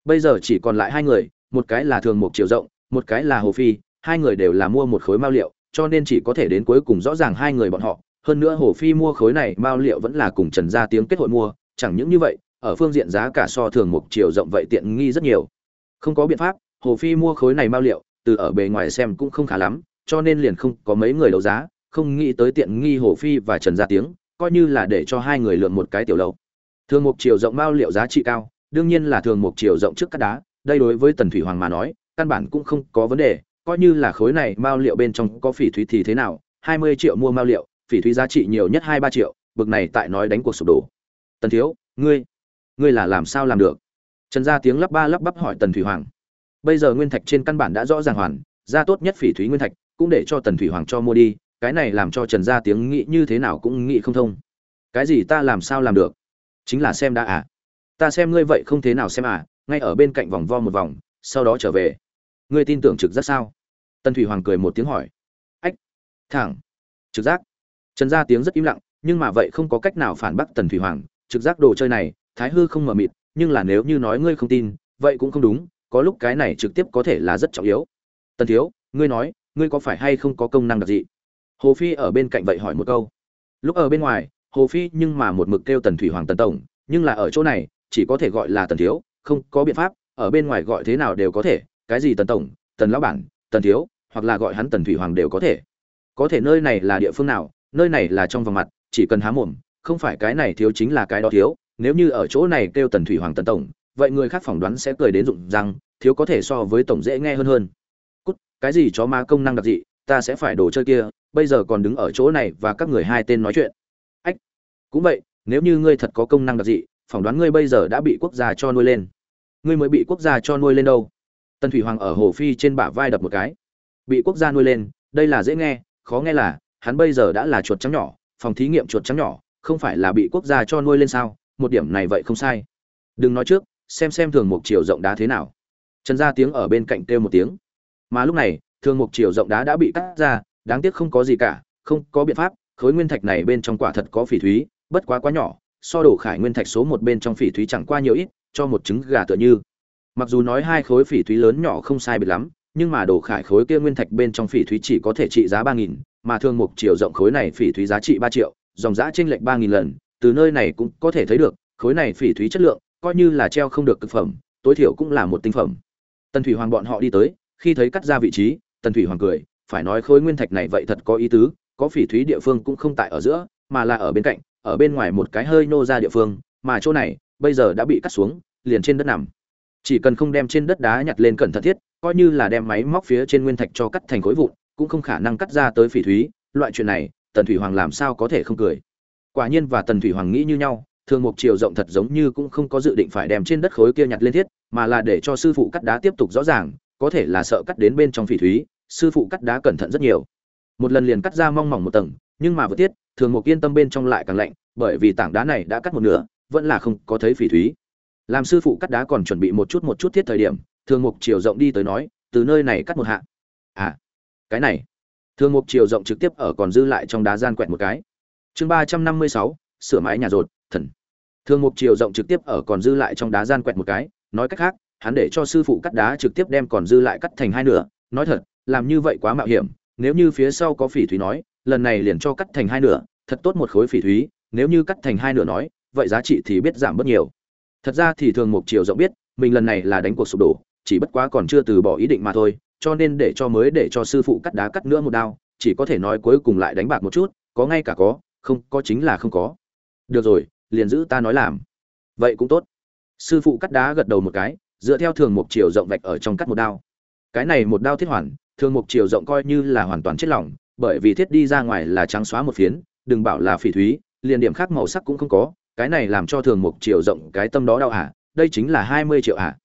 Bây giờ chỉ còn lại hai người, một cái là thường một chiều rộng, một cái là hồ phi, hai người đều là mua một khối mao liệu, cho nên chỉ có thể đến cuối cùng rõ ràng hai người bọn họ. Hơn nữa hồ phi mua khối này mao liệu vẫn là cùng trần gia tiếng kết hội mua, chẳng những như vậy, ở phương diện giá cả so thường một chiều rộng vậy tiện nghi rất nhiều. Không có biện pháp, hồ phi mua khối này mao liệu, từ ở bề ngoài xem cũng không khá lắm cho nên liền không có mấy người đấu giá, không nghĩ tới tiện nghi hồ phi và trần gia tiếng, coi như là để cho hai người lượm một cái tiểu lầu. Thường một chiều rộng bao liệu giá trị cao, đương nhiên là thường một chiều rộng trước cắt đá, đây đối với tần thủy hoàng mà nói, căn bản cũng không có vấn đề, coi như là khối này mao liệu bên trong có phỉ thúy thì thế nào, hai mươi triệu mua mao liệu, phỉ thúy giá trị nhiều nhất hai ba triệu, bực này tại nói đánh cuộc sụp đổ. Tần thiếu, ngươi ngươi là làm sao làm được? Trần gia tiếng lắp ba lắp bắp hỏi tần thủy hoàng. Bây giờ nguyên thạch trên căn bản đã rõ ràng hoàn, ra tốt nhất phỉ thúy nguyên thạch cũng để cho tần thủy hoàng cho mua đi, cái này làm cho trần gia tiếng nghĩ như thế nào cũng nghĩ không thông. Cái gì ta làm sao làm được? Chính là xem đã à? Ta xem ngươi vậy không thế nào xem à? Ngay ở bên cạnh vòng vo một vòng, sau đó trở về. Ngươi tin tưởng trực giác sao? Tần thủy hoàng cười một tiếng hỏi. Ách, thẳng. Trực giác. Trần gia tiếng rất im lặng, nhưng mà vậy không có cách nào phản bác tần thủy hoàng. Trực giác đồ chơi này, thái hư không mờ mịt, nhưng là nếu như nói ngươi không tin, vậy cũng không đúng, có lúc cái này trực tiếp có thể là rất trọng yếu. Tần thiếu, ngươi nói ngươi có phải hay không có công năng đặc dị? Hồ phi ở bên cạnh vậy hỏi một câu. Lúc ở bên ngoài, hồ phi nhưng mà một mực kêu tần thủy hoàng tần tổng, nhưng là ở chỗ này, chỉ có thể gọi là tần thiếu, không có biện pháp, ở bên ngoài gọi thế nào đều có thể, cái gì tần tổng, tần lão bản, tần thiếu, hoặc là gọi hắn tần thủy hoàng đều có thể. Có thể nơi này là địa phương nào, nơi này là trong vòng mặt, chỉ cần há mồm, không phải cái này thiếu chính là cái đó thiếu, nếu như ở chỗ này kêu tần thủy hoàng tần tổng, vậy người khác phỏng đoán sẽ cười đến rụng rằng thiếu có thể so với tổng dễ nghe hơn hơn cái gì chó ma công năng đặc dị, ta sẽ phải đồ chơi kia, bây giờ còn đứng ở chỗ này và các người hai tên nói chuyện. Ách, cũng vậy, nếu như ngươi thật có công năng đặc dị, phỏng đoán ngươi bây giờ đã bị quốc gia cho nuôi lên. Ngươi mới bị quốc gia cho nuôi lên đâu? Tần thủy hoàng ở hồ phi trên bả vai đập một cái. Bị quốc gia nuôi lên, đây là dễ nghe, khó nghe là, hắn bây giờ đã là chuột trắng nhỏ, phòng thí nghiệm chuột trắng nhỏ, không phải là bị quốc gia cho nuôi lên sao? Một điểm này vậy không sai. Đừng nói trước, xem xem thường một chiều rộng đá thế nào. Trần gia tiếng ở bên cạnh kêu một tiếng mà lúc này thường mục chiều rộng đá đã bị cắt ra, đáng tiếc không có gì cả, không có biện pháp, khối nguyên thạch này bên trong quả thật có phỉ thúy, bất quá quá nhỏ, so đổ khải nguyên thạch số một bên trong phỉ thúy chẳng qua nhiều ít, cho một trứng gà tựa như. Mặc dù nói hai khối phỉ thúy lớn nhỏ không sai biệt lắm, nhưng mà đổ khải khối kia nguyên thạch bên trong phỉ thúy chỉ có thể trị giá ba nghìn, mà thương mục chiều rộng khối này phỉ thúy giá trị ba triệu, dòng giã tranh lệch ba nghìn lần, từ nơi này cũng có thể thấy được, khối này phỉ thúy chất lượng coi như là treo không được cực phẩm, tối thiểu cũng là một tinh phẩm. Tần thủy hoàng bọn họ đi tới khi thấy cắt ra vị trí, tần thủy hoàng cười, phải nói khối nguyên thạch này vậy thật có ý tứ, có phỉ thúy địa phương cũng không tại ở giữa, mà là ở bên cạnh, ở bên ngoài một cái hơi nô ra địa phương, mà chỗ này, bây giờ đã bị cắt xuống, liền trên đất nằm. Chỉ cần không đem trên đất đá nhặt lên cẩn thận thiết, coi như là đem máy móc phía trên nguyên thạch cho cắt thành khối vụn, cũng không khả năng cắt ra tới phỉ thúy, loại chuyện này, tần thủy hoàng làm sao có thể không cười. Quả nhiên và tần thủy hoàng nghĩ như nhau, thường một chiều rộng thật giống như cũng không có dự định phải đem trên đất khối kia nhặt lên thiết, mà là để cho sư phụ cắt đá tiếp tục rõ ràng có thể là sợ cắt đến bên trong phỉ thúy, sư phụ cắt đá cẩn thận rất nhiều. Một lần liền cắt ra mong mỏng một tầng, nhưng mà vừa tiết, thường một yên tâm bên trong lại càng lạnh, bởi vì tảng đá này đã cắt một nửa, vẫn là không có thấy phỉ thúy. Làm sư phụ cắt đá còn chuẩn bị một chút một chút thiết thời điểm, thường mục chiều rộng đi tới nói, từ nơi này cắt một hạ. À cái này. Thường mục chiều rộng trực tiếp ở còn dư lại trong đá gian quẹt một cái. Chương ba trăm năm mươi sáu, sửa mái nhà rột, thần. Thường mục chiều rộng trực tiếp ở còn dư lại trong đá gian quẹt một cái, nói cách khác hắn để cho sư phụ cắt đá trực tiếp đem còn dư lại cắt thành hai nửa. Nói thật, làm như vậy quá mạo hiểm. Nếu như phía sau có phỉ thúy nói, lần này liền cho cắt thành hai nửa, thật tốt một khối phỉ thúy. Nếu như cắt thành hai nửa nói, vậy giá trị thì biết giảm bớt nhiều. Thật ra thì thường một chiều rộng biết, mình lần này là đánh cuộc sụp đổ, chỉ bất quá còn chưa từ bỏ ý định mà thôi, cho nên để cho mới để cho sư phụ cắt đá cắt nữa một đao, chỉ có thể nói cuối cùng lại đánh bạc một chút, có ngay cả có, không, có chính là không có. Được rồi, liền giữ ta nói làm. Vậy cũng tốt. Sư phụ cắt đá gật đầu một cái dựa theo thường một chiều rộng vạch ở trong cắt một đao. Cái này một đao thiết hoàn, thường một chiều rộng coi như là hoàn toàn chết lỏng, bởi vì thiết đi ra ngoài là trắng xóa một phiến, đừng bảo là phỉ thúy, liền điểm khác màu sắc cũng không có, cái này làm cho thường một chiều rộng cái tâm đó đau hả? Đây chính là hai mươi triệu hả?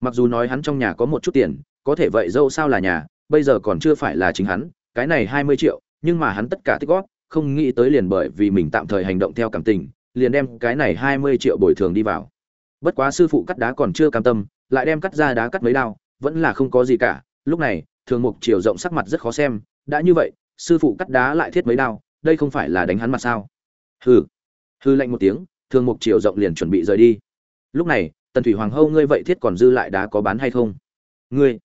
Mặc dù nói hắn trong nhà có một chút tiền, có thể vậy dâu sao là nhà, bây giờ còn chưa phải là chính hắn, cái này hai mươi triệu, nhưng mà hắn tất cả tích góp, không nghĩ tới liền bởi vì mình tạm thời hành động theo cảm tình, liền đem cái này hai mươi triệu bồi thường đi vào bất quá sư phụ cắt đá còn chưa cam tâm, lại đem cắt ra đá cắt mấy đao, vẫn là không có gì cả. Lúc này, thường mục chiều rộng sắc mặt rất khó xem, đã như vậy, sư phụ cắt đá lại thiết mấy đao, đây không phải là đánh hắn mặt sao? Hừ. Hư lạnh một tiếng, thường mục chiều rộng liền chuẩn bị rời đi. Lúc này, tần thủy hoàng hâu ngươi vậy thiết còn dư lại đá có bán hay không? Ngươi.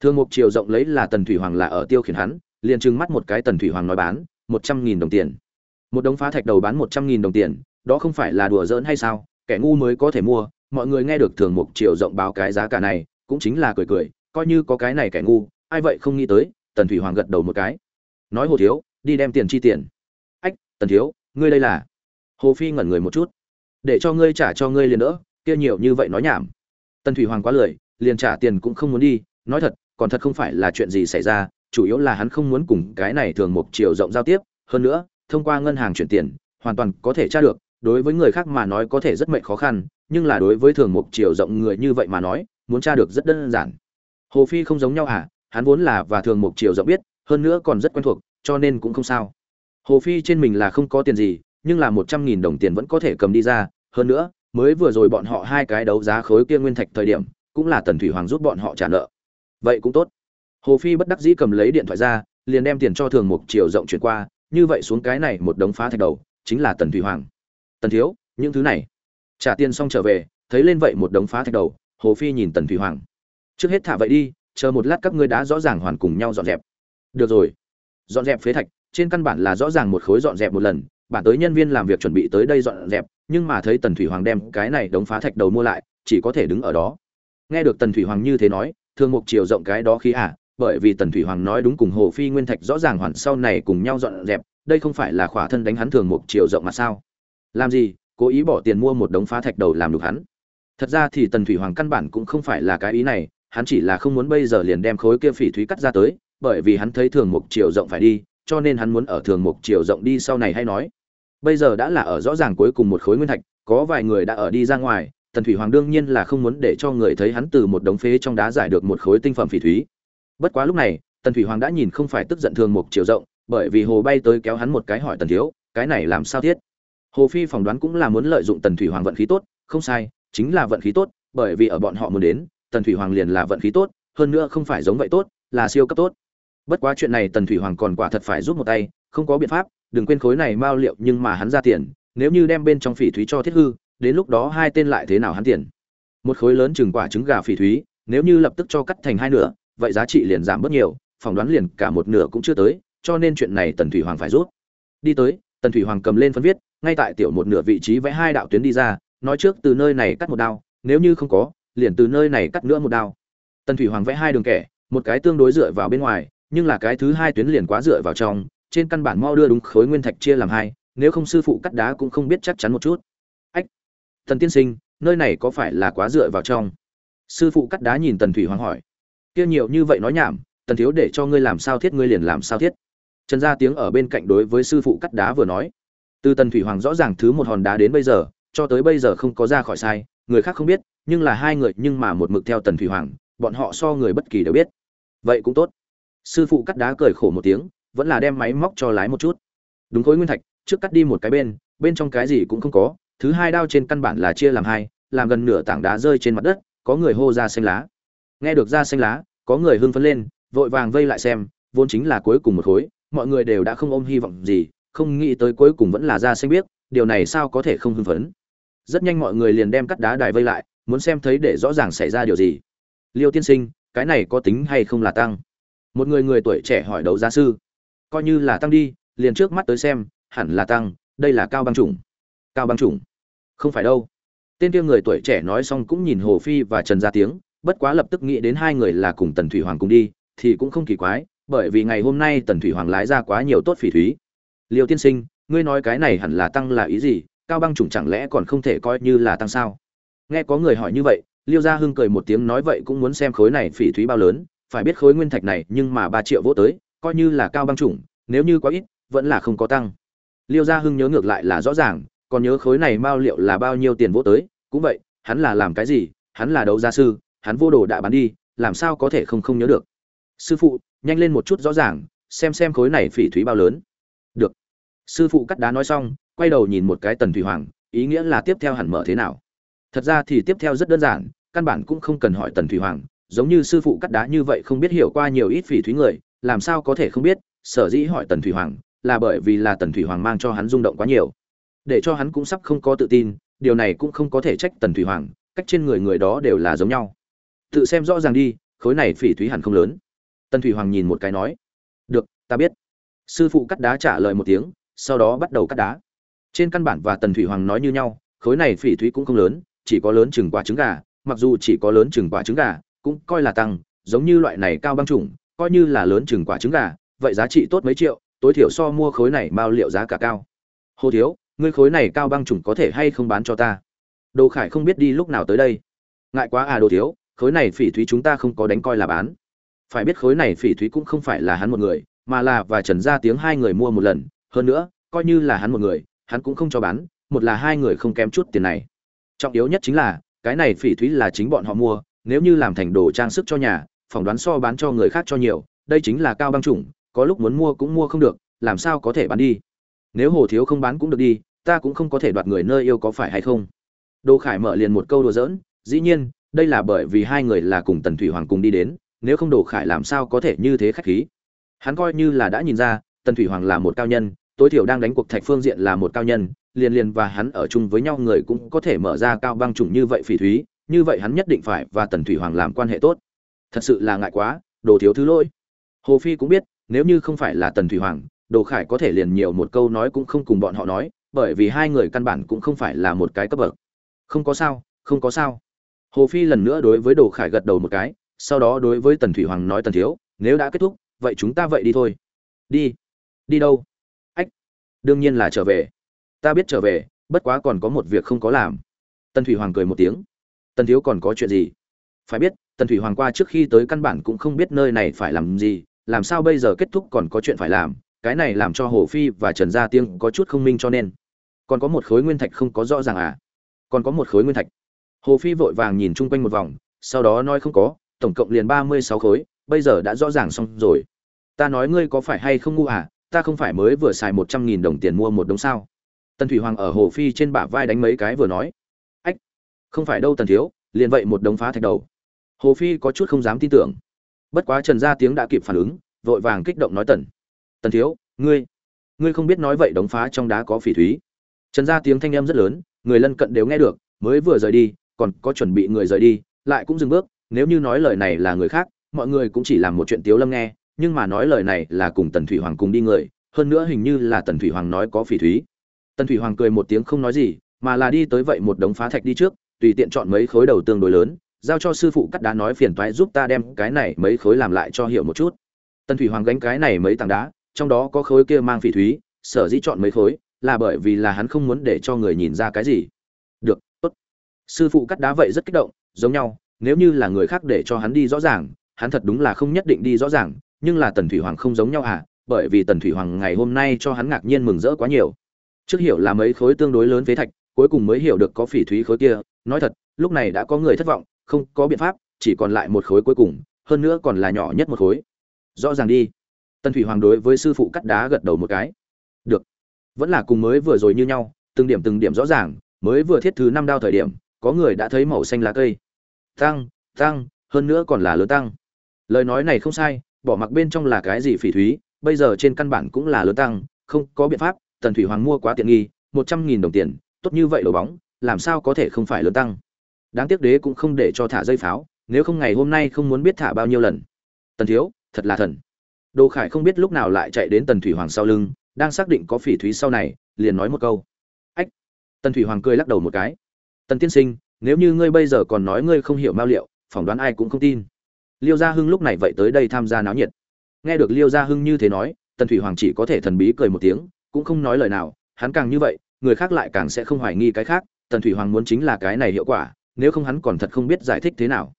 Thường mục chiều rộng lấy là tần thủy hoàng là ở tiêu khiển hắn, liền trừng mắt một cái tần thủy hoàng nói bán, một trăm nghìn đồng tiền. Một đống phá thạch đầu bán một trăm nghìn đồng tiền, đó không phải là đùa giỡn hay sao? Kẻ ngu mới có thể mua mọi người nghe được thường mục triều rộng báo cái giá cả này, cũng chính là cười cười, coi như có cái này kẻ ngu, ai vậy không nghĩ tới, tần thủy hoàng gật đầu một cái. Nói hồ thiếu, đi đem tiền chi tiền. Ách, tần thiếu, ngươi đây là? Hồ phi ngẩn người một chút. Để cho ngươi trả cho ngươi liền đỡ, kia nhiều như vậy nói nhảm. Tần thủy hoàng quá lười, liền trả tiền cũng không muốn đi, nói thật, còn thật không phải là chuyện gì xảy ra, chủ yếu là hắn không muốn cùng cái này thường một chiều rộng giao tiếp, hơn nữa, thông qua ngân hàng chuyển tiền, hoàn toàn có thể tra được, đối với người khác mà nói có thể rất mệnh khó khăn nhưng là đối với thường một chiều rộng người như vậy mà nói, muốn tra được rất đơn giản. Hồ phi không giống nhau à hắn vốn là và thường một chiều rộng biết, hơn nữa còn rất quen thuộc, cho nên cũng không sao. Hồ phi trên mình là không có tiền gì, nhưng là một trăm nghìn đồng tiền vẫn có thể cầm đi ra. Hơn nữa, mới vừa rồi bọn họ hai cái đấu giá khối kia nguyên thạch thời điểm, cũng là tần thủy hoàng giúp bọn họ trả nợ. Vậy cũng tốt. Hồ phi bất đắc dĩ cầm lấy điện thoại ra, liền đem tiền cho thường một chiều rộng chuyển qua. Như vậy xuống cái này một đống phá thạch đầu, chính là tần thủy hoàng. Tần thiếu, những thứ này trả tiền xong trở về, thấy lên vậy một đống phá thạch đầu, hồ phi nhìn tần thủy hoàng. Trước hết thả vậy đi, chờ một lát các ngươi đã rõ ràng hoàn cùng nhau dọn dẹp. Được rồi. Dọn dẹp phế thạch, trên căn bản là rõ ràng một khối dọn dẹp một lần, bản tới nhân viên làm việc chuẩn bị tới đây dọn dẹp, nhưng mà thấy tần thủy hoàng đem cái này đống phá thạch đầu mua lại, chỉ có thể đứng ở đó. Nghe được tần thủy hoàng như thế nói, thương mục chiều rộng cái đó khí à bởi vì tần thủy hoàng nói đúng cùng hồ phi nguyên thạch rõ ràng hoàn sau này cùng nhau dọn dẹp, đây không phải là khỏa thân đánh hắn thường mục chiều rộng mà sao? Làm gì? Cố ý bỏ tiền mua một đống phá thạch đầu làm đục hắn. Thật ra thì tần thủy hoàng căn bản cũng không phải là cái ý này, hắn chỉ là không muốn bây giờ liền đem khối kia phỉ thúy cắt ra tới, bởi vì hắn thấy thường Mục triệu rộng phải đi, cho nên hắn muốn ở thường Mục triệu rộng đi sau này hay nói. Bây giờ đã là ở rõ ràng cuối cùng một khối nguyên thạch, có vài người đã ở đi ra ngoài, tần thủy hoàng đương nhiên là không muốn để cho người thấy hắn từ một đống phế trong đá giải được một khối tinh phẩm phỉ thúy. Bất quá lúc này, tần thủy hoàng đã nhìn không phải tức giận thường Mục chiều rộng, bởi vì hồ bay tới kéo hắn một cái hỏi tần thiếu, cái này làm sao thiết? Hồ phi phỏng đoán cũng là muốn lợi dụng tần thủy hoàng vận khí tốt, không sai, chính là vận khí tốt, bởi vì ở bọn họ muốn đến, tần thủy hoàng liền là vận khí tốt, hơn nữa không phải giống vậy tốt, là siêu cấp tốt. Bất quá chuyện này tần thủy hoàng còn quả thật phải giúp một tay, không có biện pháp, đừng quên khối này mao liệu nhưng mà hắn ra tiền, nếu như đem bên trong phỉ thúy cho thiết hư, đến lúc đó hai tên lại thế nào hắn tiền? Một khối lớn chừng quả trứng gà phỉ thúy, nếu như lập tức cho cắt thành hai nửa, vậy giá trị liền giảm bớt nhiều, phỏng đoán liền cả một nửa cũng chưa tới, cho nên chuyện này tần thủy hoàng phải rút. Đi tới tần thủy hoàng cầm lên phân viết, ngay tại tiểu một nửa vị trí vẽ hai đạo tuyến đi ra, nói trước từ nơi này cắt một đao, nếu như không có, liền từ nơi này cắt nữa một đao. Tần thủy hoàng vẽ hai đường kẻ, một cái tương đối dựa vào bên ngoài, nhưng là cái thứ hai tuyến liền quá dựa vào trong, trên căn bản mau đưa đúng khối nguyên thạch chia làm hai, nếu không sư phụ cắt đá cũng không biết chắc chắn một chút. Ách, tần tiên sinh, nơi này có phải là quá dựa vào trong? Sư phụ cắt đá nhìn tần thủy hoàng hỏi. Kia nhiều như vậy nói nhảm, tần thiếu để cho ngươi làm sao thiết, ngươi liền làm sao thiết trần gia tiếng ở bên cạnh đối với sư phụ cắt đá vừa nói. Từ tần thủy hoàng rõ ràng thứ một hòn đá đến bây giờ, cho tới bây giờ không có ra khỏi sai, người khác không biết, nhưng là hai người nhưng mà một mực theo tần thủy hoàng, bọn họ so người bất kỳ đều biết. Vậy cũng tốt. Sư phụ cắt đá cười khổ một tiếng, vẫn là đem máy móc cho lái một chút. Đúng khối nguyên thạch, trước cắt đi một cái bên bên trong cái gì cũng không có, thứ hai đao trên căn bản là chia làm hai, làm gần nửa tảng đá rơi trên mặt đất, có người hô ra xanh lá. Nghe được ra xanh lá, có người hưng phấn lên, vội vàng vây lại xem, vốn chính là cuối cùng một khối mọi người đều đã không ôm hy vọng gì, không nghĩ tới cuối cùng vẫn là ra xanh biết điều này sao có thể không hưng phấn? Rất nhanh mọi người liền đem cắt đá đài vây lại, muốn xem thấy để rõ ràng xảy ra điều gì. Liêu tiên sinh, cái này có tính hay không là tăng? Một người người tuổi trẻ hỏi đấu gia sư. Coi như là tăng đi, liền trước mắt tới xem, hẳn là tăng, đây là cao băng chủng. Cao băng chủng? Không phải đâu. Tên kia người tuổi trẻ nói xong cũng nhìn hồ phi và trần gia tiếng, bất quá lập tức nghĩ đến hai người là cùng tần thủy hoàng cùng đi, thì cũng không kỳ quái bởi vì ngày hôm nay tần thủy hoàng lái ra quá nhiều tốt phỉ thúy. Liêu tiên sinh, ngươi nói cái này hẳn là tăng là ý gì? Cao băng chủng chẳng lẽ còn không thể coi như là tăng sao? Nghe có người hỏi như vậy, liêu gia hưng cười một tiếng nói vậy cũng muốn xem khối này phỉ thúy bao lớn, phải biết khối nguyên thạch này nhưng mà ba triệu vỗ tới, coi như là cao băng chủng, nếu như quá ít, vẫn là không có tăng. Liêu gia hưng nhớ ngược lại là rõ ràng, còn nhớ khối này bao liệu là bao nhiêu tiền vỗ tới, cũng vậy, hắn là làm cái gì? Hắn là đấu gia sư, hắn vô đồ đã bán đi, làm sao có thể không không nhớ được? Sư phụ, nhanh lên một chút rõ ràng, xem xem khối này phỉ thúy bao lớn. Được. Sư phụ cắt đá nói xong, quay đầu nhìn một cái tần thủy hoàng, ý nghĩa là tiếp theo hẳn mở thế nào. Thật ra thì tiếp theo rất đơn giản, căn bản cũng không cần hỏi tần thủy hoàng, giống như sư phụ cắt đá như vậy không biết hiểu qua nhiều ít phỉ thúy người, làm sao có thể không biết, sở dĩ hỏi tần thủy hoàng, là bởi vì là tần thủy hoàng mang cho hắn rung động quá nhiều. Để cho hắn cũng sắp không có tự tin, điều này cũng không có thể trách tần thủy hoàng, cách trên người người đó đều là giống nhau. Tự xem rõ ràng đi, khối này phỉ thúy hẳn không lớn tần thủy hoàng nhìn một cái nói, được, ta biết. Sư phụ cắt đá trả lời một tiếng, sau đó bắt đầu cắt đá. Trên căn bản và tần thủy hoàng nói như nhau, khối này phỉ thúy cũng không lớn, chỉ có lớn chừng quả trứng gà, mặc dù chỉ có lớn chừng quả trứng gà, cũng coi là tăng, giống như loại này cao băng trùng, coi như là lớn chừng quả trứng gà, vậy giá trị tốt mấy triệu, tối thiểu so mua khối này bao liệu giá cả cao. Hồ thiếu, ngươi khối này cao băng trùng có thể hay không bán cho ta? Đồ khải không biết đi lúc nào tới đây. Ngại quá à đồ thiếu, khối này phỉ thúy chúng ta không có đánh coi là bán phải biết khối này phỉ thúy cũng không phải là hắn một người, mà là và trần gia tiếng hai người mua một lần. Hơn nữa, coi như là hắn một người, hắn cũng không cho bán, một là hai người không kém chút tiền này. Trọng yếu nhất chính là, cái này phỉ thúy là chính bọn họ mua, nếu như làm thành đồ trang sức cho nhà, phỏng đoán so bán cho người khác cho nhiều, đây chính là cao băng chủng, có lúc muốn mua cũng mua không được, làm sao có thể bán đi? Nếu hồ thiếu không bán cũng được đi, ta cũng không có thể đoạt người nơi yêu có phải hay không? Đồ khải mở liền một câu đùa giỡn, dĩ nhiên, đây là bởi vì hai người là cùng tần thủy hoàng cùng đi đến nếu không đồ khải làm sao có thể như thế khách khí? Hắn coi như là đã nhìn ra, tần thủy hoàng là một cao nhân, tối thiểu đang đánh cuộc thạch phương diện là một cao nhân, liền liền và hắn ở chung với nhau người cũng có thể mở ra cao băng chủng như vậy phỉ thúy, như vậy hắn nhất định phải và tần thủy hoàng làm quan hệ tốt. Thật sự là ngại quá, đồ thiếu thứ lỗi. Hồ phi cũng biết, nếu như không phải là tần thủy hoàng, đồ khải có thể liền nhiều một câu nói cũng không cùng bọn họ nói, bởi vì hai người căn bản cũng không phải là một cái cấp bậc. Không có sao, không có sao. Hồ phi lần nữa đối với đồ khải gật đầu một cái sau đó đối với tần thủy hoàng nói tần thiếu, nếu đã kết thúc, vậy chúng ta vậy đi thôi. Đi đi đâu? Ách, đương nhiên là trở về. Ta biết trở về, bất quá còn có một việc không có làm. Tần thủy hoàng cười một tiếng. Tần thiếu còn có chuyện gì? Phải biết, tần thủy hoàng qua trước khi tới căn bản cũng không biết nơi này phải làm gì, làm sao bây giờ kết thúc còn có chuyện phải làm, cái này làm cho hồ phi và trần gia tiên có chút không minh cho nên. Còn có một khối nguyên thạch không có rõ ràng à? Còn có một khối nguyên thạch. Hồ phi vội vàng nhìn chung quanh một vòng, sau đó nói không có tổng cộng liền ba mươi sáu khối, bây giờ đã rõ ràng xong rồi. Ta nói ngươi có phải hay không ngu à ta không phải mới vừa xài một trăm nghìn đồng tiền mua một đống sao? Tần thủy hoàng ở hồ phi trên bả vai đánh mấy cái vừa nói. Ách, không phải đâu tần thiếu, liền vậy một đống phá thạch đầu. Hồ phi có chút không dám tin tưởng. Bất quá trần gia tiếng đã kịp phản ứng, vội vàng kích động nói tần. Tần thiếu, ngươi ngươi không biết nói vậy đống phá trong đá có phỉ thúy. Trần gia tiếng thanh âm rất lớn, người lân cận đều nghe được, mới vừa rời đi, còn có chuẩn bị người rời đi, lại cũng dừng bước nếu như nói lời này là người khác, mọi người cũng chỉ làm một chuyện tiếu lâm nghe, nhưng mà nói lời này là cùng tần thủy hoàng cùng đi người, hơn nữa hình như là tần thủy hoàng nói có phỉ thúy. Tần thủy hoàng cười một tiếng không nói gì, mà là đi tới vậy một đống phá thạch đi trước, tùy tiện chọn mấy khối đầu tương đối lớn, giao cho sư phụ cắt đá nói phiền toái giúp ta đem cái này mấy khối làm lại cho hiểu một chút. Tần thủy hoàng gánh cái này mấy tảng đá, trong đó có khối kia mang phỉ thúy, sở dĩ chọn mấy khối, là bởi vì là hắn không muốn để cho người nhìn ra cái gì. Được, tốt. Sư phụ cắt đá vậy rất kích động, giống nhau nếu như là người khác để cho hắn đi rõ ràng, hắn thật đúng là không nhất định đi rõ ràng, nhưng là tần thủy hoàng không giống nhau à bởi vì tần thủy hoàng ngày hôm nay cho hắn ngạc nhiên mừng rỡ quá nhiều. Trước hiểu là mấy khối tương đối lớn phế thạch, cuối cùng mới hiểu được có phỉ thúy khối kia, nói thật, lúc này đã có người thất vọng, không có biện pháp, chỉ còn lại một khối cuối cùng, hơn nữa còn là nhỏ nhất một khối. Rõ ràng đi. Tần thủy hoàng đối với sư phụ cắt đá gật đầu một cái. Được. Vẫn là cùng mới vừa rồi như nhau, từng điểm từng điểm rõ ràng, mới vừa thiết thứ năm đao thời điểm, có người đã thấy màu xanh lá cây tăng tăng, hơn nữa còn là lớn tăng. Lời nói này không sai, bỏ mặc bên trong là cái gì phỉ thúy, bây giờ trên căn bản cũng là lớn tăng, không có biện pháp, tần thủy hoàng mua quá tiện nghi, một trăm nghìn đồng tiền, tốt như vậy đồ bóng, làm sao có thể không phải lớn tăng? Đáng tiếc đế cũng không để cho thả dây pháo, nếu không ngày hôm nay không muốn biết thả bao nhiêu lần. Tần thiếu, thật là thần. Đồ khải không biết lúc nào lại chạy đến tần thủy hoàng sau lưng, đang xác định có phỉ thúy sau này, liền nói một câu. Ách! Tần thủy hoàng cười lắc đầu một cái. Tần tiên sinh nếu như ngươi bây giờ còn nói ngươi không hiểu mao liệu, phỏng đoán ai cũng không tin. Liêu gia hưng lúc này vậy tới đây tham gia náo nhiệt. Nghe được liêu gia hưng như thế nói, tần thủy hoàng chỉ có thể thần bí cười một tiếng, cũng không nói lời nào, hắn càng như vậy, người khác lại càng sẽ không hoài nghi cái khác, tần thủy hoàng muốn chính là cái này hiệu quả, nếu không hắn còn thật không biết giải thích thế nào.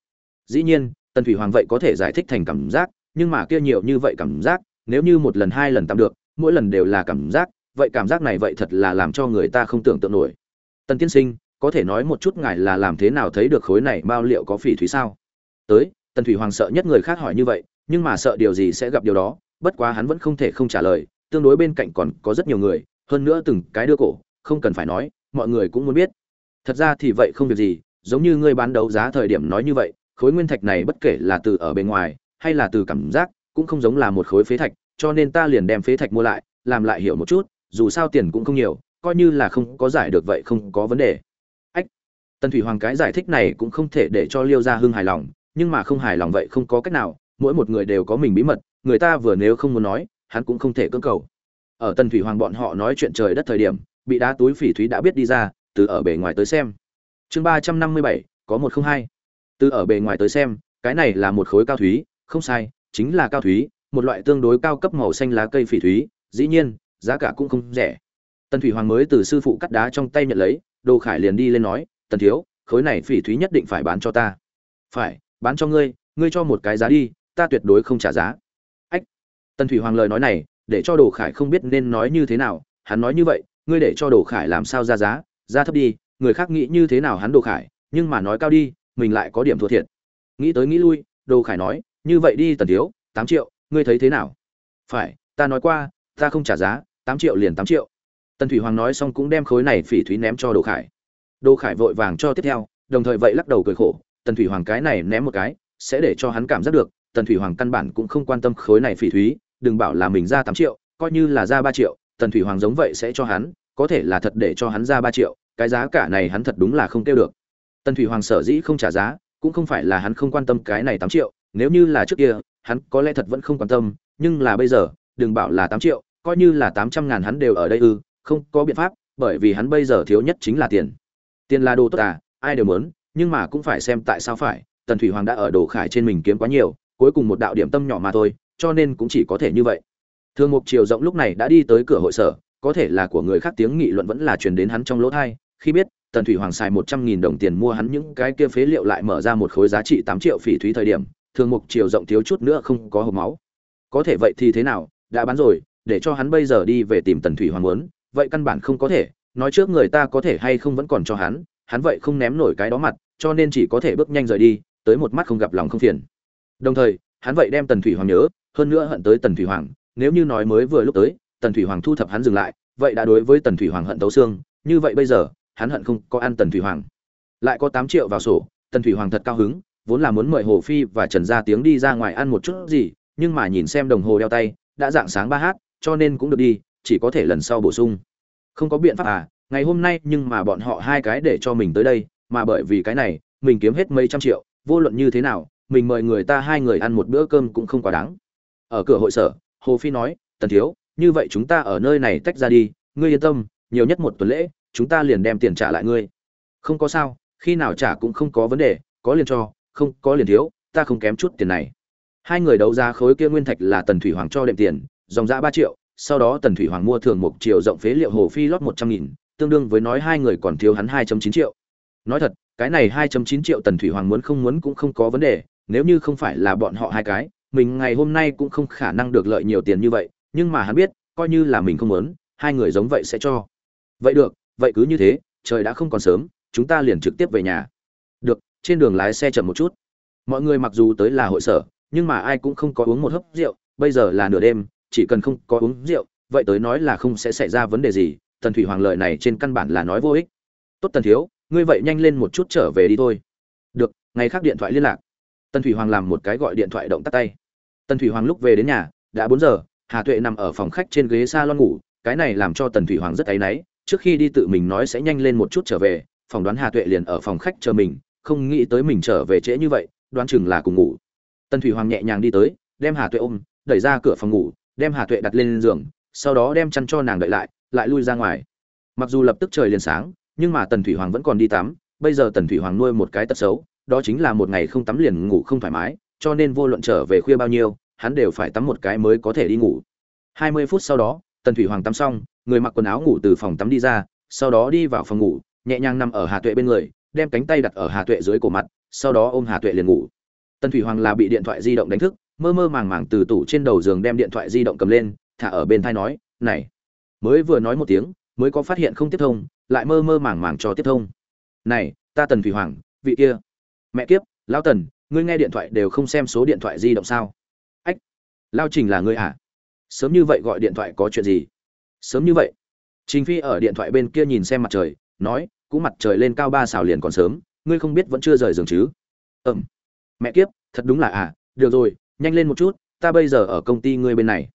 Dĩ nhiên, tần thủy hoàng vậy có thể giải thích thành cảm giác, nhưng mà kia nhiều như vậy cảm giác, nếu như một lần hai lần tạm được, mỗi lần đều là cảm giác, vậy cảm giác này vậy thật là làm cho người ta không tưởng tượng nổi. Tần tiên sinh có thể nói một chút ngài là làm thế nào thấy được khối này bao liệu có phỉ thúy sao? Tới, tần thủy hoàng sợ nhất người khác hỏi như vậy, nhưng mà sợ điều gì sẽ gặp điều đó, bất quá hắn vẫn không thể không trả lời, tương đối bên cạnh còn có rất nhiều người, hơn nữa từng cái đưa cổ, không cần phải nói, mọi người cũng muốn biết. Thật ra thì vậy không việc gì, giống như ngươi bán đấu giá thời điểm nói như vậy, khối nguyên thạch này bất kể là từ ở bên ngoài, hay là từ cảm giác, cũng không giống là một khối phế thạch, cho nên ta liền đem phế thạch mua lại, làm lại hiểu một chút, dù sao tiền cũng không nhiều, coi như là không có giải được vậy không có vấn đề tần thủy hoàng cái giải thích này cũng không thể để cho liêu gia hưng hài lòng, nhưng mà không hài lòng vậy không có cách nào, mỗi một người đều có mình bí mật, người ta vừa nếu không muốn nói, hắn cũng không thể cưỡng cầu. Ở tần thủy hoàng bọn họ nói chuyện trời đất thời điểm, bị đá túi phỉ thúy đã biết đi ra, từ ở bề ngoài tới xem. Chương ba trăm năm mươi bảy, có một không hai. Từ ở bề ngoài tới xem, cái này là một khối cao thúy, không sai, chính là cao thúy, một loại tương đối cao cấp màu xanh lá cây phỉ thúy, dĩ nhiên, giá cả cũng không rẻ. Tần thủy hoàng mới từ sư phụ cắt đá trong tay nhận lấy, đồ khải liền đi lên nói tần thiếu, khối này phỉ thúy nhất định phải bán cho ta. Phải, bán cho ngươi ngươi cho một cái giá đi, ta tuyệt đối không trả giá. Ách. Tần thủy hoàng lời nói này, để cho đồ khải không biết nên nói như thế nào, hắn nói như vậy, ngươi để cho đồ khải làm sao ra giá, ra thấp đi, người khác nghĩ như thế nào hắn đồ khải, nhưng mà nói cao đi, mình lại có điểm thua thiệt. Nghĩ tới nghĩ lui, đồ khải nói, như vậy đi tần thiếu, tám triệu, ngươi thấy thế nào? Phải, ta nói qua, ta không trả giá, tám triệu liền tám triệu. Tần thủy hoàng nói xong cũng đem khối này phỉ thúy ném cho đồ khải đồ khải vội vàng cho tiếp theo, đồng thời vậy lắc đầu cười khổ, tần thủy hoàng cái này ném một cái, sẽ để cho hắn cảm giác được, tần thủy hoàng căn bản cũng không quan tâm khối này phỉ thúy, đừng bảo là mình ra tám triệu, coi như là ra ba triệu, tần thủy hoàng giống vậy sẽ cho hắn, có thể là thật để cho hắn ra ba triệu, cái giá cả này hắn thật đúng là không tiêu được. Tần thủy hoàng sở dĩ không trả giá, cũng không phải là hắn không quan tâm cái này tám triệu, nếu như là trước kia, hắn có lẽ thật vẫn không quan tâm, nhưng là bây giờ, đừng bảo là tám triệu, coi như là tám trăm ngàn hắn đều ở đây ư, không có biện pháp, bởi vì hắn bây giờ thiếu nhất chính là tiền tiền là đồ tốt à ai đều muốn, nhưng mà cũng phải xem tại sao phải, tần thủy hoàng đã ở đồ khải trên mình kiếm quá nhiều, cuối cùng một đạo điểm tâm nhỏ mà thôi, cho nên cũng chỉ có thể như vậy. Thường mục chiều rộng lúc này đã đi tới cửa hội sở, có thể là của người khác tiếng nghị luận vẫn là truyền đến hắn trong lỗ thai khi biết, tần thủy hoàng xài một trăm nghìn đồng tiền mua hắn những cái kia phế liệu lại mở ra một khối giá trị tám triệu phỉ thúy thời điểm thường mục chiều rộng thiếu chút nữa không có hộp máu. Có thể vậy thì thế nào, đã bán rồi, để cho hắn bây giờ đi về tìm tần thủy hoàng muốn, vậy căn bản không có thể nói trước người ta có thể hay không vẫn còn cho hắn hắn vậy không ném nổi cái đó mặt, cho nên chỉ có thể bước nhanh rời đi, tới một mắt không gặp lòng không phiền. Đồng thời, hắn vậy đem tần thủy hoàng nhớ, hơn nữa hận tới tần thủy hoàng, nếu như nói mới vừa lúc tới, tần thủy hoàng thu thập hắn dừng lại, vậy đã đối với tần thủy hoàng hận tấu xương, như vậy bây giờ, hắn hận không có ăn tần thủy hoàng. Lại có tám triệu vào sổ, tần thủy hoàng thật cao hứng, vốn là muốn mời hồ phi và trần gia tiếng đi ra ngoài ăn một chút gì, nhưng mà nhìn xem đồng hồ đeo tay, đã dạng sáng ba h cho nên cũng được đi, chỉ có thể lần sau bổ sung không có biện pháp à ngày hôm nay nhưng mà bọn họ hai cái để cho mình tới đây, mà bởi vì cái này, mình kiếm hết mấy trăm triệu, vô luận như thế nào, mình mời người ta hai người ăn một bữa cơm cũng không quá đáng. Ở cửa hội sở, hồ phi nói, tần thiếu, như vậy chúng ta ở nơi này tách ra đi, ngươi yên tâm, nhiều nhất một tuần lễ, chúng ta liền đem tiền trả lại ngươi. Không có sao, khi nào trả cũng không có vấn đề, có liền cho, không có liền thiếu, ta không kém chút tiền này. Hai người đấu giá khối kia nguyên thạch là tần thủy hoàng cho đệm tiền, dòng giã ba triệu sau đó tần thủy hoàng mua thường một triệu rộng phế liệu hồ phi lót một trăm nghìn, tương đương với nói hai người còn thiếu hắn hai chín triệu. Nói thật, cái này hai chín triệu tần thủy hoàng muốn không muốn cũng không có vấn đề, nếu như không phải là bọn họ hai cái, mình ngày hôm nay cũng không khả năng được lợi nhiều tiền như vậy, nhưng mà hắn biết, coi như là mình không muốn, hai người giống vậy sẽ cho. Vậy được, vậy cứ như thế, trời đã không còn sớm, chúng ta liền trực tiếp về nhà. Được, trên đường lái xe chậm một chút. Mọi người mặc dù tới là hội sở, nhưng mà ai cũng không có uống một hớp rượu, bây giờ là nửa đêm chỉ cần không có uống rượu, vậy tới nói là không sẽ xảy ra vấn đề gì, tần thủy hoàng lợi này trên căn bản là nói vô ích. Tốt tần thiếu, ngươi vậy nhanh lên một chút trở về đi thôi. Được, ngày khác điện thoại liên lạc. Tần thủy hoàng làm một cái gọi điện thoại động tắt tay. Tần thủy hoàng lúc về đến nhà, đã bốn giờ, hà tuệ nằm ở phòng khách trên ghế s a lon ngủ, cái này làm cho tần thủy hoàng rất áy náy, trước khi đi tự mình nói sẽ nhanh lên một chút trở về, phỏng đoán hà tuệ liền ở phòng khách chờ mình, không nghĩ tới mình trở về trễ như vậy, đoán chừng là cùng ngủ. Tần thủy hoàng nhẹ nhàng đi tới, đem hà tuệ ôm, đẩy ra cửa phòng ngủ đem hà tuệ đặt lên giường, sau đó đem chăn cho nàng đợi lại lại lui ra ngoài. Mặc dù lập tức trời liền sáng, nhưng mà tần thủy hoàng vẫn còn đi tắm, bây giờ tần thủy hoàng nuôi một cái tật xấu, đó chính là một ngày không tắm liền ngủ không thoải mái, cho nên vô luận trở về khuya bao nhiêu, hắn đều phải tắm một cái mới có thể đi ngủ. Hai mươi phút sau đó, tần thủy hoàng tắm xong, người mặc quần áo ngủ từ phòng tắm đi ra, sau đó đi vào phòng ngủ, nhẹ nhàng nằm ở hà tuệ bên người, đem cánh tay đặt ở hà tuệ dưới cổ mặt, sau đó ôm hà tuệ liền ngủ. Tần thủy hoàng là bị điện thoại di động đánh thức mơ mơ màng màng từ tủ trên đầu giường đem điện thoại di động cầm lên, thả ở bên thai nói, này. Mới vừa nói một tiếng, mới có phát hiện không tiếp thông, lại mơ mơ màng màng cho tiếp thông. Này, ta tần thủy hoàng, vị kia. Mẹ kiếp, lão tần, ngươi nghe điện thoại đều không xem số điện thoại di động sao? Ách lao trình là ngươi à? Sớm như vậy gọi điện thoại có chuyện gì? Sớm như vậy. Trình phi ở điện thoại bên kia nhìn xem mặt trời, nói, cũng mặt trời lên cao ba xào liền còn sớm, ngươi không biết vẫn chưa rời giường chứ? Ừm. Mẹ kiếp, thật đúng là à? Được rồi nhanh lên một chút, ta bây giờ ở công ty ngươi bên này.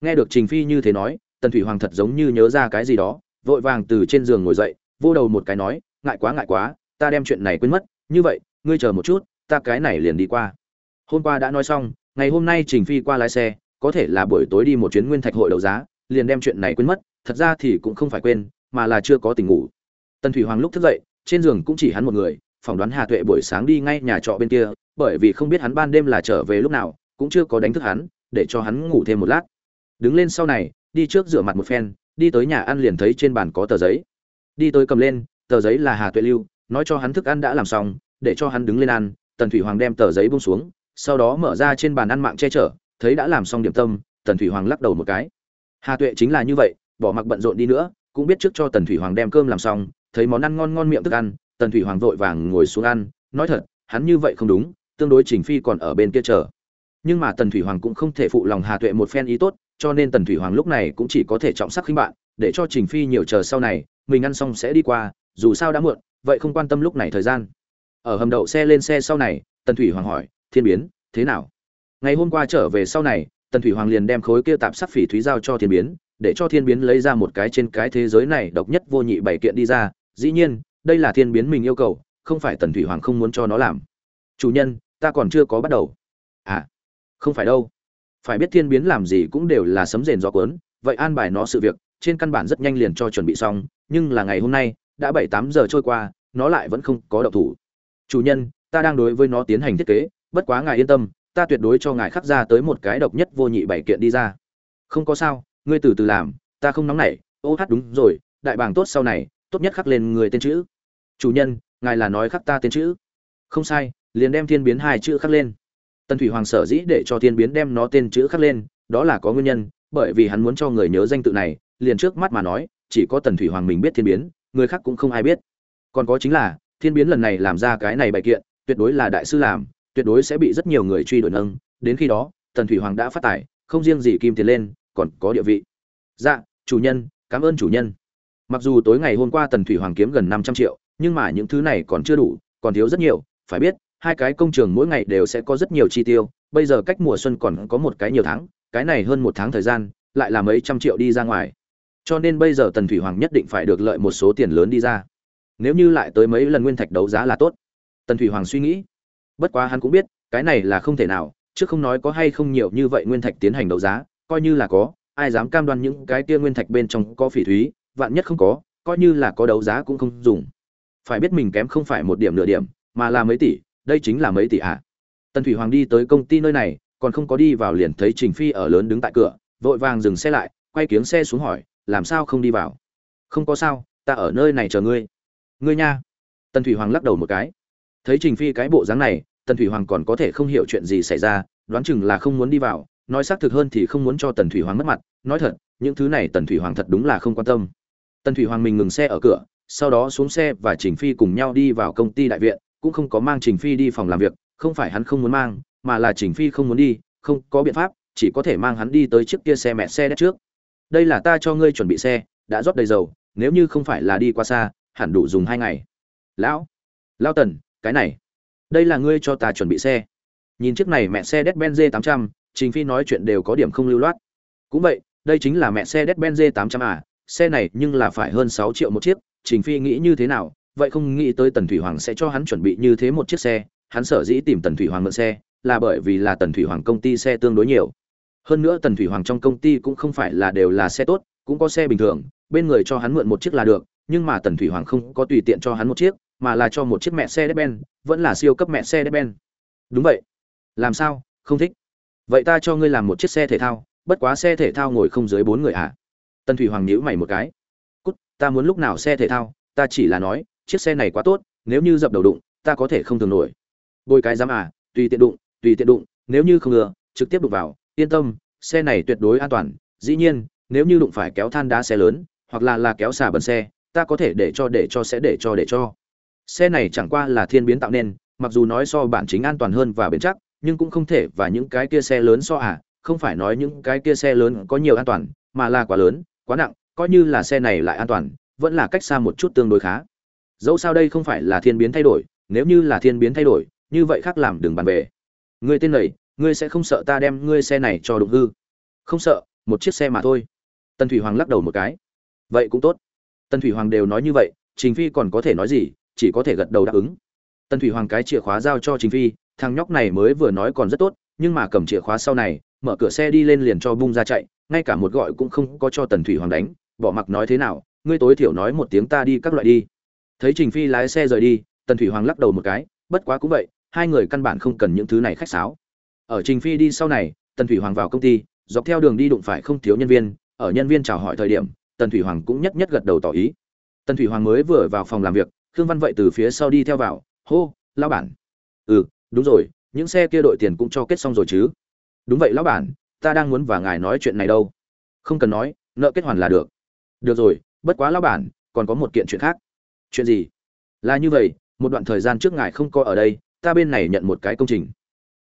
Nghe được trình phi như thế nói, tần thủy hoàng thật giống như nhớ ra cái gì đó, vội vàng từ trên giường ngồi dậy, vô đầu một cái nói, ngại quá ngại quá, ta đem chuyện này quên mất, như vậy, ngươi chờ một chút, ta cái này liền đi qua. Hôm qua đã nói xong, ngày hôm nay trình phi qua lái xe, có thể là buổi tối đi một chuyến nguyên thạch hội đấu giá, liền đem chuyện này quên mất, thật ra thì cũng không phải quên, mà là chưa có tình ngủ. Tần thủy hoàng lúc thức dậy, trên giường cũng chỉ hắn một người, phỏng đoán hà tuệ buổi sáng đi ngay nhà trọ bên kia, bởi vì không biết hắn ban đêm là trở về lúc nào cũng chưa có đánh thức hắn, để cho hắn ngủ thêm một lát. Đứng lên sau này, đi trước rửa mặt một phen, đi tới nhà ăn liền thấy trên bàn có tờ giấy. Đi tới cầm lên, tờ giấy là hà tuệ lưu, nói cho hắn thức ăn đã làm xong, để cho hắn đứng lên ăn, tần thủy hoàng đem tờ giấy bông xuống, sau đó mở ra trên bàn ăn mạng che chở, thấy đã làm xong điểm tâm, tần thủy hoàng lắc đầu một cái. Hà tuệ chính là như vậy, bỏ mặc bận rộn đi nữa, cũng biết trước cho tần thủy hoàng đem cơm làm xong, thấy món ăn ngon ngon miệng thức ăn, tần thủy hoàng vội vàng ngồi xuống ăn, nói thật, hắn như vậy không đúng, tương đối trình phi còn ở bên kia chờ nhưng mà tần thủy hoàng cũng không thể phụ lòng hà tuệ một phen ý tốt, cho nên tần thủy hoàng lúc này cũng chỉ có thể trọng sắc khinh bạn, để cho trình phi nhiều chờ sau này, mình ăn xong sẽ đi qua, dù sao đã muộn, vậy không quan tâm lúc này thời gian. Ở hầm đậu xe lên xe sau này, tần thủy hoàng hỏi, thiên biến, thế nào? Ngày hôm qua trở về sau này, tần thủy hoàng liền đem khối kia tạp sắc phỉ thúy giao cho thiên biến, để cho thiên biến lấy ra một cái trên cái thế giới này độc nhất vô nhị bảy kiện đi ra. Dĩ nhiên, đây là thiên biến mình yêu cầu, không phải tần thủy hoàng không muốn cho nó làm. Chủ nhân, ta còn chưa có bắt đầu không phải đâu. Phải biết thiên biến làm gì cũng đều là sấm rền gió cuốn, vậy an bài nó sự việc, trên căn bản rất nhanh liền cho chuẩn bị xong, nhưng là ngày hôm nay, đã bảy tám giờ trôi qua, nó lại vẫn không có động thủ. Chủ nhân, ta đang đối với nó tiến hành thiết kế, bất quá ngài yên tâm, ta tuyệt đối cho ngài khắc ra tới một cái độc nhất vô nhị bảy kiện đi ra. Không có sao, ngươi từ từ làm, ta không nóng nảy. Ô hát đúng rồi, đại bàng tốt sau này, tốt nhất khắc lên người tên chữ. Chủ nhân, ngài là nói khắc ta tên chữ. Không sai, liền đem thiên biến hai chữ khắc lên tần thủy hoàng sở dĩ để cho thiên biến đem nó tên chữ khắc lên, đó là có nguyên nhân, bởi vì hắn muốn cho người nhớ danh tự này, liền trước mắt mà nói, chỉ có tần thủy hoàng mình biết thiên biến, người khác cũng không ai biết. Còn có chính là, thiên biến lần này làm ra cái này bày kiện, tuyệt đối là đại sư làm, tuyệt đối sẽ bị rất nhiều người truy đuổi nâng. Đến khi đó, tần thủy hoàng đã phát tài, không riêng gì kim tiền lên, còn có địa vị. Dạ chủ nhân, cảm ơn chủ nhân. Mặc dù tối ngày hôm qua tần thủy hoàng kiếm gần năm trăm triệu, nhưng mà những thứ này còn chưa đủ, còn thiếu rất nhiều, phải biết hai cái công trường mỗi ngày đều sẽ có rất nhiều chi tiêu, bây giờ cách mùa xuân còn có một cái nhiều tháng, cái này hơn một tháng thời gian, lại là mấy trăm triệu đi ra ngoài. Cho nên bây giờ tần thủy hoàng nhất định phải được lợi một số tiền lớn đi ra. Nếu như lại tới mấy lần nguyên thạch đấu giá là tốt. Tần thủy hoàng suy nghĩ. Bất quá hắn cũng biết, cái này là không thể nào, chứ không nói có hay không nhiều như vậy nguyên thạch tiến hành đấu giá, coi như là có, ai dám cam đoan những cái kia nguyên thạch bên trong có phỉ thúy, vạn nhất không có, coi như là có đấu giá cũng không dùng. Phải biết mình kém không phải một điểm nửa điểm, mà là mấy tỷ đây chính là mấy tỷ ạ. À. tần thủy hoàng đi tới công ty nơi này, còn không có đi vào liền thấy trình phi ở lớn đứng tại cửa, vội vàng dừng xe lại, quay kiếng xe xuống hỏi, làm sao không đi vào? Không có sao, ta ở nơi này chờ ngươi. Ngươi nha. Tần thủy hoàng lắc đầu một cái. Thấy trình phi cái bộ dáng này, tần thủy hoàng còn có thể không hiểu chuyện gì xảy ra, đoán chừng là không muốn đi vào, nói xác thực hơn thì không muốn cho tần thủy hoàng mất mặt, nói thật, những thứ này tần thủy hoàng thật đúng là không quan tâm. Tần thủy hoàng mình ngừng xe ở cửa, sau đó xuống xe và trình phi cùng nhau đi vào công ty đại viện cũng không có mang trình phi đi phòng làm việc, không phải hắn không muốn mang, mà là trình phi không muốn đi, không có biện pháp, chỉ có thể mang hắn đi tới chiếc kia xe mẹ xe đất trước. Đây là ta cho ngươi chuẩn bị xe, đã rót đầy dầu, nếu như không phải là đi qua xa, hẳn đủ dùng hai ngày. Lão lão tần, cái này, đây là ngươi cho ta chuẩn bị xe. Nhìn chiếc này mẹ xe đét benz tám trăm, trình phi nói chuyện đều có điểm không lưu loát. Cũng vậy, đây chính là mẹ xe đét benz tám trăm à xe này nhưng là phải hơn sáu triệu một chiếc, trình phi nghĩ như thế nào vậy không nghĩ tới tần thủy hoàng sẽ cho hắn chuẩn bị như thế một chiếc xe hắn sở dĩ tìm tần thủy hoàng mượn xe là bởi vì là tần thủy hoàng công ty xe tương đối nhiều hơn nữa tần thủy hoàng trong công ty cũng không phải là đều là xe tốt cũng có xe bình thường bên người cho hắn mượn một chiếc là được nhưng mà tần thủy hoàng không có tùy tiện cho hắn một chiếc mà là cho một chiếc mẹ xe đép ben vẫn là siêu cấp mẹ xe đép ben Đúng vậy. Làm sao? Không thích. Vậy ta cho ngươi làm một chiếc xe thể thao, bất quá xe thể thao ngồi không dưới bốn người à? Tần Thủy Hoàng nhíu mày một cái. Cút, ta muốn lúc nào xe thể thao, ta chỉ là nói, chiếc xe này quá tốt, nếu như dập đầu đụng, ta có thể không thường nổi. Bôi cái dám à, tùy tiện đụng, tùy tiện đụng, nếu như không ngừa trực tiếp đụng vào, yên tâm, xe này tuyệt đối an toàn. Dĩ nhiên, nếu như đụng phải kéo than đá xe lớn, hoặc là là kéo xà bần xe, ta có thể để cho để cho sẽ để cho để cho xe này chẳng qua là thiên biến tạo nên mặc dù nói so bản chính an toàn hơn và bền chắc nhưng cũng không thể và những cái kia xe lớn so à không phải nói những cái kia xe lớn có nhiều an toàn mà là quá lớn quá nặng coi như là xe này lại an toàn vẫn là cách xa một chút tương đối khá dẫu sao đây không phải là thiên biến thay đổi, nếu như là thiên biến thay đổi, như vậy khác làm đừng bàn về. Ngươi tên này, ngươi sẽ không sợ ta đem ngươi xe này cho đụng hư. Không sợ, một chiếc xe mà thôi. Tần thủy hoàng lắc đầu một cái. Vậy cũng tốt. Tần thủy hoàng đều nói như vậy, trình phi còn có thể nói gì, chỉ có thể gật đầu đáp ứng. Tần thủy hoàng cái chìa khóa giao cho trình phi, thằng nhóc này mới vừa nói còn rất tốt, nhưng mà cầm chìa khóa sau này, mở cửa xe đi lên liền cho bung ra chạy, ngay cả một gọi cũng không có cho tần thủy hoàng đánh, bỏ mặc nói thế nào, ngươi tối thiểu nói một tiếng ta đi các loại đi thấy trình phi lái xe rời đi, tần thủy hoàng lắc đầu một cái, bất quá cũng vậy, hai người căn bản không cần những thứ này khách sáo. Ở trình phi đi sau này, tần thủy hoàng vào công ty, dọc theo đường đi đụng phải không thiếu nhân viên, ở nhân viên chào hỏi thời điểm, tần thủy hoàng cũng nhất nhất gật đầu tỏ ý. Tần thủy hoàng mới vừa vào phòng làm việc, khương văn vậy từ phía sau đi theo vào, hô, lão bản. Ừ đúng rồi, những xe kia đội tiền cũng cho kết xong rồi chứ. Đúng vậy, lão bản, ta đang muốn và ngài nói chuyện này đâu. Không cần nói, nợ kết hoàn là được. Được rồi, bất quá lão bản, còn có một kiện chuyện khác chuyện gì? Là như vậy, một đoạn thời gian trước ngài không có ở đây, ta bên này nhận một cái công trình.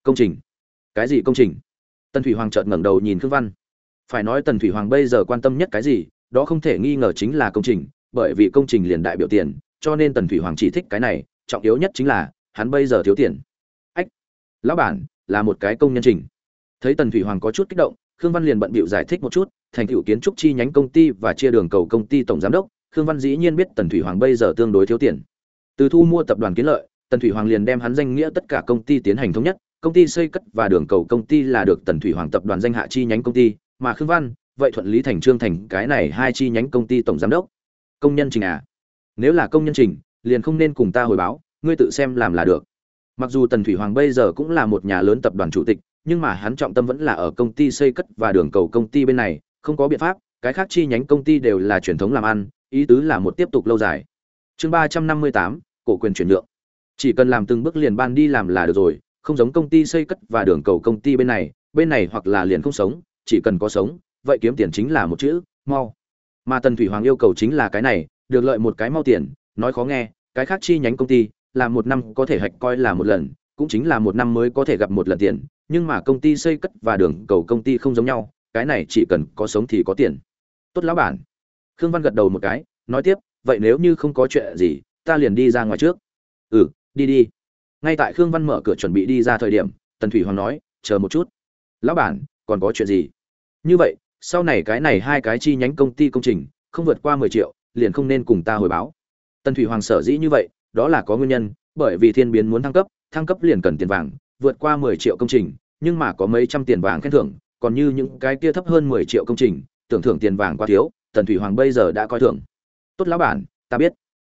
Công trình? Cái gì công trình? Tần thủy hoàng chợt ngẩng đầu nhìn khương văn. Phải nói tần thủy hoàng bây giờ quan tâm nhất cái gì, đó không thể nghi ngờ chính là công trình, bởi vì công trình liền đại biểu tiền, cho nên tần thủy hoàng chỉ thích cái này, trọng yếu nhất chính là, hắn bây giờ thiếu tiền. Ách! Lão bản, là một cái công nhân trình. Thấy tần thủy hoàng có chút kích động, khương văn liền bận bịu giải thích một chút, thành tựu kiến trúc chi nhánh công ty và chia đường cầu công ty tổng giám đốc khương văn dĩ nhiên biết tần thủy hoàng bây giờ tương đối thiếu tiền. Từ thu mua tập đoàn kiến lợi, tần thủy hoàng liền đem hắn danh nghĩa tất cả công ty tiến hành thống nhất. Công ty xây cất và đường cầu công ty là được tần thủy hoàng tập đoàn danh hạ chi nhánh công ty, mà khương văn, vậy thuận lý thành trương thành cái này hai chi nhánh công ty tổng giám đốc. Công nhân trình à? Nếu là công nhân trình, liền không nên cùng ta hồi báo, ngươi tự xem làm là được. Mặc dù tần thủy hoàng bây giờ cũng là một nhà lớn tập đoàn chủ tịch, nhưng mà hắn trọng tâm vẫn là ở công ty xây cất và đường cầu công ty bên này, không có biện pháp, cái khác chi nhánh công ty đều là truyền thống làm ăn ý tứ là một tiếp tục lâu dài. Chương ba trăm năm mươi tám, cổ quyền chuyển nhượng. Chỉ cần làm từng bước liền ban đi làm là được rồi, không giống công ty xây cất và đường cầu công ty bên này bên này hoặc là liền không sống, chỉ cần có sống, vậy kiếm tiền chính là một chữ, mau. Mà tần thủy hoàng yêu cầu chính là cái này, được lợi một cái mau tiền, nói khó nghe, cái khác chi nhánh công ty, là một năm có thể hạch coi là một lần, cũng chính là một năm mới có thể gặp một lần tiền, nhưng mà công ty xây cất và đường cầu công ty không giống nhau, cái này chỉ cần có sống thì có tiền. Tốt lão bản khương văn gật đầu một cái, nói tiếp, vậy nếu như không có chuyện gì, ta liền đi ra ngoài trước. Ừ đi đi. Ngay tại khương văn mở cửa chuẩn bị đi ra thời điểm, tần thủy hoàng nói, chờ một chút. Lão bản, còn có chuyện gì? Như vậy, sau này cái này hai cái chi nhánh công ty công trình, không vượt qua mười triệu, liền không nên cùng ta hồi báo. Tần thủy hoàng sở dĩ như vậy, đó là có nguyên nhân, bởi vì thiên biến muốn thăng cấp thăng cấp liền cần tiền vàng, vượt qua mười triệu công trình, nhưng mà có mấy trăm tiền vàng khen thưởng, còn như những cái kia thấp hơn mười triệu công trình tưởng thưởng tiền vàng quá thiếu, tần thủy hoàng bây giờ đã coi thưởng tốt lão bản, ta biết.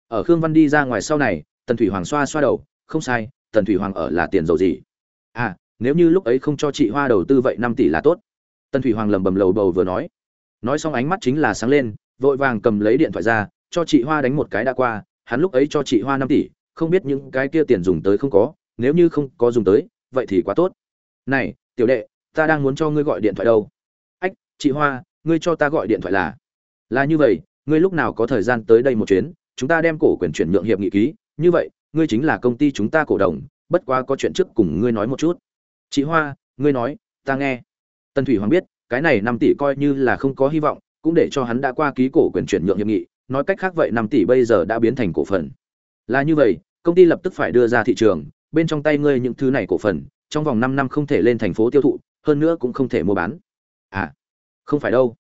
Ở khương văn đi ra ngoài sau này, tần thủy hoàng xoa xoa đầu, không sai, tần thủy hoàng ở là tiền giàu gì? À nếu như lúc ấy không cho chị hoa đầu tư vậy năm tỷ là tốt. Tần thủy hoàng lầm bầm lầu bầu vừa nói. Nói xong ánh mắt chính là sáng lên, vội vàng cầm lấy điện thoại ra, cho chị hoa đánh một cái đã qua, hắn lúc ấy cho chị hoa năm tỷ, không biết những cái kia tiền dùng tới không có, nếu như không có dùng tới, vậy thì quá tốt. Này, tiểu đệ, ta đang muốn cho ngươi gọi điện thoại đâu. Ách, chị hoa ngươi cho ta gọi điện thoại là là như vậy, ngươi lúc nào có thời gian tới đây một chuyến, chúng ta đem cổ quyền chuyển nhượng hiệp nghị ký, như vậy, ngươi chính là công ty chúng ta cổ đồng, bất quá có chuyện trước cùng ngươi nói một chút. Chị hoa, ngươi nói, ta nghe. Tần thủy hoàng biết, cái này năm tỷ coi như là không có hy vọng, cũng để cho hắn đã qua ký cổ quyền chuyển nhượng hiệp nghị, nói cách khác vậy năm tỷ bây giờ đã biến thành cổ phần. Là như vậy, công ty lập tức phải đưa ra thị trường, bên trong tay ngươi những thứ này cổ phần, trong vòng năm năm không thể lên thành phố tiêu thụ, hơn nữa cũng không thể mua bán. À không phải đâu.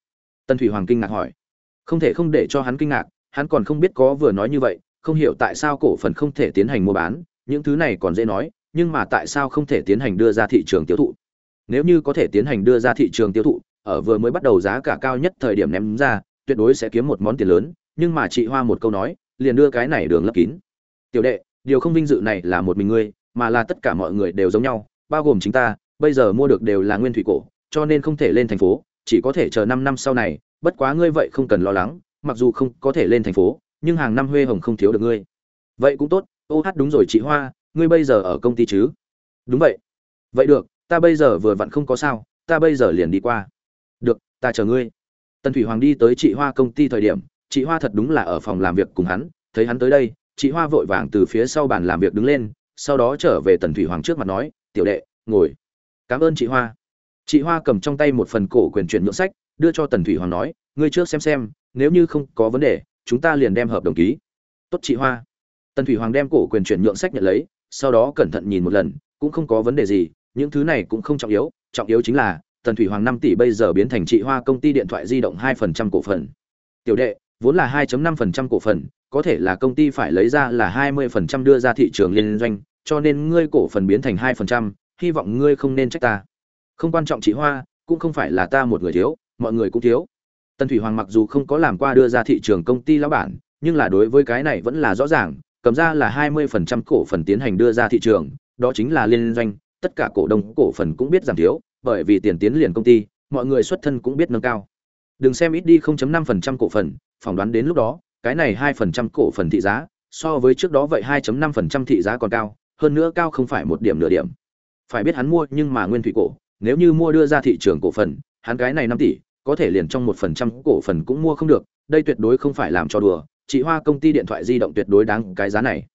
Tần thủy hoàng kinh ngạc hỏi. Không thể không để cho hắn kinh ngạc, hắn còn không biết có vừa nói như vậy, không hiểu tại sao cổ phần không thể tiến hành mua bán, những thứ này còn dễ nói, nhưng mà tại sao không thể tiến hành đưa ra thị trường tiêu thụ? Nếu như có thể tiến hành đưa ra thị trường tiêu thụ, ở vừa mới bắt đầu giá cả cao nhất thời điểm ném ra, tuyệt đối sẽ kiếm một món tiền lớn, nhưng mà chị hoa một câu nói, liền đưa cái này đường lấp kín. Tiểu đệ, điều không vinh dự này là một mình ngươi, mà là tất cả mọi người đều giống nhau, bao gồm chính ta, bây giờ mua được đều là nguyên thủy cổ, cho nên không thể lên thành phố chỉ có thể chờ năm năm sau này, bất quá ngươi vậy không cần lo lắng, mặc dù không có thể lên thành phố, nhưng hàng năm huê hồng không thiếu được ngươi. Vậy cũng tốt, ô hát đúng rồi chị hoa, ngươi bây giờ ở công ty chứ? Đúng vậy. Vậy được, ta bây giờ vừa vặn không có sao, ta bây giờ liền đi qua. Được, ta chờ ngươi. Tần thủy hoàng đi tới chị hoa công ty thời điểm, chị hoa thật đúng là ở phòng làm việc cùng hắn, thấy hắn tới đây, chị hoa vội vàng từ phía sau bàn làm việc đứng lên, sau đó trở về tần thủy hoàng trước mặt nói, tiểu đệ, ngồi. Cảm ơn chị hoa chị hoa cầm trong tay một phần cổ quyền chuyển nhượng sách đưa cho tần thủy hoàng nói ngươi trước xem xem nếu như không có vấn đề chúng ta liền đem hợp đồng ký. Tốt chị hoa. Tần thủy hoàng đem cổ quyền chuyển nhượng sách nhận lấy sau đó cẩn thận nhìn một lần cũng không có vấn đề gì những thứ này cũng không trọng yếu trọng yếu chính là tần thủy hoàng năm tỷ bây giờ biến thành chị hoa công ty điện thoại di động hai phần trăm cổ phần. Tiểu đệ vốn là 2.5% cổ phần, có thể là công ty phải lấy ra là 20% đưa ra thị trường liên doanh, cho nên ngươi cổ phần biến thành hai phần trăm hy vọng ngươi không nên trách ta. Không quan trọng chị Hoa, cũng không phải là ta một người thiếu, mọi người cũng thiếu. Tân Thủy Hoàng mặc dù không có làm qua đưa ra thị trường công ty lão bản, nhưng là đối với cái này vẫn là rõ ràng, cầm ra là 20% cổ phần tiến hành đưa ra thị trường, đó chính là liên doanh, tất cả cổ đông cổ phần cũng biết giảm thiếu, bởi vì tiền tiến liền công ty, mọi người xuất thân cũng biết nâng cao. Đừng xem ít đi 0.5% cổ phần, phỏng đoán đến lúc đó, cái này 2% cổ phần thị giá, so với trước đó vậy 2.5% thị giá còn cao, hơn nữa cao không phải một điểm nửa điểm. Phải biết hắn mua nhưng mà nguyên thủy cổ, nếu như mua đưa ra thị trường cổ phần, hắn cái này 5 tỷ, có thể liền trong 1% cổ phần cũng mua không được, đây tuyệt đối không phải làm cho đùa, chị Hoa công ty điện thoại di động tuyệt đối đáng cái giá này.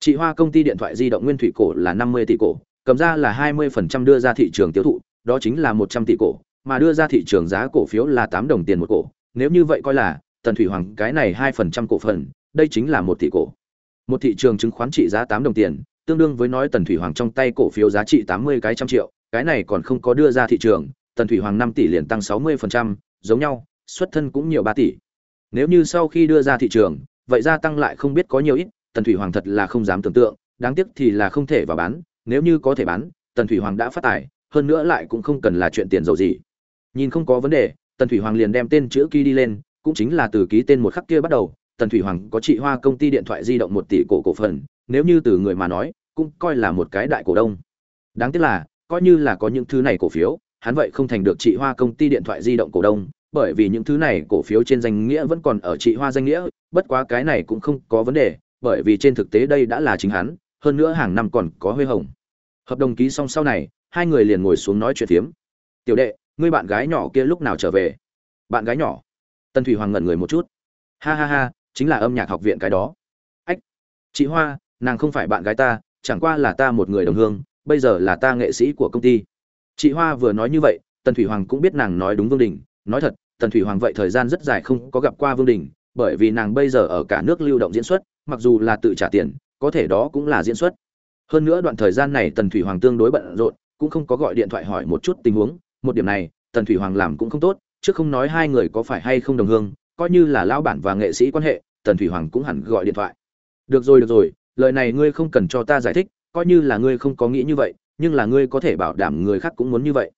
Chị Hoa công ty điện thoại di động nguyên thủy cổ là 50 tỷ cổ, cầm ra là 20% đưa ra thị trường tiêu thụ, đó chính là 100 tỷ cổ, mà đưa ra thị trường giá cổ phiếu là 8 đồng tiền một cổ, nếu như vậy coi là tần thủy hoàng cái này hai phần trăm cổ phần đây chính là một tỷ cổ. Một thị trường chứng khoán trị giá tám đồng tiền tương đương với nói tần thủy hoàng trong tay cổ phiếu giá trị tám mươi cái trăm triệu cái này còn không có đưa ra thị trường, tần thủy hoàng năm tỷ liền tăng sáu mươi phần trăm, giống nhau, xuất thân cũng nhiều ba tỷ. Nếu như sau khi đưa ra thị trường, vậy gia tăng lại không biết có nhiều ít, tần thủy hoàng thật là không dám tưởng tượng, đáng tiếc thì là không thể vào bán, nếu như có thể bán, tần thủy hoàng đã phát tài, hơn nữa lại cũng không cần là chuyện tiền dầu gì. Nhìn không có vấn đề, tần thủy hoàng liền đem tên chữ ký đi lên, cũng chính là từ ký tên một khắc kia bắt đầu, tần thủy hoàng có trị hoa công ty điện thoại di động một tỷ cổ cổ phần, nếu như từ người mà nói, cũng coi là một cái đại cổ đông. Đáng tiếc là coi như là có những thứ này cổ phiếu, hắn vậy không thành được chị hoa công ty điện thoại di động cổ đông, bởi vì những thứ này cổ phiếu trên danh nghĩa vẫn còn ở chị hoa danh nghĩa, bất quá cái này cũng không có vấn đề, bởi vì trên thực tế đây đã là chính hắn, hơn nữa hàng năm còn có huê hồng. Hợp đồng ký xong sau này, hai người liền ngồi xuống nói chuyện phiếm. Tiểu đệ, ngươi bạn gái nhỏ kia lúc nào trở về? Bạn gái nhỏ. Tân thủy hoàng ngẩn người một chút. Ha ha ha, chính là âm nhạc học viện cái đó. Ách, chị hoa, nàng không phải bạn gái ta, chẳng qua là ta một người đồng hương bây giờ là ta nghệ sĩ của công ty. Chị hoa vừa nói như vậy, tần thủy hoàng cũng biết nàng nói đúng vương đình. Nói thật, tần thủy hoàng vậy thời gian rất dài không có gặp qua vương đình, bởi vì nàng bây giờ ở cả nước lưu động diễn xuất, mặc dù là tự trả tiền, có thể đó cũng là diễn xuất. Hơn nữa đoạn thời gian này tần thủy hoàng tương đối bận rộn, cũng không có gọi điện thoại hỏi một chút tình huống. Một điểm này, tần thủy hoàng làm cũng không tốt, chứ không nói hai người có phải hay không đồng hương, coi như là lão bản và nghệ sĩ quan hệ, tần thủy hoàng cũng hẳn gọi điện thoại. Được rồi được rồi, lời này ngươi không cần cho ta giải thích coi như là ngươi không có nghĩ như vậy, nhưng là ngươi có thể bảo đảm người khác cũng muốn như vậy.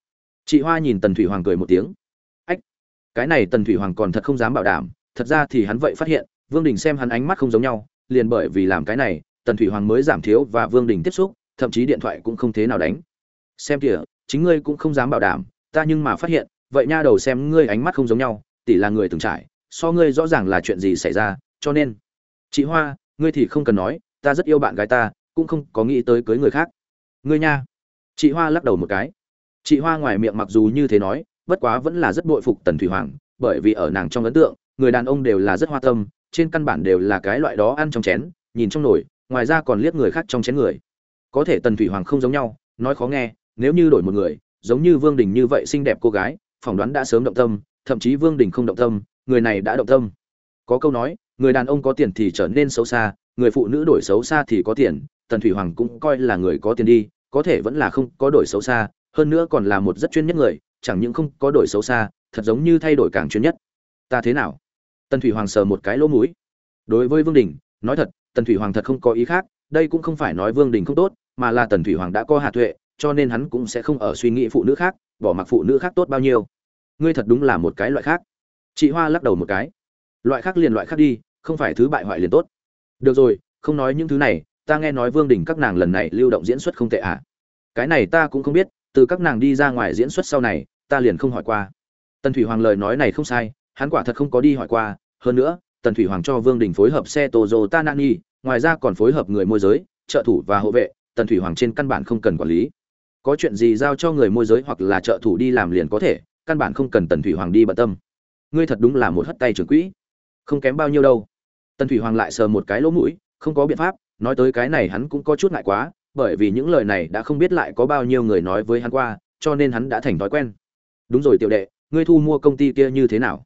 Chị hoa nhìn tần thủy hoàng cười một tiếng. Ách, cái này tần thủy hoàng còn thật không dám bảo đảm, thật ra thì hắn vậy phát hiện, vương đình xem hắn ánh mắt không giống nhau, liền bởi vì làm cái này, tần thủy hoàng mới giảm thiếu và vương đình tiếp xúc, thậm chí điện thoại cũng không thế nào đánh. Xem kìa, chính ngươi cũng không dám bảo đảm, ta nhưng mà phát hiện, vậy nha đầu xem ngươi ánh mắt không giống nhau tỷ là người từng trải, so ngươi rõ ràng là chuyện gì xảy ra, cho nên. Chị hoa, ngươi thì không cần nói, ta rất yêu bạn gái ta cũng không có nghĩ tới cưới người khác. Ngươi nha. Chị hoa lắc đầu một cái. Chị hoa ngoài miệng mặc dù như thế nói, bất quá vẫn là rất bội phục tần thủy hoàng, bởi vì ở nàng trong ấn tượng, người đàn ông đều là rất hoa tâm, trên căn bản đều là cái loại đó ăn trong chén, nhìn trong nồi, ngoài ra còn liếc người khác trong chén người. Có thể tần thủy hoàng không giống nhau, nói khó nghe, nếu như đổi một người, giống như vương đình như vậy xinh đẹp cô gái, phỏng đoán đã sớm động tâm, thậm chí vương đình không động tâm, người này đã động tâm. Có câu nói, người đàn ông có tiền thì trở nên xấu xa, người phụ nữ đổi xấu xa thì có tiền tần thủy hoàng cũng coi là người có tiền đi, có thể vẫn là không có đổi xấu xa, hơn nữa còn là một rất chuyên nhất người, chẳng những không có đổi xấu xa, thật giống như thay đổi càng chuyên nhất. Ta thế nào? Tần thủy hoàng sờ một cái lỗ mũi. Đối với vương đình, nói thật, tần thủy hoàng thật không có ý khác, đây cũng không phải nói vương đình không tốt, mà là tần thủy hoàng đã có hạ tuệ, cho nên hắn cũng sẽ không ở suy nghĩ phụ nữ khác, bỏ mặc phụ nữ khác tốt bao nhiêu. Ngươi thật đúng là một cái loại khác. Chị hoa lắc đầu một cái. Loại khác liền loại khác đi, không phải thứ bại hoại liền tốt. Được rồi, không nói những thứ này ta nghe nói vương đình các nàng lần này lưu động diễn xuất không tệ ạ à. cái này ta cũng không biết, từ các nàng đi ra ngoài diễn xuất sau này, ta liền không hỏi qua. Tần thủy hoàng lời nói này không sai, hắn quả thật không có đi hỏi qua. Hơn nữa, tần thủy hoàng cho vương đình phối hợp xe tozo tanani, ngoài ra còn phối hợp người môi giới, trợ thủ và hộ vệ. Tần thủy hoàng trên căn bản không cần quản lý. Có chuyện gì giao cho người môi giới hoặc là trợ thủ đi làm liền có thể, căn bản không cần tần thủy hoàng đi bận tâm. Ngươi thật đúng là một hất tay trưởng quỹ. Không kém bao nhiêu đâu. Tần thủy hoàng lại sờ một cái lỗ mũi, không có biện pháp nói tới cái này hắn cũng có chút ngại quá, bởi vì những lời này đã không biết lại có bao nhiêu người nói với hắn qua, cho nên hắn đã thành thói quen. Đúng rồi tiểu đệ, ngươi thu mua công ty kia như thế nào?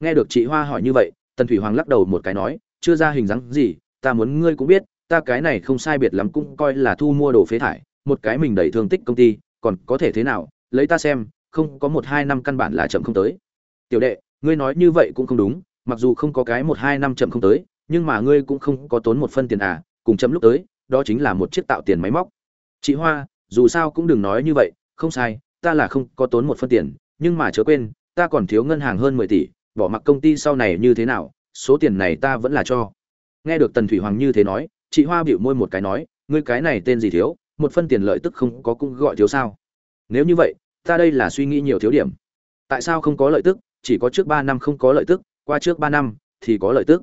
Nghe được chị hoa hỏi như vậy, tần thủy hoàng lắc đầu một cái nói, chưa ra hình dáng gì, ta muốn ngươi cũng biết, ta cái này không sai biệt lắm cũng coi là thu mua đồ phế thải, một cái mình đầy thương tích công ty, còn có thể thế nào, lấy ta xem, không có một hai năm căn bản là chậm không tới. Tiểu đệ, ngươi nói như vậy cũng không đúng, mặc dù không có cái một hai năm chậm không tới, nhưng mà ngươi cũng không có tốn một phân tiền à cùng chấm lúc tới, đó chính là một chiếc tạo tiền máy móc. Chị hoa, dù sao cũng đừng nói như vậy, không sai, ta là không có tốn một phân tiền, nhưng mà chớ quên, ta còn thiếu ngân hàng hơn mười tỷ, bỏ mặc công ty sau này như thế nào, số tiền này ta vẫn là cho. Nghe được tần thủy hoàng như thế nói, chị hoa bịu môi một cái nói, ngươi cái này tên gì thiếu, một phân tiền lợi tức không có cũng gọi thiếu sao? Nếu như vậy, ta đây là suy nghĩ nhiều thiếu điểm. Tại sao không có lợi tức, chỉ có trước ba năm không có lợi tức, qua trước ba năm thì có lợi tức.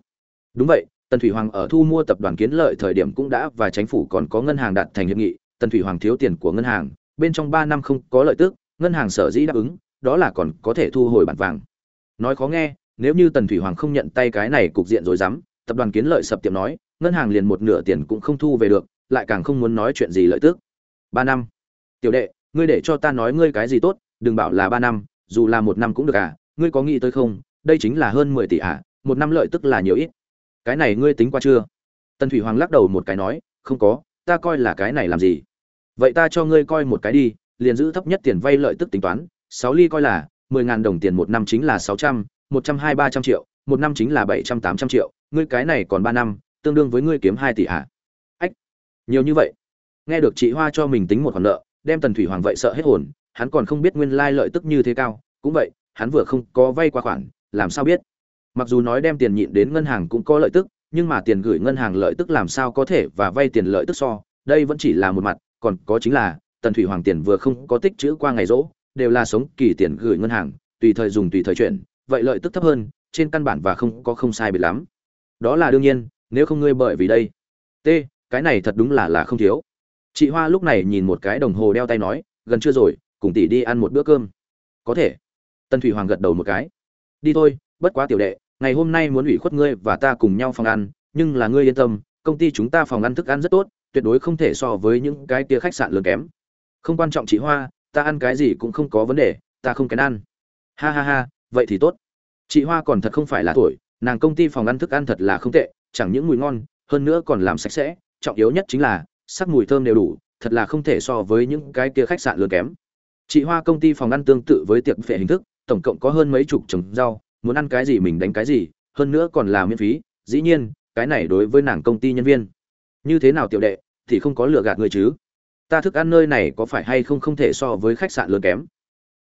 Đúng vậy tần thủy hoàng ở thu mua tập đoàn kiến lợi thời điểm cũng đã và chính phủ còn có ngân hàng đạt thành hiệp nghị. Tần thủy hoàng thiếu tiền của ngân hàng, bên trong ba năm không có lợi tức, ngân hàng sở dĩ đáp ứng, đó là còn có thể thu hồi bản vàng. Nói khó nghe, nếu như tần thủy hoàng không nhận tay cái này cục diện rồi dám, tập đoàn kiến lợi sập tiệm nói, ngân hàng liền một nửa tiền cũng không thu về được, lại càng không muốn nói chuyện gì lợi tức. Ba năm. Tiểu đệ, ngươi để cho ta nói ngươi cái gì tốt, đừng bảo là ba năm, dù là một năm cũng được à ngươi có nghĩ tới không, đây chính là hơn mười tỷ à một năm lợi tức là nhiều ít cái này ngươi tính qua chưa? Tần thủy hoàng lắc đầu một cái nói, không có, ta coi là cái này làm gì? Vậy ta cho ngươi coi một cái đi, liền giữ thấp nhất tiền vay lợi tức tính toán, sáu ly coi là mười ngàn đồng tiền một năm chính là sáu trăm, một trăm hai ba trăm triệu, một năm chính là bảy trăm tám trăm triệu, ngươi cái này còn ba năm, tương đương với ngươi kiếm hai tỷ à ách, nhiều như vậy. Nghe được chị hoa cho mình tính một khoản nợ, đem tần thủy hoàng vậy sợ hết hồn, hắn còn không biết nguyên lai lợi tức như thế cao, cũng vậy, hắn vừa không có vay qua khoản, làm sao biết? Mặc dù nói đem tiền nhịn đến ngân hàng cũng có lợi tức, nhưng mà tiền gửi ngân hàng lợi tức làm sao có thể và vay tiền lợi tức so? Đây vẫn chỉ là một mặt, còn có chính là, tần thủy hoàng tiền vừa không có tích chữ qua ngày rỗ, đều là sống kỳ tiền gửi ngân hàng, tùy thời dùng tùy thời chuyển, vậy lợi tức thấp hơn, trên căn bản và không có không sai biệt lắm. Đó là đương nhiên, nếu không ngươi bởi vì đây. T, cái này thật đúng là là không thiếu. Chị hoa lúc này nhìn một cái đồng hồ đeo tay nói, gần chưa rồi, cùng tỷ đi ăn một bữa cơm. Có thể. Tần thủy hoàng gật đầu một cái. Đi thôi, bất quá tiểu đệ ngày hôm nay muốn ủy khuất ngươi và ta cùng nhau phòng ăn, nhưng là ngươi yên tâm, công ty chúng ta phòng ăn thức ăn rất tốt, tuyệt đối không thể so với những cái kia khách sạn lớn kém. Không quan trọng chị hoa, ta ăn cái gì cũng không có vấn đề, ta không kén ăn. Ha ha ha, vậy thì tốt. Chị hoa còn thật không phải là tuổi, nàng công ty phòng ăn thức ăn thật là không tệ, chẳng những mùi ngon, hơn nữa còn làm sạch sẽ, trọng yếu nhất chính là, sắc mùi thơm đều đủ, thật là không thể so với những cái kia khách sạn lớn kém. Chị hoa công ty phòng ăn tương tự với tiệc phệ hình thức, tổng cộng có hơn mấy chục trồng rau muốn ăn cái gì mình đánh cái gì, hơn nữa còn là miễn phí, dĩ nhiên, cái này đối với nàng công ty nhân viên. Như thế nào tiểu đệ, thì không có lừa gạt người chứ? Ta thức ăn nơi này có phải hay không không thể so với khách sạn lớn kém?